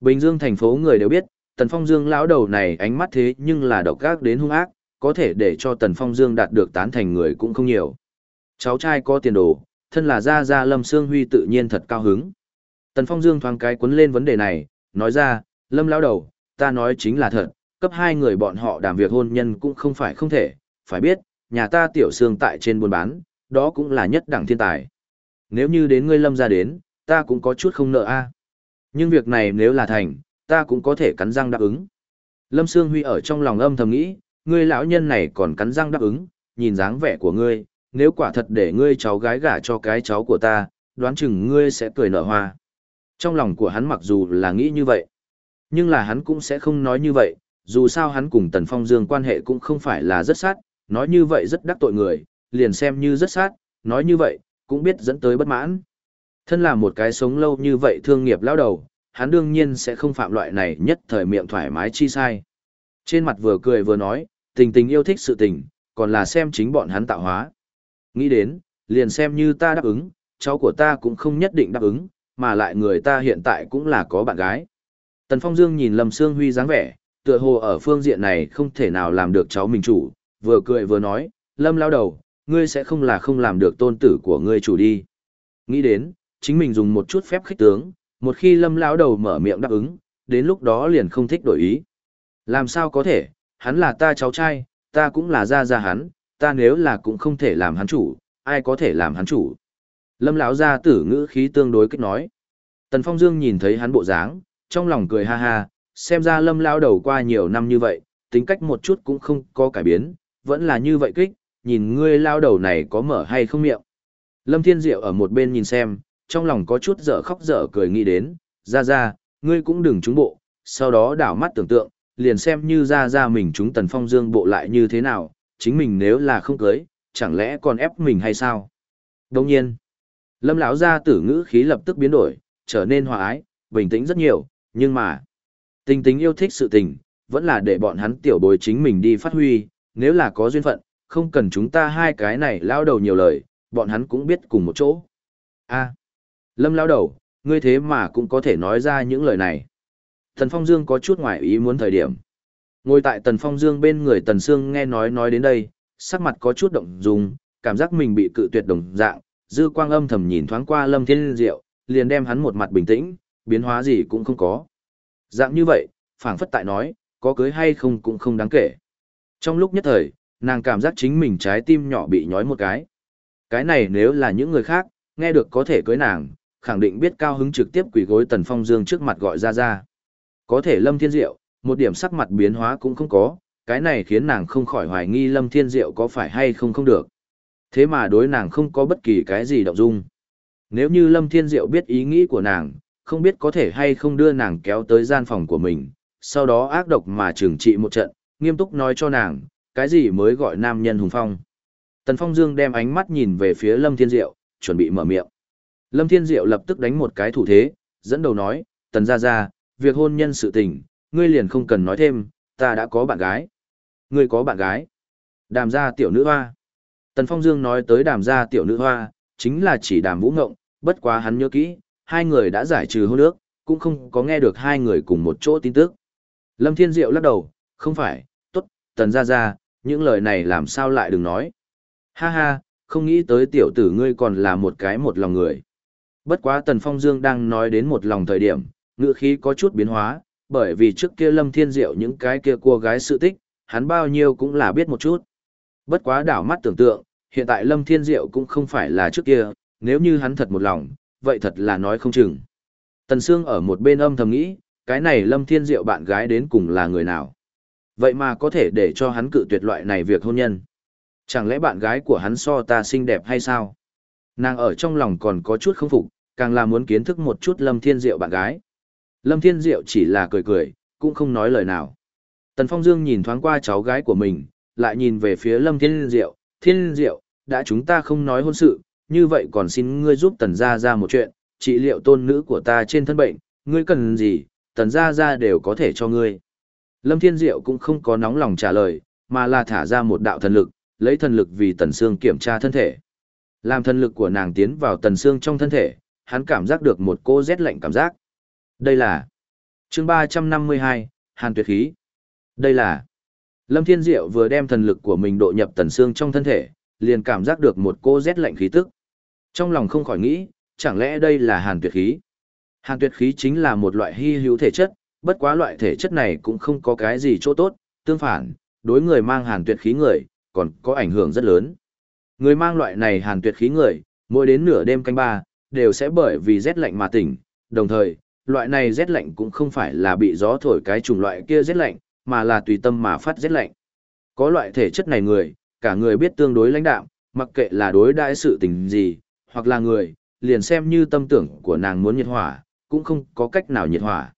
Bình Dương thành phố người đều biết, Tần Phong Dương lão đầu này ánh mắt thế nhưng là độc ác đến hung ác, có thể để cho Tần Phong Dương đạt được tán thành người cũng không nhiều. Cháu trai có tiền đồ, thân là gia gia Lâm Sương Huy tự nhiên thật cao hứng. Tần Phong Dương thoáng cái quấn lên vấn đề này, nói ra, Lâm lão đầu, ta nói chính là thật, cấp hai người bọn họ đàm việc hôn nhân cũng không phải không thể, phải biết, nhà ta tiểu xương tại trên buôn bán, đó cũng là nhất đẳng thiên tài. Nếu như đến ngươi Lâm gia đến, ta cũng có chút không nợ a. Nhưng việc này nếu là thành, ta cũng có thể cắn răng đáp ứng. Lâm Sương Huy ở trong lòng âm thầm nghĩ, ngươi lão nhân này còn cắn răng đáp ứng, nhìn dáng vẻ của ngươi, nếu quả thật để ngươi cháu gái gả cho cái cháu của ta, đoán chừng ngươi sẽ cười nở hoa. Trong lòng của hắn mặc dù là nghĩ như vậy, nhưng là hắn cũng sẽ không nói như vậy, dù sao hắn cùng Tần Phong Dương quan hệ cũng không phải là rất sát, nói như vậy rất đắc tội người, liền xem như rất sát, nói như vậy, cũng biết dẫn tới bất mãn. Thân là một cái sống lâu như vậy thương nghiệp lão đầu, hắn đương nhiên sẽ không phạm loại này nhất thời miệng thoải mái chi sai. Trên mặt vừa cười vừa nói, tình tình yêu thích sự tình, còn là xem chính bọn hắn tạo hóa. Nghĩ đến, liền xem như ta đáp ứng, cháu của ta cũng không nhất định đáp ứng, mà lại người ta hiện tại cũng là có bạn gái. Tần Phong Dương nhìn Lâm Sương Huy dáng vẻ, tựa hồ ở phương diện này không thể nào làm được cháu mình chủ, vừa cười vừa nói, Lâm lao đầu, ngươi sẽ không là không làm được tôn tử của ngươi chủ đi. Nghĩ đến, chính mình dùng một chút phép khích tướng, một khi Lâm lão đầu mở miệng đáp ứng, đến lúc đó liền không thích đổi ý. Làm sao có thể, hắn là ta cháu trai, ta cũng là gia gia hắn, ta nếu là cũng không thể làm hắn chủ, ai có thể làm hắn chủ. Lâm lão gia tử ngữ khí tương đối kích nói. Tần Phong Dương nhìn thấy hắn bộ dáng, trong lòng cười ha ha, xem ra Lâm lão đầu qua nhiều năm như vậy, tính cách một chút cũng không có cải biến, vẫn là như vậy kích, nhìn ngươi lao đầu này có mở hay không miệng. Lâm Thiên Diệu ở một bên nhìn xem, trong lòng có chút dở khóc dở cười nghĩ đến, ra ra, ngươi cũng đừng trúng bộ, sau đó đảo mắt tưởng tượng, liền xem như ra ra mình trúng tần phong dương bộ lại như thế nào, chính mình nếu là không cưới, chẳng lẽ còn ép mình hay sao? Đồng nhiên, lâm lão gia tử ngữ khí lập tức biến đổi, trở nên hòa ái, bình tĩnh rất nhiều, nhưng mà, tình tính yêu thích sự tình, vẫn là để bọn hắn tiểu bối chính mình đi phát huy, nếu là có duyên phận, không cần chúng ta hai cái này lao đầu nhiều lời, bọn hắn cũng biết cùng một chỗ. a lâm lao đầu, ngươi thế mà cũng có thể nói ra những lời này. Tần Phong Dương có chút ngoài ý muốn thời điểm. Ngồi tại Tần Phong Dương bên người Tần Sương nghe nói nói đến đây, sắc mặt có chút động dung, cảm giác mình bị cự tuyệt đồng dạng, dư quang âm thầm nhìn thoáng qua Lâm Thiên Diệu, liền đem hắn một mặt bình tĩnh, biến hóa gì cũng không có. Dạng như vậy, phảng phất tại nói, có cưới hay không cũng không đáng kể. Trong lúc nhất thời, nàng cảm giác chính mình trái tim nhỏ bị nhói một cái. Cái này nếu là những người khác, nghe được có thể cưới nàng, khẳng định biết cao hứng trực tiếp quỳ gối Tần Phong Dương trước mặt gọi ra ra. Có thể Lâm Thiên Diệu, một điểm sắc mặt biến hóa cũng không có, cái này khiến nàng không khỏi hoài nghi Lâm Thiên Diệu có phải hay không không được. Thế mà đối nàng không có bất kỳ cái gì động dung. Nếu như Lâm Thiên Diệu biết ý nghĩ của nàng, không biết có thể hay không đưa nàng kéo tới gian phòng của mình, sau đó ác độc mà trừng trị một trận, nghiêm túc nói cho nàng, cái gì mới gọi nam nhân hùng phong. Tần Phong Dương đem ánh mắt nhìn về phía Lâm Thiên Diệu, chuẩn bị mở miệng. Lâm Thiên Diệu lập tức đánh một cái thủ thế, dẫn đầu nói, Tần Gia Gia, việc hôn nhân sự tình, ngươi liền không cần nói thêm, ta đã có bạn gái. Ngươi có bạn gái. Đàm gia tiểu nữ hoa. Tần Phong Dương nói tới đàm gia tiểu nữ hoa, chính là chỉ đàm vũ ngộng, bất quá hắn nhớ kỹ, hai người đã giải trừ hôn ước, cũng không có nghe được hai người cùng một chỗ tin tức. Lâm Thiên Diệu lắc đầu, không phải, tốt, tần gia gia, những lời này làm sao lại đừng nói. Ha ha, không nghĩ tới tiểu tử ngươi còn là một cái một lòng người. Bất quá tần phong dương đang nói đến một lòng thời điểm, ngựa khí có chút biến hóa, bởi vì trước kia Lâm Thiên Diệu những cái kia cô gái sự tích, hắn bao nhiêu cũng là biết một chút. Bất quá đảo mắt tưởng tượng, hiện tại Lâm Thiên Diệu cũng không phải là trước kia, nếu như hắn thật một lòng, vậy thật là nói không chừng. Tần Sương ở một bên âm thầm nghĩ, cái này Lâm Thiên Diệu bạn gái đến cùng là người nào? Vậy mà có thể để cho hắn cự tuyệt loại này việc hôn nhân. Chẳng lẽ bạn gái của hắn so ta xinh đẹp hay sao? Nàng ở trong lòng còn có chút không phục, càng là muốn kiến thức một chút Lâm Thiên Diệu bạn gái. Lâm Thiên Diệu chỉ là cười cười, cũng không nói lời nào. Tần Phong Dương nhìn thoáng qua cháu gái của mình, lại nhìn về phía Lâm Thiên Diệu, Thiên Diệu, đã chúng ta không nói hôn sự, như vậy còn xin ngươi giúp Tần Gia Gia một chuyện, trị liệu tôn nữ của ta trên thân bệnh, ngươi cần gì, Tần Gia Gia đều có thể cho ngươi. Lâm Thiên Diệu cũng không có nóng lòng trả lời, mà là thả ra một đạo thần lực, lấy thần lực vì Tần Sương kiểm tra thân thể. Làm thần lực của nàng tiến vào Tần Sương trong thân thể, hắn cảm giác được một cô rét lạnh cảm giác. Đây là chương 352, Hàn Tuyệt Khí. Đây là Lâm Thiên Diệu vừa đem thần lực của mình độ nhập Tần xương trong thân thể, liền cảm giác được một cô rét lạnh khí tức. Trong lòng không khỏi nghĩ, chẳng lẽ đây là Hàn Tuyệt Khí? Hàn Tuyệt Khí chính là một loại hy hữu thể chất, bất quá loại thể chất này cũng không có cái gì chỗ tốt, tương phản, đối người mang Hàn Tuyệt Khí người, còn có ảnh hưởng rất lớn. Người mang loại này Hàn Tuyệt Khí người, mỗi đến nửa đêm canh ba, đều sẽ bởi vì rét lạnh mà tỉnh, đồng thời, loại này rét lạnh cũng không phải là bị gió thổi cái chủng loại kia rét lạnh, mà là tùy tâm mà phát rét lạnh. Có loại thể chất này người, cả người biết tương đối lãnh đạm, mặc kệ là đối đãi sự tình gì, hoặc là người, liền xem như tâm tưởng của nàng muốn nhiệt hỏa, cũng không có cách nào nhiệt hỏa.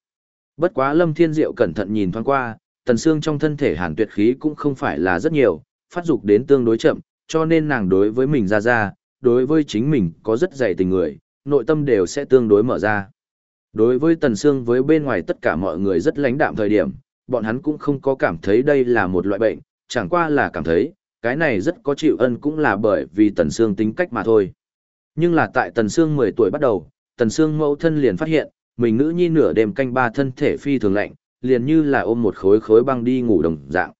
Bất quá Lâm Thiên Diệu cẩn thận nhìn thoáng qua, tần xương trong thân thể hàn tuyệt khí cũng không phải là rất nhiều, phát dục đến tương đối chậm, cho nên nàng đối với mình ra ra, đối với chính mình có rất dày tình người, nội tâm đều sẽ tương đối mở ra. Đối với tần xương với bên ngoài tất cả mọi người rất lãnh đạm thời điểm, bọn hắn cũng không có cảm thấy đây là một loại bệnh, chẳng qua là cảm thấy, cái này rất có chịu ân cũng là bởi vì Tần Sương tính cách mà thôi. Nhưng là tại Tần Sương 10 tuổi bắt đầu, Tần Sương mẫu thân liền phát hiện, mình nữ nhi nửa đêm canh ba thân thể phi thường lạnh, liền như là ôm một khối khối băng đi ngủ đồng dạng.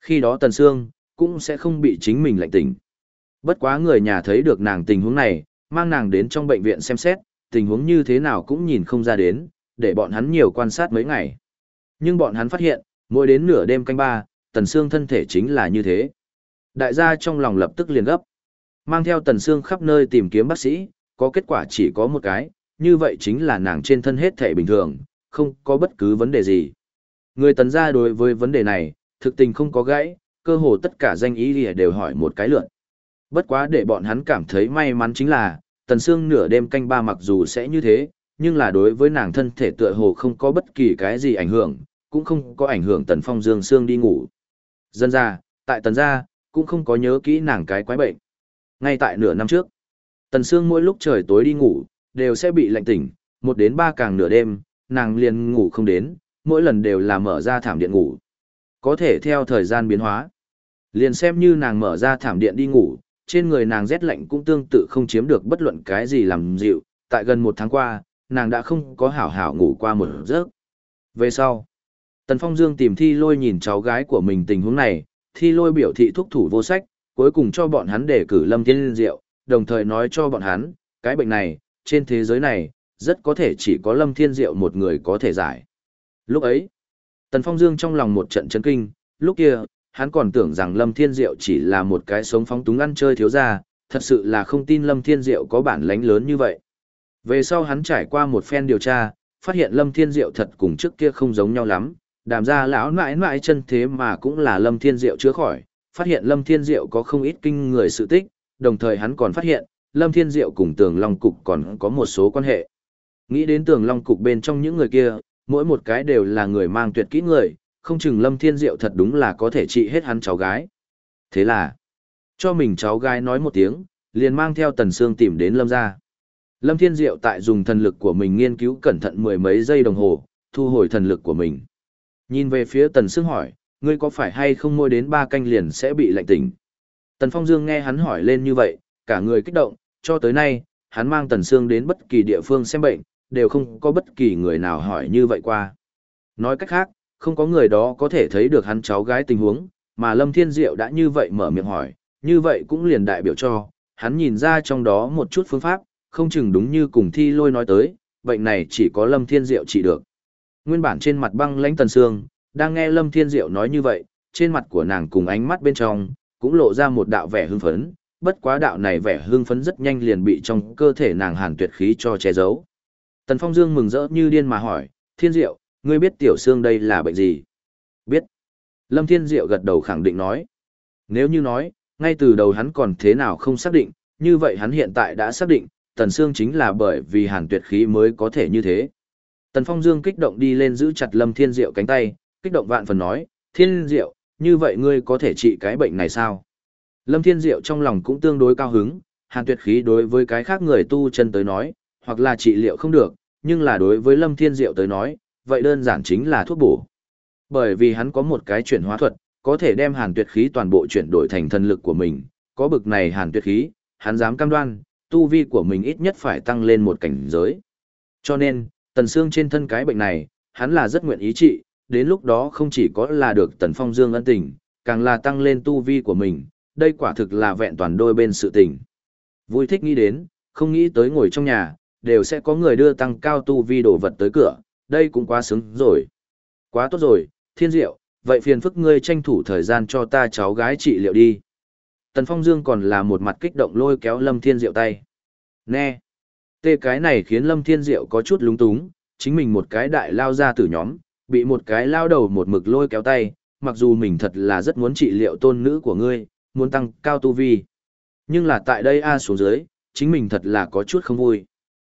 Khi đó Tần Sương cũng sẽ không bị chính mình lạnh tỉnh. Bất quá người nhà thấy được nàng tình huống này, mang nàng đến trong bệnh viện xem xét, tình huống như thế nào cũng nhìn không ra đến, để bọn hắn nhiều quan sát mấy ngày. Nhưng bọn hắn phát hiện, mỗi đến nửa đêm canh ba, Tần Sương thân thể chính là như thế. Đại gia trong lòng lập tức liền gấp. Mang theo Tần Sương khắp nơi tìm kiếm bác sĩ, có kết quả chỉ có một cái, như vậy chính là nàng trên thân hết thể bình thường, không có bất cứ vấn đề gì. Người Tần gia đối với vấn đề này, thực tình không có gãy, cơ hồ tất cả danh ý đều hỏi một cái lượn. Bất quá để bọn hắn cảm thấy may mắn chính là, Tần Sương nửa đêm canh ba mặc dù sẽ như thế, nhưng là đối với nàng thân thể tựa hồ không có bất kỳ cái gì ảnh hưởng, cũng không có ảnh hưởng Tần Phong Dương Sương đi ngủ. Dân ra, tại Tần gia, cũng không có nhớ kỹ nàng cái quái bệnh. Ngay tại nửa năm trước, Tần Sương mỗi lúc trời tối đi ngủ, đều sẽ bị lạnh tỉnh, một đến ba càng nửa đêm, nàng liền ngủ không đến, mỗi lần đều là mở ra thảm điện ngủ. Có thể theo thời gian biến hóa. Liền xem như nàng mở ra thảm điện đi ngủ, trên người nàng rét lạnh cũng tương tự không chiếm được bất luận cái gì làm dịu, tại gần một tháng qua, nàng đã không có hảo hảo ngủ qua một giấc. Về sau, Tần Phong Dương tìm thi lôi nhìn cháu gái của mình tình huống này, thi lôi biểu thị thúc thủ vô sách, cuối cùng cho bọn hắn để cử Lâm Thiên Diệu, đồng thời nói cho bọn hắn, cái bệnh này, trên thế giới này, rất có thể chỉ có Lâm Thiên Diệu một người có thể giải. Lúc ấy, Tần Phong Dương trong lòng một trận chấn kinh, lúc kia, hắn còn tưởng rằng Lâm Thiên Diệu chỉ là một cái sống phóng túng ăn chơi thiếu gia, thật sự là không tin Lâm Thiên Diệu có bản lãnh lớn như vậy. Về sau hắn trải qua một phen điều tra, phát hiện Lâm Thiên Diệu thật cùng trước kia không giống nhau lắm, đàm ra lão mãi mãi chân thế mà cũng là lâm thiên diệu chữa khỏi phát hiện lâm thiên diệu có không ít kinh người sự tích đồng thời hắn còn phát hiện lâm thiên diệu cùng tường long cục còn có một số quan hệ nghĩ đến tường long cục bên trong những người kia mỗi một cái đều là người mang tuyệt kỹ người không chừng lâm thiên diệu thật đúng là có thể trị hết hắn cháu gái thế là cho mình cháu gái nói một tiếng liền mang theo tần sương tìm đến lâm gia lâm thiên diệu tại dùng thần lực của mình nghiên cứu cẩn thận mười mấy giây đồng hồ thu hồi thần lực của mình Nhìn về phía Tần Sương hỏi, ngươi có phải hay không môi đến ba canh liền sẽ bị lạnh tỉnh? Tần Phong Dương nghe hắn hỏi lên như vậy, cả người kích động, cho tới nay, hắn mang Tần Sương đến bất kỳ địa phương xem bệnh, đều không có bất kỳ người nào hỏi như vậy qua. Nói cách khác, không có người đó có thể thấy được hắn cháu gái tình huống, mà Lâm Thiên Diệu đã như vậy mở miệng hỏi, như vậy cũng liền đại biểu cho, hắn nhìn ra trong đó một chút phương pháp, không chừng đúng như cùng thi lôi nói tới, bệnh này chỉ có Lâm Thiên Diệu trị được. Nguyên bản trên mặt băng lãnh tần sương, đang nghe Lâm Thiên Diệu nói như vậy, trên mặt của nàng cùng ánh mắt bên trong, cũng lộ ra một đạo vẻ hưng phấn, bất quá đạo này vẻ hưng phấn rất nhanh liền bị trong cơ thể nàng hàn tuyệt khí cho che giấu. Tần Phong Dương mừng rỡ như điên mà hỏi, Thiên Diệu, ngươi biết tiểu xương đây là bệnh gì? Biết. Lâm Thiên Diệu gật đầu khẳng định nói. Nếu như nói, ngay từ đầu hắn còn thế nào không xác định, như vậy hắn hiện tại đã xác định, Tần Sương chính là bởi vì hàn tuyệt khí mới có thể như thế. Tần Phong Dương kích động đi lên giữ chặt Lâm Thiên Diệu cánh tay, kích động vạn phần nói, Thiên Diệu, như vậy ngươi có thể trị cái bệnh này sao? Lâm Thiên Diệu trong lòng cũng tương đối cao hứng, hàn tuyệt khí đối với cái khác người tu chân tới nói, hoặc là trị liệu không được, nhưng là đối với Lâm Thiên Diệu tới nói, vậy đơn giản chính là thuốc bổ. Bởi vì hắn có một cái chuyển hóa thuật, có thể đem hàn tuyệt khí toàn bộ chuyển đổi thành thần lực của mình, có bực này hàn tuyệt khí, hắn dám cam đoan, tu vi của mình ít nhất phải tăng lên một cảnh giới. Cho nên, tần xương trên thân cái bệnh này, hắn là rất nguyện ý trị, đến lúc đó không chỉ có là được tần phong dương ân tình, càng là tăng lên tu vi của mình, đây quả thực là vẹn toàn đôi bên sự tình. Vui thích nghĩ đến, không nghĩ tới ngồi trong nhà, đều sẽ có người đưa tăng cao tu vi đồ vật tới cửa, đây cũng quá sướng rồi. Quá tốt rồi, thiên diệu, vậy phiền phức ngươi tranh thủ thời gian cho ta cháu gái trị liệu đi. Tần Phong Dương còn là một mặt kích động lôi kéo Lâm Thiên Diệu tay. Nè! Tê cái này khiến Lâm Thiên Diệu có chút lúng túng, chính mình một cái đại lao ra từ nhóm, bị một cái lao đầu một mực lôi kéo tay, mặc dù mình thật là rất muốn trị liệu tôn nữ của ngươi, muốn tăng cao tu vi. Nhưng là tại đây A xuống dưới, chính mình thật là có chút không vui.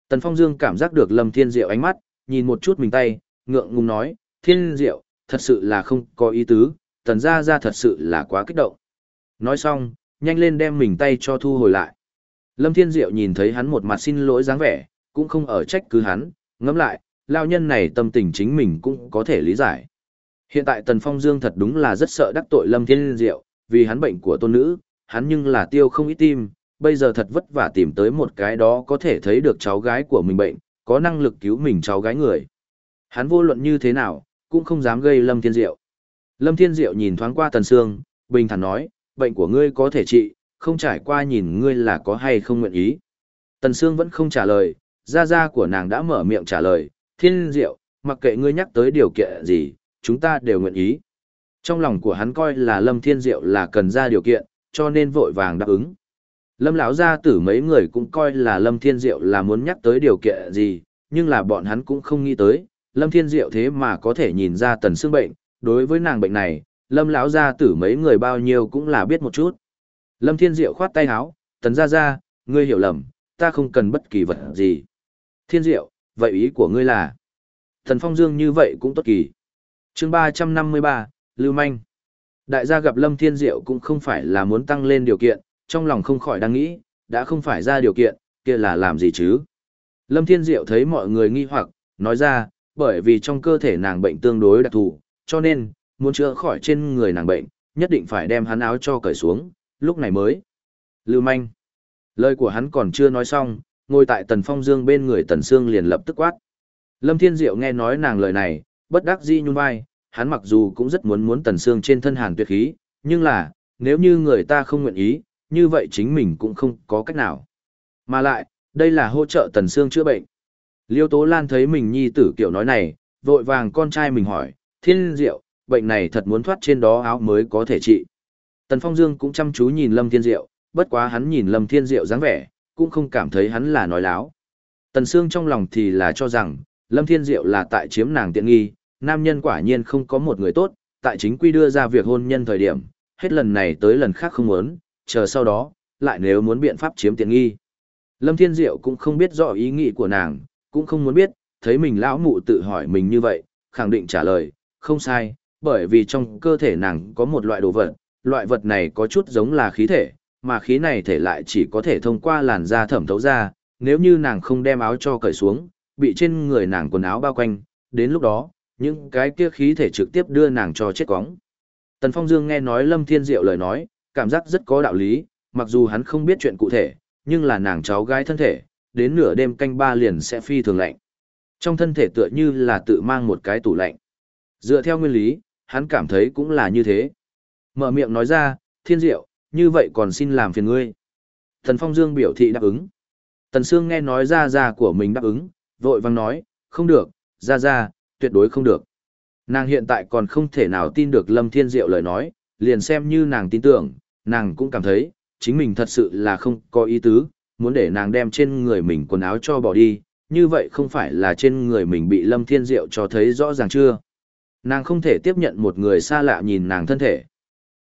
Tần Phong Dương cảm giác được Lâm Thiên Diệu ánh mắt, nhìn một chút mình tay, ngượng ngùng nói, Thiên Diệu, thật sự là không có ý tứ, tần gia gia thật sự là quá kích động. Nói xong, nhanh lên đem mình tay cho thu hồi lại. Lâm Thiên Diệu nhìn thấy hắn một mặt xin lỗi dáng vẻ, cũng không ở trách cứ hắn, ngẫm lại, lao nhân này tâm tình chính mình cũng có thể lý giải. Hiện tại Tần Phong Dương thật đúng là rất sợ đắc tội Lâm Thiên Diệu, vì hắn bệnh của tôn nữ, hắn nhưng là tiêu không ít tim, bây giờ thật vất vả tìm tới một cái đó có thể thấy được cháu gái của mình bệnh, có năng lực cứu mình cháu gái người. Hắn vô luận như thế nào, cũng không dám gây Lâm Thiên Diệu. Lâm Thiên Diệu nhìn thoáng qua Tần Sương, bình thản nói, bệnh của ngươi có thể trị, không trải qua nhìn ngươi là có hay không nguyện ý. Tần Sương vẫn không trả lời, gia gia của nàng đã mở miệng trả lời, Thiên Diệu, mặc kệ ngươi nhắc tới điều kiện gì, chúng ta đều nguyện ý. Trong lòng của hắn coi là Lâm Thiên Diệu là cần ra điều kiện, cho nên vội vàng đáp ứng. Lâm lão gia tử mấy người cũng coi là Lâm Thiên Diệu là muốn nhắc tới điều kiện gì, nhưng là bọn hắn cũng không nghĩ tới, Lâm Thiên Diệu thế mà có thể nhìn ra tần xương bệnh, đối với nàng bệnh này, Lâm lão gia tử mấy người bao nhiêu cũng là biết một chút. Lâm Thiên Diệu khoát tay áo, "Tần gia gia, ngươi hiểu lầm, ta không cần bất kỳ vật gì." "Thiên Diệu, vậy ý của ngươi là?" Thần Phong Dương như vậy cũng tốt kỳ. Chương 353, Lưu Manh. Đại gia gặp Lâm Thiên Diệu cũng không phải là muốn tăng lên điều kiện, trong lòng không khỏi đang nghĩ, đã không phải ra điều kiện, kia là làm gì chứ? Lâm Thiên Diệu thấy mọi người nghi hoặc, nói ra, bởi vì trong cơ thể nàng bệnh tương đối đặc thù, cho nên, muốn chữa khỏi trên người nàng bệnh, nhất định phải đem hắn áo cho cởi xuống, lúc này mới. Lưu manh. Lời của hắn còn chưa nói xong, ngồi tại Tần Phong Dương bên người Tần Sương liền lập tức quát. Lâm Thiên Diệu nghe nói nàng lời này, bất đắc dĩ nhún vai, hắn mặc dù cũng rất muốn muốn Tần Sương trên thân hàn tuyệt khí, nhưng là, nếu như người ta không nguyện ý, như vậy chính mình cũng không có cách nào. Mà lại, đây là hỗ trợ Tần Sương chữa bệnh. Liêu Tố Lan thấy mình nhi tử kiểu nói này, vội vàng con trai mình hỏi, thiên diệu, bệnh này thật muốn thoát trên đó áo mới có thể trị. Tần Phong Dương cũng chăm chú nhìn Lâm Thiên Diệu, bất quá hắn nhìn Lâm Thiên Diệu dáng vẻ, cũng không cảm thấy hắn là nói láo. Tần Sương trong lòng thì là cho rằng, Lâm Thiên Diệu là tại chiếm nàng tiện nghi, nam nhân quả nhiên không có một người tốt, tại chính quy đưa ra việc hôn nhân thời điểm, hết lần này tới lần khác không muốn, chờ sau đó, lại nếu muốn biện pháp chiếm tiện nghi. Lâm Thiên Diệu cũng không biết rõ ý nghĩ của nàng, cũng không muốn biết, thấy mình lão mụ tự hỏi mình như vậy, khẳng định trả lời, không sai, bởi vì trong cơ thể nàng có một loại đồ vật, loại vật này có chút giống là khí thể, mà khí này thể lại chỉ có thể thông qua làn da thẩm thấu ra, nếu như nàng không đem áo cho cởi xuống, bị trên người nàng quần áo bao quanh, đến lúc đó, những cái kia khí thể trực tiếp đưa nàng cho chết cóng. Tần Phong Dương nghe nói Lâm Thiên Diệu lời nói, cảm giác rất có đạo lý, mặc dù hắn không biết chuyện cụ thể, nhưng là nàng cháu gái thân thể, đến nửa đêm canh ba liền sẽ phi thường lạnh. Trong thân thể tựa như là tự mang một cái tủ lạnh. Dựa theo nguyên lý, hắn cảm thấy cũng là như thế. Mở miệng nói ra, thiên diệu, như vậy còn xin làm phiền ngươi. Thần Phong Dương biểu thị đáp ứng. Tần Sương nghe nói ra ra của mình đáp ứng, vội vang nói, không được, ra ra, tuyệt đối không được. Nàng hiện tại còn không thể nào tin được Lâm Thiên Diệu lời nói, liền xem như nàng tin tưởng, nàng cũng cảm thấy, chính mình thật sự là không có ý tứ, muốn để nàng đem trên người mình quần áo cho bỏ đi, như vậy không phải là trên người mình bị Lâm Thiên Diệu cho thấy rõ ràng chưa? Nàng không thể tiếp nhận một người xa lạ nhìn nàng thân thể.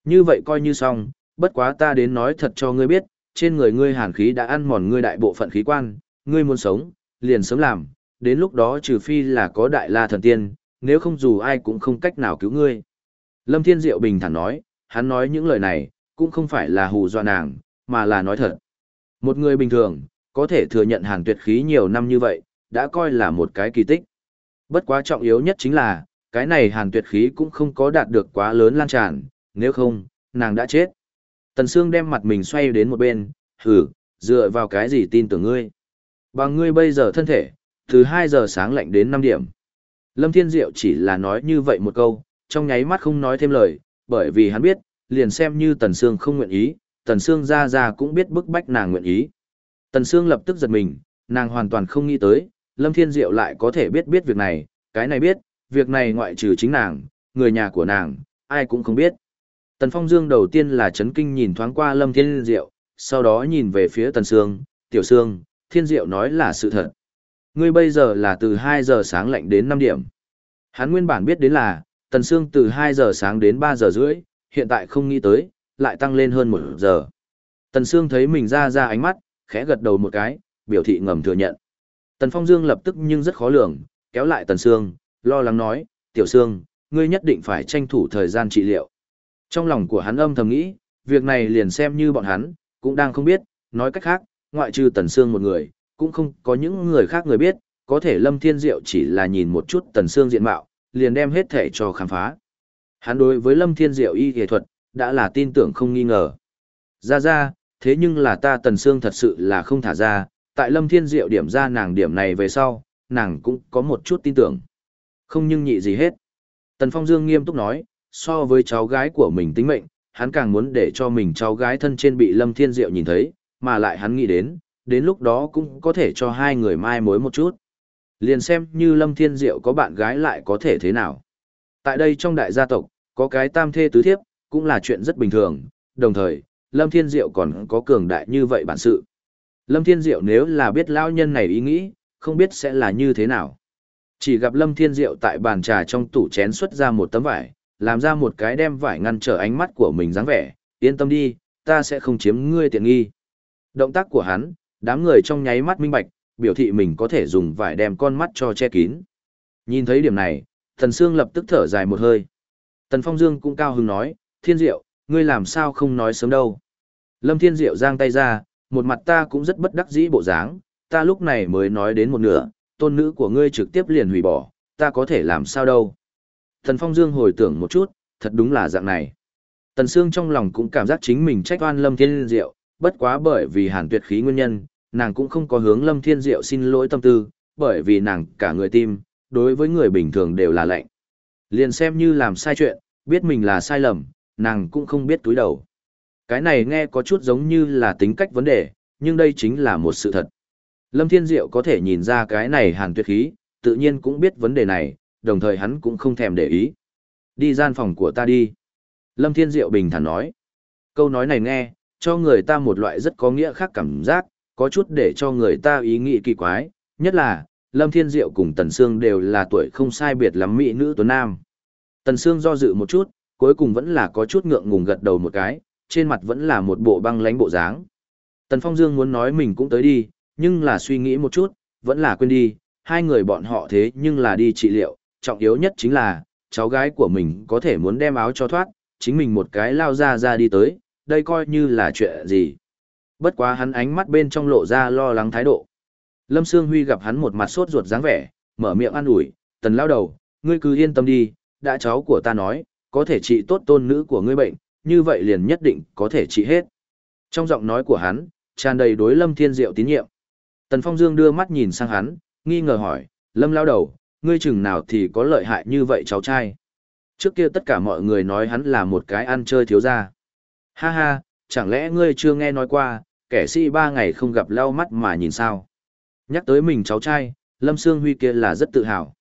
Như vậy coi như xong, bất quá ta đến nói thật cho ngươi biết, trên người ngươi hàn khí đã ăn mòn ngươi đại bộ phận khí quan, ngươi muốn sống, liền sớm làm, đến lúc đó trừ phi là có đại la thần tiên, nếu không dù ai cũng không cách nào cứu ngươi. Lâm Thiên Diệu bình thản nói, hắn nói những lời này, cũng không phải là hù dọa nàng, mà là nói thật. Một người bình thường, có thể thừa nhận hàn tuyệt khí nhiều năm như vậy, đã coi là một cái kỳ tích. Bất quá trọng yếu nhất chính là, cái này hàn tuyệt khí cũng không có đạt được quá lớn lan tràn, nếu không, nàng đã chết. Tần Sương đem mặt mình xoay đến một bên, hừ, dựa vào cái gì tin tưởng ngươi. Bằng ngươi bây giờ thân thể, từ 2 giờ sáng lạnh đến 5 điểm. Lâm Thiên Diệu chỉ là nói như vậy một câu, trong nháy mắt không nói thêm lời, bởi vì hắn biết, liền xem như Tần Sương không nguyện ý, Tần Sương ra ra cũng biết bức bách nàng nguyện ý. Tần Sương lập tức giật mình, nàng hoàn toàn không nghĩ tới, Lâm Thiên Diệu lại có thể biết biết việc này, cái này biết, việc này ngoại trừ chính nàng, người nhà của nàng, ai cũng không biết. Tần Phong Dương đầu tiên là chấn kinh nhìn thoáng qua Lâm Thiên Diệu, sau đó nhìn về phía Tần Sương, Tiểu Sương, Thiên Diệu nói là sự thật. Ngươi bây giờ là từ 2 giờ sáng lạnh đến 5 điểm. Hắn nguyên bản biết đến là, Tần Sương từ 2 giờ sáng đến 3 giờ rưỡi, hiện tại không nghĩ tới, lại tăng lên hơn một giờ. Tần Sương thấy mình ra ra ánh mắt, khẽ gật đầu một cái, biểu thị ngầm thừa nhận. Tần Phong Dương lập tức nhưng rất khó lường, kéo lại Tần Sương, lo lắng nói, Tiểu Sương, ngươi nhất định phải tranh thủ thời gian trị liệu. Trong lòng của hắn âm thầm nghĩ, việc này liền xem như bọn hắn, cũng đang không biết, nói cách khác, ngoại trừ Tần Sương một người, cũng không có những người khác người biết, có thể Lâm Thiên Diệu chỉ là nhìn một chút Tần Sương diện mạo, liền đem hết thể cho khám phá. Hắn đối với Lâm Thiên Diệu y y thuật, đã là tin tưởng không nghi ngờ. Ra ra, thế nhưng là ta Tần Sương thật sự là không thả ra, tại Lâm Thiên Diệu điểm ra nàng điểm này về sau, nàng cũng có một chút tin tưởng. Không nhưng nhị gì hết. Tần Phong Dương nghiêm túc nói, so với cháu gái của mình tính mệnh, hắn càng muốn để cho mình cháu gái thân trên bị Lâm Thiên Diệu nhìn thấy, mà lại hắn nghĩ đến, đến lúc đó cũng có thể cho hai người mai mối một chút. Liền xem như Lâm Thiên Diệu có bạn gái lại có thể thế nào. Tại đây trong đại gia tộc, có cái tam thê tứ thiếp, cũng là chuyện rất bình thường, đồng thời, Lâm Thiên Diệu còn có cường đại như vậy bản sự. Lâm Thiên Diệu nếu là biết lao nhân này ý nghĩ, không biết sẽ là như thế nào. Chỉ gặp Lâm Thiên Diệu tại bàn trà trong tủ chén xuất ra một tấm vải, làm ra một cái đem vải ngăn trở ánh mắt của mình dáng vẻ, yên tâm đi, ta sẽ không chiếm ngươi tiện nghi. Động tác của hắn, đám người trong nháy mắt minh bạch, biểu thị mình có thể dùng vải đem con mắt cho che kín. Nhìn thấy điểm này, Thần Sương lập tức thở dài một hơi. Tần Phong Dương cũng cao hứng nói, Thiên Diệu, ngươi làm sao không nói sớm đâu. Lâm Thiên Diệu giang tay ra, một mặt ta cũng rất bất đắc dĩ bộ dáng, ta lúc này mới nói đến một nửa, tôn nữ của ngươi trực tiếp liền hủy bỏ, ta có thể làm sao đâu. Thần Phong Dương hồi tưởng một chút, thật đúng là dạng này. Tần Sương trong lòng cũng cảm giác chính mình trách oan Lâm Thiên Diệu, bất quá bởi vì hàn tuyệt khí nguyên nhân, nàng cũng không có hướng Lâm Thiên Diệu xin lỗi tâm tư, bởi vì nàng cả người tim, đối với người bình thường đều là lạnh. Liền xem như làm sai chuyện, biết mình là sai lầm, nàng cũng không biết túi đầu. Cái này nghe có chút giống như là tính cách vấn đề, nhưng đây chính là một sự thật. Lâm Thiên Diệu có thể nhìn ra cái này hàn tuyệt khí, tự nhiên cũng biết vấn đề này, đồng thời hắn cũng không thèm để ý. Đi gian phòng của ta đi. Lâm Thiên Diệu bình thản nói. Câu nói này nghe, cho người ta một loại rất có nghĩa khác cảm giác, có chút để cho người ta ý nghĩ kỳ quái, nhất là, Lâm Thiên Diệu cùng Tần Sương đều là tuổi không sai biệt lắm mỹ nữ tuấn nam. Tần Sương do dự một chút, cuối cùng vẫn là có chút ngượng ngùng gật đầu một cái, trên mặt vẫn là một bộ băng lánh bộ dáng. Tần Phong Dương muốn nói mình cũng tới đi, nhưng là suy nghĩ một chút, vẫn là quên đi, hai người bọn họ thế nhưng là đi trị liệu, trọng yếu nhất chính là, cháu gái của mình có thể muốn đem áo cho thoát, chính mình một cái lao ra ra đi tới, đây coi như là chuyện gì. Bất quá hắn ánh mắt bên trong lộ ra lo lắng thái độ. Lâm Sương Huy gặp hắn một mặt sốt ruột dáng vẻ, mở miệng an ủi, tần lao đầu, ngươi cứ yên tâm đi, đã cháu của ta nói, có thể trị tốt tôn nữ của ngươi bệnh, như vậy liền nhất định có thể trị hết. Trong giọng nói của hắn, tràn đầy đối Lâm Thiên Diệu tín nhiệm. Tần Phong Dương đưa mắt nhìn sang hắn, nghi ngờ hỏi, Lâm lao đầu, ngươi chừng nào thì có lợi hại như vậy cháu trai. Trước kia tất cả mọi người nói hắn là một cái ăn chơi thiếu gia. Ha ha, chẳng lẽ ngươi chưa nghe nói qua, kẻ sĩ ba ngày không gặp lau mắt mà nhìn sao. Nhắc tới mình cháu trai, Lâm Sương Huy kia là rất tự hào.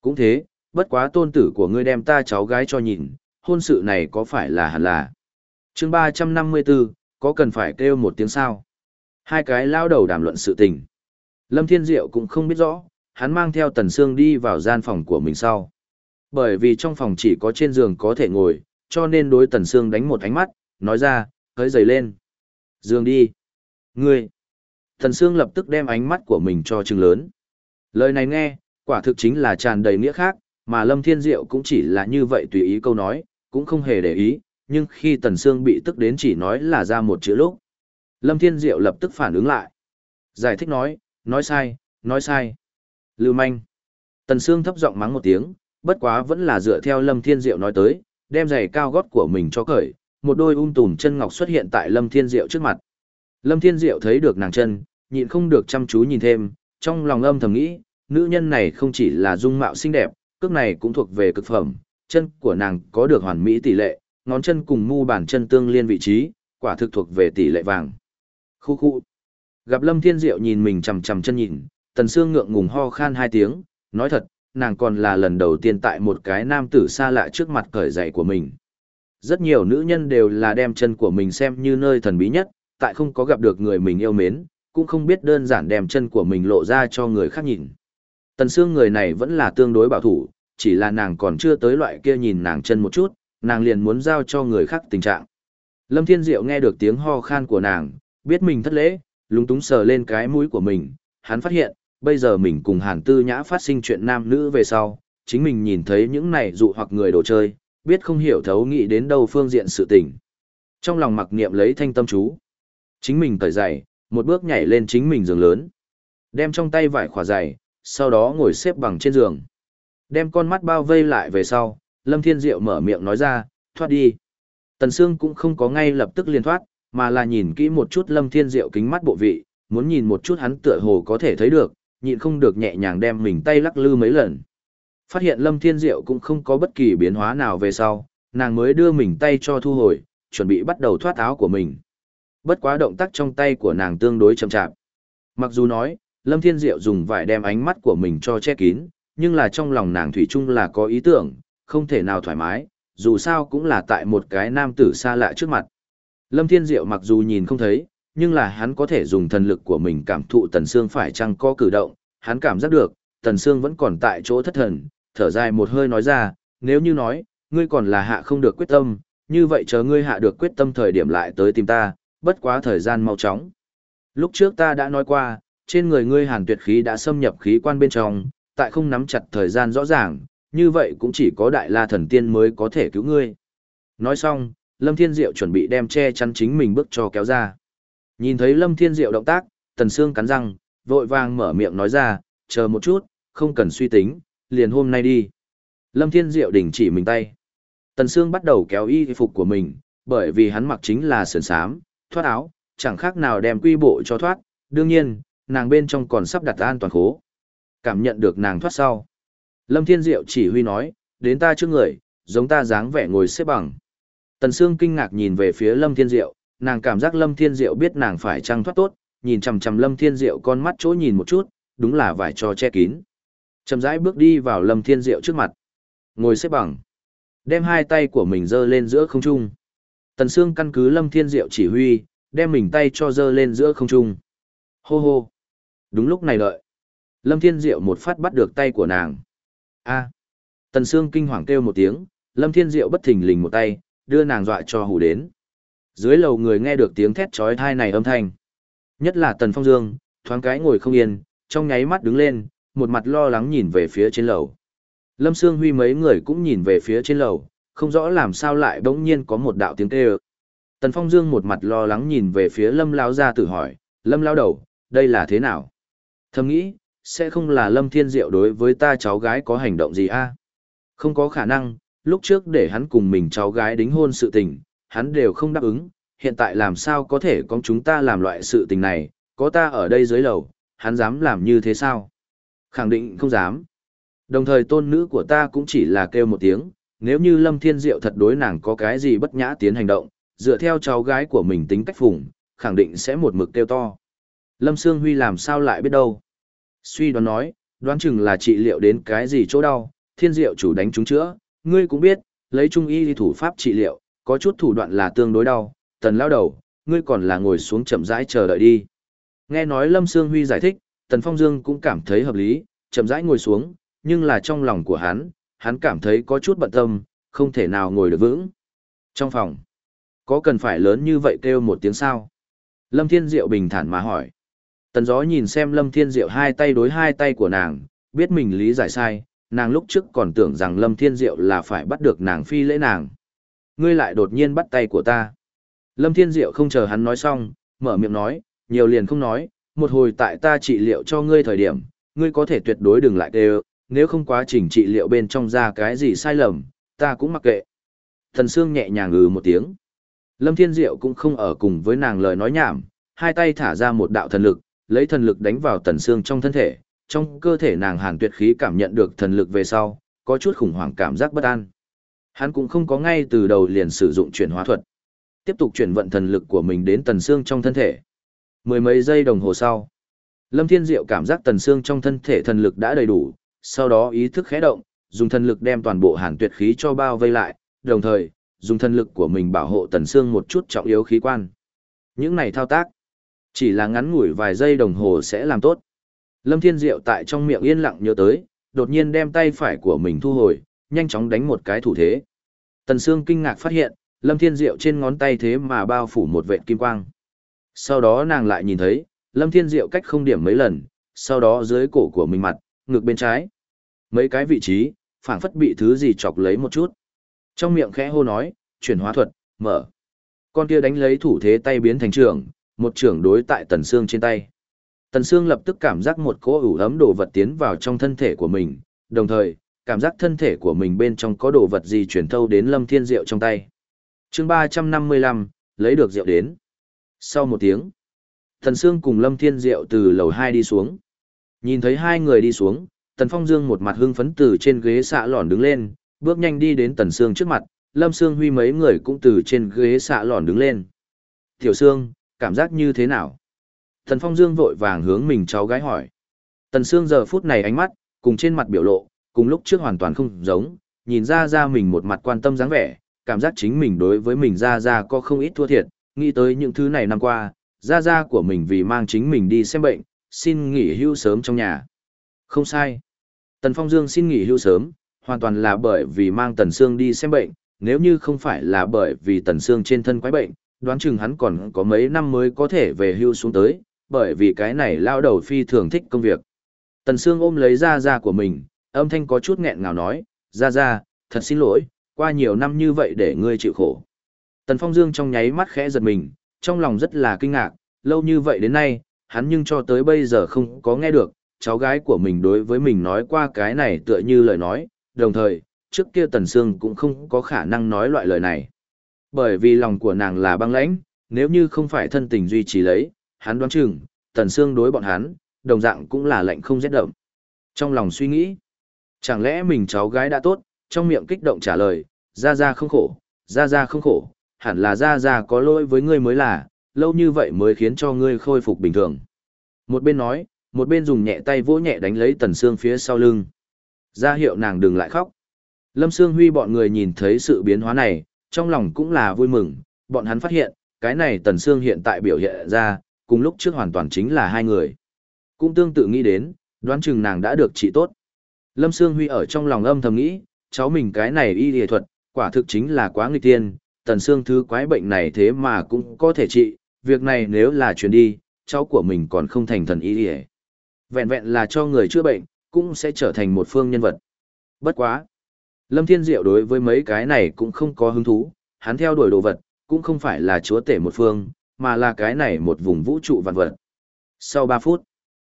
Cũng thế, bất quá tôn tử của ngươi đem ta cháu gái cho nhìn, hôn sự này có phải là hẳn là. chương 354, có cần phải kêu một tiếng sao? Hai cái lao đầu đàm luận sự tình. Lâm Thiên Diệu cũng không biết rõ, hắn mang theo Tần Sương đi vào gian phòng của mình sau. Bởi vì trong phòng chỉ có trên giường có thể ngồi, cho nên đối Tần Sương đánh một ánh mắt, nói ra, hơi giày lên. Dương đi. Ngươi. Thần Sương lập tức đem ánh mắt của mình cho trừng lớn. Lời này nghe, quả thực chính là tràn đầy nghĩa khác, mà Lâm Thiên Diệu cũng chỉ là như vậy tùy ý câu nói, cũng không hề để ý, nhưng khi Tần Sương bị tức đến chỉ nói là ra một chữ lúc. Lâm Thiên Diệu lập tức phản ứng lại. Giải thích nói, nói sai, nói sai. Lưu manh. Tần Sương thấp giọng mắng một tiếng, bất quá vẫn là dựa theo Lâm Thiên Diệu nói tới, đem giày cao gót của mình cho cởi, một đôi ung tùm chân ngọc xuất hiện tại Lâm Thiên Diệu trước mặt. Lâm Thiên Diệu thấy được nàng chân, nhịn không được chăm chú nhìn thêm, trong lòng âm thầm nghĩ, nữ nhân này không chỉ là dung mạo xinh đẹp, cước này cũng thuộc về cực phẩm, chân của nàng có được hoàn mỹ tỷ lệ, ngón chân cùng mu bàn chân tương liên vị trí, quả thực thuộc về tỷ lệ vàng. Khu khu. Gặp Lâm Thiên Diệu nhìn mình chằm chằm chân nhìn, Tần Sương ngượng ngùng ho khan hai tiếng, nói thật, nàng còn là lần đầu tiên tại một cái nam tử xa lạ trước mặt cởi giày của mình. Rất nhiều nữ nhân đều là đem chân của mình xem như nơi thần bí nhất, tại không có gặp được người mình yêu mến, cũng không biết đơn giản đem chân của mình lộ ra cho người khác nhìn. Tần Sương người này vẫn là tương đối bảo thủ, chỉ là nàng còn chưa tới loại kia nhìn nàng chân một chút, nàng liền muốn giao cho người khác tình trạng. Lâm Thiên Diệu nghe được tiếng ho khan của nàng, biết mình thất lễ, lúng túng sờ lên cái mũi của mình, hắn phát hiện, bây giờ mình cùng Hàn Tư Nhã phát sinh chuyện nam nữ về sau, chính mình nhìn thấy những này dụ hoặc người đồ chơi, biết không hiểu thấu nghĩ đến đâu phương diện sự tình. Trong lòng mặc niệm lấy thanh tâm chú, chính mình cởi giày, một bước nhảy lên chính mình giường lớn, đem trong tay vải khỏa giày, sau đó ngồi xếp bằng trên giường. Đem con mắt bao vây lại về sau, Lâm Thiên Diệu mở miệng nói ra, thoát đi. Tần Sương cũng không có ngay lập tức liền thoát, mà là nhìn kỹ một chút Lâm Thiên Diệu kính mắt bộ vị, muốn nhìn một chút hắn tựa hồ có thể thấy được, nhịn không được nhẹ nhàng đem mình tay lắc lư mấy lần. Phát hiện Lâm Thiên Diệu cũng không có bất kỳ biến hóa nào về sau, nàng mới đưa mình tay cho thu hồi, chuẩn bị bắt đầu thoát áo của mình. Bất quá động tác trong tay của nàng tương đối chậm chạp. Mặc dù nói, Lâm Thiên Diệu dùng vải đem ánh mắt của mình cho che kín, nhưng là trong lòng nàng thủy chung là có ý tưởng, không thể nào thoải mái, dù sao cũng là tại một cái nam tử xa lạ trước mặt. Lâm Thiên Diệu mặc dù nhìn không thấy, nhưng là hắn có thể dùng thần lực của mình cảm thụ Tần Sương phải chăng có cử động, hắn cảm giác được, Tần Sương vẫn còn tại chỗ thất thần, thở dài một hơi nói ra, nếu như nói, ngươi còn là hạ không được quyết tâm, như vậy chờ ngươi hạ được quyết tâm thời điểm lại tới tìm ta, bất quá thời gian mau chóng. Lúc trước ta đã nói qua, trên người ngươi hàn tuyệt khí đã xâm nhập khí quan bên trong, tại không nắm chặt thời gian rõ ràng, như vậy cũng chỉ có đại la thần tiên mới có thể cứu ngươi. Nói xong, Lâm Thiên Diệu chuẩn bị đem che chắn chính mình bước cho kéo ra. Nhìn thấy Lâm Thiên Diệu động tác, Tần Sương cắn răng, vội vàng mở miệng nói ra, chờ một chút, không cần suy tính, liền hôm nay đi. Lâm Thiên Diệu đình chỉ mình tay. Tần Sương bắt đầu kéo y phục của mình, bởi vì hắn mặc chính là sườn sám, thoát áo, chẳng khác nào đem quy bộ cho thoát, đương nhiên, nàng bên trong còn sắp đặt an toàn khố. Cảm nhận được nàng thoát sau. Lâm Thiên Diệu chỉ huy nói, đến ta trước người, giống ta dáng vẻ ngồi xếp bằng. Tần Sương kinh ngạc nhìn về phía Lâm Thiên Diệu, nàng cảm giác Lâm Thiên Diệu biết nàng phải trăng thoát tốt, nhìn chằm chằm Lâm Thiên Diệu con mắt chỗ nhìn một chút, đúng là vải cho che kín. Chậm rãi bước đi vào Lâm Thiên Diệu trước mặt. Ngồi xếp bằng. Đem hai tay của mình giơ lên giữa không trung. Tần Sương căn cứ Lâm Thiên Diệu chỉ huy, đem mình tay cho dơ lên giữa không trung. Hô hô. Đúng lúc này đợi. Lâm Thiên Diệu một phát bắt được tay của nàng. A. Tần Sương kinh hoàng kêu một tiếng, Lâm Thiên Diệu bất thình lình một tay, đưa nàng dọa cho hù đến. Dưới lầu người nghe được tiếng thét chói tai này âm thanh. Nhất là Tần Phong Dương, thoáng cái ngồi không yên, trong nháy mắt đứng lên, một mặt lo lắng nhìn về phía trên lầu. Lâm Sương Huy mấy người cũng nhìn về phía trên lầu, không rõ làm sao lại bỗng nhiên có một đạo tiếng kêu. Tần Phong Dương một mặt lo lắng nhìn về phía Lâm Lao ra tự hỏi, Lâm Lao đầu, đây là thế nào? Thầm nghĩ, sẽ không là Lâm Thiên Diệu đối với ta cháu gái có hành động gì a? Không có khả năng, lúc trước để hắn cùng mình cháu gái đính hôn sự tình, hắn đều không đáp ứng, hiện tại làm sao có thể có chúng ta làm loại sự tình này, có ta ở đây dưới lầu, hắn dám làm như thế sao? Khẳng định không dám. Đồng thời tôn nữ của ta cũng chỉ là kêu một tiếng, nếu như Lâm Thiên Diệu thật đối nàng có cái gì bất nhã tiến hành động, dựa theo cháu gái của mình tính cách phủng, khẳng định sẽ một mực kêu to. Lâm Sương Huy làm sao lại biết đâu? Suy đoán nói, đoán chừng là trị liệu đến cái gì chỗ đau, thiên diệu chủ đánh chúng chữa, ngươi cũng biết, lấy trung y thủ pháp trị liệu, có chút thủ đoạn là tương đối đau, tần lao đầu, ngươi còn là ngồi xuống chậm rãi chờ đợi đi. Nghe nói Lâm Sương Huy giải thích, tần phong dương cũng cảm thấy hợp lý, chậm rãi ngồi xuống, nhưng là trong lòng của hắn, hắn cảm thấy có chút bận tâm, không thể nào ngồi được vững. Trong phòng, có cần phải lớn như vậy kêu một tiếng sao? Lâm Thiên Diệu bình thản mà hỏi. Tần gió nhìn xem Lâm Thiên Diệu hai tay đối hai tay của nàng, biết mình lý giải sai, nàng lúc trước còn tưởng rằng Lâm Thiên Diệu là phải bắt được nàng phi lễ nàng. Ngươi lại đột nhiên bắt tay của ta. Lâm Thiên Diệu không chờ hắn nói xong, mở miệng nói, nhiều liền không nói, một hồi tại ta trị liệu cho ngươi thời điểm, ngươi có thể tuyệt đối đừng lại đều, nếu không quá trình trị liệu bên trong ra cái gì sai lầm, ta cũng mặc kệ. Thần Sương nhẹ nhàng ngừ một tiếng. Lâm Thiên Diệu cũng không ở cùng với nàng lời nói nhảm, hai tay thả ra một đạo thần lực, lấy thần lực đánh vào Tần Sương trong thân thể, trong cơ thể nàng hàn tuyệt khí cảm nhận được thần lực về sau, có chút khủng hoảng cảm giác bất an. Hắn cũng không có ngay từ đầu liền sử dụng chuyển hóa thuật. Tiếp tục chuyển vận thần lực của mình đến Tần Sương trong thân thể. Mười mấy giây đồng hồ sau, Lâm Thiên Diệu cảm giác Tần Sương trong thân thể thần lực đã đầy đủ, sau đó ý thức khẽ động, dùng thần lực đem toàn bộ hàn tuyệt khí cho bao vây lại, đồng thời, dùng thần lực của mình bảo hộ Tần xương một chút trọng yếu khí quan. Những này thao tác, chỉ là ngắn ngủi vài giây đồng hồ sẽ làm tốt. Lâm Thiên Diệu tại trong miệng yên lặng nhớ tới, đột nhiên đem tay phải của mình thu hồi, nhanh chóng đánh một cái thủ thế. Tần Sương kinh ngạc phát hiện, Lâm Thiên Diệu trên ngón tay thế mà bao phủ một vệt kim quang. Sau đó nàng lại nhìn thấy, Lâm Thiên Diệu cách không điểm mấy lần, sau đó dưới cổ của mình mặt, ngực bên trái. Mấy cái vị trí, phảng phất bị thứ gì chọc lấy một chút. Trong miệng khẽ hô nói, chuyển hóa thuật, mở. Con kia đánh lấy thủ thế tay biến thành trưởng, một trưởng đối tại Tần xương trên tay. Tần xương lập tức cảm giác một cỗ ủ ấm đồ vật tiến vào trong thân thể của mình, đồng thời, cảm giác thân thể của mình bên trong có đồ vật gì chuyển thâu đến Lâm Thiên Diệu trong tay. chương 355, lấy được rượu đến. Sau một tiếng, Tần Sương cùng Lâm Thiên Diệu từ lầu 2 đi xuống. Nhìn thấy hai người đi xuống, Tần Phong Dương một mặt hưng phấn từ trên ghế xạ lòn đứng lên, bước nhanh đi đến Tần Sương trước mặt, Lâm Sương Huy mấy người cũng từ trên ghế xạ lòn đứng lên. Tiểu Sương, cảm giác như thế nào? Tần Phong Dương vội vàng hướng mình cháu gái hỏi. Tần Sương giờ phút này ánh mắt, cùng trên mặt biểu lộ, cùng lúc trước hoàn toàn không giống, nhìn ra ra mình một mặt quan tâm dáng vẻ, cảm giác chính mình đối với mình ra ra có không ít thua thiệt, nghĩ tới những thứ này năm qua, ra ra của mình vì mang chính mình đi xem bệnh, xin nghỉ hưu sớm trong nhà. Không sai. Tần Phong Dương xin nghỉ hưu sớm, hoàn toàn là bởi vì mang Tần Sương đi xem bệnh, nếu như không phải là bởi vì Tần Sương trên thân quái bệnh, đoán chừng hắn còn có mấy năm mới có thể về hưu xuống tới, bởi vì cái này lao đầu phi thường thích công việc. Tần Sương ôm lấy ra ra của mình, âm thanh có chút nghẹn ngào nói, ra ra, thật xin lỗi, qua nhiều năm như vậy để ngươi chịu khổ. Tần Phong Dương trong nháy mắt khẽ giật mình, trong lòng rất là kinh ngạc, lâu như vậy đến nay, hắn nhưng cho tới bây giờ không có nghe được, cháu gái của mình đối với mình nói qua cái này tựa như lời nói, đồng thời, trước kia Tần Sương cũng không có khả năng nói loại lời này. Bởi vì lòng của nàng là băng lãnh, nếu như không phải thân tình duy trì lấy, hắn đoán chừng, Tần Sương đối bọn hắn, đồng dạng cũng là lạnh không rét đậm. Trong lòng suy nghĩ, chẳng lẽ mình cháu gái đã tốt, trong miệng kích động trả lời, ra ra không khổ, ra ra không khổ, hẳn là ra ra có lỗi với ngươi mới là, lâu như vậy mới khiến cho ngươi khôi phục bình thường. Một bên nói, một bên dùng nhẹ tay vỗ nhẹ đánh lấy Tần Sương phía sau lưng. Ra hiệu nàng đừng lại khóc. Lâm Sương Huy bọn người nhìn thấy sự biến hóa này, trong lòng cũng là vui mừng, bọn hắn phát hiện, cái này Tần Sương hiện tại biểu hiện ra, cùng lúc trước hoàn toàn chính là hai người. Cũng tương tự nghĩ đến, đoán chừng nàng đã được trị tốt. Lâm Sương Huy ở trong lòng âm thầm nghĩ, cháu mình cái này y y thuật, quả thực chính là quá nghịch tiên, Tần Sương thứ quái bệnh này thế mà cũng có thể trị, việc này nếu là chuyển đi, cháu của mình còn không thành thần y y. Vẹn vẹn là cho người chữa bệnh, cũng sẽ trở thành một phương nhân vật. Bất quá. Lâm Thiên Diệu đối với mấy cái này cũng không có hứng thú, hắn theo đuổi đồ vật, cũng không phải là chúa tể một phương, mà là cái này một vùng vũ trụ vạn vật. Sau 3 phút,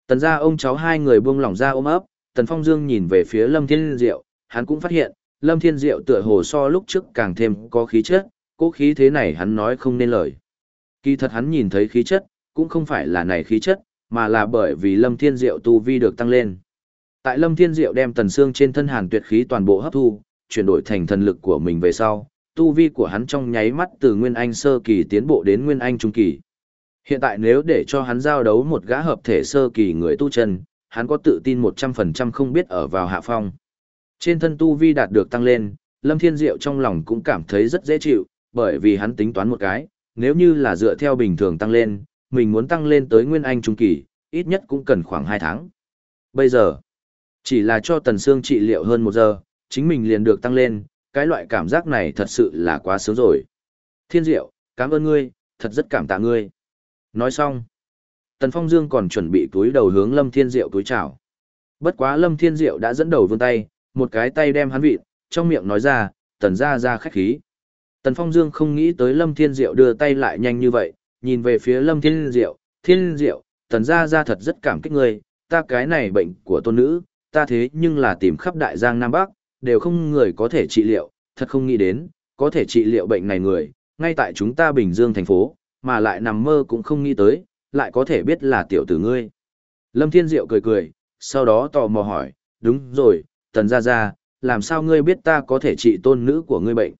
tần gia ông cháu hai người buông lỏng ra ôm ấp, tần phong dương nhìn về phía Lâm Thiên Diệu, hắn cũng phát hiện, Lâm Thiên Diệu tựa hồ so lúc trước càng thêm có khí chất, cố khí thế này hắn nói không nên lời. Kỳ thật hắn nhìn thấy khí chất, cũng không phải là này khí chất, mà là bởi vì Lâm Thiên Diệu tu vi được tăng lên. Tại Lâm Thiên Diệu đem tần xương trên thân hàn tuyệt khí toàn bộ hấp thu, chuyển đổi thành thần lực của mình về sau, tu vi của hắn trong nháy mắt từ Nguyên Anh sơ kỳ tiến bộ đến Nguyên Anh trung kỳ. Hiện tại nếu để cho hắn giao đấu một gã hợp thể sơ kỳ người tu chân, hắn có tự tin 100% không biết ở vào hạ phong. Trên thân tu vi đạt được tăng lên, Lâm Thiên Diệu trong lòng cũng cảm thấy rất dễ chịu, bởi vì hắn tính toán một cái, nếu như là dựa theo bình thường tăng lên, mình muốn tăng lên tới Nguyên Anh Trung Kỳ, ít nhất cũng cần khoảng 2 tháng. Bây giờ, chỉ là cho Tần Sương trị liệu hơn 1 giờ, chính mình liền được tăng lên, cái loại cảm giác này thật sự là quá sướng rồi. Thiên Diệu, cảm ơn ngươi, thật rất cảm tạ ngươi. Nói xong, Tần Phong Dương còn chuẩn bị túi đầu hướng Lâm Thiên Diệu túi chào. Bất quá Lâm Thiên Diệu đã dẫn đầu vươn tay, một cái tay đem hắn vịt, trong miệng nói ra, tần ra ra khách khí. Tần Phong Dương không nghĩ tới Lâm Thiên Diệu đưa tay lại nhanh như vậy, nhìn về phía Lâm Thiên Diệu, Thiên Diệu, tần gia gia thật rất cảm kích người, ta cái này bệnh của tôn nữ, ta thế nhưng là tìm khắp đại giang Nam Bắc, đều không người có thể trị liệu, thật không nghĩ đến, có thể trị liệu bệnh này người, ngay tại chúng ta Bình Dương thành phố, mà lại nằm mơ cũng không nghĩ tới, lại có thể biết là tiểu tử ngươi. Lâm Thiên Diệu cười cười, sau đó tò mò hỏi, đúng rồi, tần gia gia, làm sao ngươi biết ta có thể trị tôn nữ của ngươi bệnh?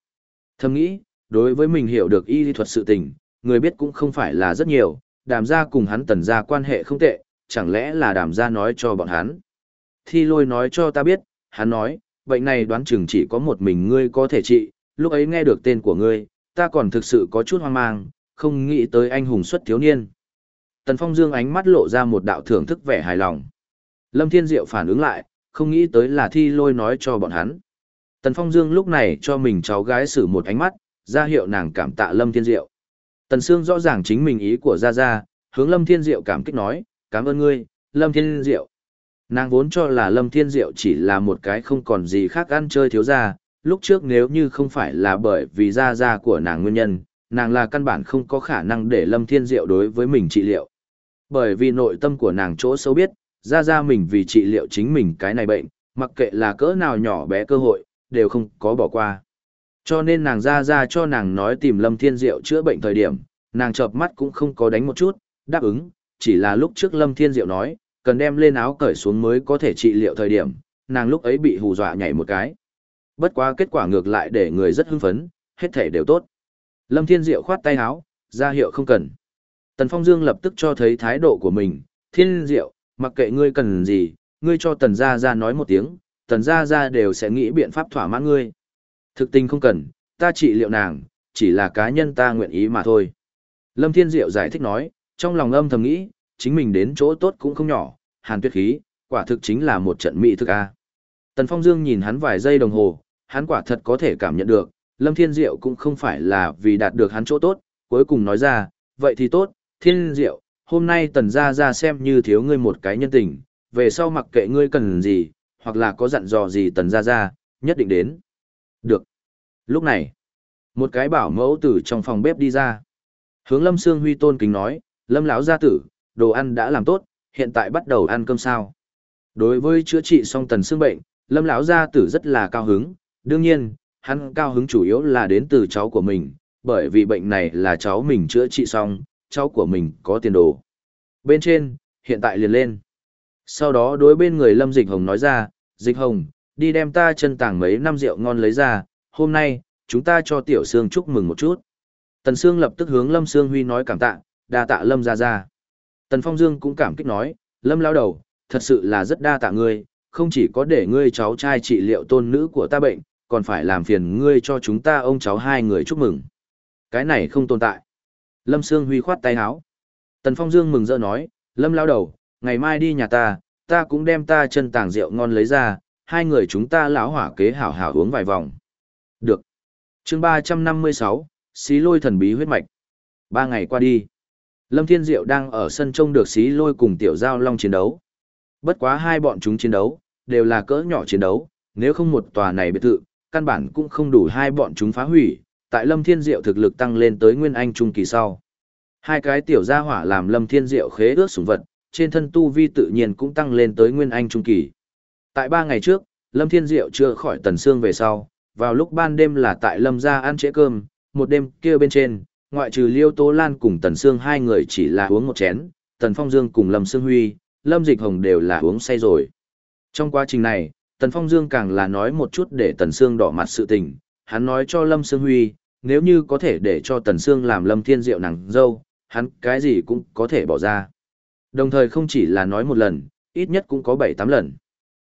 Thầm nghĩ, đối với mình hiểu được y lý thuật sự tình, người biết cũng không phải là rất nhiều, đàm gia cùng hắn tần gia quan hệ không tệ, chẳng lẽ là đàm gia nói cho bọn hắn. Thi lôi nói cho ta biết, hắn nói, bệnh này đoán chừng chỉ có một mình ngươi có thể trị, lúc ấy nghe được tên của ngươi, ta còn thực sự có chút hoang mang, không nghĩ tới anh hùng xuất thiếu niên. Tần Phong Dương ánh mắt lộ ra một đạo thưởng thức vẻ hài lòng. Lâm Thiên Diệu phản ứng lại, không nghĩ tới là thi lôi nói cho bọn hắn. Tần Phong Dương lúc này cho mình cháu gái xử một ánh mắt, ra hiệu nàng cảm tạ Lâm Thiên Diệu. Tần Sương rõ ràng chính mình ý của Gia Gia, hướng Lâm Thiên Diệu cảm kích nói, cảm ơn ngươi, Lâm Thiên Diệu. Nàng vốn cho là Lâm Thiên Diệu chỉ là một cái không còn gì khác ăn chơi thiếu gia, lúc trước nếu như không phải là bởi vì Gia Gia của nàng nguyên nhân, nàng là căn bản không có khả năng để Lâm Thiên Diệu đối với mình trị liệu. Bởi vì nội tâm của nàng chỗ sâu biết, Gia Gia mình vì trị liệu chính mình cái này bệnh, mặc kệ là cỡ nào nhỏ bé cơ hội, đều không có bỏ qua. Cho nên nàng ra ra cho nàng nói tìm Lâm Thiên Diệu chữa bệnh thời điểm, nàng chợp mắt cũng không có đánh một chút, đáp ứng, chỉ là lúc trước Lâm Thiên Diệu nói, cần đem lên áo cởi xuống mới có thể trị liệu thời điểm, nàng lúc ấy bị hù dọa nhảy một cái. Bất quá kết quả ngược lại để người rất hưng phấn, hết thể đều tốt. Lâm Thiên Diệu khoát tay áo, ra hiệu không cần. Tần Phong Dương lập tức cho thấy thái độ của mình, Thiên Diệu, mặc kệ ngươi cần gì, ngươi cho Tần Gia Gia nói một tiếng, Tần Gia Gia đều sẽ nghĩ biện pháp thỏa mãn ngươi. Thực tình không cần, ta trị liệu nàng, chỉ là cá nhân ta nguyện ý mà thôi. Lâm Thiên Diệu giải thích nói, trong lòng âm thầm nghĩ, chính mình đến chỗ tốt cũng không nhỏ, hàn tuyết khí, quả thực chính là một trận mỹ thực a. Tần Phong Dương nhìn hắn vài giây đồng hồ, hắn quả thật có thể cảm nhận được, Lâm Thiên Diệu cũng không phải là vì đạt được hắn chỗ tốt, cuối cùng nói ra, vậy thì tốt, Thiên Diệu, hôm nay tần gia gia xem như thiếu ngươi một cái nhân tình, về sau mặc kệ ngươi cần gì, hoặc là có dặn dò gì tần gia ra, nhất định đến. Được. Lúc này, một cái bảo mẫu từ trong phòng bếp đi ra. Hướng Lâm Sương Huy tôn kính nói, Lâm lão gia tử, đồ ăn đã làm tốt, hiện tại bắt đầu ăn cơm sao. Đối với chữa trị xong tần xương bệnh, Lâm lão gia tử rất là cao hứng, đương nhiên, hắn cao hứng chủ yếu là đến từ cháu của mình, bởi vì bệnh này là cháu mình chữa trị xong, cháu của mình có tiền đồ. Bên trên, hiện tại liền lên. Sau đó đối bên người Lâm Dịch Hồng nói ra, Dịch Hồng, đi đem ta chân tảng mấy năm rượu ngon lấy ra, hôm nay, chúng ta cho Tiểu Sương chúc mừng một chút. Tần Sương lập tức hướng Lâm Sương Huy nói cảm tạ, đa tạ Lâm ra ra. Tần Phong Dương cũng cảm kích nói, Lâm lao đầu, thật sự là rất đa tạ ngươi, không chỉ có để ngươi cháu trai trị liệu tôn nữ của ta bệnh, còn phải làm phiền ngươi cho chúng ta ông cháu hai người chúc mừng. Cái này không tồn tại. Lâm Sương Huy khoát tay áo. Tần Phong Dương mừng rỡ nói, Lâm lao đầu, ngày mai đi nhà ta, ta cũng đem ta chân tàng rượu ngon lấy ra, hai người chúng ta lão hỏa kế hảo hảo uống vài vòng. Được. chương ba trăm năm mươi sáu, xí lôi thần bí huyết mạch. Ba ngày qua đi. Lâm Thiên Diệu đang ở sân trông được xí lôi cùng tiểu giao long chiến đấu. Bất quá hai bọn chúng chiến đấu, đều là cỡ nhỏ chiến đấu, nếu không một tòa này biệt thự, căn bản cũng không đủ hai bọn chúng phá hủy, tại Lâm Thiên Diệu thực lực tăng lên tới Nguyên Anh Trung kỳ sau. Hai cái tiểu gia hỏa làm Lâm Thiên Diệu khế ước sủng vật, trên thân tu vi tự nhiên cũng tăng lên tới Nguyên Anh Trung kỳ. Tại ba ngày trước, Lâm Thiên Diệu chưa khỏi tần xương về sau, vào lúc ban đêm là tại Lâm gia ăn trễ cơm, một đêm kia bên trên, ngoại trừ Liêu Tố Lan cùng Tần Sương hai người chỉ là uống một chén, Tần Phong Dương cùng Lâm Sương Huy, Lâm Dịch Hồng đều là uống say rồi. Trong quá trình này, Tần Phong Dương càng là nói một chút để Tần Sương đỏ mặt sự tình, hắn nói cho Lâm Sương Huy, nếu như có thể để cho Tần Sương làm Lâm Thiên Diệu nàng dâu, hắn cái gì cũng có thể bỏ ra. Đồng thời không chỉ là nói một lần, ít nhất cũng có bảy tám lần.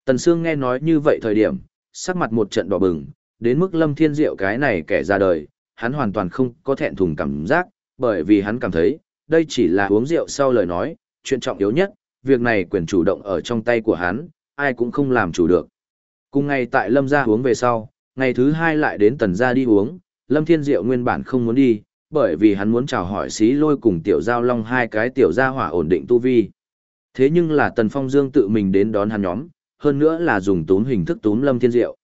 Tần Sương nghe nói như vậy thời điểm, sắc mặt một trận đỏ bừng, đến mức Lâm Thiên Diệu cái này kẻ ra đời, hắn hoàn toàn không có thẹn thùng cảm giác, bởi vì hắn cảm thấy, đây chỉ là uống rượu sau lời nói, chuyện trọng yếu nhất, việc này quyền chủ động ở trong tay của hắn, ai cũng không làm chủ được. Cùng ngày tại Lâm gia uống về sau, ngày thứ hai lại đến Tần gia đi uống, Lâm Thiên Diệu nguyên bản không muốn đi, bởi vì hắn muốn chào hỏi xí lôi cùng tiểu giao long hai cái tiểu gia hỏa ổn định tu vi. Thế nhưng là Tần Phong Dương tự mình đến đón hắn nhóm, hơn nữa là dùng tốn hình thức tốn Lâm Thiên Diệu.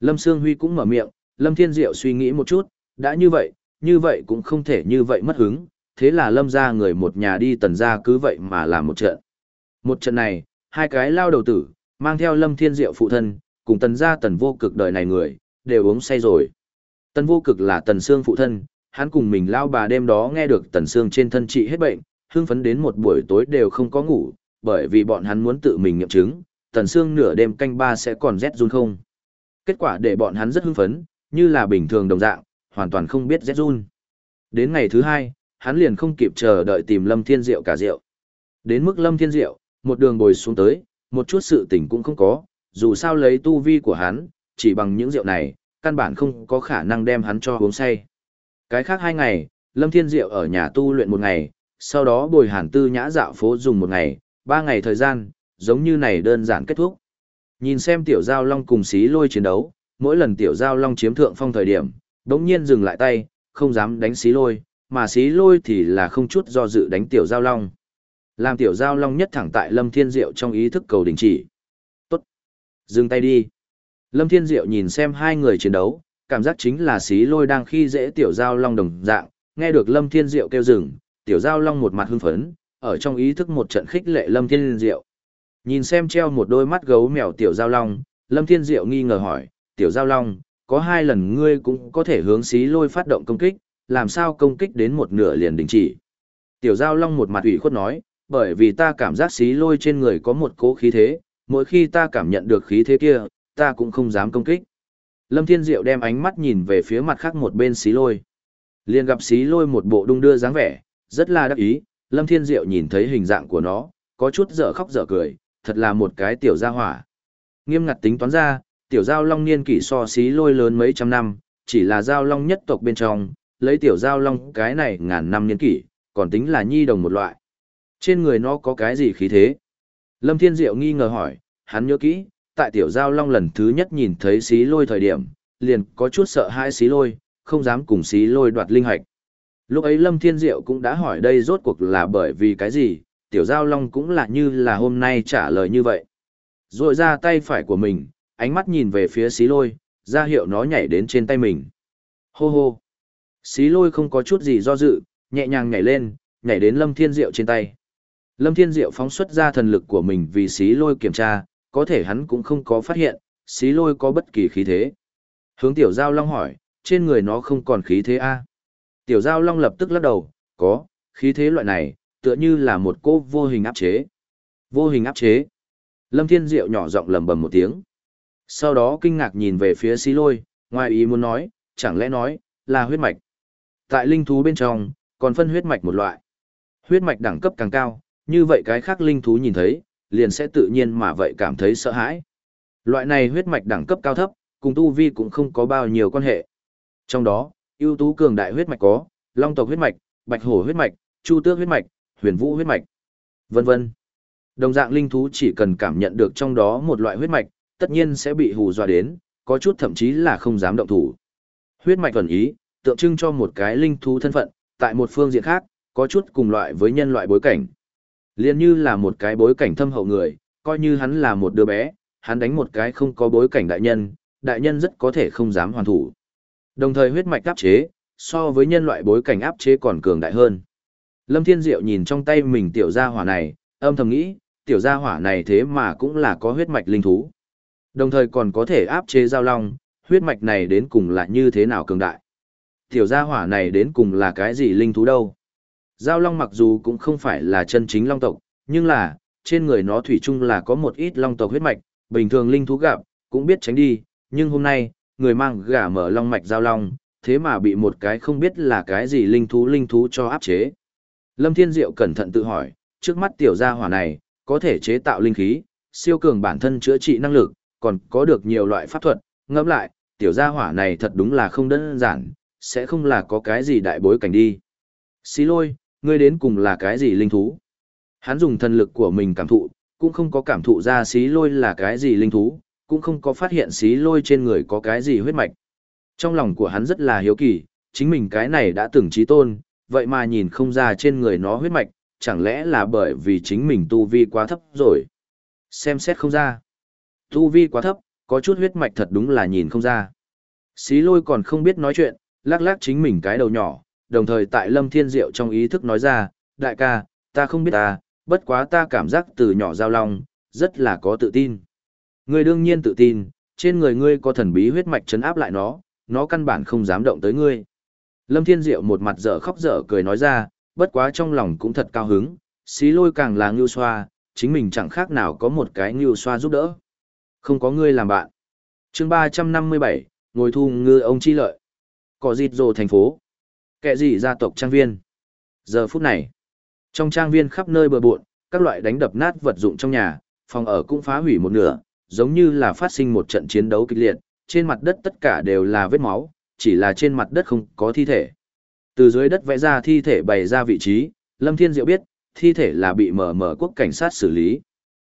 Lâm Sương Huy cũng mở miệng, Lâm Thiên Diệu suy nghĩ một chút, đã như vậy, như vậy cũng không thể như vậy mất hứng, thế là Lâm ra người một nhà đi tần ra cứ vậy mà làm một trận. Một trận này, hai cái lao đầu tử, mang theo Lâm Thiên Diệu phụ thân, cùng tần ra tần vô cực đời này người, đều uống say rồi. Tần vô cực là tần xương phụ thân, hắn cùng mình lao bà đêm đó nghe được tần xương trên thân trị hết bệnh, hưng phấn đến một buổi tối đều không có ngủ, bởi vì bọn hắn muốn tự mình nghiệm chứng, tần xương nửa đêm canh ba sẽ còn rét run không. Kết quả để bọn hắn rất hưng phấn, như là bình thường đồng dạng, hoàn toàn không biết rét run. Đến ngày thứ hai, hắn liền không kịp chờ đợi tìm Lâm Thiên Diệu cả rượu. Đến mức Lâm Thiên Diệu, một đường bồi xuống tới, một chút sự tỉnh cũng không có, dù sao lấy tu vi của hắn, chỉ bằng những rượu này, căn bản không có khả năng đem hắn cho uống say. Cái khác hai ngày, Lâm Thiên Diệu ở nhà tu luyện một ngày, sau đó bồi hàn tư nhã dạo phố dùng một ngày, ba ngày thời gian, giống như này đơn giản kết thúc. Nhìn xem tiểu giao long cùng xí lôi chiến đấu, mỗi lần tiểu giao long chiếm thượng phong thời điểm, đống nhiên dừng lại tay, không dám đánh xí lôi, mà xí lôi thì là không chút do dự đánh tiểu giao long. Làm tiểu giao long nhất thẳng tại Lâm Thiên Diệu trong ý thức cầu đình chỉ. Tốt. Dừng tay đi. Lâm Thiên Diệu nhìn xem hai người chiến đấu, cảm giác chính là xí lôi đang khi dễ tiểu giao long đồng dạng, nghe được Lâm Thiên Diệu kêu dừng, tiểu giao long một mặt hưng phấn, ở trong ý thức một trận khích lệ Lâm Thiên Diệu. Nhìn xem treo một đôi mắt gấu mèo tiểu giao long, Lâm Thiên Diệu nghi ngờ hỏi, tiểu giao long, có hai lần ngươi cũng có thể hướng xí lôi phát động công kích, làm sao công kích đến một nửa liền đình chỉ. Tiểu giao long một mặt ủy khuất nói, bởi vì ta cảm giác xí lôi trên người có một cố khí thế, mỗi khi ta cảm nhận được khí thế kia, ta cũng không dám công kích. Lâm Thiên Diệu đem ánh mắt nhìn về phía mặt khác một bên xí lôi. Liền gặp xí lôi một bộ đung đưa dáng vẻ, rất là đắc ý, Lâm Thiên Diệu nhìn thấy hình dạng của nó, có chút dở khóc dở cười, thật là một cái tiểu gia hỏa. Nghiêm ngặt tính toán ra, tiểu giao long niên kỷ so xí lôi lớn mấy trăm năm, chỉ là giao long nhất tộc bên trong, lấy tiểu giao long cái này ngàn năm niên kỷ, còn tính là nhi đồng một loại. Trên người nó có cái gì khí thế? Lâm Thiên Diệu nghi ngờ hỏi, hắn nhớ kỹ, tại tiểu giao long lần thứ nhất nhìn thấy xí lôi thời điểm, liền có chút sợ hãi xí lôi, không dám cùng xí lôi đoạt linh hạch. Lúc ấy Lâm Thiên Diệu cũng đã hỏi đây rốt cuộc là bởi vì cái gì, tiểu giao long cũng là như là hôm nay trả lời như vậy. Rồi ra tay phải của mình, ánh mắt nhìn về phía xí lôi, ra hiệu nó nhảy đến trên tay mình. Hô hô. Xí lôi không có chút gì do dự, nhẹ nhàng nhảy lên, nhảy đến Lâm Thiên Diệu trên tay. Lâm Thiên Diệu phóng xuất ra thần lực của mình vì xí lôi kiểm tra, có thể hắn cũng không có phát hiện, xí lôi có bất kỳ khí thế. Hướng tiểu giao long hỏi, trên người nó không còn khí thế a Tiểu giao long lập tức lắc đầu, có, khí thế loại này, tựa như là một cô vô hình áp chế. Vô hình áp chế. Lâm Thiên Diệu nhỏ giọng lầm bầm một tiếng. Sau đó kinh ngạc nhìn về phía xí lôi, ngoài ý muốn nói, chẳng lẽ nói, là huyết mạch. Tại linh thú bên trong, còn phân huyết mạch một loại. Huyết mạch đẳng cấp càng cao, như vậy cái khác linh thú nhìn thấy, liền sẽ tự nhiên mà vậy cảm thấy sợ hãi. Loại này huyết mạch đẳng cấp cao thấp, cùng tu vi cũng không có bao nhiêu quan hệ. Trong đó, ưu tú cường đại huyết mạch có, long tộc huyết mạch, bạch hổ huyết mạch, chu tước huyết mạch, huyền vũ huyết mạch, vân vân. Đồng dạng linh thú chỉ cần cảm nhận được trong đó một loại huyết mạch, tất nhiên sẽ bị hù dọa đến, có chút thậm chí là không dám động thủ. Huyết mạch thuần ý, tượng trưng cho một cái linh thú thân phận, tại một phương diện khác, có chút cùng loại với nhân loại bối cảnh. Liên như là một cái bối cảnh thâm hậu người, coi như hắn là một đứa bé, hắn đánh một cái không có bối cảnh đại nhân, đại nhân rất có thể không dám hoàn thủ. Đồng thời huyết mạch áp chế, so với nhân loại bối cảnh áp chế còn cường đại hơn. Lâm Thiên Diệu nhìn trong tay mình tiểu gia hỏa này, âm thầm nghĩ, tiểu gia hỏa này thế mà cũng là có huyết mạch linh thú. Đồng thời còn có thể áp chế giao long, huyết mạch này đến cùng là như thế nào cường đại. Tiểu gia hỏa này đến cùng là cái gì linh thú đâu. Giao long mặc dù cũng không phải là chân chính long tộc, nhưng là, trên người nó thủy chung là có một ít long tộc huyết mạch, bình thường linh thú gặp, cũng biết tránh đi, nhưng hôm nay, người mang gà mở long mạch giao long, thế mà bị một cái không biết là cái gì linh thú linh thú cho áp chế. Lâm Thiên Diệu cẩn thận tự hỏi, trước mắt tiểu gia hỏa này, có thể chế tạo linh khí, siêu cường bản thân chữa trị năng lực, còn có được nhiều loại pháp thuật, ngẫm lại, tiểu gia hỏa này thật đúng là không đơn giản, sẽ không là có cái gì đại bối cảnh đi. Xí lôi, ngươi đến cùng là cái gì linh thú? Hắn dùng thần lực của mình cảm thụ, cũng không có cảm thụ ra xí lôi là cái gì linh thú, cũng không có phát hiện xí lôi trên người có cái gì huyết mạch. Trong lòng của hắn rất là hiếu kỳ, chính mình cái này đã từng trí tôn, vậy mà nhìn không ra trên người nó huyết mạch, chẳng lẽ là bởi vì chính mình tu vi quá thấp rồi. Xem xét không ra. Tu vi quá thấp, có chút huyết mạch thật đúng là nhìn không ra. Xí lôi còn không biết nói chuyện, lắc lắc chính mình cái đầu nhỏ, đồng thời tại Lâm Thiên Diệu trong ý thức nói ra, đại ca, ta không biết ta, bất quá ta cảm giác từ nhỏ giao long, rất là có tự tin. Ngươi đương nhiên tự tin, trên người ngươi có thần bí huyết mạch chấn áp lại nó, nó căn bản không dám động tới ngươi. Lâm Thiên Diệu một mặt dở khóc dở cười nói ra, bất quá trong lòng cũng thật cao hứng, xí lôi càng là ngưu xoa, chính mình chẳng khác nào có một cái ngưu xoa giúp đỡ. Không có ngươi làm bạn. chương 357, ngồi thu ngư ông chi lợi. Cỏ dịt rồ thành phố. Kẻ gì gia tộc trang viên. Giờ phút này, trong trang viên khắp nơi bừa bộn, các loại đánh đập nát vật dụng trong nhà, phòng ở cũng phá hủy một nửa, giống như là phát sinh một trận chiến đấu kịch liệt, trên mặt đất tất cả đều là vết máu, chỉ là trên mặt đất không có thi thể. Từ dưới đất vẽ ra thi thể bày ra vị trí, Lâm Thiên Diệu biết, thi thể là bị mở mở quốc cảnh sát xử lý.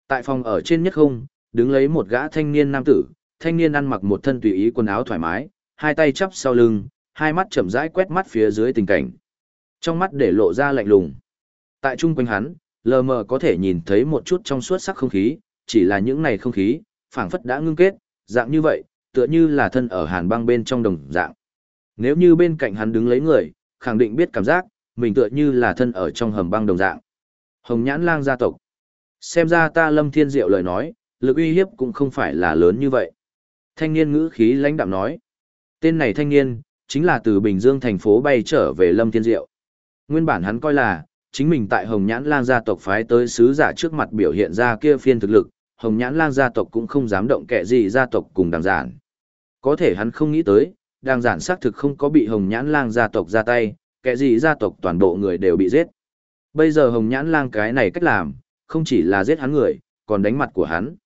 Tại phòng ở trên nhất không, đứng lấy một gã thanh niên nam tử, thanh niên ăn mặc một thân tùy ý quần áo thoải mái, hai tay chắp sau lưng, hai mắt chậm rãi quét mắt phía dưới tình cảnh. Trong mắt để lộ ra lạnh lùng. Tại trung quanh hắn, lờ mờ có thể nhìn thấy một chút trong suốt sắc không khí, chỉ là những này không khí, phảng phất đã ngưng kết, dạng như vậy, tựa như là thân ở hàn băng bên trong đồng dạng. Nếu như bên cạnh hắn đứng lấy người, khẳng định biết cảm giác, mình tựa như là thân ở trong hầm băng đồng dạng. Hồng nhãn lang gia tộc. Xem ra ta lâm thiên diệu lời nói, lực uy hiếp cũng không phải là lớn như vậy. Thanh niên ngữ khí lãnh đạm nói. Tên này thanh niên, chính là từ Bình Dương thành phố bay trở về lâm thiên diệu. Nguyên bản hắn coi là, chính mình tại Hồng Nhãn Lang gia tộc phái tới sứ giả trước mặt biểu hiện ra kia phiên thực lực, Hồng Nhãn Lang gia tộc cũng không dám động kẻ gì gia tộc cùng đàng giản. Có thể hắn không nghĩ tới, đàng giản xác thực không có bị Hồng Nhãn Lang gia tộc ra tay, kẻ gì gia tộc toàn bộ người đều bị giết. Bây giờ Hồng Nhãn Lang cái này cách làm, không chỉ là giết hắn người, còn đánh mặt của hắn.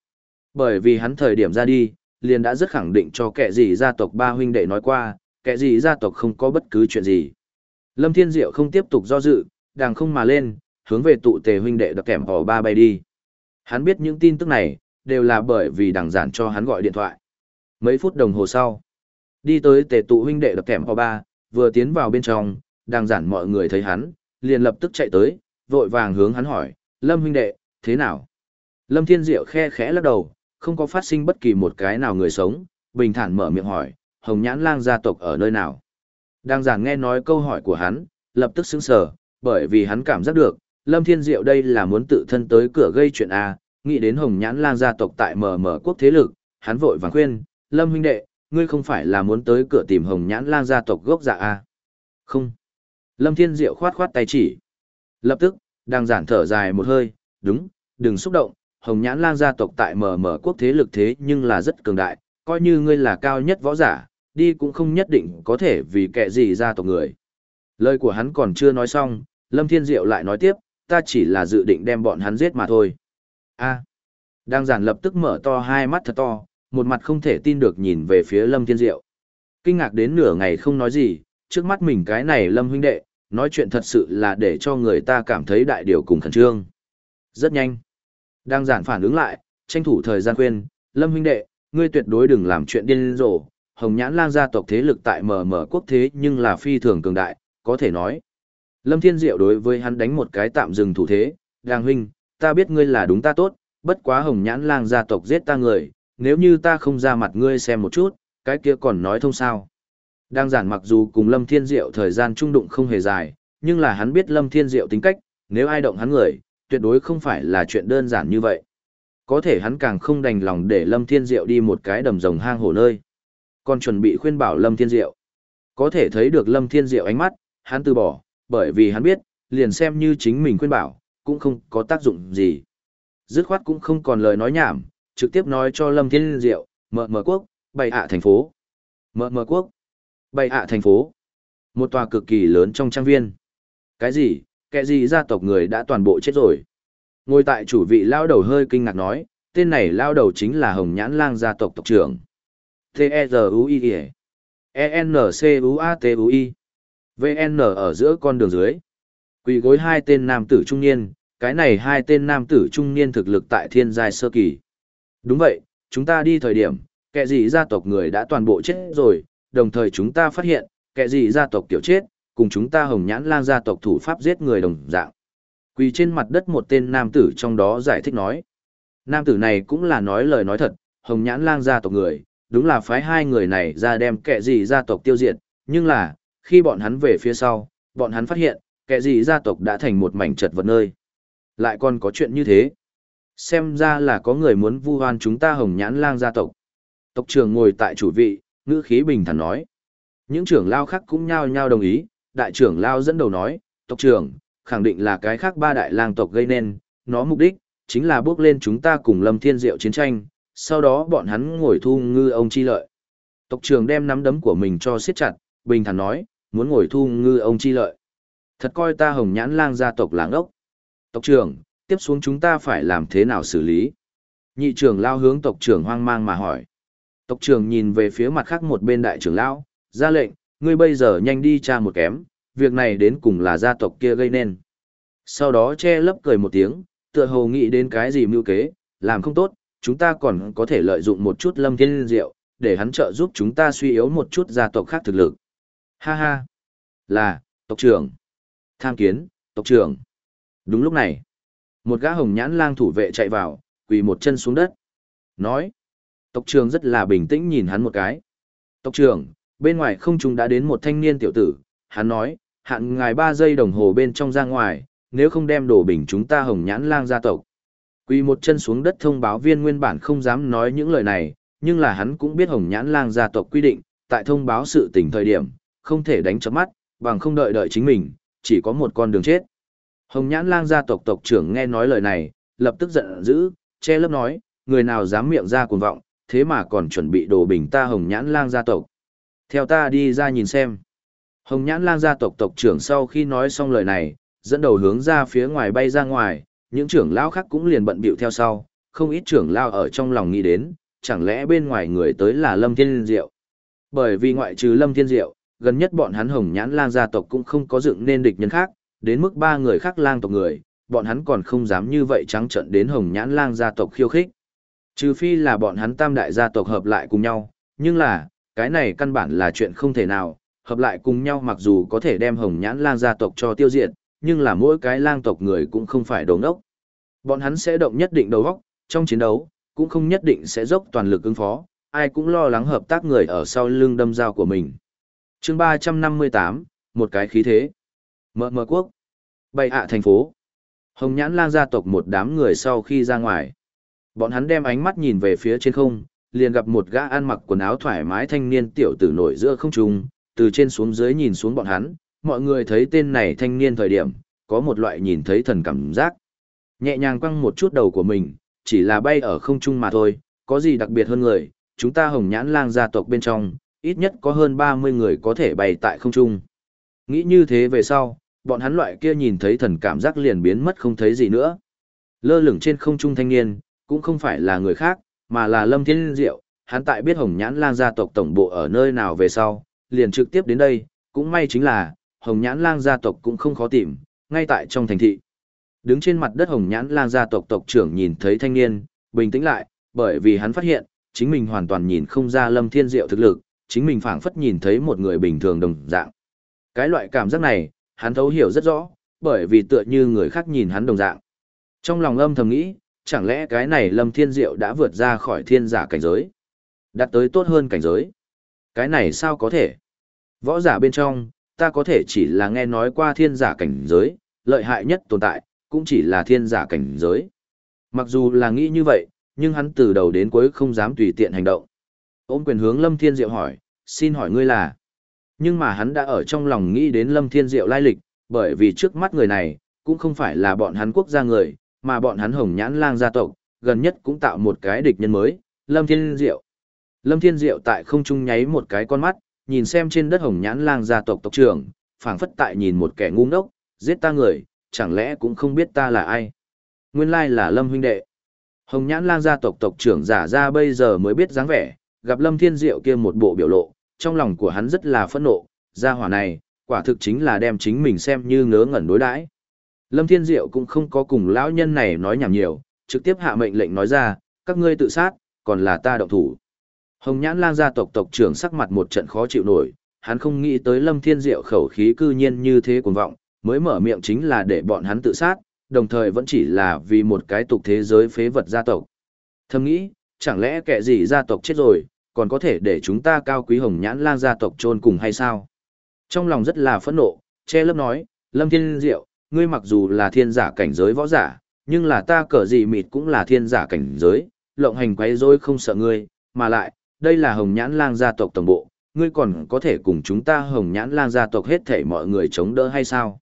Bởi vì hắn thời điểm ra đi, liền đã rất khẳng định cho kẻ gì gia tộc ba huynh đệ nói qua, kẻ gì gia tộc không có bất cứ chuyện gì. Lâm Thiên Diệu không tiếp tục do dự, đàng không mà lên, hướng về tụ tề huynh đệ đặc kèm hò ba bay đi. Hắn biết những tin tức này, đều là bởi vì đàng giản cho hắn gọi điện thoại. Mấy phút đồng hồ sau, đi tới tề tụ huynh đệ đặc kèm hò ba, vừa tiến vào bên trong, đàng giản mọi người thấy hắn, liền lập tức chạy tới, vội vàng hướng hắn hỏi, Lâm huynh đệ, thế nào? Lâm Thiên Diệu khe khẽ lắc đầu, không có phát sinh bất kỳ một cái nào người sống, bình thản mở miệng hỏi, Hồng Nhãn Lang gia tộc ở nơi nào? Đang giản nghe nói câu hỏi của hắn, lập tức sững sờ, bởi vì hắn cảm giác được, Lâm Thiên Diệu đây là muốn tự thân tới cửa gây chuyện A, nghĩ đến Hồng Nhãn Lang gia tộc tại mở mở quốc thế lực, hắn vội vàng khuyên, Lâm huynh đệ, ngươi không phải là muốn tới cửa tìm Hồng Nhãn Lang gia tộc gốc dạ A. Không. Lâm Thiên Diệu khoát khoát tay chỉ. Lập tức, đang giản thở dài một hơi, đúng, đừng xúc động, Hồng Nhãn Lang gia tộc tại mở mở quốc thế lực thế nhưng là rất cường đại, coi như ngươi là cao nhất võ giả, đi cũng không nhất định có thể vì kẻ gì ra tộc người. Lời của hắn còn chưa nói xong, Lâm Thiên Diệu lại nói tiếp, ta chỉ là dự định đem bọn hắn giết mà thôi. a đang giản lập tức mở to hai mắt thật to, một mặt không thể tin được nhìn về phía Lâm Thiên Diệu. Kinh ngạc đến nửa ngày không nói gì, trước mắt mình cái này Lâm huynh đệ, nói chuyện thật sự là để cho người ta cảm thấy đại điều cùng khẩn trương. Rất nhanh. Đang giản phản ứng lại, tranh thủ thời gian khuyên, Lâm huynh đệ, ngươi tuyệt đối đừng làm chuyện điên rồ. Hồng Nhãn Lang gia tộc thế lực tại mở mở quốc thế nhưng là phi thường cường đại, có thể nói. Lâm Thiên Diệu đối với hắn đánh một cái tạm dừng thủ thế, Đang huynh, ta biết ngươi là đúng ta tốt, bất quá hồng nhãn lang gia tộc giết ta người, nếu như ta không ra mặt ngươi xem một chút, cái kia còn nói thông sao. Đang giản mặc dù cùng Lâm Thiên Diệu thời gian trung đụng không hề dài, nhưng là hắn biết Lâm Thiên Diệu tính cách, nếu ai động hắn người, tuyệt đối không phải là chuyện đơn giản như vậy. Có thể hắn càng không đành lòng để Lâm Thiên Diệu đi một cái đầm rồng hang hổ nơi. Còn chuẩn bị khuyên bảo Lâm Thiên Diệu. Có thể thấy được Lâm Thiên Diệu ánh mắt, hắn từ bỏ, bởi vì hắn biết, liền xem như chính mình khuyên bảo, cũng không có tác dụng gì. Dứt khoát cũng không còn lời nói nhảm, trực tiếp nói cho Lâm Thiên Diệu, mở mở quốc, bày hạ thành phố. Mở mở quốc, bày hạ thành phố. Một tòa cực kỳ lớn trong trang viên. Cái gì, kẻ gì gia tộc người đã toàn bộ chết rồi. Ngồi tại chủ vị lao đầu hơi kinh ngạc nói, tên này lao đầu chính là Hồng Nhãn Lang gia tộc tộc trưởng. T-E-Z-U-I-E. E-N-C-U-A-T-U-I. VN ở giữa con đường dưới. Quỳ gối hai tên nam tử trung niên, cái này hai tên nam tử trung niên thực lực tại thiên giai sơ kỳ. Đúng vậy, chúng ta đi thời điểm, kẻ gì gia tộc người đã toàn bộ chết rồi, đồng thời chúng ta phát hiện, kẻ gì gia tộc tiểu chết, cùng chúng ta hồng nhãn lang gia tộc thủ pháp giết người đồng dạng. Quỳ trên mặt đất một tên nam tử trong đó giải thích nói. Nam tử này cũng là nói lời nói thật, hồng nhãn lang gia tộc người, đúng là phái hai người này ra đem kẻ gì gia tộc tiêu diệt, nhưng là, khi bọn hắn về phía sau, bọn hắn phát hiện, kẻ gì gia tộc đã thành một mảnh trật vật nơi. Lại còn có chuyện như thế. Xem ra là có người muốn vu hoan chúng ta hồng nhãn lang gia tộc. Tộc trưởng ngồi tại chủ vị, ngữ khí bình thản nói. Những trưởng lao khác cũng nhao nhao đồng ý, đại trưởng lao dẫn đầu nói, tộc trưởng, khẳng định là cái khác ba đại lang tộc gây nên, nó mục đích, chính là bước lên chúng ta cùng lâm thiên diệu chiến tranh, sau đó bọn hắn ngồi thu ngư ông chi lợi. Tộc trưởng đem nắm đấm của mình cho siết chặt, bình thản nói, muốn ngồi thu ngư ông chi lợi. Thật coi ta hồng nhãn lang gia tộc làng ốc. Tộc trưởng, tiếp xuống chúng ta phải làm thế nào xử lý? Nhị trưởng lao hướng tộc trưởng hoang mang mà hỏi. Tộc trưởng nhìn về phía mặt khác một bên đại trưởng lão, ra lệnh, ngươi bây giờ nhanh đi tra một kém, việc này đến cùng là gia tộc kia gây nên. Sau đó che lấp cười một tiếng, tựa hồ nghĩ đến cái gì mưu kế, làm không tốt, chúng ta còn có thể lợi dụng một chút lâm thiên diệu, để hắn trợ giúp chúng ta suy yếu một chút gia tộc khác thực lực. Ha ha, là, tộc trưởng, tham kiến, tộc trưởng. Đúng lúc này, một gã hồng nhãn lang thủ vệ chạy vào, quỳ một chân xuống đất. Nói, tộc trưởng rất là bình tĩnh nhìn hắn một cái. Tộc trưởng, bên ngoài không chúng đã đến một thanh niên tiểu tử, hắn nói, hạn ngài ba giây đồng hồ bên trong ra ngoài, nếu không đem đổ bình chúng ta hồng nhãn lang gia tộc. Quỳ một chân xuống đất thông báo viên nguyên bản không dám nói những lời này, nhưng là hắn cũng biết hồng nhãn lang gia tộc quy định, tại thông báo sự tình thời điểm, không thể đánh chớp mắt, bằng không đợi đợi chính mình, chỉ có một con đường chết. Hồng nhãn lang gia tộc tộc trưởng nghe nói lời này, lập tức giận dữ, che lớp nói, người nào dám miệng ra cuồng vọng, thế mà còn chuẩn bị đồ bình ta hồng nhãn lang gia tộc. Theo ta đi ra nhìn xem. Hồng nhãn lang gia tộc tộc trưởng sau khi nói xong lời này, dẫn đầu hướng ra phía ngoài bay ra ngoài, những trưởng lão khác cũng liền bận bịu theo sau, không ít trưởng lão ở trong lòng nghĩ đến, chẳng lẽ bên ngoài người tới là Lâm Thiên Diệu. Bởi vì ngoại trừ Lâm Thiên Diệu, gần nhất bọn hắn hồng nhãn lang gia tộc cũng không có dựng nên địch nhân khác, đến mức ba người khác lang tộc người, bọn hắn còn không dám như vậy trắng trợn đến hồng nhãn lang gia tộc khiêu khích. Trừ phi là bọn hắn tam đại gia tộc hợp lại cùng nhau, nhưng là, cái này căn bản là chuyện không thể nào, hợp lại cùng nhau mặc dù có thể đem hồng nhãn lang gia tộc cho tiêu diệt, nhưng là mỗi cái lang tộc người cũng không phải đồ ngốc. Bọn hắn sẽ động nhất định đầu góc, trong chiến đấu, cũng không nhất định sẽ dốc toàn lực ứng phó, ai cũng lo lắng hợp tác người ở sau lưng đâm dao của mình. chương 358, một cái khí thế. Mơ mơ quốc. Bày hạ thành phố. Hồng nhãn lang gia tộc một đám người sau khi ra ngoài. Bọn hắn đem ánh mắt nhìn về phía trên không, liền gặp một gã ăn mặc quần áo thoải mái thanh niên tiểu tử nổi giữa không trung, từ trên xuống dưới nhìn xuống bọn hắn, mọi người thấy tên này thanh niên thời điểm, có một loại nhìn thấy thần cảm giác. Nhẹ nhàng quăng một chút đầu của mình, chỉ là bay ở không trung mà thôi, có gì đặc biệt hơn người, chúng ta hồng nhãn lang gia tộc bên trong, ít nhất có hơn 30 người có thể bay tại không trung. Nghĩ như thế về sau, bọn hắn loại kia nhìn thấy thần cảm giác liền biến mất không thấy gì nữa. Lơ lửng trên không trung thanh niên, cũng không phải là người khác, mà là Lâm Thiên Diệu, hắn tại biết Hồng Nhãn Lang gia tộc tổng bộ ở nơi nào về sau, liền trực tiếp đến đây, cũng may chính là, Hồng Nhãn Lang gia tộc cũng không khó tìm, ngay tại trong thành thị. Đứng trên mặt đất Hồng Nhãn Lang gia tộc tộc trưởng nhìn thấy thanh niên, bình tĩnh lại, bởi vì hắn phát hiện, chính mình hoàn toàn nhìn không ra Lâm Thiên Diệu thực lực, chính mình phảng phất nhìn thấy một người bình thường đồng dạng. Cái loại cảm giác này, hắn thấu hiểu rất rõ, bởi vì tựa như người khác nhìn hắn đồng dạng. Trong lòng âm thầm nghĩ, chẳng lẽ cái này Lâm Thiên Diệu đã vượt ra khỏi thiên giả cảnh giới, đạt tới tốt hơn cảnh giới. Cái này sao có thể? Võ giả bên trong, ta có thể chỉ là nghe nói qua thiên giả cảnh giới, lợi hại nhất tồn tại, cũng chỉ là thiên giả cảnh giới. Mặc dù là nghĩ như vậy, nhưng hắn từ đầu đến cuối không dám tùy tiện hành động. Ôm quyền hướng Lâm Thiên Diệu hỏi, xin hỏi ngươi là... Nhưng mà hắn đã ở trong lòng nghĩ đến Lâm Thiên Diệu lai lịch, bởi vì trước mắt người này, cũng không phải là bọn hắn quốc gia người, mà bọn hắn hồng nhãn lang gia tộc, gần nhất cũng tạo một cái địch nhân mới, Lâm Thiên Diệu. Lâm Thiên Diệu tại không trung nháy một cái con mắt, nhìn xem trên đất hồng nhãn lang gia tộc tộc trưởng, phảng phất tại nhìn một kẻ ngu ngốc, giết ta người, chẳng lẽ cũng không biết ta là ai. Nguyên lai là Lâm huynh đệ. Hồng nhãn lang gia tộc tộc trưởng giả ra bây giờ mới biết dáng vẻ, gặp Lâm Thiên Diệu kia một bộ biểu lộ, trong lòng của hắn rất là phẫn nộ, gia hỏa này, quả thực chính là đem chính mình xem như ngớ ngẩn đối đãi. Lâm Thiên Diệu cũng không có cùng lão nhân này nói nhảm nhiều, trực tiếp hạ mệnh lệnh nói ra, các ngươi tự sát, còn là ta động thủ. Hồng Nhãn Lang gia tộc tộc trưởng sắc mặt một trận khó chịu nổi, hắn không nghĩ tới Lâm Thiên Diệu khẩu khí cư nhiên như thế cuồng vọng, mới mở miệng chính là để bọn hắn tự sát, đồng thời vẫn chỉ là vì một cái tục thế giới phế vật gia tộc. Thầm nghĩ, chẳng lẽ kẻ gì gia tộc chết rồi, còn có thể để chúng ta cao quý Hồng Nhãn Lang gia tộc chôn cùng hay sao? Trong lòng rất là phẫn nộ, che lớp nói, Lâm Thiên Diệu, ngươi mặc dù là thiên giả cảnh giới võ giả, nhưng là ta cờ gì mịt cũng là thiên giả cảnh giới, lộng hành quấy rối không sợ ngươi, mà lại, đây là hồng nhãn lang gia tộc tổng bộ, ngươi còn có thể cùng chúng ta hồng nhãn lang gia tộc hết thể mọi người chống đỡ hay sao?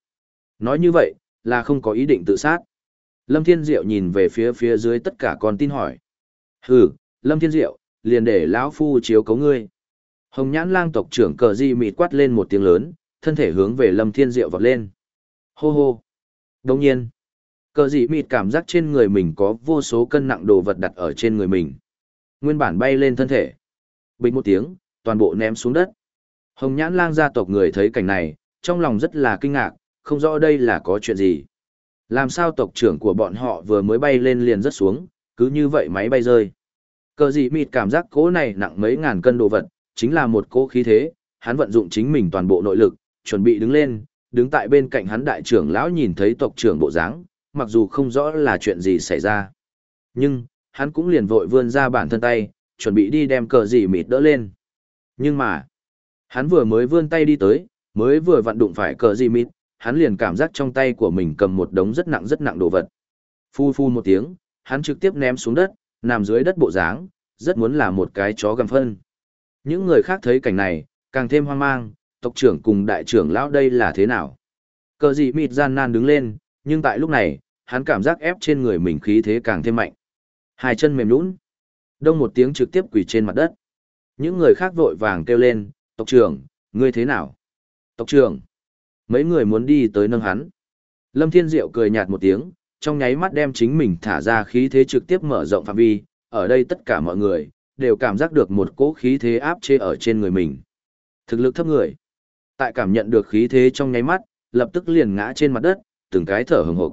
Nói như vậy, là không có ý định tự sát. Lâm Thiên Diệu nhìn về phía phía dưới tất cả con tin hỏi. Hừ, Lâm Thiên Diệu, liền để lão phu chiếu cấu ngươi. Hồng nhãn lang tộc trưởng cờ di mịt quát lên một tiếng lớn, thân thể hướng về Lâm Thiên Diệu vọt lên. Hô hô. Đồng nhiên, cờ di mịt cảm giác trên người mình có vô số cân nặng đồ vật đặt ở trên người mình. Nguyên bản bay lên thân thể. Bình một tiếng, toàn bộ ném xuống đất. Hồng nhãn lang gia tộc người thấy cảnh này, trong lòng rất là kinh ngạc, không rõ đây là có chuyện gì. Làm sao tộc trưởng của bọn họ vừa mới bay lên liền rất xuống, cứ như vậy máy bay rơi. Cờ gì mịt cảm giác cố này nặng mấy ngàn cân đồ vật, chính là một cỗ khí thế, hắn vận dụng chính mình toàn bộ nội lực, chuẩn bị đứng lên, đứng tại bên cạnh hắn đại trưởng lão nhìn thấy tộc trưởng bộ dáng, mặc dù không rõ là chuyện gì xảy ra. Nhưng, hắn cũng liền vội vươn ra bản thân tay, chuẩn bị đi đem cờ gì mịt đỡ lên. Nhưng mà, hắn vừa mới vươn tay đi tới, mới vừa vặn đụng phải cờ gì mịt, hắn liền cảm giác trong tay của mình cầm một đống rất nặng rất nặng đồ vật. Phu phu một tiếng, hắn trực tiếp ném xuống đất, nằm dưới đất bộ dáng, rất muốn là một cái chó gầm phân. Những người khác thấy cảnh này, càng thêm hoang mang, tộc trưởng cùng đại trưởng lão đây là thế nào? Cờ gì mịt gian nan đứng lên, nhưng tại lúc này, hắn cảm giác ép trên người mình khí thế càng thêm mạnh. Hai chân mềm nhũn, đông một tiếng trực tiếp quỳ trên mặt đất. Những người khác vội vàng kêu lên, tộc trưởng, ngươi thế nào? Tộc trưởng, mấy người muốn đi tới nâng hắn. Lâm Thiên Diệu cười nhạt một tiếng, trong nháy mắt đem chính mình thả ra khí thế trực tiếp mở rộng phạm vi, ở đây tất cả mọi người, đều cảm giác được một cỗ khí thế áp chế ở trên người mình. Thực lực thấp người. Tại cảm nhận được khí thế trong nháy mắt, lập tức liền ngã trên mặt đất, từng cái thở hừng hực.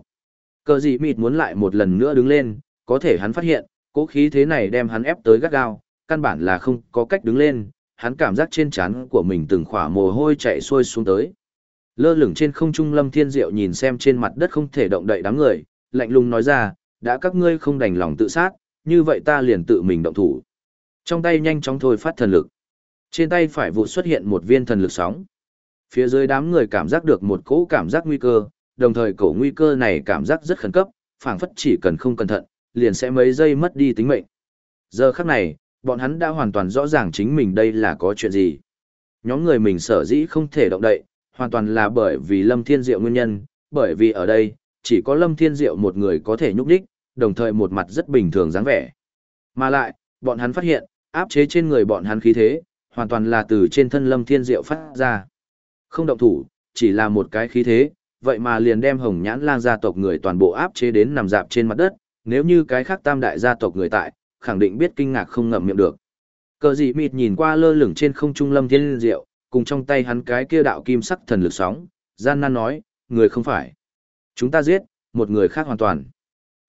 Cờ gì mịt muốn lại một lần nữa đứng lên, có thể hắn phát hiện, cố khí thế này đem hắn ép tới gắt gao, căn bản là không có cách đứng lên, hắn cảm giác trên trán của mình từng khỏa mồ hôi chạy xuôi xuống tới. Lơ lửng trên không trung Lâm Thiên Diệu nhìn xem trên mặt đất không thể động đậy đám người, lạnh lùng nói ra, đã các ngươi không đành lòng tự sát, như vậy ta liền tự mình động thủ. Trong tay nhanh chóng thôi phát thần lực. Trên tay phải vụ xuất hiện một viên thần lực sóng. Phía dưới đám người cảm giác được một cỗ cảm giác nguy cơ, đồng thời cổ nguy cơ này cảm giác rất khẩn cấp, phảng phất chỉ cần không cẩn thận, liền sẽ mấy giây mất đi tính mệnh. Giờ khắc này, bọn hắn đã hoàn toàn rõ ràng chính mình đây là có chuyện gì. Nhóm người mình sở dĩ không thể động đậy, hoàn toàn là bởi vì Lâm Thiên Diệu nguyên nhân, bởi vì ở đây, chỉ có Lâm Thiên Diệu một người có thể nhúc đích, đồng thời một mặt rất bình thường dáng vẻ. Mà lại, bọn hắn phát hiện, áp chế trên người bọn hắn khí thế, hoàn toàn là từ trên thân Lâm Thiên Diệu phát ra. Không động thủ, chỉ là một cái khí thế, vậy mà liền đem hồng nhãn lang gia tộc người toàn bộ áp chế đến nằm dạp trên mặt đất, nếu như cái khác tam đại gia tộc người tại, khẳng định biết kinh ngạc không ngậm miệng được. Cờ dị mịt nhìn qua lơ lửng trên không trung Lâm Thiên Diệu, cùng trong tay hắn cái kia đạo kim sắc thần lực sóng, gian nan nói, người không phải. Chúng ta giết, một người khác hoàn toàn.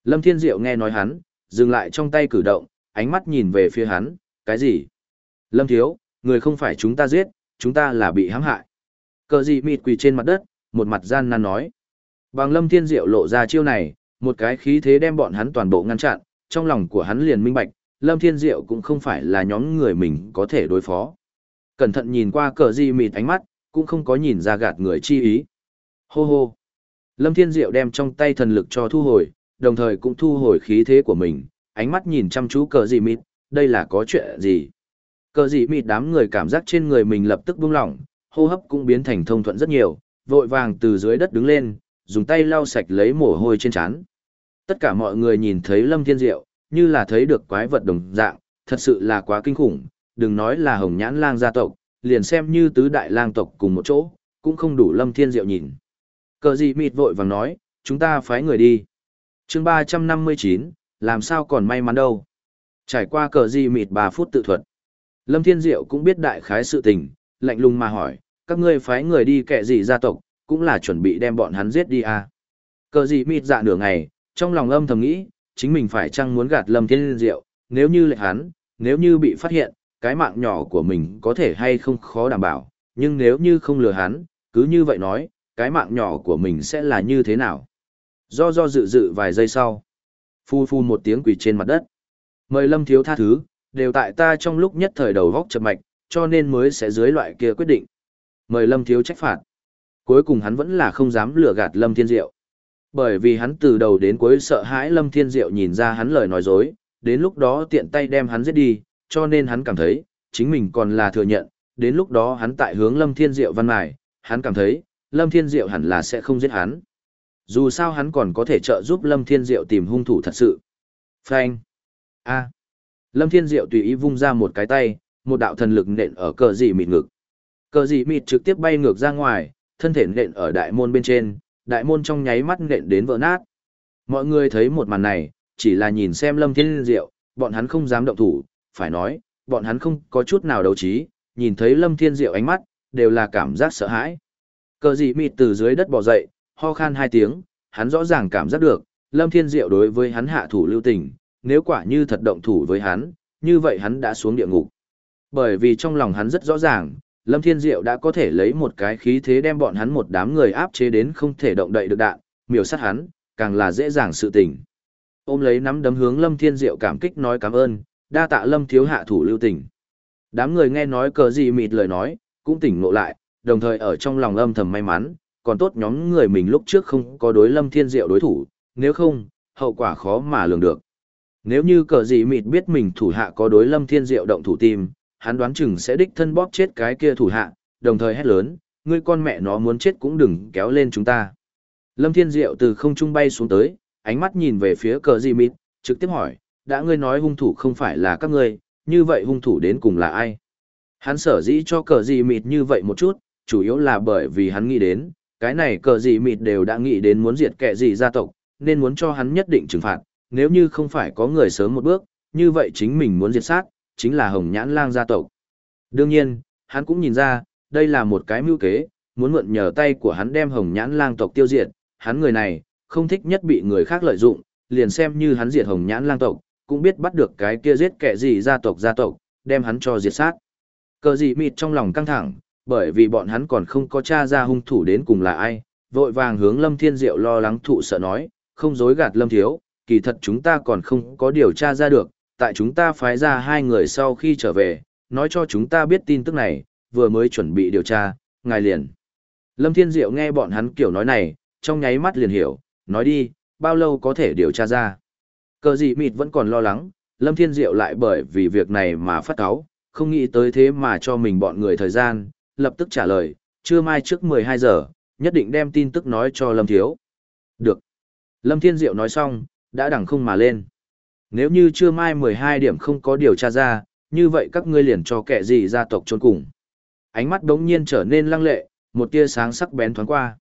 Lâm Thiên Diệu nghe nói hắn, dừng lại trong tay cử động, ánh mắt nhìn về phía hắn, cái gì? Lâm Thiếu, người không phải chúng ta giết, chúng ta là bị hãm hại. Cờ dị mịt quỳ trên mặt đất, một mặt gian nan nói. Bằng Lâm Thiên Diệu lộ ra chiêu này, một cái khí thế đem bọn hắn toàn bộ ngăn chặn, trong lòng của hắn liền minh bạch, Lâm Thiên Diệu cũng không phải là nhóm người mình có thể đối phó. Cẩn thận nhìn qua cờ di mịt ánh mắt, cũng không có nhìn ra gạt người chi ý. Hô hô. Lâm Thiên Diệu đem trong tay thần lực cho thu hồi, đồng thời cũng thu hồi khí thế của mình, ánh mắt nhìn chăm chú cờ dị mịt, đây là có chuyện gì. Cờ dị mịt đám người cảm giác trên người mình lập tức buông lỏng, hô hấp cũng biến thành thông thuận rất nhiều, vội vàng từ dưới đất đứng lên, dùng tay lau sạch lấy mồ hôi trên trán. Tất cả mọi người nhìn thấy Lâm Thiên Diệu, như là thấy được quái vật đồng dạng, thật sự là quá kinh khủng, đừng nói là hồng nhãn lang gia tộc, liền xem như tứ đại lang tộc cùng một chỗ, cũng không đủ Lâm Thiên Diệu nhìn. Cờ gì mịt vội vàng nói, chúng ta phái người đi. chương 359, làm sao còn may mắn đâu. Trải qua cờ gì mịt 3 phút tự thuật. Lâm Thiên Diệu cũng biết đại khái sự tình, lạnh lùng mà hỏi, các ngươi phái người đi kẻ gì gia tộc, cũng là chuẩn bị đem bọn hắn giết đi à. Cờ gì mịt dạ nửa ngày, trong lòng âm thầm nghĩ, chính mình phải chăng muốn gạt Lâm Thiên Diệu, nếu như lệ hắn, nếu như bị phát hiện, cái mạng nhỏ của mình có thể hay không khó đảm bảo, nhưng nếu như không lừa hắn, cứ như vậy nói, cái mạng nhỏ của mình sẽ là như thế nào. Do do dự dự vài giây sau, phu phu một tiếng quỳ trên mặt đất. Mời Lâm Thiếu tha thứ, đều tại ta trong lúc nhất thời đầu vóc chập mạch, cho nên mới sẽ dưới loại kia quyết định. Mời Lâm Thiếu trách phạt. Cuối cùng hắn vẫn là không dám lừa gạt Lâm Thiên Diệu. Bởi vì hắn từ đầu đến cuối sợ hãi Lâm Thiên Diệu nhìn ra hắn lời nói dối, đến lúc đó tiện tay đem hắn giết đi, cho nên hắn cảm thấy, chính mình còn là thừa nhận, đến lúc đó hắn tại hướng Lâm Thiên Diệu văn mài, hắn cảm thấy, Lâm Thiên Diệu hẳn là sẽ không giết hắn. Dù sao hắn còn có thể trợ giúp Lâm Thiên Diệu tìm hung thủ thật sự. Phanh. A. Lâm Thiên Diệu tùy ý vung ra một cái tay, một đạo thần lực nện ở cờ dị mịt ngực. Cờ dị mịt trực tiếp bay ngược ra ngoài, thân thể nện ở đại môn bên trên, đại môn trong nháy mắt nện đến vỡ nát. Mọi người thấy một màn này, chỉ là nhìn xem Lâm Thiên Diệu, bọn hắn không dám động thủ, phải nói, bọn hắn không có chút nào đấu trí, nhìn thấy Lâm Thiên Diệu ánh mắt, đều là cảm giác sợ hãi. Cờ dị mịt từ dưới đất bò dậy, ho khan hai tiếng, hắn rõ ràng cảm giác được, Lâm Thiên Diệu đối với hắn hạ thủ lưu tình, nếu quả như thật động thủ với hắn, như vậy hắn đã xuống địa ngục. Bởi vì trong lòng hắn rất rõ ràng, Lâm Thiên Diệu đã có thể lấy một cái khí thế đem bọn hắn một đám người áp chế đến không thể động đậy được đạn, miểu sát hắn, càng là dễ dàng sự tình. Ôm lấy nắm đấm hướng Lâm Thiên Diệu cảm kích nói cảm ơn, đa tạ Lâm thiếu hạ thủ lưu tình. Đám người nghe nói cờ gì mịt lời nói, cũng tỉnh ngộ lại, đồng thời ở trong lòng âm thầm may mắn, còn tốt nhóm người mình lúc trước không có đối Lâm Thiên Diệu đối thủ, nếu không, hậu quả khó mà lường được. Nếu như cờ gì mịt biết mình thủ hạ có đối Lâm Thiên Diệu động thủ tim, hắn đoán chừng sẽ đích thân bóp chết cái kia thủ hạ, đồng thời hét lớn, ngươi con mẹ nó muốn chết cũng đừng kéo lên chúng ta. Lâm Thiên Diệu từ không trung bay xuống tới, ánh mắt nhìn về phía cờ gì mịt, trực tiếp hỏi, đã ngươi nói hung thủ không phải là các ngươi, như vậy hung thủ đến cùng là ai? Hắn sở dĩ cho cờ gì mịt như vậy một chút, chủ yếu là bởi vì hắn nghĩ đến, cái này cờ gì mịt đều đã nghĩ đến muốn diệt kẻ gì gia tộc, nên muốn cho hắn nhất định trừng phạt, nếu như không phải có người sớm một bước, như vậy chính mình muốn diệt sát, chính là hồng nhãn lang gia tộc. Đương nhiên, hắn cũng nhìn ra, đây là một cái mưu kế, muốn mượn nhờ tay của hắn đem hồng nhãn lang tộc tiêu diệt, hắn người này, không thích nhất bị người khác lợi dụng, liền xem như hắn diệt hồng nhãn lang tộc, cũng biết bắt được cái kia giết kẻ gì gia tộc gia tộc, đem hắn cho diệt sát. Cờ gì mịt trong lòng căng thẳng, bởi vì bọn hắn còn không có tra ra hung thủ đến cùng là ai, vội vàng hướng Lâm Thiên Diệu lo lắng thụ sợ nói, không dối gạt Lâm Thiếu, kỳ thật chúng ta còn không có điều tra ra được, tại chúng ta phái ra hai người sau khi trở về, nói cho chúng ta biết tin tức này, vừa mới chuẩn bị điều tra, ngài liền. Lâm Thiên Diệu nghe bọn hắn kiểu nói này, trong nháy mắt liền hiểu, nói đi, bao lâu có thể điều tra ra. Cờ gì mịt vẫn còn lo lắng, Lâm Thiên Diệu lại bởi vì việc này mà phát cáo, không nghĩ tới thế mà cho mình bọn người thời gian, lập tức trả lời, trưa mai trước 12 giờ, nhất định đem tin tức nói cho Lâm Thiếu. Được. Lâm Thiên Diệu nói xong, đã đẳng không mà lên. Nếu như trưa mai 12 điểm không có điều tra ra, như vậy các ngươi liền cho kẻ gì gia tộc trốn cùng. Ánh mắt đống nhiên trở nên lăng lệ, một tia sáng sắc bén thoáng qua.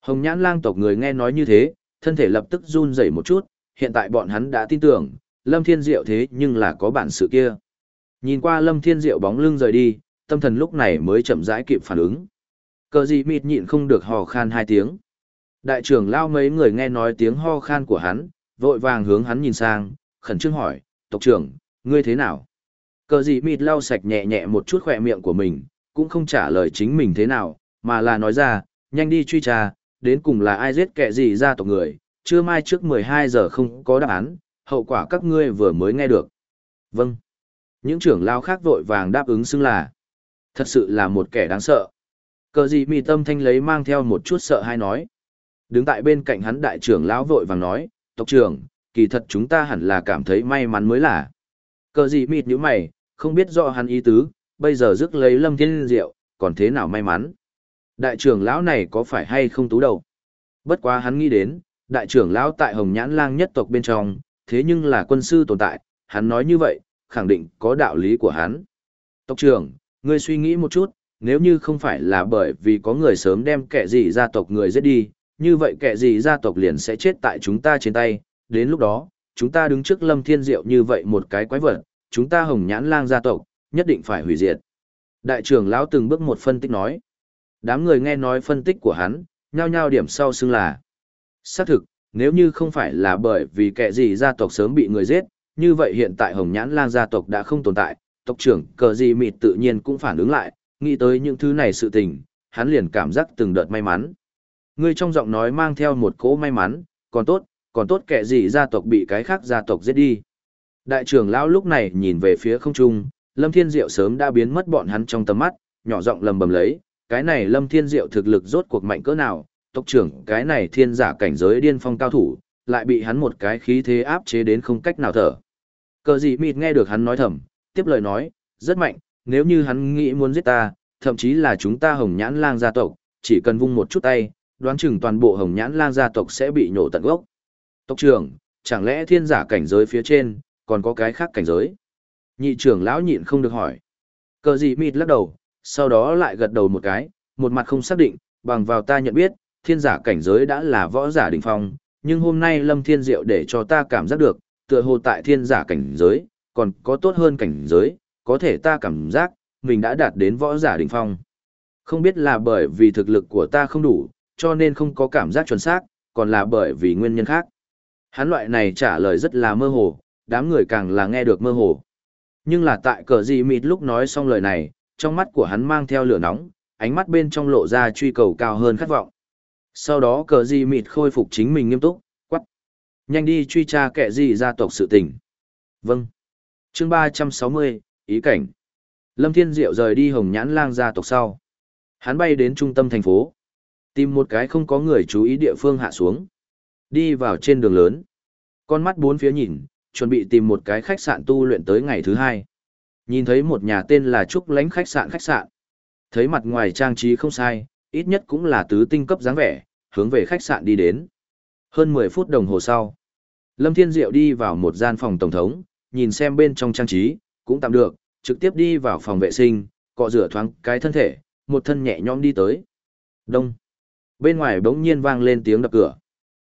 Hồng nhãn lang tộc người nghe nói như thế, thân thể lập tức run rẩy một chút, hiện tại bọn hắn đã tin tưởng, Lâm Thiên Diệu thế nhưng là có bản sự kia. Nhìn qua Lâm Thiên Diệu bóng lưng rời đi, tâm thần lúc này mới chậm rãi kịp phản ứng. Cờ gì mịt nhịn không được hò khan hai tiếng. Đại trưởng lao mấy người nghe nói tiếng ho khan của hắn, vội vàng hướng hắn nhìn sang, khẩn trương hỏi, tộc trưởng, ngươi thế nào? Cờ gì mịt lau sạch nhẹ nhẹ một chút khỏe miệng của mình, cũng không trả lời chính mình thế nào, mà là nói ra, nhanh đi truy tra, đến cùng là ai giết kẻ gì ra tộc người, Trưa mai trước 12 giờ không có đáp án, hậu quả các ngươi vừa mới nghe được. Vâng. Những trưởng lao khác vội vàng đáp ứng xưng là. Thật sự là một kẻ đáng sợ. Cờ gì mì tâm thanh lấy mang theo một chút sợ hay nói. Đứng tại bên cạnh hắn đại trưởng lão vội vàng nói, tộc trưởng, kỳ thật chúng ta hẳn là cảm thấy may mắn mới là. Cờ gì mịt như mày, không biết rõ hắn ý tứ, bây giờ rước lấy lâm thiên diệu, còn thế nào may mắn. Đại trưởng lão này có phải hay không tú đầu? Bất quá hắn nghĩ đến, đại trưởng lão tại Hồng Nhãn Lang nhất tộc bên trong, thế nhưng là quân sư tồn tại, hắn nói như vậy, khẳng định có đạo lý của hắn. Tộc trưởng, ngươi suy nghĩ một chút, nếu như không phải là bởi vì có người sớm đem kẻ gì gia tộc người giết đi, như vậy kẻ gì gia tộc liền sẽ chết tại chúng ta trên tay, đến lúc đó, chúng ta đứng trước lâm thiên diệu như vậy một cái quái vật, chúng ta hồng nhãn lang gia tộc, nhất định phải hủy diệt. Đại trưởng lão từng bước một phân tích nói. Đám người nghe nói phân tích của hắn, nhao nhao điểm sau xưng là. Xác thực, nếu như không phải là bởi vì kẻ gì gia tộc sớm bị người giết, như vậy hiện tại hồng nhãn lang gia tộc đã không tồn tại, tộc trưởng cờ gì mịt tự nhiên cũng phản ứng lại, nghĩ tới những thứ này sự tình, hắn liền cảm giác từng đợt may mắn. Ngươi trong giọng nói mang theo một cỗ may mắn, còn tốt, còn tốt kẻ gì gia tộc bị cái khác gia tộc giết đi. Đại trưởng lão lúc này nhìn về phía không trung, Lâm Thiên Diệu sớm đã biến mất bọn hắn trong tầm mắt, nhỏ giọng lầm bầm lấy, cái này Lâm Thiên Diệu thực lực rốt cuộc mạnh cỡ nào, tộc trưởng cái này thiên giả cảnh giới điên phong cao thủ, lại bị hắn một cái khí thế áp chế đến không cách nào thở. Cờ gì mịt nghe được hắn nói thầm, tiếp lời nói, rất mạnh, nếu như hắn nghĩ muốn giết ta, thậm chí là chúng ta hồng nhãn lang gia tộc, chỉ cần vung một chút tay, đoán chừng toàn bộ hồng nhãn lang gia tộc sẽ bị nhổ tận gốc. Tộc trưởng, chẳng lẽ thiên giả cảnh giới phía trên, còn có cái khác cảnh giới? Nhị trưởng lão nhịn không được hỏi. Cờ gì mịt lắc đầu, sau đó lại gật đầu một cái, một mặt không xác định, bằng vào ta nhận biết, thiên giả cảnh giới đã là võ giả đỉnh phong, nhưng hôm nay Lâm Thiên Diệu để cho ta cảm giác được, tựa hồ tại thiên giả cảnh giới, còn có tốt hơn cảnh giới, có thể ta cảm giác, mình đã đạt đến võ giả đỉnh phong. Không biết là bởi vì thực lực của ta không đủ, cho nên không có cảm giác chuẩn xác, còn là bởi vì nguyên nhân khác. Hắn loại này trả lời rất là mơ hồ, đám người càng là nghe được mơ hồ. Nhưng là tại cờ gì mịt lúc nói xong lời này, trong mắt của hắn mang theo lửa nóng, ánh mắt bên trong lộ ra truy cầu cao hơn khát vọng. Sau đó cờ gì mịt khôi phục chính mình nghiêm túc, quắc. Nhanh đi truy tra kẻ gì gia tộc sự tình. Vâng. chương 360, ý cảnh. Lâm Thiên Diệu rời đi hồng nhãn lang gia tộc sau. Hắn bay đến trung tâm thành phố. Tìm một cái không có người chú ý địa phương hạ xuống. Đi vào trên đường lớn. Con mắt bốn phía nhìn, chuẩn bị tìm một cái khách sạn tu luyện tới ngày thứ hai. Nhìn thấy một nhà tên là Trúc Lánh khách sạn khách sạn. Thấy mặt ngoài trang trí không sai, ít nhất cũng là tứ tinh cấp dáng vẻ, hướng về khách sạn đi đến. Hơn 10 phút đồng hồ sau, Lâm Thiên Diệu đi vào một gian phòng tổng thống, nhìn xem bên trong trang trí, cũng tạm được, trực tiếp đi vào phòng vệ sinh, cọ rửa thoáng cái thân thể, một thân nhẹ nhõm đi tới. Đông. Bên ngoài bỗng nhiên vang lên tiếng đập cửa.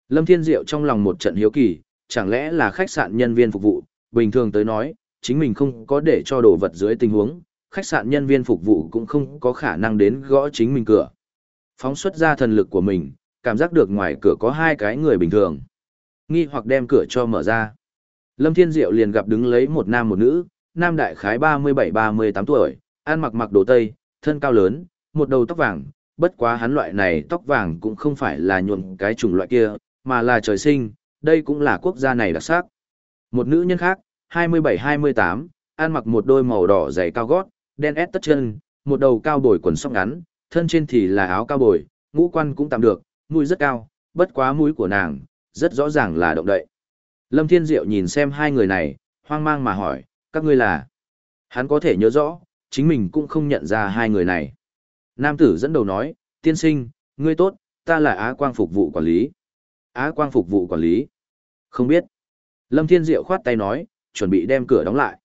Lâm Thiên Diệu trong lòng một trận hiếu kỳ, chẳng lẽ là khách sạn nhân viên phục vụ, bình thường tới nói, chính mình không có để cho đồ vật dưới tình huống, khách sạn nhân viên phục vụ cũng không có khả năng đến gõ chính mình cửa. Phóng xuất ra thần lực của mình, cảm giác được ngoài cửa có hai cái người bình thường. Nghi hoặc đem cửa cho mở ra. Lâm Thiên Diệu liền gặp đứng lấy một nam một nữ, nam đại khái 37-38 tuổi, ăn mặc mặc đồ tây, thân cao lớn, một đầu tóc vàng, bất quá hắn loại này tóc vàng cũng không phải là nhuộm cái chủng loại kia, mà là trời sinh, đây cũng là quốc gia này đặc sắc. Một nữ nhân khác, 27-28, ăn mặc một đôi màu đỏ dày cao gót, đen ép tất chân, một đầu cao bồi quần sóc ngắn, thân trên thì là áo cao bồi, ngũ quan cũng tạm được, mũi rất cao, bất quá mũi của nàng, rất rõ ràng là động đậy. Lâm Thiên Diệu nhìn xem hai người này, hoang mang mà hỏi, các ngươi là? Hắn có thể nhớ rõ, chính mình cũng không nhận ra hai người này. Nam tử dẫn đầu nói, tiên sinh, ngươi tốt, ta là Á Quang phục vụ quản lý. Á Quang phục vụ quản lý. Không biết. Lâm Thiên Diệu khoát tay nói, chuẩn bị đem cửa đóng lại.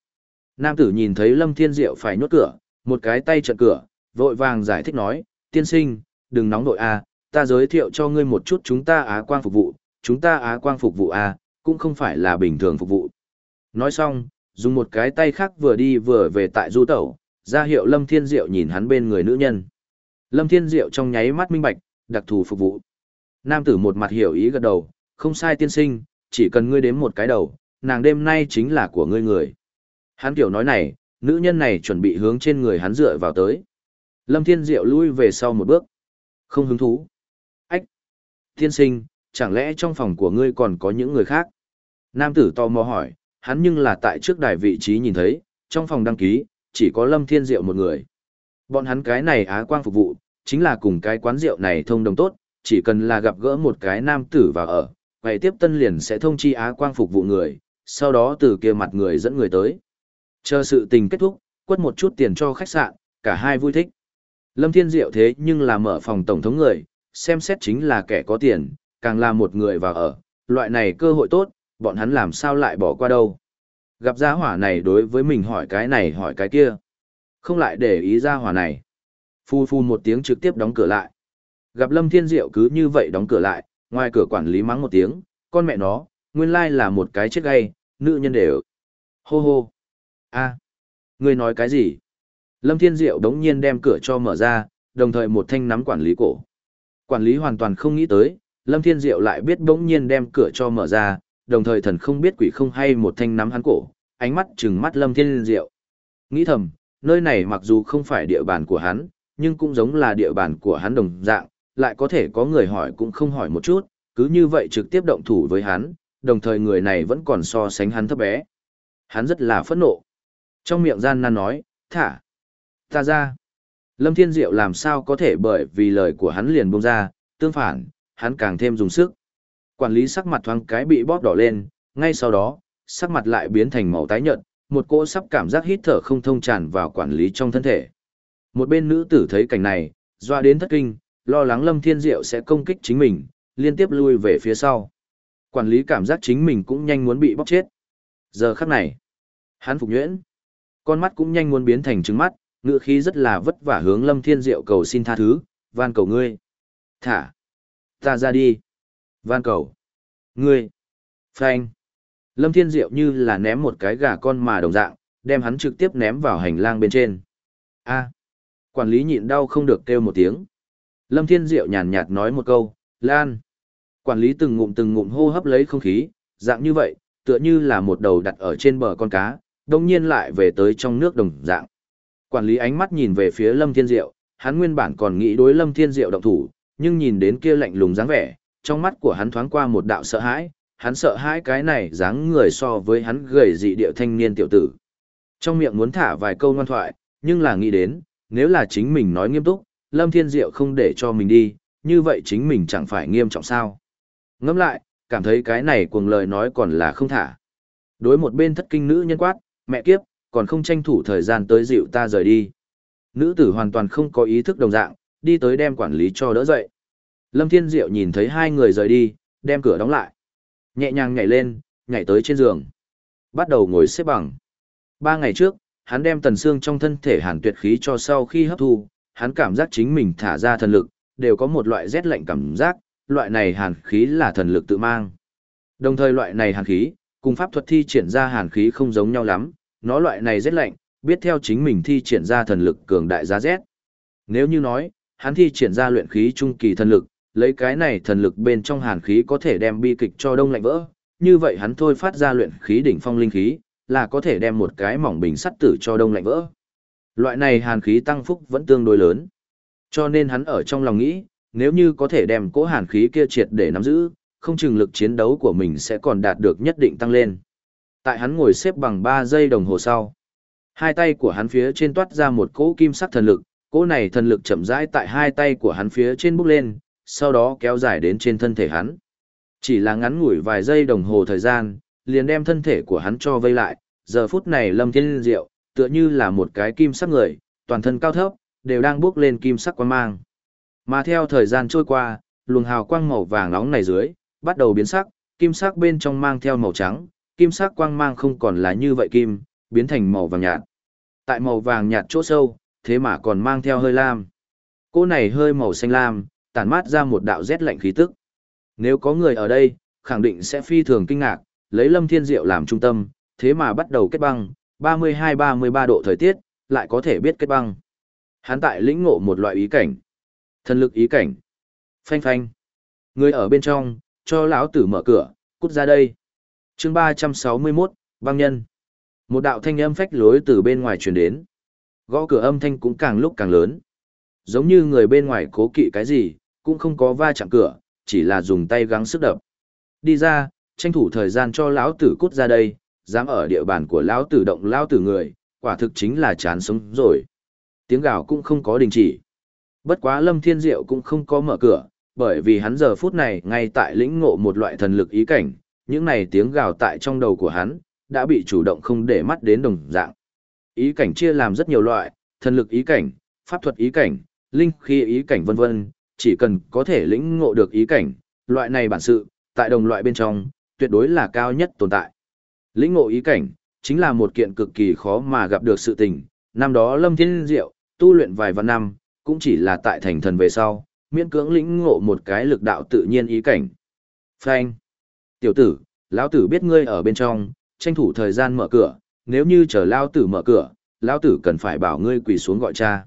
Nam tử nhìn thấy Lâm Thiên Diệu phải nhốt cửa, một cái tay chặn cửa, vội vàng giải thích nói, tiên sinh, đừng nóng nội A, ta giới thiệu cho ngươi một chút chúng ta Á Quang phục vụ, chúng ta Á Quang phục vụ A, cũng không phải là bình thường phục vụ. Nói xong, dùng một cái tay khác vừa đi vừa về tại du tẩu, ra hiệu Lâm Thiên Diệu nhìn hắn bên người nữ nhân. Lâm Thiên Diệu trong nháy mắt minh bạch, đặc thù phục vụ. Nam tử một mặt hiểu ý gật đầu, không sai tiên sinh, chỉ cần ngươi đếm một cái đầu, nàng đêm nay chính là của ngươi người. Hắn kiểu nói này, nữ nhân này chuẩn bị hướng trên người hắn dựa vào tới. Lâm Thiên Diệu lui về sau một bước. Không hứng thú. Ách! Tiên sinh, chẳng lẽ trong phòng của ngươi còn có những người khác? Nam tử tò mò hỏi, hắn nhưng là tại trước đài vị trí nhìn thấy, trong phòng đăng ký, chỉ có Lâm Thiên Diệu một người. Bọn hắn cái này á quang phục vụ, chính là cùng cái quán rượu này thông đồng tốt, chỉ cần là gặp gỡ một cái nam tử vào ở, quầy tiếp tân liền sẽ thông chi á quang phục vụ người, sau đó từ kia mặt người dẫn người tới. Chờ sự tình kết thúc, quất một chút tiền cho khách sạn, cả hai vui thích. Lâm Thiên Diệu thế nhưng là mở phòng tổng thống người, xem xét chính là kẻ có tiền, càng là một người vào ở, loại này cơ hội tốt, bọn hắn làm sao lại bỏ qua đâu. Gặp gia hỏa này đối với mình hỏi cái này hỏi cái kia. Không lại để ý gia hỏa này. Phu phu một tiếng trực tiếp đóng cửa lại. Gặp Lâm Thiên Diệu cứ như vậy đóng cửa lại, ngoài cửa quản lý mắng một tiếng, con mẹ nó, nguyên lai là một cái chết gay, nữ nhân đều. Hô hô. a ngươi nói cái gì? Lâm Thiên Diệu đống nhiên đem cửa cho mở ra, đồng thời một thanh nắm quản lý cổ. Quản lý hoàn toàn không nghĩ tới, Lâm Thiên Diệu lại biết đống nhiên đem cửa cho mở ra, đồng thời thần không biết quỷ không hay một thanh nắm hắn cổ, ánh mắt trừng mắt Lâm Thiên Diệu. Nghĩ thầm, nơi này mặc dù không phải địa bàn của hắn, nhưng cũng giống là địa bàn của hắn đồng dạng, lại có thể có người hỏi cũng không hỏi một chút, cứ như vậy trực tiếp động thủ với hắn, đồng thời người này vẫn còn so sánh hắn thấp bé. Hắn rất là phẫn nộ. Trong miệng gian nan nói, thả, ta ra. Lâm Thiên Diệu làm sao có thể bởi vì lời của hắn liền buông ra, tương phản, hắn càng thêm dùng sức. Quản lý sắc mặt thoáng cái bị bóp đỏ lên, ngay sau đó, sắc mặt lại biến thành màu tái nhợt, một cỗ sắp cảm giác hít thở không thông tràn vào quản lý trong thân thể. Một bên nữ tử thấy cảnh này, doa đến thất kinh, lo lắng Lâm Thiên Diệu sẽ công kích chính mình, liên tiếp lui về phía sau. Quản lý cảm giác chính mình cũng nhanh muốn bị bóc chết. Giờ khắc này, hắn phục nhuyễn. Con mắt cũng nhanh muốn biến thành trứng mắt, ngựa khí rất là vất vả hướng Lâm Thiên Diệu cầu xin tha thứ, van cầu ngươi. Thả. Ta ra đi. Van cầu. Ngươi. Phanh. Lâm Thiên Diệu như là ném một cái gà con mà đồng dạng, đem hắn trực tiếp ném vào hành lang bên trên. A. Quản lý nhịn đau không được kêu một tiếng. Lâm Thiên Diệu nhàn nhạt nói một câu, Lan. Quản lý từng ngụm từng ngụm hô hấp lấy không khí, dạng như vậy, tựa như là một đầu đặt ở trên bờ con cá, đồng nhiên lại về tới trong nước đồng dạng. Quản lý ánh mắt nhìn về phía Lâm Thiên Diệu, hắn nguyên bản còn nghĩ đối Lâm Thiên Diệu động thủ, nhưng nhìn đến kia lạnh lùng dáng vẻ, trong mắt của hắn thoáng qua một đạo sợ hãi, hắn sợ hãi cái này dáng người so với hắn gầy dị địa thanh niên tiểu tử. Trong miệng muốn thả vài câu ngoan thoại, nhưng là nghĩ đến, nếu là chính mình nói nghiêm túc, Lâm Thiên Diệu không để cho mình đi, như vậy chính mình chẳng phải nghiêm trọng sao. Ngẫm lại, cảm thấy cái này cuồng lời nói còn là không thả. Đối một bên thất kinh nữ nhân quát, mẹ kiếp, còn không tranh thủ thời gian tới dịu ta rời đi. Nữ tử hoàn toàn không có ý thức đồng dạng, đi tới đem quản lý cho đỡ dậy. Lâm Thiên Diệu nhìn thấy hai người rời đi, đem cửa đóng lại. Nhẹ nhàng nhảy lên, nhảy tới trên giường. Bắt đầu ngồi xếp bằng. Ba ngày trước, hắn đem tần xương trong thân thể hàn tuyệt khí cho sau khi hấp thu, hắn cảm giác chính mình thả ra thần lực, đều có một loại rét lạnh cảm giác, loại này hàn khí là thần lực tự mang. Đồng thời loại này hàn khí, cùng pháp thuật thi triển ra hàn khí không giống nhau lắm, nó loại này rét lạnh, biết theo chính mình thi triển ra thần lực cường đại giá rét. Nếu như nói, hắn thi triển ra luyện khí trung kỳ thần lực, lấy cái này thần lực bên trong hàn khí có thể đem bi kịch cho đông lạnh vỡ, như vậy hắn thôi phát ra luyện khí đỉnh phong linh khí, là có thể đem một cái mỏng bình sắt tử cho đông lạnh vỡ. Loại này hàn khí tăng phúc vẫn tương đối lớn. Cho nên hắn ở trong lòng nghĩ, nếu như có thể đem cỗ hàn khí kia triệt để nắm giữ, không chừng lực chiến đấu của mình sẽ còn đạt được nhất định tăng lên. Tại hắn ngồi xếp bằng 3 giây đồng hồ sau. Hai tay của hắn phía trên toát ra một cỗ kim sắc thần lực, cỗ này thần lực chậm rãi tại hai tay của hắn phía trên bốc lên, sau đó kéo dài đến trên thân thể hắn. Chỉ là ngắn ngủi vài giây đồng hồ thời gian, liền đem thân thể của hắn cho vây lại, giờ phút này Lâm Thiên Diệu, tựa như là một cái kim sắc người, toàn thân cao thấp, đều đang bước lên kim sắc quang mang. Mà theo thời gian trôi qua, luồng hào quang màu vàng nóng này dưới, bắt đầu biến sắc, kim sắc bên trong mang theo màu trắng, kim sắc quang mang không còn là như vậy kim, biến thành màu vàng nhạt. Tại màu vàng nhạt chỗ sâu, thế mà còn mang theo hơi lam. Cô này hơi màu xanh lam, tản mát ra một đạo rét lạnh khí tức. Nếu có người ở đây, khẳng định sẽ phi thường kinh ngạc, lấy Lâm Thiên Diệu làm trung tâm, thế mà bắt đầu kết băng, 32-33 độ thời tiết, lại có thể biết kết băng. Hắn tại lĩnh ngộ một loại ý cảnh. Thần lực ý cảnh. Phanh phanh. Người ở bên trong, cho lão tử mở cửa, cút ra đây. chương 361, băng nhân. Một đạo thanh âm phách lối từ bên ngoài truyền đến. Gõ cửa âm thanh cũng càng lúc càng lớn. Giống như người bên ngoài cố kỵ cái gì, cũng không có va chạm cửa, chỉ là dùng tay gắng sức đập. Đi ra, tranh thủ thời gian cho lão tử cút ra đây, dám ở địa bàn của lão tử động lão tử người, quả thực chính là chán sống rồi. Tiếng gào cũng không có đình chỉ. Bất quá Lâm Thiên Diệu cũng không có mở cửa, bởi vì hắn giờ phút này ngay tại lĩnh ngộ một loại thần lực ý cảnh, những này tiếng gào tại trong đầu của hắn, đã bị chủ động không để mắt đến đồng dạng. Ý cảnh chia làm rất nhiều loại, thần lực ý cảnh, pháp thuật ý cảnh, linh khí ý cảnh vân vân, chỉ cần có thể lĩnh ngộ được ý cảnh, loại này bản sự, tại đồng loại bên trong, tuyệt đối là cao nhất tồn tại. Lĩnh ngộ ý cảnh, chính là một kiện cực kỳ khó mà gặp được sự tình, năm đó Lâm Thiên Diệu, tu luyện vài vạn năm, cũng chỉ là tại thành thần về sau, miễn cưỡng lĩnh ngộ một cái lực đạo tự nhiên ý cảnh. Phanh! Tiểu tử, lão tử biết ngươi ở bên trong, tranh thủ thời gian mở cửa, nếu như chờ lão tử mở cửa, lão tử cần phải bảo ngươi quỳ xuống gọi cha.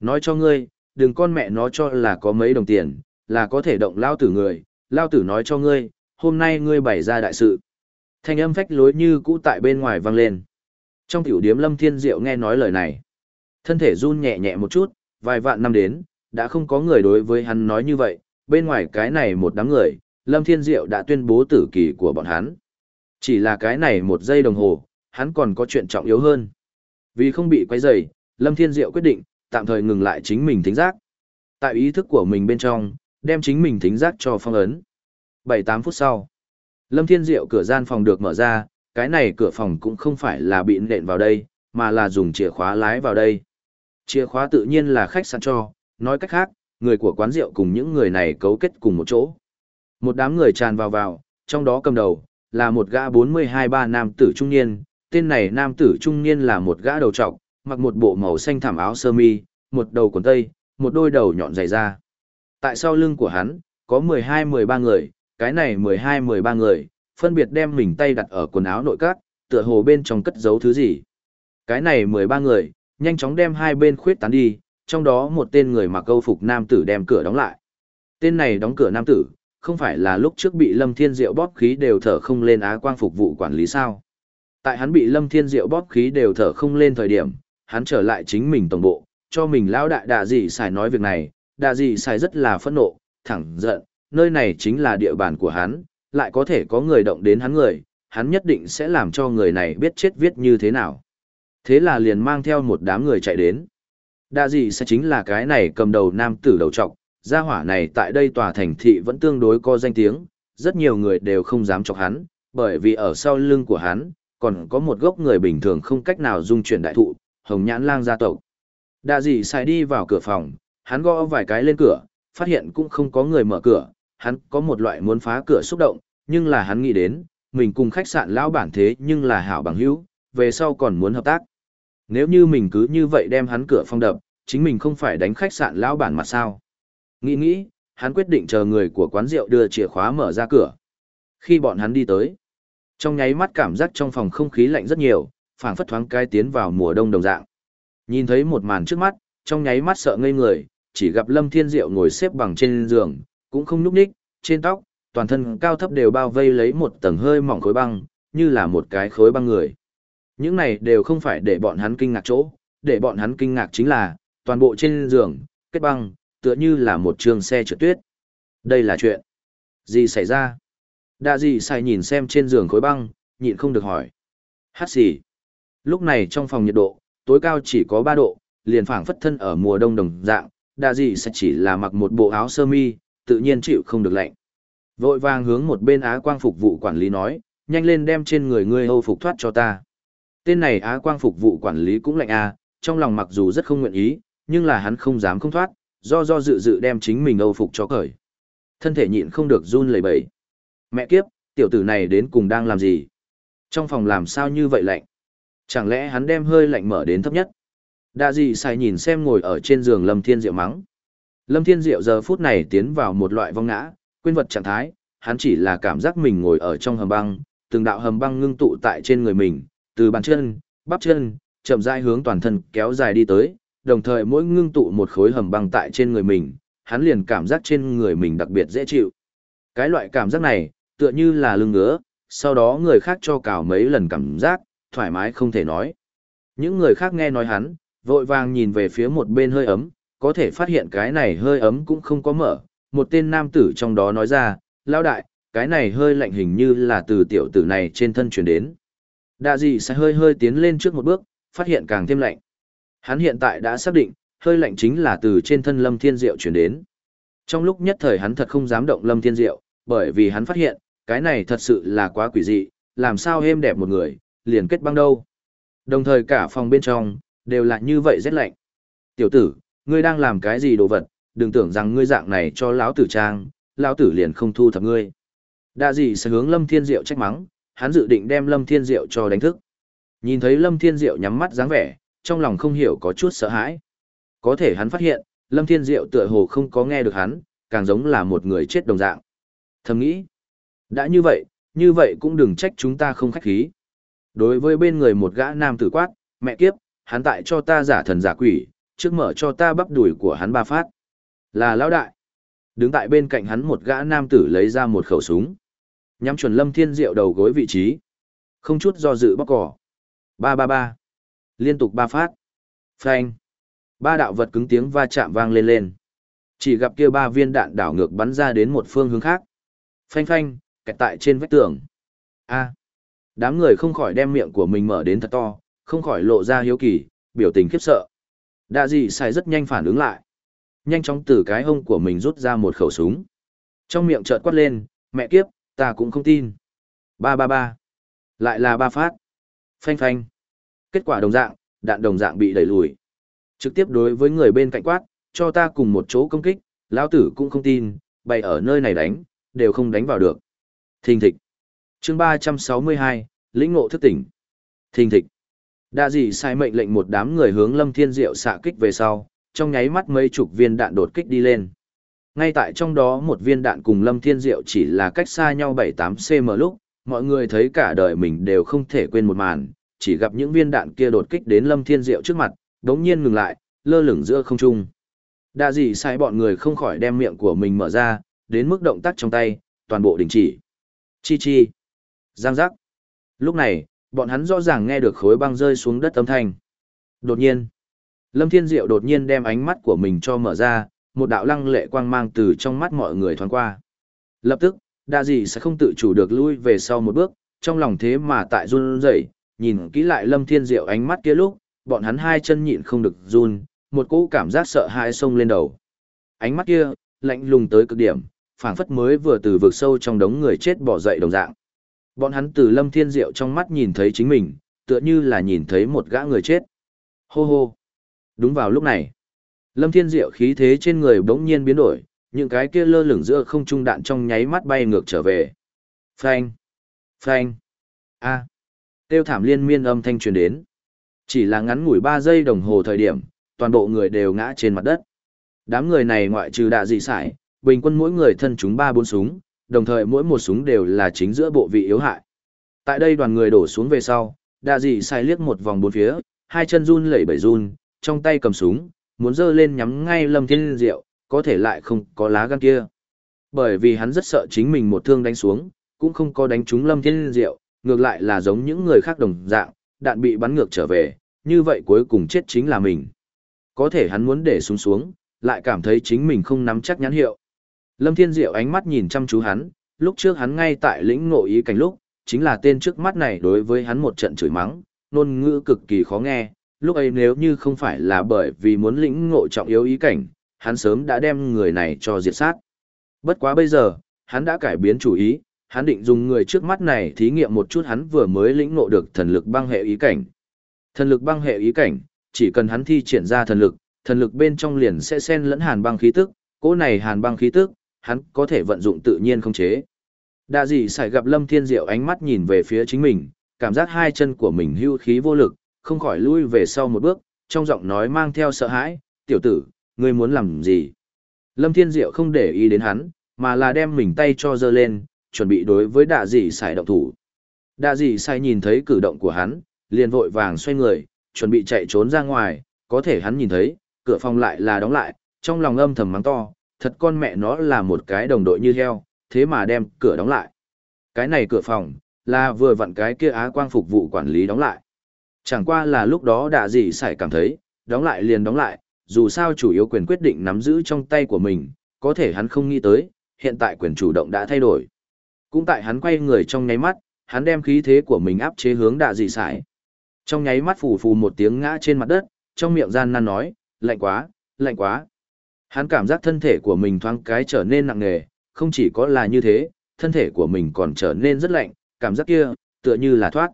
Nói cho ngươi, đừng con mẹ nó cho là có mấy đồng tiền, là có thể động lão tử người, lão tử nói cho ngươi, hôm nay ngươi bày ra đại sự. Thanh âm phách lối như cũ tại bên ngoài vang lên. Trong tiểu điếm Lâm Thiên Diệu nghe nói lời này, thân thể run nhẹ nhẹ một chút, vài vạn năm đến, đã không có người đối với hắn nói như vậy, bên ngoài cái này một đám người, Lâm Thiên Diệu đã tuyên bố tử kỳ của bọn hắn. Chỉ là cái này một giây đồng hồ, hắn còn có chuyện trọng yếu hơn. Vì không bị quấy rầy, Lâm Thiên Diệu quyết định, tạm thời ngừng lại chính mình thính giác. Tại ý thức của mình bên trong, đem chính mình thính giác cho phong ấn. 7-8 phút sau, Lâm Thiên Diệu cửa gian phòng được mở ra, cái này cửa phòng cũng không phải là bị nện vào đây, mà là dùng chìa khóa lái vào đây. Chìa khóa tự nhiên là khách sạn cho, nói cách khác, người của quán rượu cùng những người này cấu kết cùng một chỗ. Một đám người tràn vào vào, trong đó cầm đầu, là một gã 42-3 nam tử trung niên, tên này nam tử trung niên là một gã đầu trọc, mặc một bộ màu xanh thảm áo sơ mi, một đầu quần tây, một đôi đầu nhọn dày ra. Tại sau lưng của hắn, có 12-13 người, cái này 12-13 người, phân biệt đem mình tay đặt ở quần áo nội các, tựa hồ bên trong cất giấu thứ gì. Cái này 13 người, nhanh chóng đem hai bên khuyết tán đi, trong đó một tên người mặc câu phục nam tử đem cửa đóng lại. Tên này đóng cửa nam tử, không phải là lúc trước bị Lâm Thiên Diệu bóp khí đều thở không lên á quang phục vụ quản lý sao. Tại hắn bị Lâm Thiên Diệu bóp khí đều thở không lên thời điểm, hắn trở lại chính mình tổng bộ, cho mình lão đại đà gì xài nói việc này, đà gì xài rất là phẫn nộ, thẳng giận, nơi này chính là địa bàn của hắn, lại có thể có người động đến hắn người, hắn nhất định sẽ làm cho người này biết chết viết như thế nào. Thế là liền mang theo một đám người chạy đến. Đa gì sẽ chính là cái này cầm đầu nam tử đầu trọc, gia hỏa này tại đây tòa thành thị vẫn tương đối có danh tiếng, rất nhiều người đều không dám chọc hắn, bởi vì ở sau lưng của hắn, còn có một gốc người bình thường không cách nào dung chuyển đại thụ, hồng nhãn lang gia tộc. Đa dị sai đi vào cửa phòng, hắn gõ vài cái lên cửa, phát hiện cũng không có người mở cửa, hắn có một loại muốn phá cửa xúc động, nhưng là hắn nghĩ đến, mình cùng khách sạn lão bản thế nhưng là hảo bằng hữu, về sau còn muốn hợp tác. Nếu như mình cứ như vậy đem hắn cửa phong đập, chính mình không phải đánh khách sạn lão bản mặt sao. Nghĩ nghĩ, hắn quyết định chờ người của quán rượu đưa chìa khóa mở ra cửa. Khi bọn hắn đi tới, trong nháy mắt cảm giác trong phòng không khí lạnh rất nhiều, phảng phất thoáng cai tiến vào mùa đông đồng dạng. Nhìn thấy một màn trước mắt, trong nháy mắt sợ ngây người, chỉ gặp Lâm Thiên Diệu ngồi xếp bằng trên giường, cũng không nhúc nhích, trên tóc, toàn thân cao thấp đều bao vây lấy một tầng hơi mỏng khối băng, như là một cái khối băng người. Những này đều không phải để bọn hắn kinh ngạc chỗ, để bọn hắn kinh ngạc chính là, toàn bộ trên giường, kết băng, tựa như là một trường xe trượt tuyết. Đây là chuyện gì xảy ra? Đa gì xài nhìn xem trên giường khối băng, nhịn không được hỏi. Hát gì? Lúc này trong phòng nhiệt độ, tối cao chỉ có 3 độ, liền phảng phất thân ở mùa đông đồng dạng, đa gì sẽ chỉ là mặc một bộ áo sơ mi, tự nhiên chịu không được lạnh. Vội vàng hướng một bên Á Quang phục vụ quản lý nói, nhanh lên đem trên người ngươi hâu phục thoát cho ta. Tên này Á Quang phục vụ quản lý cũng lạnh a, trong lòng mặc dù rất không nguyện ý, nhưng là hắn không dám không thoát, do do dự dự đem chính mình âu phục cho cởi. Thân thể nhịn không được run lẩy bẩy. Mẹ kiếp, tiểu tử này đến cùng đang làm gì? Trong phòng làm sao như vậy lạnh? Chẳng lẽ hắn đem hơi lạnh mở đến thấp nhất? Đa dị sai nhìn xem ngồi ở trên giường Lâm Thiên Diệu mắng. Lâm Thiên Diệu giờ phút này tiến vào một loại vong ngã, quên vật trạng thái, hắn chỉ là cảm giác mình ngồi ở trong hầm băng, từng đạo hầm băng ngưng tụ tại trên người mình, từ bàn chân, bắp chân, chậm rãi hướng toàn thân kéo dài đi tới, đồng thời mỗi ngưng tụ một khối hầm băng tại trên người mình, hắn liền cảm giác trên người mình đặc biệt dễ chịu. Cái loại cảm giác này, tựa như là lưng ngứa, sau đó người khác cho cào mấy lần cảm giác, thoải mái không thể nói. Những người khác nghe nói hắn, vội vàng nhìn về phía một bên hơi ấm, có thể phát hiện cái này hơi ấm cũng không có mở. Một tên nam tử trong đó nói ra, lao đại, cái này hơi lạnh hình như là từ tiểu tử này trên thân chuyển đến. Đạ dị sẽ hơi hơi tiến lên trước một bước, phát hiện càng thêm lạnh. Hắn hiện tại đã xác định, hơi lạnh chính là từ trên thân Lâm Thiên Diệu chuyển đến. Trong lúc nhất thời hắn thật không dám động Lâm Thiên Diệu, bởi vì hắn phát hiện, cái này thật sự là quá quỷ dị, làm sao êm đẹp một người, liền kết băng đâu. Đồng thời cả phòng bên trong, đều là như vậy rét lạnh. Tiểu tử, ngươi đang làm cái gì đồ vật, đừng tưởng rằng ngươi dạng này cho lão tử trang, lão tử liền không thu thập ngươi. Đa dị sẽ hướng Lâm Thiên Diệu trách mắng, hắn dự định đem Lâm Thiên Diệu cho đánh thức. Nhìn thấy Lâm Thiên Diệu nhắm mắt dáng vẻ, trong lòng không hiểu có chút sợ hãi. Có thể hắn phát hiện, Lâm Thiên Diệu tựa hồ không có nghe được hắn, càng giống là một người chết đồng dạng. Thầm nghĩ, đã như vậy, như vậy cũng đừng trách chúng ta không khách khí. Đối với bên người một gã nam tử quát, mẹ kiếp, hắn tại cho ta giả thần giả quỷ, trước mở cho ta bắp đùi của hắn ba phát. Là lão đại. Đứng tại bên cạnh hắn một gã nam tử lấy ra một khẩu súng. Nhắm chuẩn lâm thiên diệu đầu gối vị trí. Không chút do dự bóc cỏ. Ba ba ba. Liên tục ba phát. Phanh. Ba đạo vật cứng tiếng va chạm vang lên lên. Chỉ gặp kia ba viên đạn đảo ngược bắn ra đến một phương hướng khác. Phanh phanh, kẹt tại trên vách tường. A. Đám người không khỏi đem miệng của mình mở đến thật to, không khỏi lộ ra hiếu kỳ, biểu tình khiếp sợ. Đạ dị sai rất nhanh phản ứng lại. Nhanh chóng từ cái hông của mình rút ra một khẩu súng. Trong miệng chợt quát lên, mẹ kiếp, ta cũng không tin. Ba ba ba. Lại là ba phát. Phanh phanh. Kết quả đồng dạng, đạn đồng dạng bị đẩy lùi. Trực tiếp đối với người bên cạnh quát, cho ta cùng một chỗ công kích, lão tử cũng không tin, bày ở nơi này đánh, đều không đánh vào được. Thình thịch. chương 362, lĩnh ngộ thức tỉnh. Thình thịch. Đa dị sai mệnh lệnh một đám người hướng Lâm Thiên Diệu xạ kích về sau, trong nháy mắt mấy chục viên đạn đột kích đi lên. Ngay tại trong đó một viên đạn cùng Lâm Thiên Diệu chỉ là cách xa nhau 7-8 cm lúc, mọi người thấy cả đời mình đều không thể quên một màn, chỉ gặp những viên đạn kia đột kích đến Lâm Thiên Diệu trước mặt, đống nhiên ngừng lại, lơ lửng giữa không trung. Đa dị sai bọn người không khỏi đem miệng của mình mở ra, đến mức động tác trong tay, toàn bộ đình chỉ. Chi chi. Giang giác. Lúc này, bọn hắn rõ ràng nghe được khối băng rơi xuống đất âm thanh. Đột nhiên, Lâm Thiên Diệu đột nhiên đem ánh mắt của mình cho mở ra, một đạo lăng lệ quang mang từ trong mắt mọi người thoáng qua. Lập tức, đa dị sẽ không tự chủ được lui về sau một bước, trong lòng thế mà tại run rẩy, nhìn kỹ lại Lâm Thiên Diệu ánh mắt kia lúc, bọn hắn hai chân nhịn không được run, một cỗ cảm giác sợ hãi xông lên đầu. Ánh mắt kia, lạnh lùng tới cực điểm, phảng phất mới vừa từ vực sâu trong đống người chết bỏ dậy đồng dạng. Bọn hắn từ Lâm Thiên Diệu trong mắt nhìn thấy chính mình, tựa như là nhìn thấy một gã người chết. Hô hô. Đúng vào lúc này, Lâm Thiên Diệu khí thế trên người bỗng nhiên biến đổi, những cái kia lơ lửng giữa không trung đạn trong nháy mắt bay ngược trở về. Phanh! Phanh! A! Tiêu thảm liên miên âm thanh truyền đến. Chỉ là ngắn ngủi 3 giây đồng hồ thời điểm, toàn bộ người đều ngã trên mặt đất. Đám người này ngoại trừ đạ dị sải, bình quân mỗi người thân chúng 3-4 súng, đồng thời mỗi một súng đều là chính giữa bộ vị yếu hại. Tại đây đoàn người đổ xuống về sau, đạ dị sai liếc một vòng bốn phía, hai chân run lẩy bẩy run, trong tay cầm súng, muốn dơ lên nhắm ngay Lâm Thiên Diệu, có thể lại không có lá gan kia. Bởi vì hắn rất sợ chính mình một thương đánh xuống, cũng không có đánh trúng Lâm Thiên Diệu, ngược lại là giống những người khác đồng dạng, đạn bị bắn ngược trở về, như vậy cuối cùng chết chính là mình. Có thể hắn muốn để xuống xuống, lại cảm thấy chính mình không nắm chắc nhãn hiệu. Lâm Thiên Diệu ánh mắt nhìn chăm chú hắn, lúc trước hắn ngay tại lĩnh ngộ ý cảnh lúc, chính là tên trước mắt này đối với hắn một trận chửi mắng, ngôn ngữ cực kỳ khó nghe, lúc ấy nếu như không phải là bởi vì muốn lĩnh ngộ trọng yếu ý cảnh, hắn sớm đã đem người này cho diệt sát. Bất quá bây giờ, hắn đã cải biến chủ ý, hắn định dùng người trước mắt này thí nghiệm một chút hắn vừa mới lĩnh ngộ được thần lực băng hệ ý cảnh. Thần lực băng hệ ý cảnh, chỉ cần hắn thi triển ra thần lực, thần lực bên trong liền sẽ xen lẫn hàn băng khí tức, cỗ này hàn băng khí tức, hắn có thể vận dụng tự nhiên không chế. Đa dị sải gặp Lâm Thiên Diệu ánh mắt nhìn về phía chính mình, cảm giác hai chân của mình hưu khí vô lực, không khỏi lui về sau một bước, trong giọng nói mang theo sợ hãi, tiểu tử, ngươi muốn làm gì? Lâm Thiên Diệu không để ý đến hắn, mà là đem mình tay cho dơ lên, chuẩn bị đối với đạ dị xài động thủ. Đạ dị xài nhìn thấy cử động của hắn, liền vội vàng xoay người, chuẩn bị chạy trốn ra ngoài, có thể hắn nhìn thấy, cửa phòng lại là đóng lại, trong lòng âm thầm mắng to, thật con mẹ nó là một cái đồng đội như heo, thế mà đem cửa đóng lại. Cái này cửa phòng, là vừa vặn cái kia á quang phục vụ quản lý đóng lại. Chẳng qua là lúc đó đã dị xảy cảm thấy, đóng lại liền đóng lại, dù sao chủ yếu quyền quyết định nắm giữ trong tay của mình, có thể hắn không nghĩ tới, hiện tại quyền chủ động đã thay đổi. Cũng tại hắn quay người trong nháy mắt, hắn đem khí thế của mình áp chế hướng đạ dị sải. Trong nháy mắt phù phù một tiếng ngã trên mặt đất, trong miệng gian nan nói, lạnh quá, lạnh quá. Hắn cảm giác thân thể của mình thoáng cái trở nên nặng nề, không chỉ có là như thế, thân thể của mình còn trở nên rất lạnh, cảm giác kia, tựa như là thoát.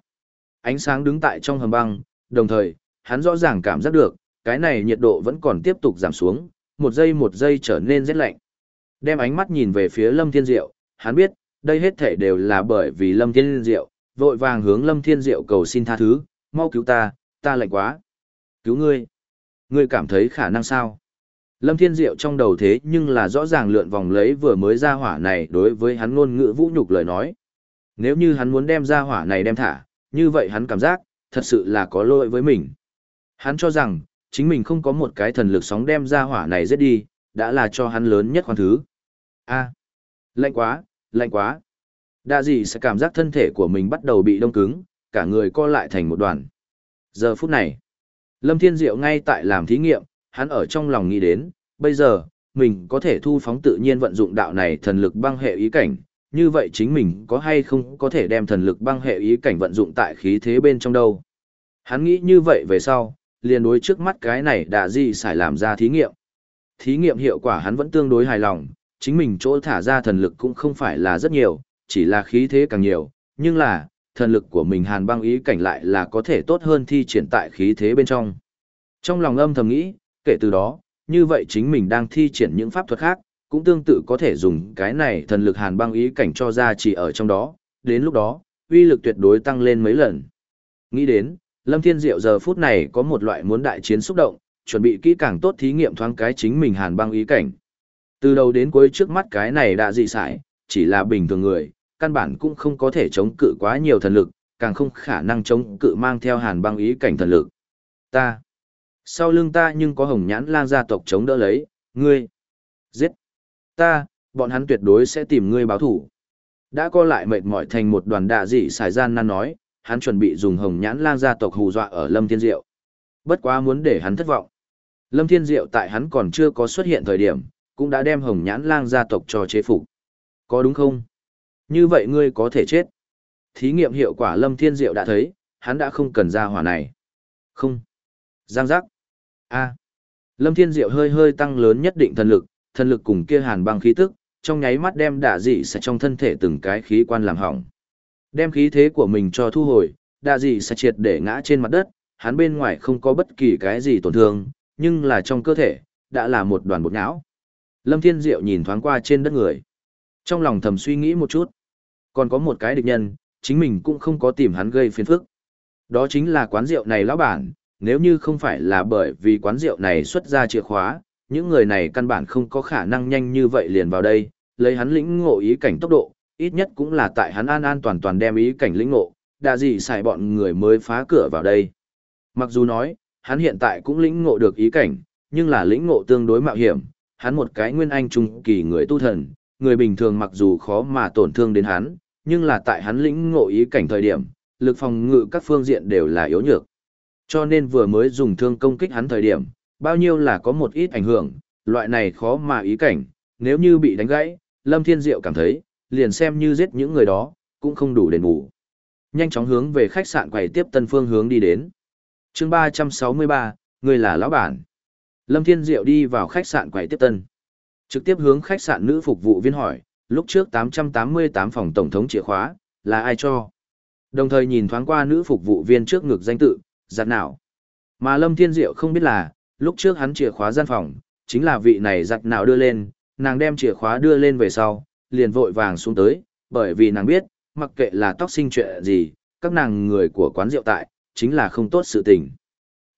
Ánh sáng đứng tại trong hầm băng, đồng thời, hắn rõ ràng cảm giác được, cái này nhiệt độ vẫn còn tiếp tục giảm xuống, một giây một giây trở nên rất lạnh. Đem ánh mắt nhìn về phía Lâm Thiên Diệu, hắn biết, đây hết thể đều là bởi vì Lâm Thiên Diệu, vội vàng hướng Lâm Thiên Diệu cầu xin tha thứ, mau cứu ta, ta lạnh quá. Cứu ngươi. Ngươi cảm thấy khả năng sao? Lâm Thiên Diệu trong đầu thế nhưng là rõ ràng lượn vòng lấy vừa mới ra hỏa này đối với hắn ngôn ngữ vũ nhục lời nói. Nếu như hắn muốn đem ra hỏa này đem thả, như vậy hắn cảm giác, thật sự là có lỗi với mình. Hắn cho rằng, chính mình không có một cái thần lực sóng đem ra hỏa này giết đi, đã là cho hắn lớn nhất khoan thứ. A, lạnh quá, lạnh quá. Đa gì sẽ cảm giác thân thể của mình bắt đầu bị đông cứng, cả người co lại thành một đoàn. Giờ phút này, Lâm Thiên Diệu ngay tại làm thí nghiệm, hắn ở trong lòng nghĩ đến, bây giờ, mình có thể thu phóng tự nhiên vận dụng đạo này thần lực băng hệ ý cảnh, như vậy chính mình có hay không có thể đem thần lực băng hệ ý cảnh vận dụng tại khí thế bên trong đâu. Hắn nghĩ như vậy về sau, liền đối trước mắt cái này đã gì xài làm ra thí nghiệm. Thí nghiệm hiệu quả hắn vẫn tương đối hài lòng, chính mình chỗ thả ra thần lực cũng không phải là rất nhiều, chỉ là khí thế càng nhiều, nhưng là, thần lực của mình hàn băng ý cảnh lại là có thể tốt hơn thi triển tại khí thế bên trong. Trong lòng âm thầm nghĩ, kể từ đó, như vậy chính mình đang thi triển những pháp thuật khác, cũng tương tự có thể dùng cái này thần lực hàn băng ý cảnh cho ra chỉ ở trong đó, đến lúc đó, uy lực tuyệt đối tăng lên mấy lần. Nghĩ đến, Lâm Thiên Diệu giờ phút này có một loại muốn đại chiến xúc động, chuẩn bị kỹ càng tốt thí nghiệm thoáng cái chính mình hàn băng ý cảnh. Từ đầu đến cuối trước mắt cái này đã dị sải, chỉ là bình thường người, căn bản cũng không có thể chống cự quá nhiều thần lực, càng không khả năng chống cự mang theo hàn băng ý cảnh thần lực. Ta, sau lưng ta nhưng có hồng nhãn lang gia tộc chống đỡ lấy, ngươi, giết, ta, bọn hắn tuyệt đối sẽ tìm ngươi báo thủ. Đã co lại mệt mỏi thành một đoàn đạ dị xài gian nan nói, hắn chuẩn bị dùng hồng nhãn lang gia tộc hù dọa ở Lâm Thiên Diệu. Bất quá muốn để hắn thất vọng. Lâm Thiên Diệu tại hắn còn chưa có xuất hiện thời điểm, cũng đã đem hồng nhãn lang gia tộc cho chế phục. Có đúng không? Như vậy ngươi có thể chết. Thí nghiệm hiệu quả Lâm Thiên Diệu đã thấy, hắn đã không cần ra hỏa này. Không. Giang giác. A. Lâm Thiên Diệu hơi hơi tăng lớn nhất định thần lực, thần lực cùng kia hàn băng khí tức, trong nháy mắt đem đạ dị sẽ trong thân thể từng cái khí quan làm hỏng. Đem khí thế của mình cho thu hồi, đạ dị sẽ triệt để ngã trên mặt đất, hắn bên ngoài không có bất kỳ cái gì tổn thương, nhưng là trong cơ thể, đã là một đoàn bột não. Lâm Thiên Diệu nhìn thoáng qua trên đất người. Trong lòng thầm suy nghĩ một chút. Còn có một cái địch nhân, chính mình cũng không có tìm hắn gây phiền phức. Đó chính là quán rượu này lão bản, nếu như không phải là bởi vì quán rượu này xuất ra chìa khóa, những người này căn bản không có khả năng nhanh như vậy liền vào đây, lấy hắn lĩnh ngộ ý cảnh tốc độ, ít nhất cũng là tại hắn an an toàn toàn đem ý cảnh lĩnh ngộ, đã gì xài bọn người mới phá cửa vào đây. Mặc dù nói, hắn hiện tại cũng lĩnh ngộ được ý cảnh, nhưng là lĩnh ngộ tương đối mạo hiểm, hắn một cái nguyên anh trung kỳ người tu thần, người bình thường mặc dù khó mà tổn thương đến hắn, nhưng là tại hắn lĩnh ngộ ý cảnh thời điểm, lực phòng ngự các phương diện đều là yếu nhược. Cho nên vừa mới dùng thương công kích hắn thời điểm, bao nhiêu là có một ít ảnh hưởng, loại này khó mà ý cảnh, nếu như bị đánh gãy, Lâm Thiên Diệu cảm thấy, liền xem như giết những người đó, cũng không đủ đền bù. Nhanh chóng hướng về khách sạn quầy tiếp tân phương hướng đi đến. chương 363, người là lão bản. Lâm Thiên Diệu đi vào khách sạn quầy tiếp tân. Trực tiếp hướng khách sạn nữ phục vụ viên hỏi, lúc trước 888 phòng tổng thống chìa khóa, là ai cho? Đồng thời nhìn thoáng qua nữ phục vụ viên trước ngực danh tự, giặt nào. Mà Lâm Thiên Diệu không biết là, lúc trước hắn chìa khóa gian phòng, chính là vị này giặt nào đưa lên, nàng đem chìa khóa đưa lên về sau, liền vội vàng xuống tới, bởi vì nàng biết, mặc kệ là tóc sinh chuyện gì, các nàng người của quán rượu tại, chính là không tốt sự tình.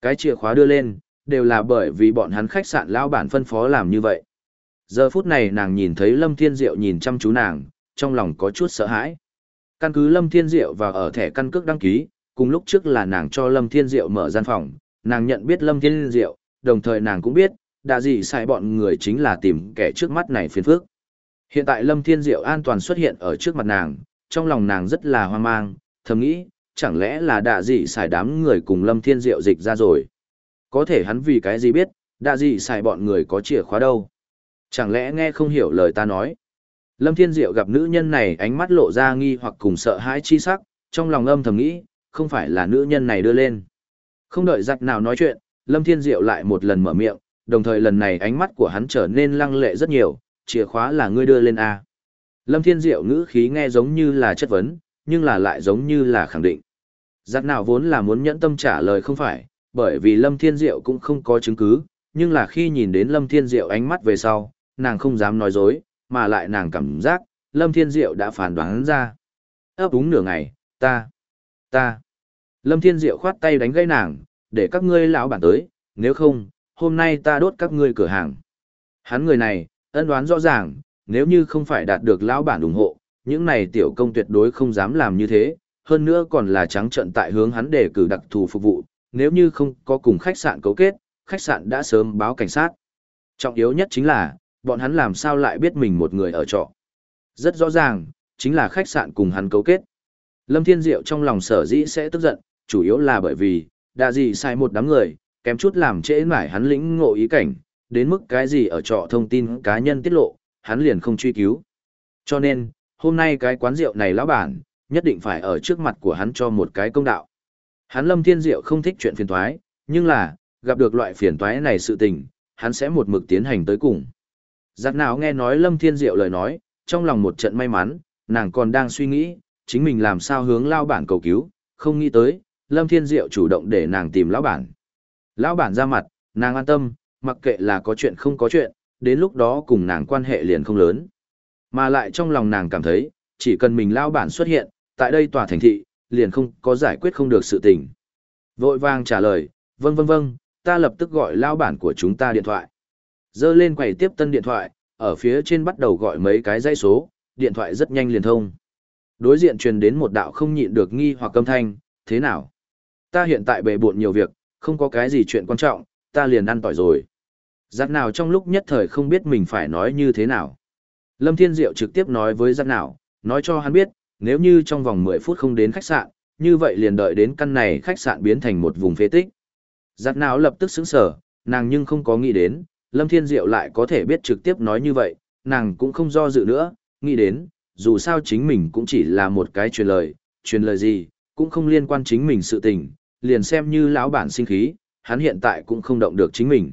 Cái chìa khóa đưa lên, đều là bởi vì bọn hắn khách sạn lão bản phân phó làm như vậy. Giờ phút này nàng nhìn thấy Lâm Thiên Diệu nhìn chăm chú nàng, trong lòng có chút sợ hãi. Căn cứ Lâm Thiên Diệu vào ở thẻ căn cước đăng ký, cùng lúc trước là nàng cho Lâm Thiên Diệu mở gian phòng, nàng nhận biết Lâm Thiên Diệu, đồng thời nàng cũng biết, đã gì sai bọn người chính là tìm kẻ trước mắt này phiền phức. Hiện tại Lâm Thiên Diệu an toàn xuất hiện ở trước mặt nàng, trong lòng nàng rất là hoang mang, thầm nghĩ, chẳng lẽ là đạ dị xài đám người cùng Lâm Thiên Diệu dịch ra rồi. Có thể hắn vì cái gì biết, đạ dị xài bọn người có chìa khóa đâu. Chẳng lẽ nghe không hiểu lời ta nói? Lâm Thiên Diệu gặp nữ nhân này ánh mắt lộ ra nghi hoặc cùng sợ hãi chi sắc, trong lòng âm thầm nghĩ, không phải là nữ nhân này đưa lên. Không đợi giặc nào nói chuyện, Lâm Thiên Diệu lại một lần mở miệng, đồng thời lần này ánh mắt của hắn trở nên lăng lệ rất nhiều, chìa khóa là ngươi đưa lên A. Lâm Thiên Diệu ngữ khí nghe giống như là chất vấn, nhưng là lại giống như là khẳng định. Giặc nào vốn là muốn nhẫn tâm trả lời không phải, bởi vì Lâm Thiên Diệu cũng không có chứng cứ, nhưng là khi nhìn đến Lâm Thiên Diệu ánh mắt về sau, nàng không dám nói dối, mà lại nàng cảm giác, Lâm Thiên Diệu đã phản đoán ra. ấp úng nửa ngày, ta, ta. Lâm Thiên Diệu khoát tay đánh gây nàng, để các ngươi lão bản tới, nếu không, hôm nay ta đốt các ngươi cửa hàng. Hắn người này, ân đoán rõ ràng, nếu như không phải đạt được lão bản ủng hộ, những này tiểu công tuyệt đối không dám làm như thế, hơn nữa còn là trắng trận tại hướng hắn để cử đặc thù phục vụ, nếu như không có cùng khách sạn cấu kết, khách sạn đã sớm báo cảnh sát. Trọng yếu nhất chính là, bọn hắn làm sao lại biết mình một người ở trọ. Rất rõ ràng, chính là khách sạn cùng hắn cấu kết. Lâm Thiên Diệu trong lòng sở dĩ sẽ tức giận, chủ yếu là bởi vì, đã gì sai một đám người, kém chút làm trễ mải hắn lĩnh ngộ ý cảnh, đến mức cái gì ở trọ thông tin cá nhân tiết lộ, hắn liền không truy cứu. Cho nên, hôm nay cái quán rượu này lão bản, nhất định phải ở trước mặt của hắn cho một cái công đạo. Hắn Lâm Thiên Diệu không thích chuyện phiền toái, nhưng là, gặp được loại phiền toái này sự tình, hắn sẽ một mực tiến hành tới cùng. Giác nào nghe nói Lâm Thiên Diệu lời nói, trong lòng một trận may mắn, nàng còn đang suy nghĩ, chính mình làm sao hướng lao bản cầu cứu, không nghĩ tới, Lâm Thiên Diệu chủ động để nàng tìm lão bản. Lão bản ra mặt, nàng an tâm, mặc kệ là có chuyện không có chuyện, đến lúc đó cùng nàng quan hệ liền không lớn. Mà lại trong lòng nàng cảm thấy, chỉ cần mình lão bản xuất hiện, tại đây tòa thành thị, liền không có giải quyết không được sự tình. Vội vàng trả lời, vâng vâng vâng, ta lập tức gọi lão bản của chúng ta điện thoại. Dơ lên quầy tiếp tân điện thoại, ở phía trên bắt đầu gọi mấy cái dây số, điện thoại rất nhanh liền thông. Đối diện truyền đến một đạo không nhịn được nghi hoặc âm thanh, thế nào? Ta hiện tại bề bộn nhiều việc, không có cái gì chuyện quan trọng, ta liền ăn tỏi rồi. Giác nào trong lúc nhất thời không biết mình phải nói như thế nào. Lâm Thiên Diệu trực tiếp nói với giác nào, nói cho hắn biết, nếu như trong vòng 10 phút không đến khách sạn, như vậy liền đợi đến căn này khách sạn biến thành một vùng phế tích. Giác nào lập tức sững sờ, nàng nhưng không có nghĩ đến, Lâm Thiên Diệu lại có thể biết trực tiếp nói như vậy, nàng cũng không do dự nữa, nghĩ đến, dù sao chính mình cũng chỉ là một cái truyền lời, truyền lời gì, cũng không liên quan chính mình sự tình, liền xem như lão bản sinh khí, hắn hiện tại cũng không động được chính mình.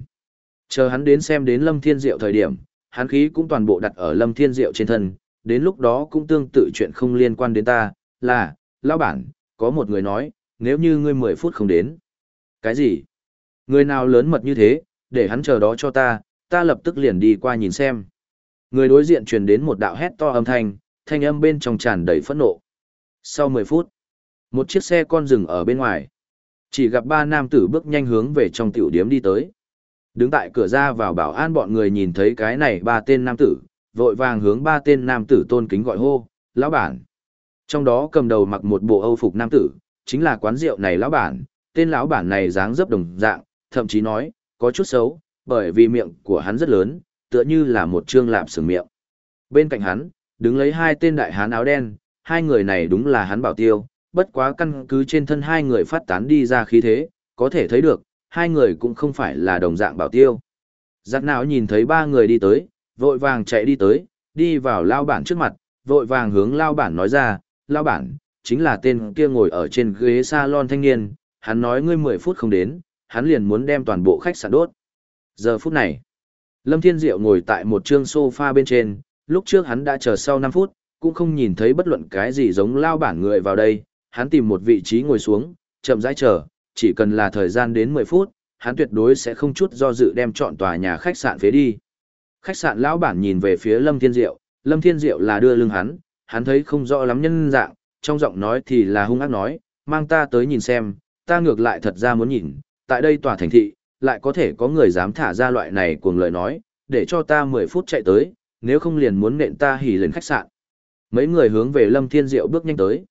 Chờ hắn đến xem đến Lâm Thiên Diệu thời điểm, hắn khí cũng toàn bộ đặt ở Lâm Thiên Diệu trên thân, đến lúc đó cũng tương tự chuyện không liên quan đến ta, là, lão bản, có một người nói, nếu như ngươi 10 phút không đến. Cái gì? Người nào lớn mật như thế, để hắn chờ đó cho ta, ta lập tức liền đi qua nhìn xem. Người đối diện truyền đến một đạo hét to âm thanh, thanh âm bên trong tràn đầy phẫn nộ. Sau 10 phút, một chiếc xe con dừng ở bên ngoài. Chỉ gặp ba nam tử bước nhanh hướng về trong tiểu điếm đi tới. Đứng tại cửa ra vào bảo an bọn người nhìn thấy cái này ba tên nam tử, vội vàng hướng ba tên nam tử tôn kính gọi hô, lão bản. Trong đó cầm đầu mặc một bộ âu phục nam tử, chính là quán rượu này lão bản, tên lão bản này dáng dấp đồng dạng, thậm chí nói, có chút xấu, bởi vì miệng của hắn rất lớn, tựa như là một trương lạp sừng miệng. Bên cạnh hắn, đứng lấy hai tên đại hán áo đen, hai người này đúng là hắn bảo tiêu, bất quá căn cứ trên thân hai người phát tán đi ra khí thế, có thể thấy được, hai người cũng không phải là đồng dạng bảo tiêu. Giặt nào nhìn thấy ba người đi tới, vội vàng chạy đi tới, đi vào lao bản trước mặt, vội vàng hướng lao bản nói ra, lao bản, chính là tên kia ngồi ở trên ghế salon thanh niên, hắn nói ngươi 10 phút không đến, hắn liền muốn đem toàn bộ khách sạn đốt. Giờ phút này, Lâm Thiên Diệu ngồi tại một trương sofa bên trên, lúc trước hắn đã chờ sau 5 phút, cũng không nhìn thấy bất luận cái gì giống lao bản người vào đây, hắn tìm một vị trí ngồi xuống, chậm rãi chờ, chỉ cần là thời gian đến 10 phút, hắn tuyệt đối sẽ không chút do dự đem chọn tòa nhà khách sạn phế đi. Khách sạn lão bản nhìn về phía Lâm Thiên Diệu, Lâm Thiên Diệu là đưa lưng hắn, hắn thấy không rõ lắm nhân dạng, trong giọng nói thì là hung ác nói, mang ta tới nhìn xem, ta ngược lại thật ra muốn nhìn, tại đây tòa thành thị, lại có thể có người dám thả ra loại này cuồng lời nói, để cho ta 10 phút chạy tới, nếu không liền muốn nện ta hỉ lên khách sạn. Mấy người hướng về Lâm Thiên Diệu bước nhanh tới.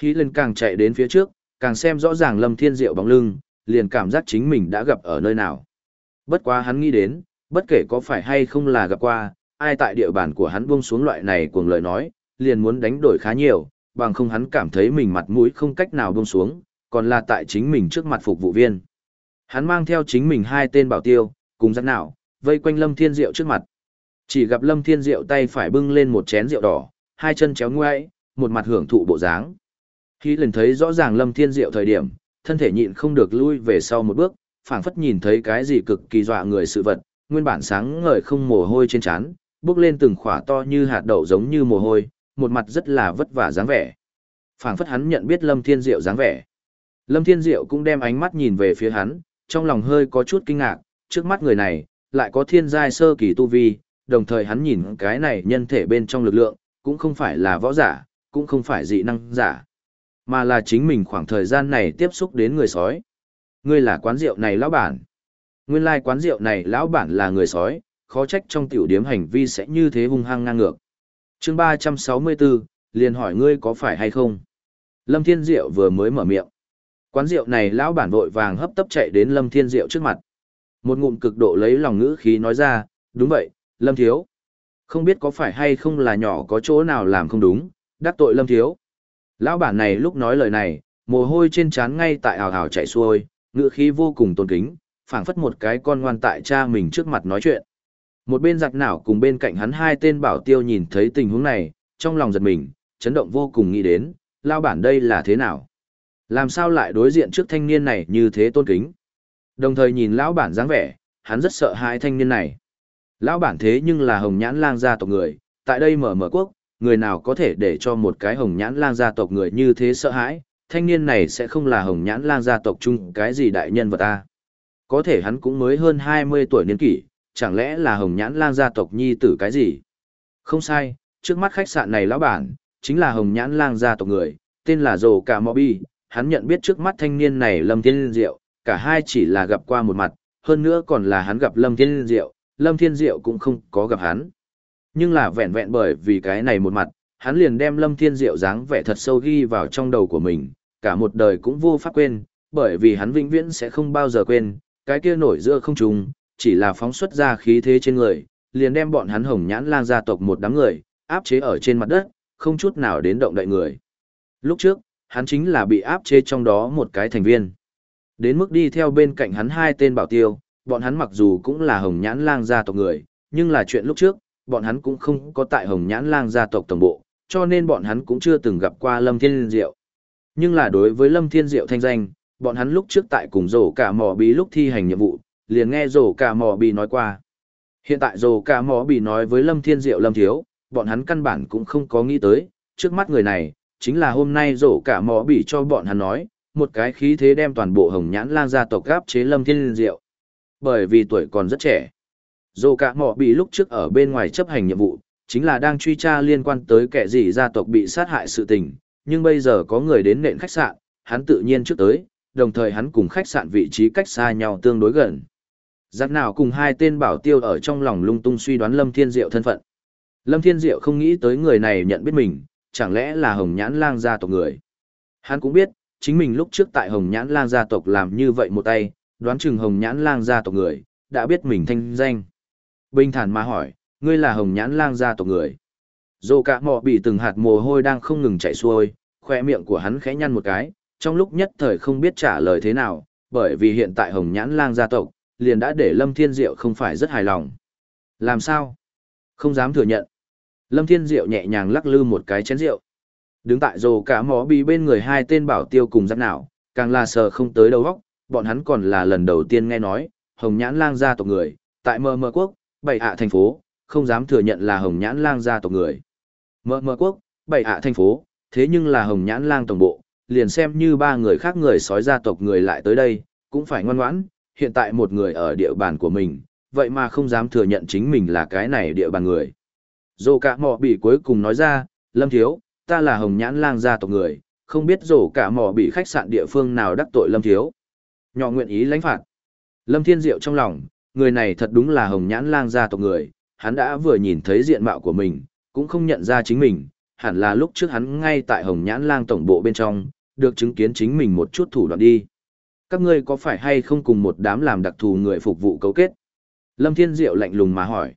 Hỉ lên càng chạy đến phía trước, càng xem rõ ràng Lâm Thiên Diệu bóng lưng, liền cảm giác chính mình đã gặp ở nơi nào. Bất quá hắn nghĩ đến, bất kể có phải hay không là gặp qua, ai tại địa bàn của hắn buông xuống loại này cuồng lời nói, liền muốn đánh đổi khá nhiều, bằng không hắn cảm thấy mình mặt mũi không cách nào buông xuống, còn là tại chính mình trước mặt phục vụ viên. Hắn mang theo chính mình hai tên bảo tiêu, cùng dắt nào, vây quanh Lâm Thiên Diệu trước mặt. Chỉ gặp Lâm Thiên Diệu tay phải bưng lên một chén rượu đỏ, hai chân chéo ngoáy, một mặt hưởng thụ bộ dáng. Khi lần thấy rõ ràng Lâm Thiên Diệu thời điểm, thân thể nhịn không được lui về sau một bước, phảng phất nhìn thấy cái gì cực kỳ dọa người sự vật, nguyên bản sáng ngời không mồ hôi trên trán, bước lên từng khỏa to như hạt đậu giống như mồ hôi, một mặt rất là vất vả dáng vẻ. Phảng phất hắn nhận biết Lâm Thiên Diệu dáng vẻ. Lâm Thiên Diệu cũng đem ánh mắt nhìn về phía hắn, trong lòng hơi có chút kinh ngạc, trước mắt người này, lại có thiên giai sơ kỳ tu vi, đồng thời hắn nhìn cái này nhân thể bên trong lực lượng, cũng không phải là võ giả, cũng không phải dị năng giả, mà là chính mình khoảng thời gian này tiếp xúc đến người sói. Ngươi là quán rượu này lão bản. Nguyên lai like quán rượu này lão bản là người sói, khó trách trong tiểu điếm hành vi sẽ như thế hung hăng ngang ngược. chương 364, liền hỏi ngươi có phải hay không? Lâm Thiên Diệu vừa mới mở miệng. Quán rượu này lão bản vội vàng hấp tấp chạy đến Lâm Thiên Diệu trước mặt. Một ngụm cực độ lấy lòng ngữ khí nói ra, đúng vậy, Lâm Thiếu. Không biết có phải hay không là nhỏ có chỗ nào làm không đúng, đắc tội Lâm Thiếu. Lão bản này lúc nói lời này, mồ hôi trên trán ngay tại ảo ảo chạy xuôi, ngựa khí vô cùng tôn kính, phảng phất một cái con ngoan tại cha mình trước mặt nói chuyện. Một bên giặc nào cùng bên cạnh hắn hai tên bảo tiêu nhìn thấy tình huống này, trong lòng giật mình, chấn động vô cùng nghĩ đến, lao bản đây là thế nào? Làm sao lại đối diện trước thanh niên này như thế tôn kính? Đồng thời nhìn lão bản dáng vẻ, hắn rất sợ hai thanh niên này. Lão bản thế nhưng là hồng nhãn lang gia tộc người, tại đây mở mở quốc, người nào có thể để cho một cái hồng nhãn lang gia tộc người như thế sợ hãi, thanh niên này sẽ không là hồng nhãn lang gia tộc chung cái gì đại nhân vật ta. Có thể hắn cũng mới hơn 20 tuổi niên kỷ, chẳng lẽ là hồng nhãn lang gia tộc nhi tử cái gì? Không sai, trước mắt khách sạn này lão bản, chính là hồng nhãn lang gia tộc người, tên là Dồ Cả Mò Bi, hắn nhận biết trước mắt thanh niên này Lâm Thiên Diệu, cả hai chỉ là gặp qua một mặt, hơn nữa còn là hắn gặp Lâm Thiên Diệu, Lâm Thiên Diệu cũng không có gặp hắn. Nhưng là vẹn vẹn bởi vì cái này một mặt, hắn liền đem Lâm Thiên Diệu dáng vẻ thật sâu ghi vào trong đầu của mình, cả một đời cũng vô pháp quên, bởi vì hắn vĩnh viễn sẽ không bao giờ quên, cái kia nổi giữa không trùng, chỉ là phóng xuất ra khí thế trên người, liền đem bọn hắn hồng nhãn lang gia tộc một đám người, áp chế ở trên mặt đất, không chút nào đến động đậy người. Lúc trước, hắn chính là bị áp chế trong đó một cái thành viên. Đến mức đi theo bên cạnh hắn hai tên bảo tiêu, bọn hắn mặc dù cũng là hồng nhãn lang gia tộc người, nhưng là chuyện lúc trước, bọn hắn cũng không có tại hồng nhãn lang gia tộc tổng bộ, cho nên bọn hắn cũng chưa từng gặp qua Lâm Thiên Diệu. Nhưng là đối với Lâm Thiên Diệu thanh danh, bọn hắn lúc trước tại cùng rổ cả mò bí lúc thi hành nhiệm vụ, liền nghe rổ cả mò bí nói qua. Hiện tại rổ cả mò bí nói với Lâm Thiên Diệu Lâm Thiếu, bọn hắn căn bản cũng không có nghĩ tới, trước mắt người này, chính là hôm nay rổ cả mò bí cho bọn hắn nói, một cái khí thế đem toàn bộ hồng nhãn lang gia tộc gáp chế Lâm Thiên Diệu. Bởi vì tuổi còn rất trẻ. Dù cả mỏ bị lúc trước ở bên ngoài chấp hành nhiệm vụ, chính là đang truy tra liên quan tới kẻ gì gia tộc bị sát hại sự tình, nhưng bây giờ có người đến nện khách sạn, hắn tự nhiên trước tới, đồng thời hắn cùng khách sạn vị trí cách xa nhau tương đối gần. Giác nào cùng hai tên bảo tiêu ở trong lòng lung tung suy đoán Lâm Thiên Diệu thân phận. Lâm Thiên Diệu không nghĩ tới người này nhận biết mình, chẳng lẽ là Hồng Nhãn Lang gia tộc người. Hắn cũng biết, chính mình lúc trước tại Hồng Nhãn Lang gia tộc làm như vậy một tay, đoán chừng Hồng Nhãn Lang gia tộc người, đã biết mình thanh danh. Bình thản mà hỏi, ngươi là Hồng Nhãn Lang gia tộc người. Dô cả mọ bị từng hạt mồ hôi đang không ngừng chảy xuôi, khoe miệng của hắn khẽ nhăn một cái, trong lúc nhất thời không biết trả lời thế nào, bởi vì hiện tại Hồng Nhãn Lang gia tộc, liền đã để Lâm Thiên Diệu không phải rất hài lòng. Làm sao? Không dám thừa nhận. Lâm Thiên Diệu nhẹ nhàng lắc lư một cái chén rượu. Đứng tại rồ cả mỏ bị bên người hai tên bảo tiêu cùng giáp nào, càng là sờ không tới đầu óc, bọn hắn còn là lần đầu tiên nghe nói, Hồng Nhãn Lang gia tộc người, tại mơ mơ quốc, bảy hạ thành phố, không dám thừa nhận là Hồng Nhãn Lang gia tộc người. Mơ mơ quốc, bảy hạ thành phố, thế nhưng là Hồng Nhãn Lang tổng bộ, liền xem như ba người khác người sói gia tộc người lại tới đây, cũng phải ngoan ngoãn, hiện tại một người ở địa bàn của mình, vậy mà không dám thừa nhận chính mình là cái này địa bàn người. Dô cả mỏ bị cuối cùng nói ra, Lâm Thiếu, ta là Hồng Nhãn Lang gia tộc người, không biết dô cả mỏ bị khách sạn địa phương nào đắc tội Lâm Thiếu. Nhỏ nguyện ý lãnh phạt. Lâm Thiên Diệu trong lòng, người này thật đúng là Hồng Nhãn Lang gia tộc người, hắn đã vừa nhìn thấy diện mạo của mình, cũng không nhận ra chính mình, hẳn là lúc trước hắn ngay tại Hồng Nhãn Lang tổng bộ bên trong, được chứng kiến chính mình một chút thủ đoạn đi. Các ngươi có phải hay không cùng một đám làm đặc thù người phục vụ cấu kết? Lâm Thiên Diệu lạnh lùng mà hỏi.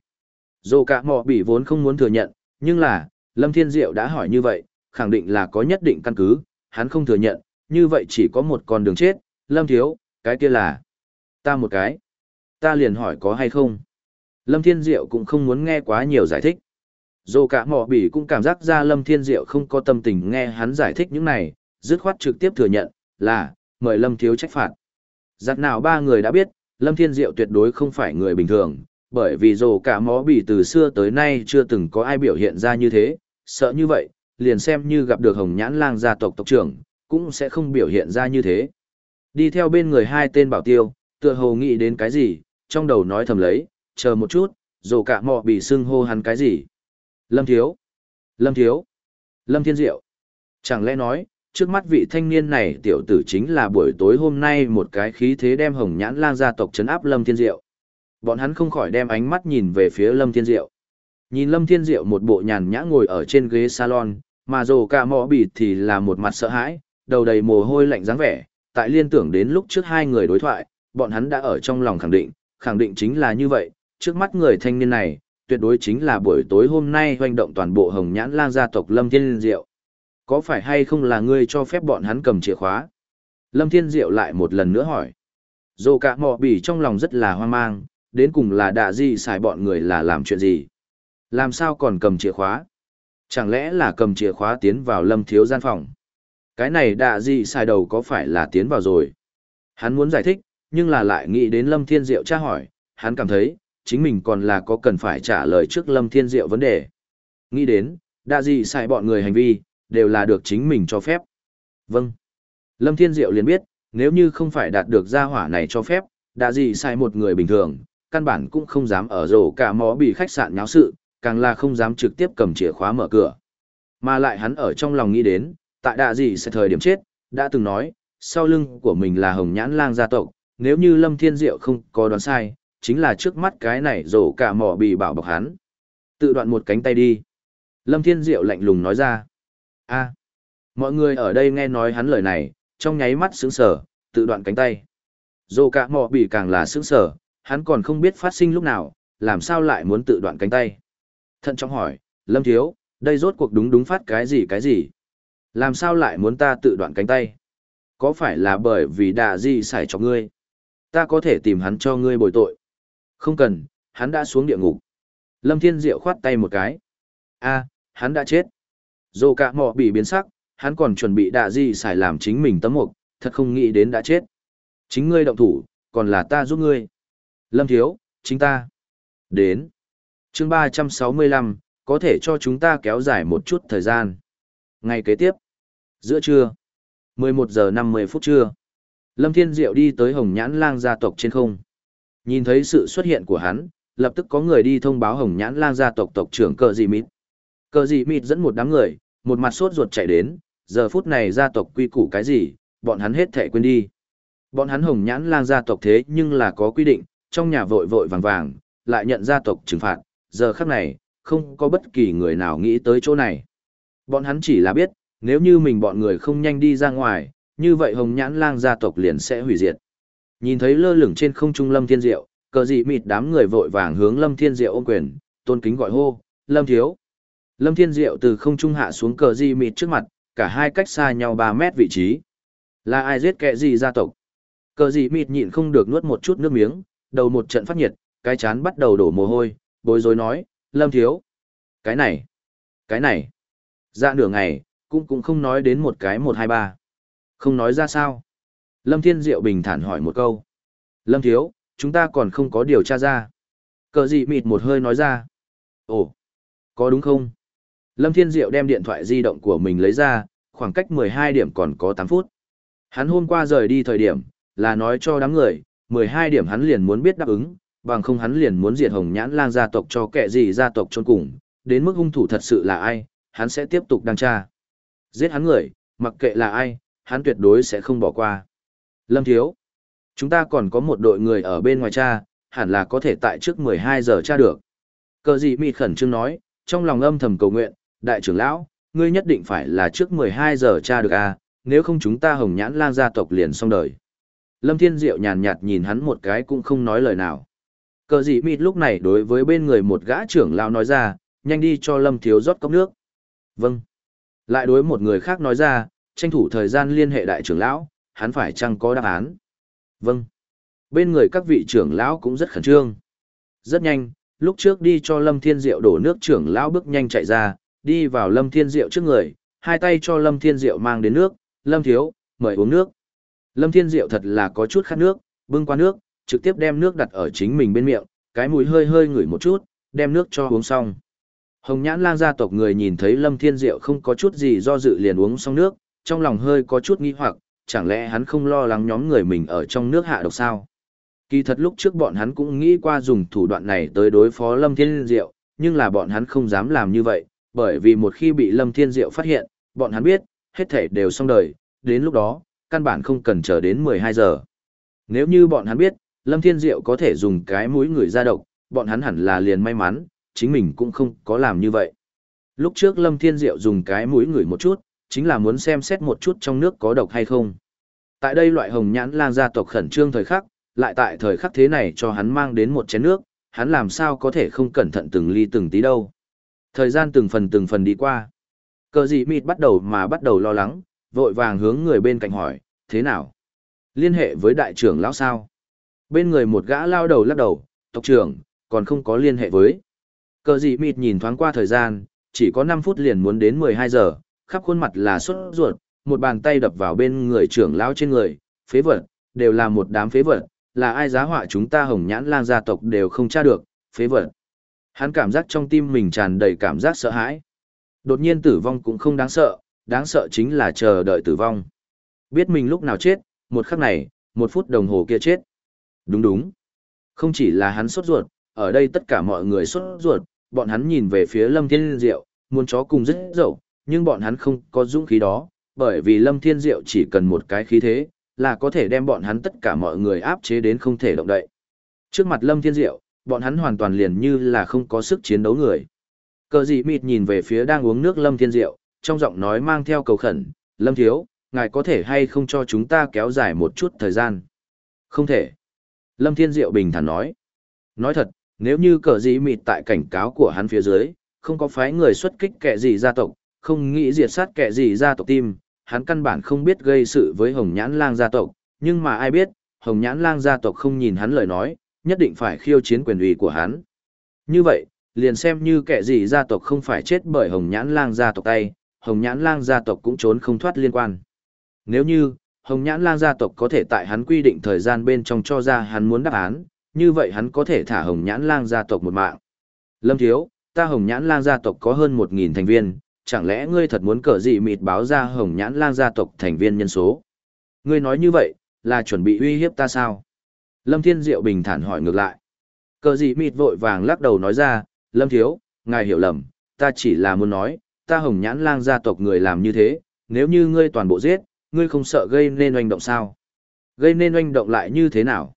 Dù cả mọ bị vốn không muốn thừa nhận, nhưng là, Lâm Thiên Diệu đã hỏi như vậy, khẳng định là có nhất định căn cứ, hắn không thừa nhận, như vậy chỉ có một con đường chết, Lâm Thiếu, cái kia là... Ta một cái. Ta liền hỏi có hay không? Lâm Thiên Diệu cũng không muốn nghe quá nhiều giải thích. Dù cả mỏ bỉ cũng cảm giác ra Lâm Thiên Diệu không có tâm tình nghe hắn giải thích những này, dứt khoát trực tiếp thừa nhận, là, mời Lâm Thiếu trách phạt. Giặt nào ba người đã biết, Lâm Thiên Diệu tuyệt đối không phải người bình thường, bởi vì dù cả mỏ bỉ từ xưa tới nay chưa từng có ai biểu hiện ra như thế, sợ như vậy, liền xem như gặp được hồng nhãn lang gia tộc tộc trưởng, cũng sẽ không biểu hiện ra như thế. Đi theo bên người hai tên bảo tiêu, tựa hồ nghĩ đến cái gì, trong đầu nói thầm lấy, chờ một chút, dù cả mọ bị xưng hô hắn cái gì. Lâm Thiếu, Lâm Thiếu, Lâm Thiên Diệu. Chẳng lẽ nói, trước mắt vị thanh niên này tiểu tử chính là buổi tối hôm nay một cái khí thế đem hồng nhãn lang gia tộc chấn áp Lâm Thiên Diệu. Bọn hắn không khỏi đem ánh mắt nhìn về phía Lâm Thiên Diệu. Nhìn Lâm Thiên Diệu một bộ nhàn nhã ngồi ở trên ghế salon, mà dù cả mọ bị thì là một mặt sợ hãi, đầu đầy mồ hôi lạnh dáng vẻ, tại liên tưởng đến lúc trước hai người đối thoại, bọn hắn đã ở trong lòng khẳng định, khẳng định chính là như vậy, trước mắt người thanh niên này, tuyệt đối chính là buổi tối hôm nay hoành động toàn bộ hồng nhãn lang gia tộc Lâm Thiên Diệu. Có phải hay không là ngươi cho phép bọn hắn cầm chìa khóa? Lâm Thiên Diệu lại một lần nữa hỏi. Dù cả mò bỉ trong lòng rất là hoang mang, đến cùng là đạ di xài bọn người là làm chuyện gì? Làm sao còn cầm chìa khóa? Chẳng lẽ là cầm chìa khóa tiến vào lâm thiếu gian phòng? Cái này đạ dị xài đầu có phải là tiến vào rồi? Hắn muốn giải thích, nhưng là lại nghĩ đến lâm thiên diệu tra hỏi, hắn cảm thấy, chính mình còn là có cần phải trả lời trước lâm thiên diệu vấn đề. Nghĩ đến, đạ gì sai bọn người hành vi, đều là được chính mình cho phép. Vâng. Lâm Thiên Diệu liền biết, nếu như không phải đạt được gia hỏa này cho phép, đa gì sai một người bình thường, căn bản cũng không dám ở rổ cả mó bị khách sạn nháo sự, càng là không dám trực tiếp cầm chìa khóa mở cửa. Mà lại hắn ở trong lòng nghĩ đến, tại đạ gì sẽ thời điểm chết, đã từng nói, sau lưng của mình là hồng nhãn lang gia tộc, nếu như Lâm Thiên Diệu không có đoán sai, chính là trước mắt cái này rổ cả mỏ bị bảo bọc hắn. Tự đoạn một cánh tay đi. Lâm Thiên Diệu lạnh lùng nói ra. a mọi người ở đây nghe nói hắn lời này, trong nháy mắt sững sờ, tự đoạn cánh tay. Rổ cả mỏ bị càng là sững sờ, hắn còn không biết phát sinh lúc nào, làm sao lại muốn tự đoạn cánh tay. Thận trọng hỏi, Lâm Thiếu, đây rốt cuộc đúng đúng phát cái gì cái gì? Làm sao lại muốn ta tự đoạn cánh tay? Có phải là bởi vì đà di xài cho ngươi? Ta có thể tìm hắn cho ngươi bồi tội. Không cần, hắn đã xuống địa ngục. Lâm Thiên Diệu khoát tay một cái. a hắn đã chết. Dù cả mọ bị biến sắc, hắn còn chuẩn bị đạ di xài làm chính mình tấm mục, thật không nghĩ đến đã chết. Chính ngươi động thủ, còn là ta giúp ngươi. Lâm Thiếu, chính ta. Đến. chương ba trăm sáu mươi lăm, có thể cho chúng ta kéo dài một chút thời gian. Ngày kế tiếp. Giữa trưa. mười một giờ năm mươi phút trưa. Lâm Thiên Diệu đi tới Hồng Nhãn Lang gia tộc trên không. Nhìn thấy sự xuất hiện của hắn, lập tức có người đi thông báo Hồng Nhãn Lang gia tộc tộc trưởng Cờ Dị Mịt. Cờ Dị Mịt dẫn một đám người, một mặt sốt ruột chạy đến, giờ phút này gia tộc quy củ cái gì, bọn hắn hết thể quên đi. Bọn hắn Hồng Nhãn Lang gia tộc thế nhưng là có quy định, trong nhà vội vội vàng vàng, lại nhận gia tộc trừng phạt, giờ khắc này, không có bất kỳ người nào nghĩ tới chỗ này. Bọn hắn chỉ là biết, nếu như mình bọn người không nhanh đi ra ngoài, như vậy hồng nhãn lang gia tộc liền sẽ hủy diệt. Nhìn thấy lơ lửng trên không trung Lâm Thiên Diệu, cờ dị mịt đám người vội vàng hướng Lâm Thiên Diệu ôm quyền, tôn kính gọi hô, Lâm Thiếu. Lâm Thiên Diệu từ không trung hạ xuống cờ dị mịt trước mặt, cả hai cách xa nhau 3 mét vị trí. Là ai giết kẻ gì gia tộc? Cờ dị mịt nhịn không được nuốt một chút nước miếng, đầu một trận phát nhiệt, cái chán bắt đầu đổ mồ hôi, bối rối nói, Lâm Thiếu. Cái này, cái này. Dạ nửa ngày, cũng cũng không nói đến một cái một hai ba. Không nói ra sao? Lâm Thiên Diệu bình thản hỏi một câu. Lâm Thiếu, chúng ta còn không có điều tra ra. Cờ gì mịt một hơi nói ra. Ồ, có đúng không? Lâm Thiên Diệu đem điện thoại di động của mình lấy ra, khoảng cách 12 điểm còn có 8 phút. Hắn hôm qua rời đi thời điểm, là nói cho đám người, 12 điểm hắn liền muốn biết đáp ứng, bằng không hắn liền muốn diệt hồng nhãn lang gia tộc cho kẻ gì gia tộc trôn cùng, đến mức hung thủ thật sự là ai, hắn sẽ tiếp tục đăng tra. Giết hắn người, mặc kệ là ai, hắn tuyệt đối sẽ không bỏ qua. Lâm Thiếu, chúng ta còn có một đội người ở bên ngoài cha, hẳn là có thể tại trước 12 giờ tra được. Cờ gì mịt khẩn trương nói, trong lòng âm thầm cầu nguyện, đại trưởng lão, ngươi nhất định phải là trước 12 giờ tra được à, nếu không chúng ta hồng nhãn lang gia tộc liền xong đời. Lâm Thiên Diệu nhàn nhạt nhìn hắn một cái cũng không nói lời nào. Cờ gì mịt lúc này đối với bên người một gã trưởng lão nói ra, nhanh đi cho Lâm Thiếu rót cốc nước. Vâng. Lại đối một người khác nói ra, tranh thủ thời gian liên hệ đại trưởng lão, hắn phải chăng có đáp án. Vâng. Bên người các vị trưởng lão cũng rất khẩn trương. Rất nhanh, lúc trước đi cho Lâm Thiên Diệu đổ nước trưởng lão bước nhanh chạy ra, đi vào Lâm Thiên Diệu trước người, hai tay cho Lâm Thiên Diệu mang đến nước, Lâm Thiếu, mời uống nước. Lâm Thiên Diệu thật là có chút khát nước, bưng qua nước, trực tiếp đem nước đặt ở chính mình bên miệng, cái mũi hơi hơi ngửi một chút, đem nước cho uống xong. Hồng nhãn lang gia tộc người nhìn thấy Lâm Thiên Diệu không có chút gì do dự liền uống xong nước, trong lòng hơi có chút nghi hoặc, chẳng lẽ hắn không lo lắng nhóm người mình ở trong nước hạ độc sao? Kỳ thật lúc trước bọn hắn cũng nghĩ qua dùng thủ đoạn này tới đối phó Lâm Thiên Diệu, nhưng là bọn hắn không dám làm như vậy, bởi vì một khi bị Lâm Thiên Diệu phát hiện, bọn hắn biết, hết thể đều xong đời, đến lúc đó, căn bản không cần chờ đến 12 giờ. Nếu như bọn hắn biết, Lâm Thiên Diệu có thể dùng cái mũi người ra độc, bọn hắn hẳn là liền may mắn, chính mình cũng không có làm như vậy. Lúc trước Lâm Thiên Diệu dùng cái mũi người một chút, chính là muốn xem xét một chút trong nước có độc hay không. Tại đây loại hồng nhãn lang gia tộc khẩn trương thời khắc, lại tại thời khắc thế này cho hắn mang đến một chén nước, hắn làm sao có thể không cẩn thận từng ly từng tí đâu. Thời gian từng phần từng phần đi qua. Cờ gì mịt bắt đầu mà bắt đầu lo lắng, vội vàng hướng người bên cạnh hỏi, thế nào? Liên hệ với đại trưởng lão sao? Bên người một gã lao đầu lắc đầu, tộc trưởng, còn không có liên hệ với. Cờ dị mịt nhìn thoáng qua thời gian, chỉ có 5 phút liền muốn đến 12 giờ, khắp khuôn mặt là xuất ruột, một bàn tay đập vào bên người trưởng lão trên người, phế vật, đều là một đám phế vật, là ai giá họa chúng ta hồng nhãn lang gia tộc đều không tra được, phế vật. Hắn cảm giác trong tim mình tràn đầy cảm giác sợ hãi. Đột nhiên tử vong cũng không đáng sợ, đáng sợ chính là chờ đợi tử vong. Biết mình lúc nào chết, một khắc này, một phút đồng hồ kia chết. Đúng đúng. Không chỉ là hắn sốt ruột, ở đây tất cả mọi người sốt ruột, bọn hắn nhìn về phía Lâm Thiên Diệu, muốn chó cùng rất dậu, nhưng bọn hắn không có dũng khí đó, bởi vì Lâm Thiên Diệu chỉ cần một cái khí thế, là có thể đem bọn hắn tất cả mọi người áp chế đến không thể động đậy. Trước mặt Lâm Thiên Diệu, bọn hắn hoàn toàn liền như là không có sức chiến đấu người. Cờ dị mịt nhìn về phía đang uống nước Lâm Thiên Diệu, trong giọng nói mang theo cầu khẩn, Lâm Thiếu, ngài có thể hay không cho chúng ta kéo dài một chút thời gian? Không thể. Lâm Thiên Diệu bình thản nói. Nói thật, nếu như cờ dĩ mịt tại cảnh cáo của hắn phía dưới, không có phái người xuất kích kẻ gì gia tộc, không nghĩ diệt sát kẻ gì gia tộc tim, hắn căn bản không biết gây sự với Hồng Nhãn Lang gia tộc, nhưng mà ai biết, Hồng Nhãn Lang gia tộc không nhìn hắn lời nói, nhất định phải khiêu chiến quyền uy của hắn. Như vậy, liền xem như kẻ gì gia tộc không phải chết bởi Hồng Nhãn Lang gia tộc tay, Hồng Nhãn Lang gia tộc cũng trốn không thoát liên quan. Nếu như, Hồng Nhãn Lang gia tộc có thể tại hắn quy định thời gian bên trong cho ra hắn muốn đáp án, như vậy hắn có thể thả Hồng Nhãn Lang gia tộc một mạng. Lâm Thiếu, ta Hồng Nhãn Lang gia tộc có hơn 1.000 thành viên, chẳng lẽ ngươi thật muốn cờ gì mịt báo ra Hồng Nhãn Lang gia tộc thành viên nhân số? Ngươi nói như vậy, là chuẩn bị uy hiếp ta sao? Lâm Thiên Diệu bình thản hỏi ngược lại. Cờ gì mịt vội vàng lắc đầu nói ra, Lâm Thiếu, ngài hiểu lầm, ta chỉ là muốn nói, ta Hồng Nhãn Lang gia tộc người làm như thế, nếu như ngươi toàn bộ giết, ngươi không sợ gây nên oanh động sao? Gây nên oanh động lại như thế nào?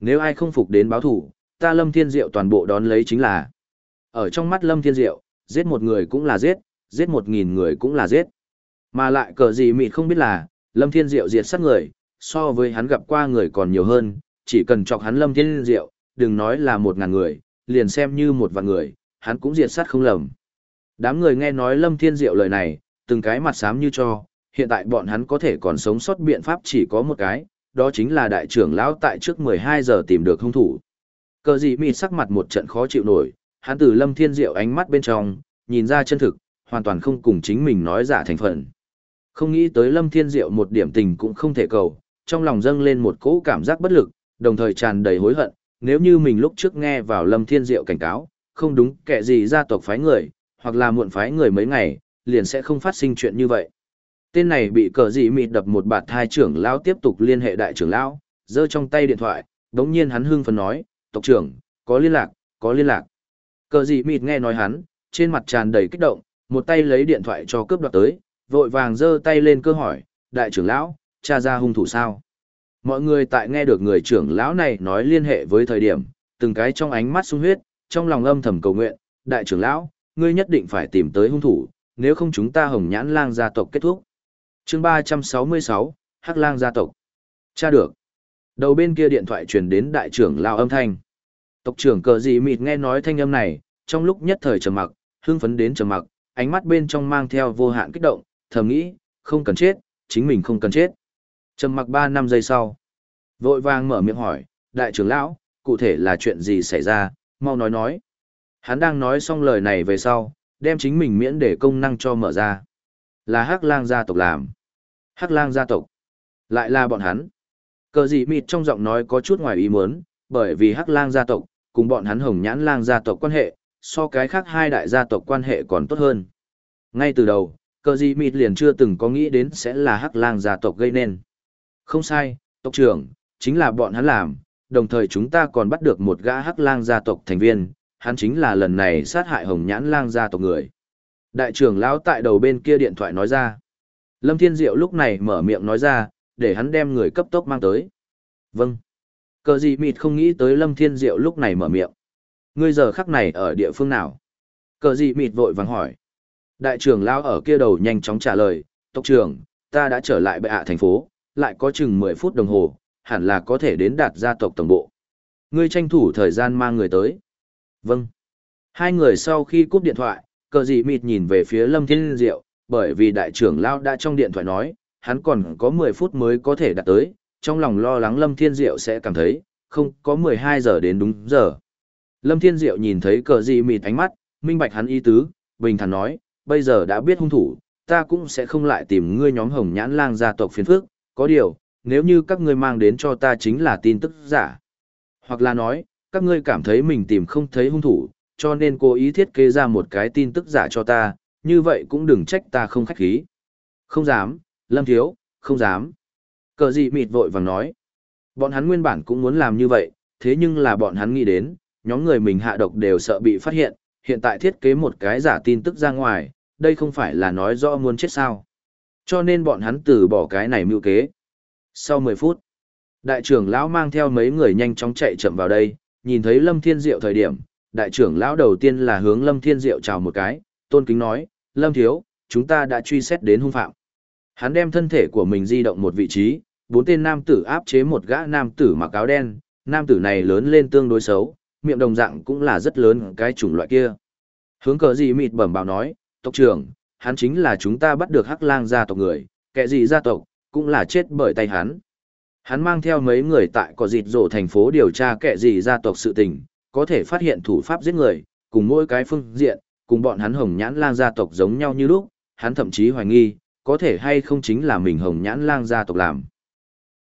Nếu ai không phục đến báo thủ, ta Lâm Thiên Diệu toàn bộ đón lấy chính là. Ở trong mắt Lâm Thiên Diệu, giết một người cũng là giết, giết một nghìn người cũng là giết. Mà lại cờ gì mịt không biết là, Lâm Thiên Diệu diệt sát người, so với hắn gặp qua người còn nhiều hơn, chỉ cần chọc hắn Lâm Thiên Diệu, đừng nói là một ngàn người, liền xem như một vạn người, hắn cũng diệt sát không lầm. Đám người nghe nói Lâm Thiên Diệu lời này, từng cái mặt xám như cho, hiện tại bọn hắn có thể còn sống sót biện pháp chỉ có một cái, đó chính là đại trưởng lão tại trước 12 giờ tìm được hung thủ. Cờ gì mịt sắc mặt một trận khó chịu nổi, hắn từ Lâm Thiên Diệu ánh mắt bên trong, nhìn ra chân thực, hoàn toàn không cùng chính mình nói giả thành phần. Không nghĩ tới Lâm Thiên Diệu một điểm tình cũng không thể cầu, trong lòng dâng lên một cỗ cảm giác bất lực, đồng thời tràn đầy hối hận, nếu như mình lúc trước nghe vào Lâm Thiên Diệu cảnh cáo, không đúng kẻ gì gia tộc phái người, hoặc là muộn phái người mấy ngày, liền sẽ không phát sinh chuyện như vậy. Tên này bị cờ dị mịt đập một bạt thai trưởng lão tiếp tục liên hệ đại trưởng lão, giơ trong tay điện thoại, đống nhiên hắn hưng phấn nói, tộc trưởng, có liên lạc, có liên lạc. Cờ dị mịt nghe nói hắn, trên mặt tràn đầy kích động, một tay lấy điện thoại cho cướp đoạt tới, vội vàng giơ tay lên cơ hỏi, đại trưởng lão, cha ra hung thủ sao? Mọi người tại nghe được người trưởng lão này nói liên hệ với thời điểm, từng cái trong ánh mắt sung huyết, trong lòng âm thầm cầu nguyện, đại trưởng lão, ngươi nhất định phải tìm tới hung thủ, nếu không chúng ta hồng nhãn lang gia tộc kết thúc chương 366, Hắc lang gia tộc. Cha được. Đầu bên kia điện thoại truyền đến đại trưởng lao âm thanh. Tộc trưởng cờ dị mịt nghe nói thanh âm này, trong lúc nhất thời trầm mặc, hưng phấn đến trầm mặc, ánh mắt bên trong mang theo vô hạn kích động, thầm nghĩ, không cần chết, chính mình không cần chết. Trầm mặc ba năm giây sau. Vội vàng mở miệng hỏi, đại trưởng lão, cụ thể là chuyện gì xảy ra, mau nói nói. Hắn đang nói xong lời này về sau, đem chính mình miễn để công năng cho mở ra. Là Hắc Lang gia tộc làm. Hắc Lang gia tộc. Lại là bọn hắn. Cờ gì mịt trong giọng nói có chút ngoài ý muốn, bởi vì Hắc Lang gia tộc, cùng bọn hắn Hồng Nhãn Lang gia tộc quan hệ, so cái khác hai đại gia tộc quan hệ còn tốt hơn. Ngay từ đầu, cờ gì mịt liền chưa từng có nghĩ đến sẽ là Hắc Lang gia tộc gây nên. Không sai, tộc trưởng, chính là bọn hắn làm, đồng thời chúng ta còn bắt được một gã Hắc Lang gia tộc thành viên, hắn chính là lần này sát hại Hồng Nhãn Lang gia tộc người. Đại trưởng lão tại đầu bên kia điện thoại nói ra. Lâm Thiên Diệu lúc này mở miệng nói ra, để hắn đem người cấp tốc mang tới. Vâng. Cờ gì mịt không nghĩ tới Lâm Thiên Diệu lúc này mở miệng. Ngươi giờ khắc này ở địa phương nào? Cờ gì mịt vội vàng hỏi. Đại trưởng lão ở kia đầu nhanh chóng trả lời, tộc trưởng, ta đã trở lại bệ hạ thành phố, lại có chừng 10 phút đồng hồ, hẳn là có thể đến đạt gia tộc tổng bộ. Ngươi tranh thủ thời gian mang người tới. Vâng. Hai người sau khi cúp điện thoại, cờ dị mịt nhìn về phía Lâm Thiên Diệu, bởi vì đại trưởng lão đã trong điện thoại nói, hắn còn có 10 phút mới có thể đạt tới, trong lòng lo lắng Lâm Thiên Diệu sẽ cảm thấy, không có 12 giờ đến đúng giờ. Lâm Thiên Diệu nhìn thấy cờ gì mịt ánh mắt, minh bạch hắn ý tứ, bình thản nói, bây giờ đã biết hung thủ, ta cũng sẽ không lại tìm ngươi nhóm hồng nhãn lang gia tộc phiền phức, có điều, nếu như các ngươi mang đến cho ta chính là tin tức giả. Hoặc là nói, các ngươi cảm thấy mình tìm không thấy hung thủ, cho nên cố ý thiết kế ra một cái tin tức giả cho ta, như vậy cũng đừng trách ta không khách khí. Không dám, Lâm Thiếu, không dám. Cờ gì mịt vội vàng nói. Bọn hắn nguyên bản cũng muốn làm như vậy, thế nhưng là bọn hắn nghĩ đến, nhóm người mình hạ độc đều sợ bị phát hiện, hiện tại thiết kế một cái giả tin tức ra ngoài, đây không phải là nói rõ muốn chết sao. Cho nên bọn hắn từ bỏ cái này mưu kế. Sau 10 phút, đại trưởng lão mang theo mấy người nhanh chóng chạy chậm vào đây, nhìn thấy Lâm Thiên Diệu thời điểm, đại trưởng lão đầu tiên là hướng Lâm Thiên Diệu chào một cái, tôn kính nói, Lâm Thiếu, chúng ta đã truy xét đến hung phạm. Hắn đem thân thể của mình di động một vị trí, bốn tên nam tử áp chế một gã nam tử mặc áo đen, nam tử này lớn lên tương đối xấu, miệng đồng dạng cũng là rất lớn cái chủng loại kia. Hướng cờ gì mịt bẩm bảo nói, tộc trưởng, hắn chính là chúng ta bắt được hắc lang gia tộc người, kẻ gì gia tộc, cũng là chết bởi tay hắn. Hắn mang theo mấy người tại cỏ dịt rổ thành phố điều tra kẻ gì gia tộc sự tình, có thể phát hiện thủ pháp giết người, cùng mỗi cái phương diện, cùng bọn hắn hồng nhãn lang gia tộc giống nhau như lúc, hắn thậm chí hoài nghi, có thể hay không chính là mình hồng nhãn lang gia tộc làm.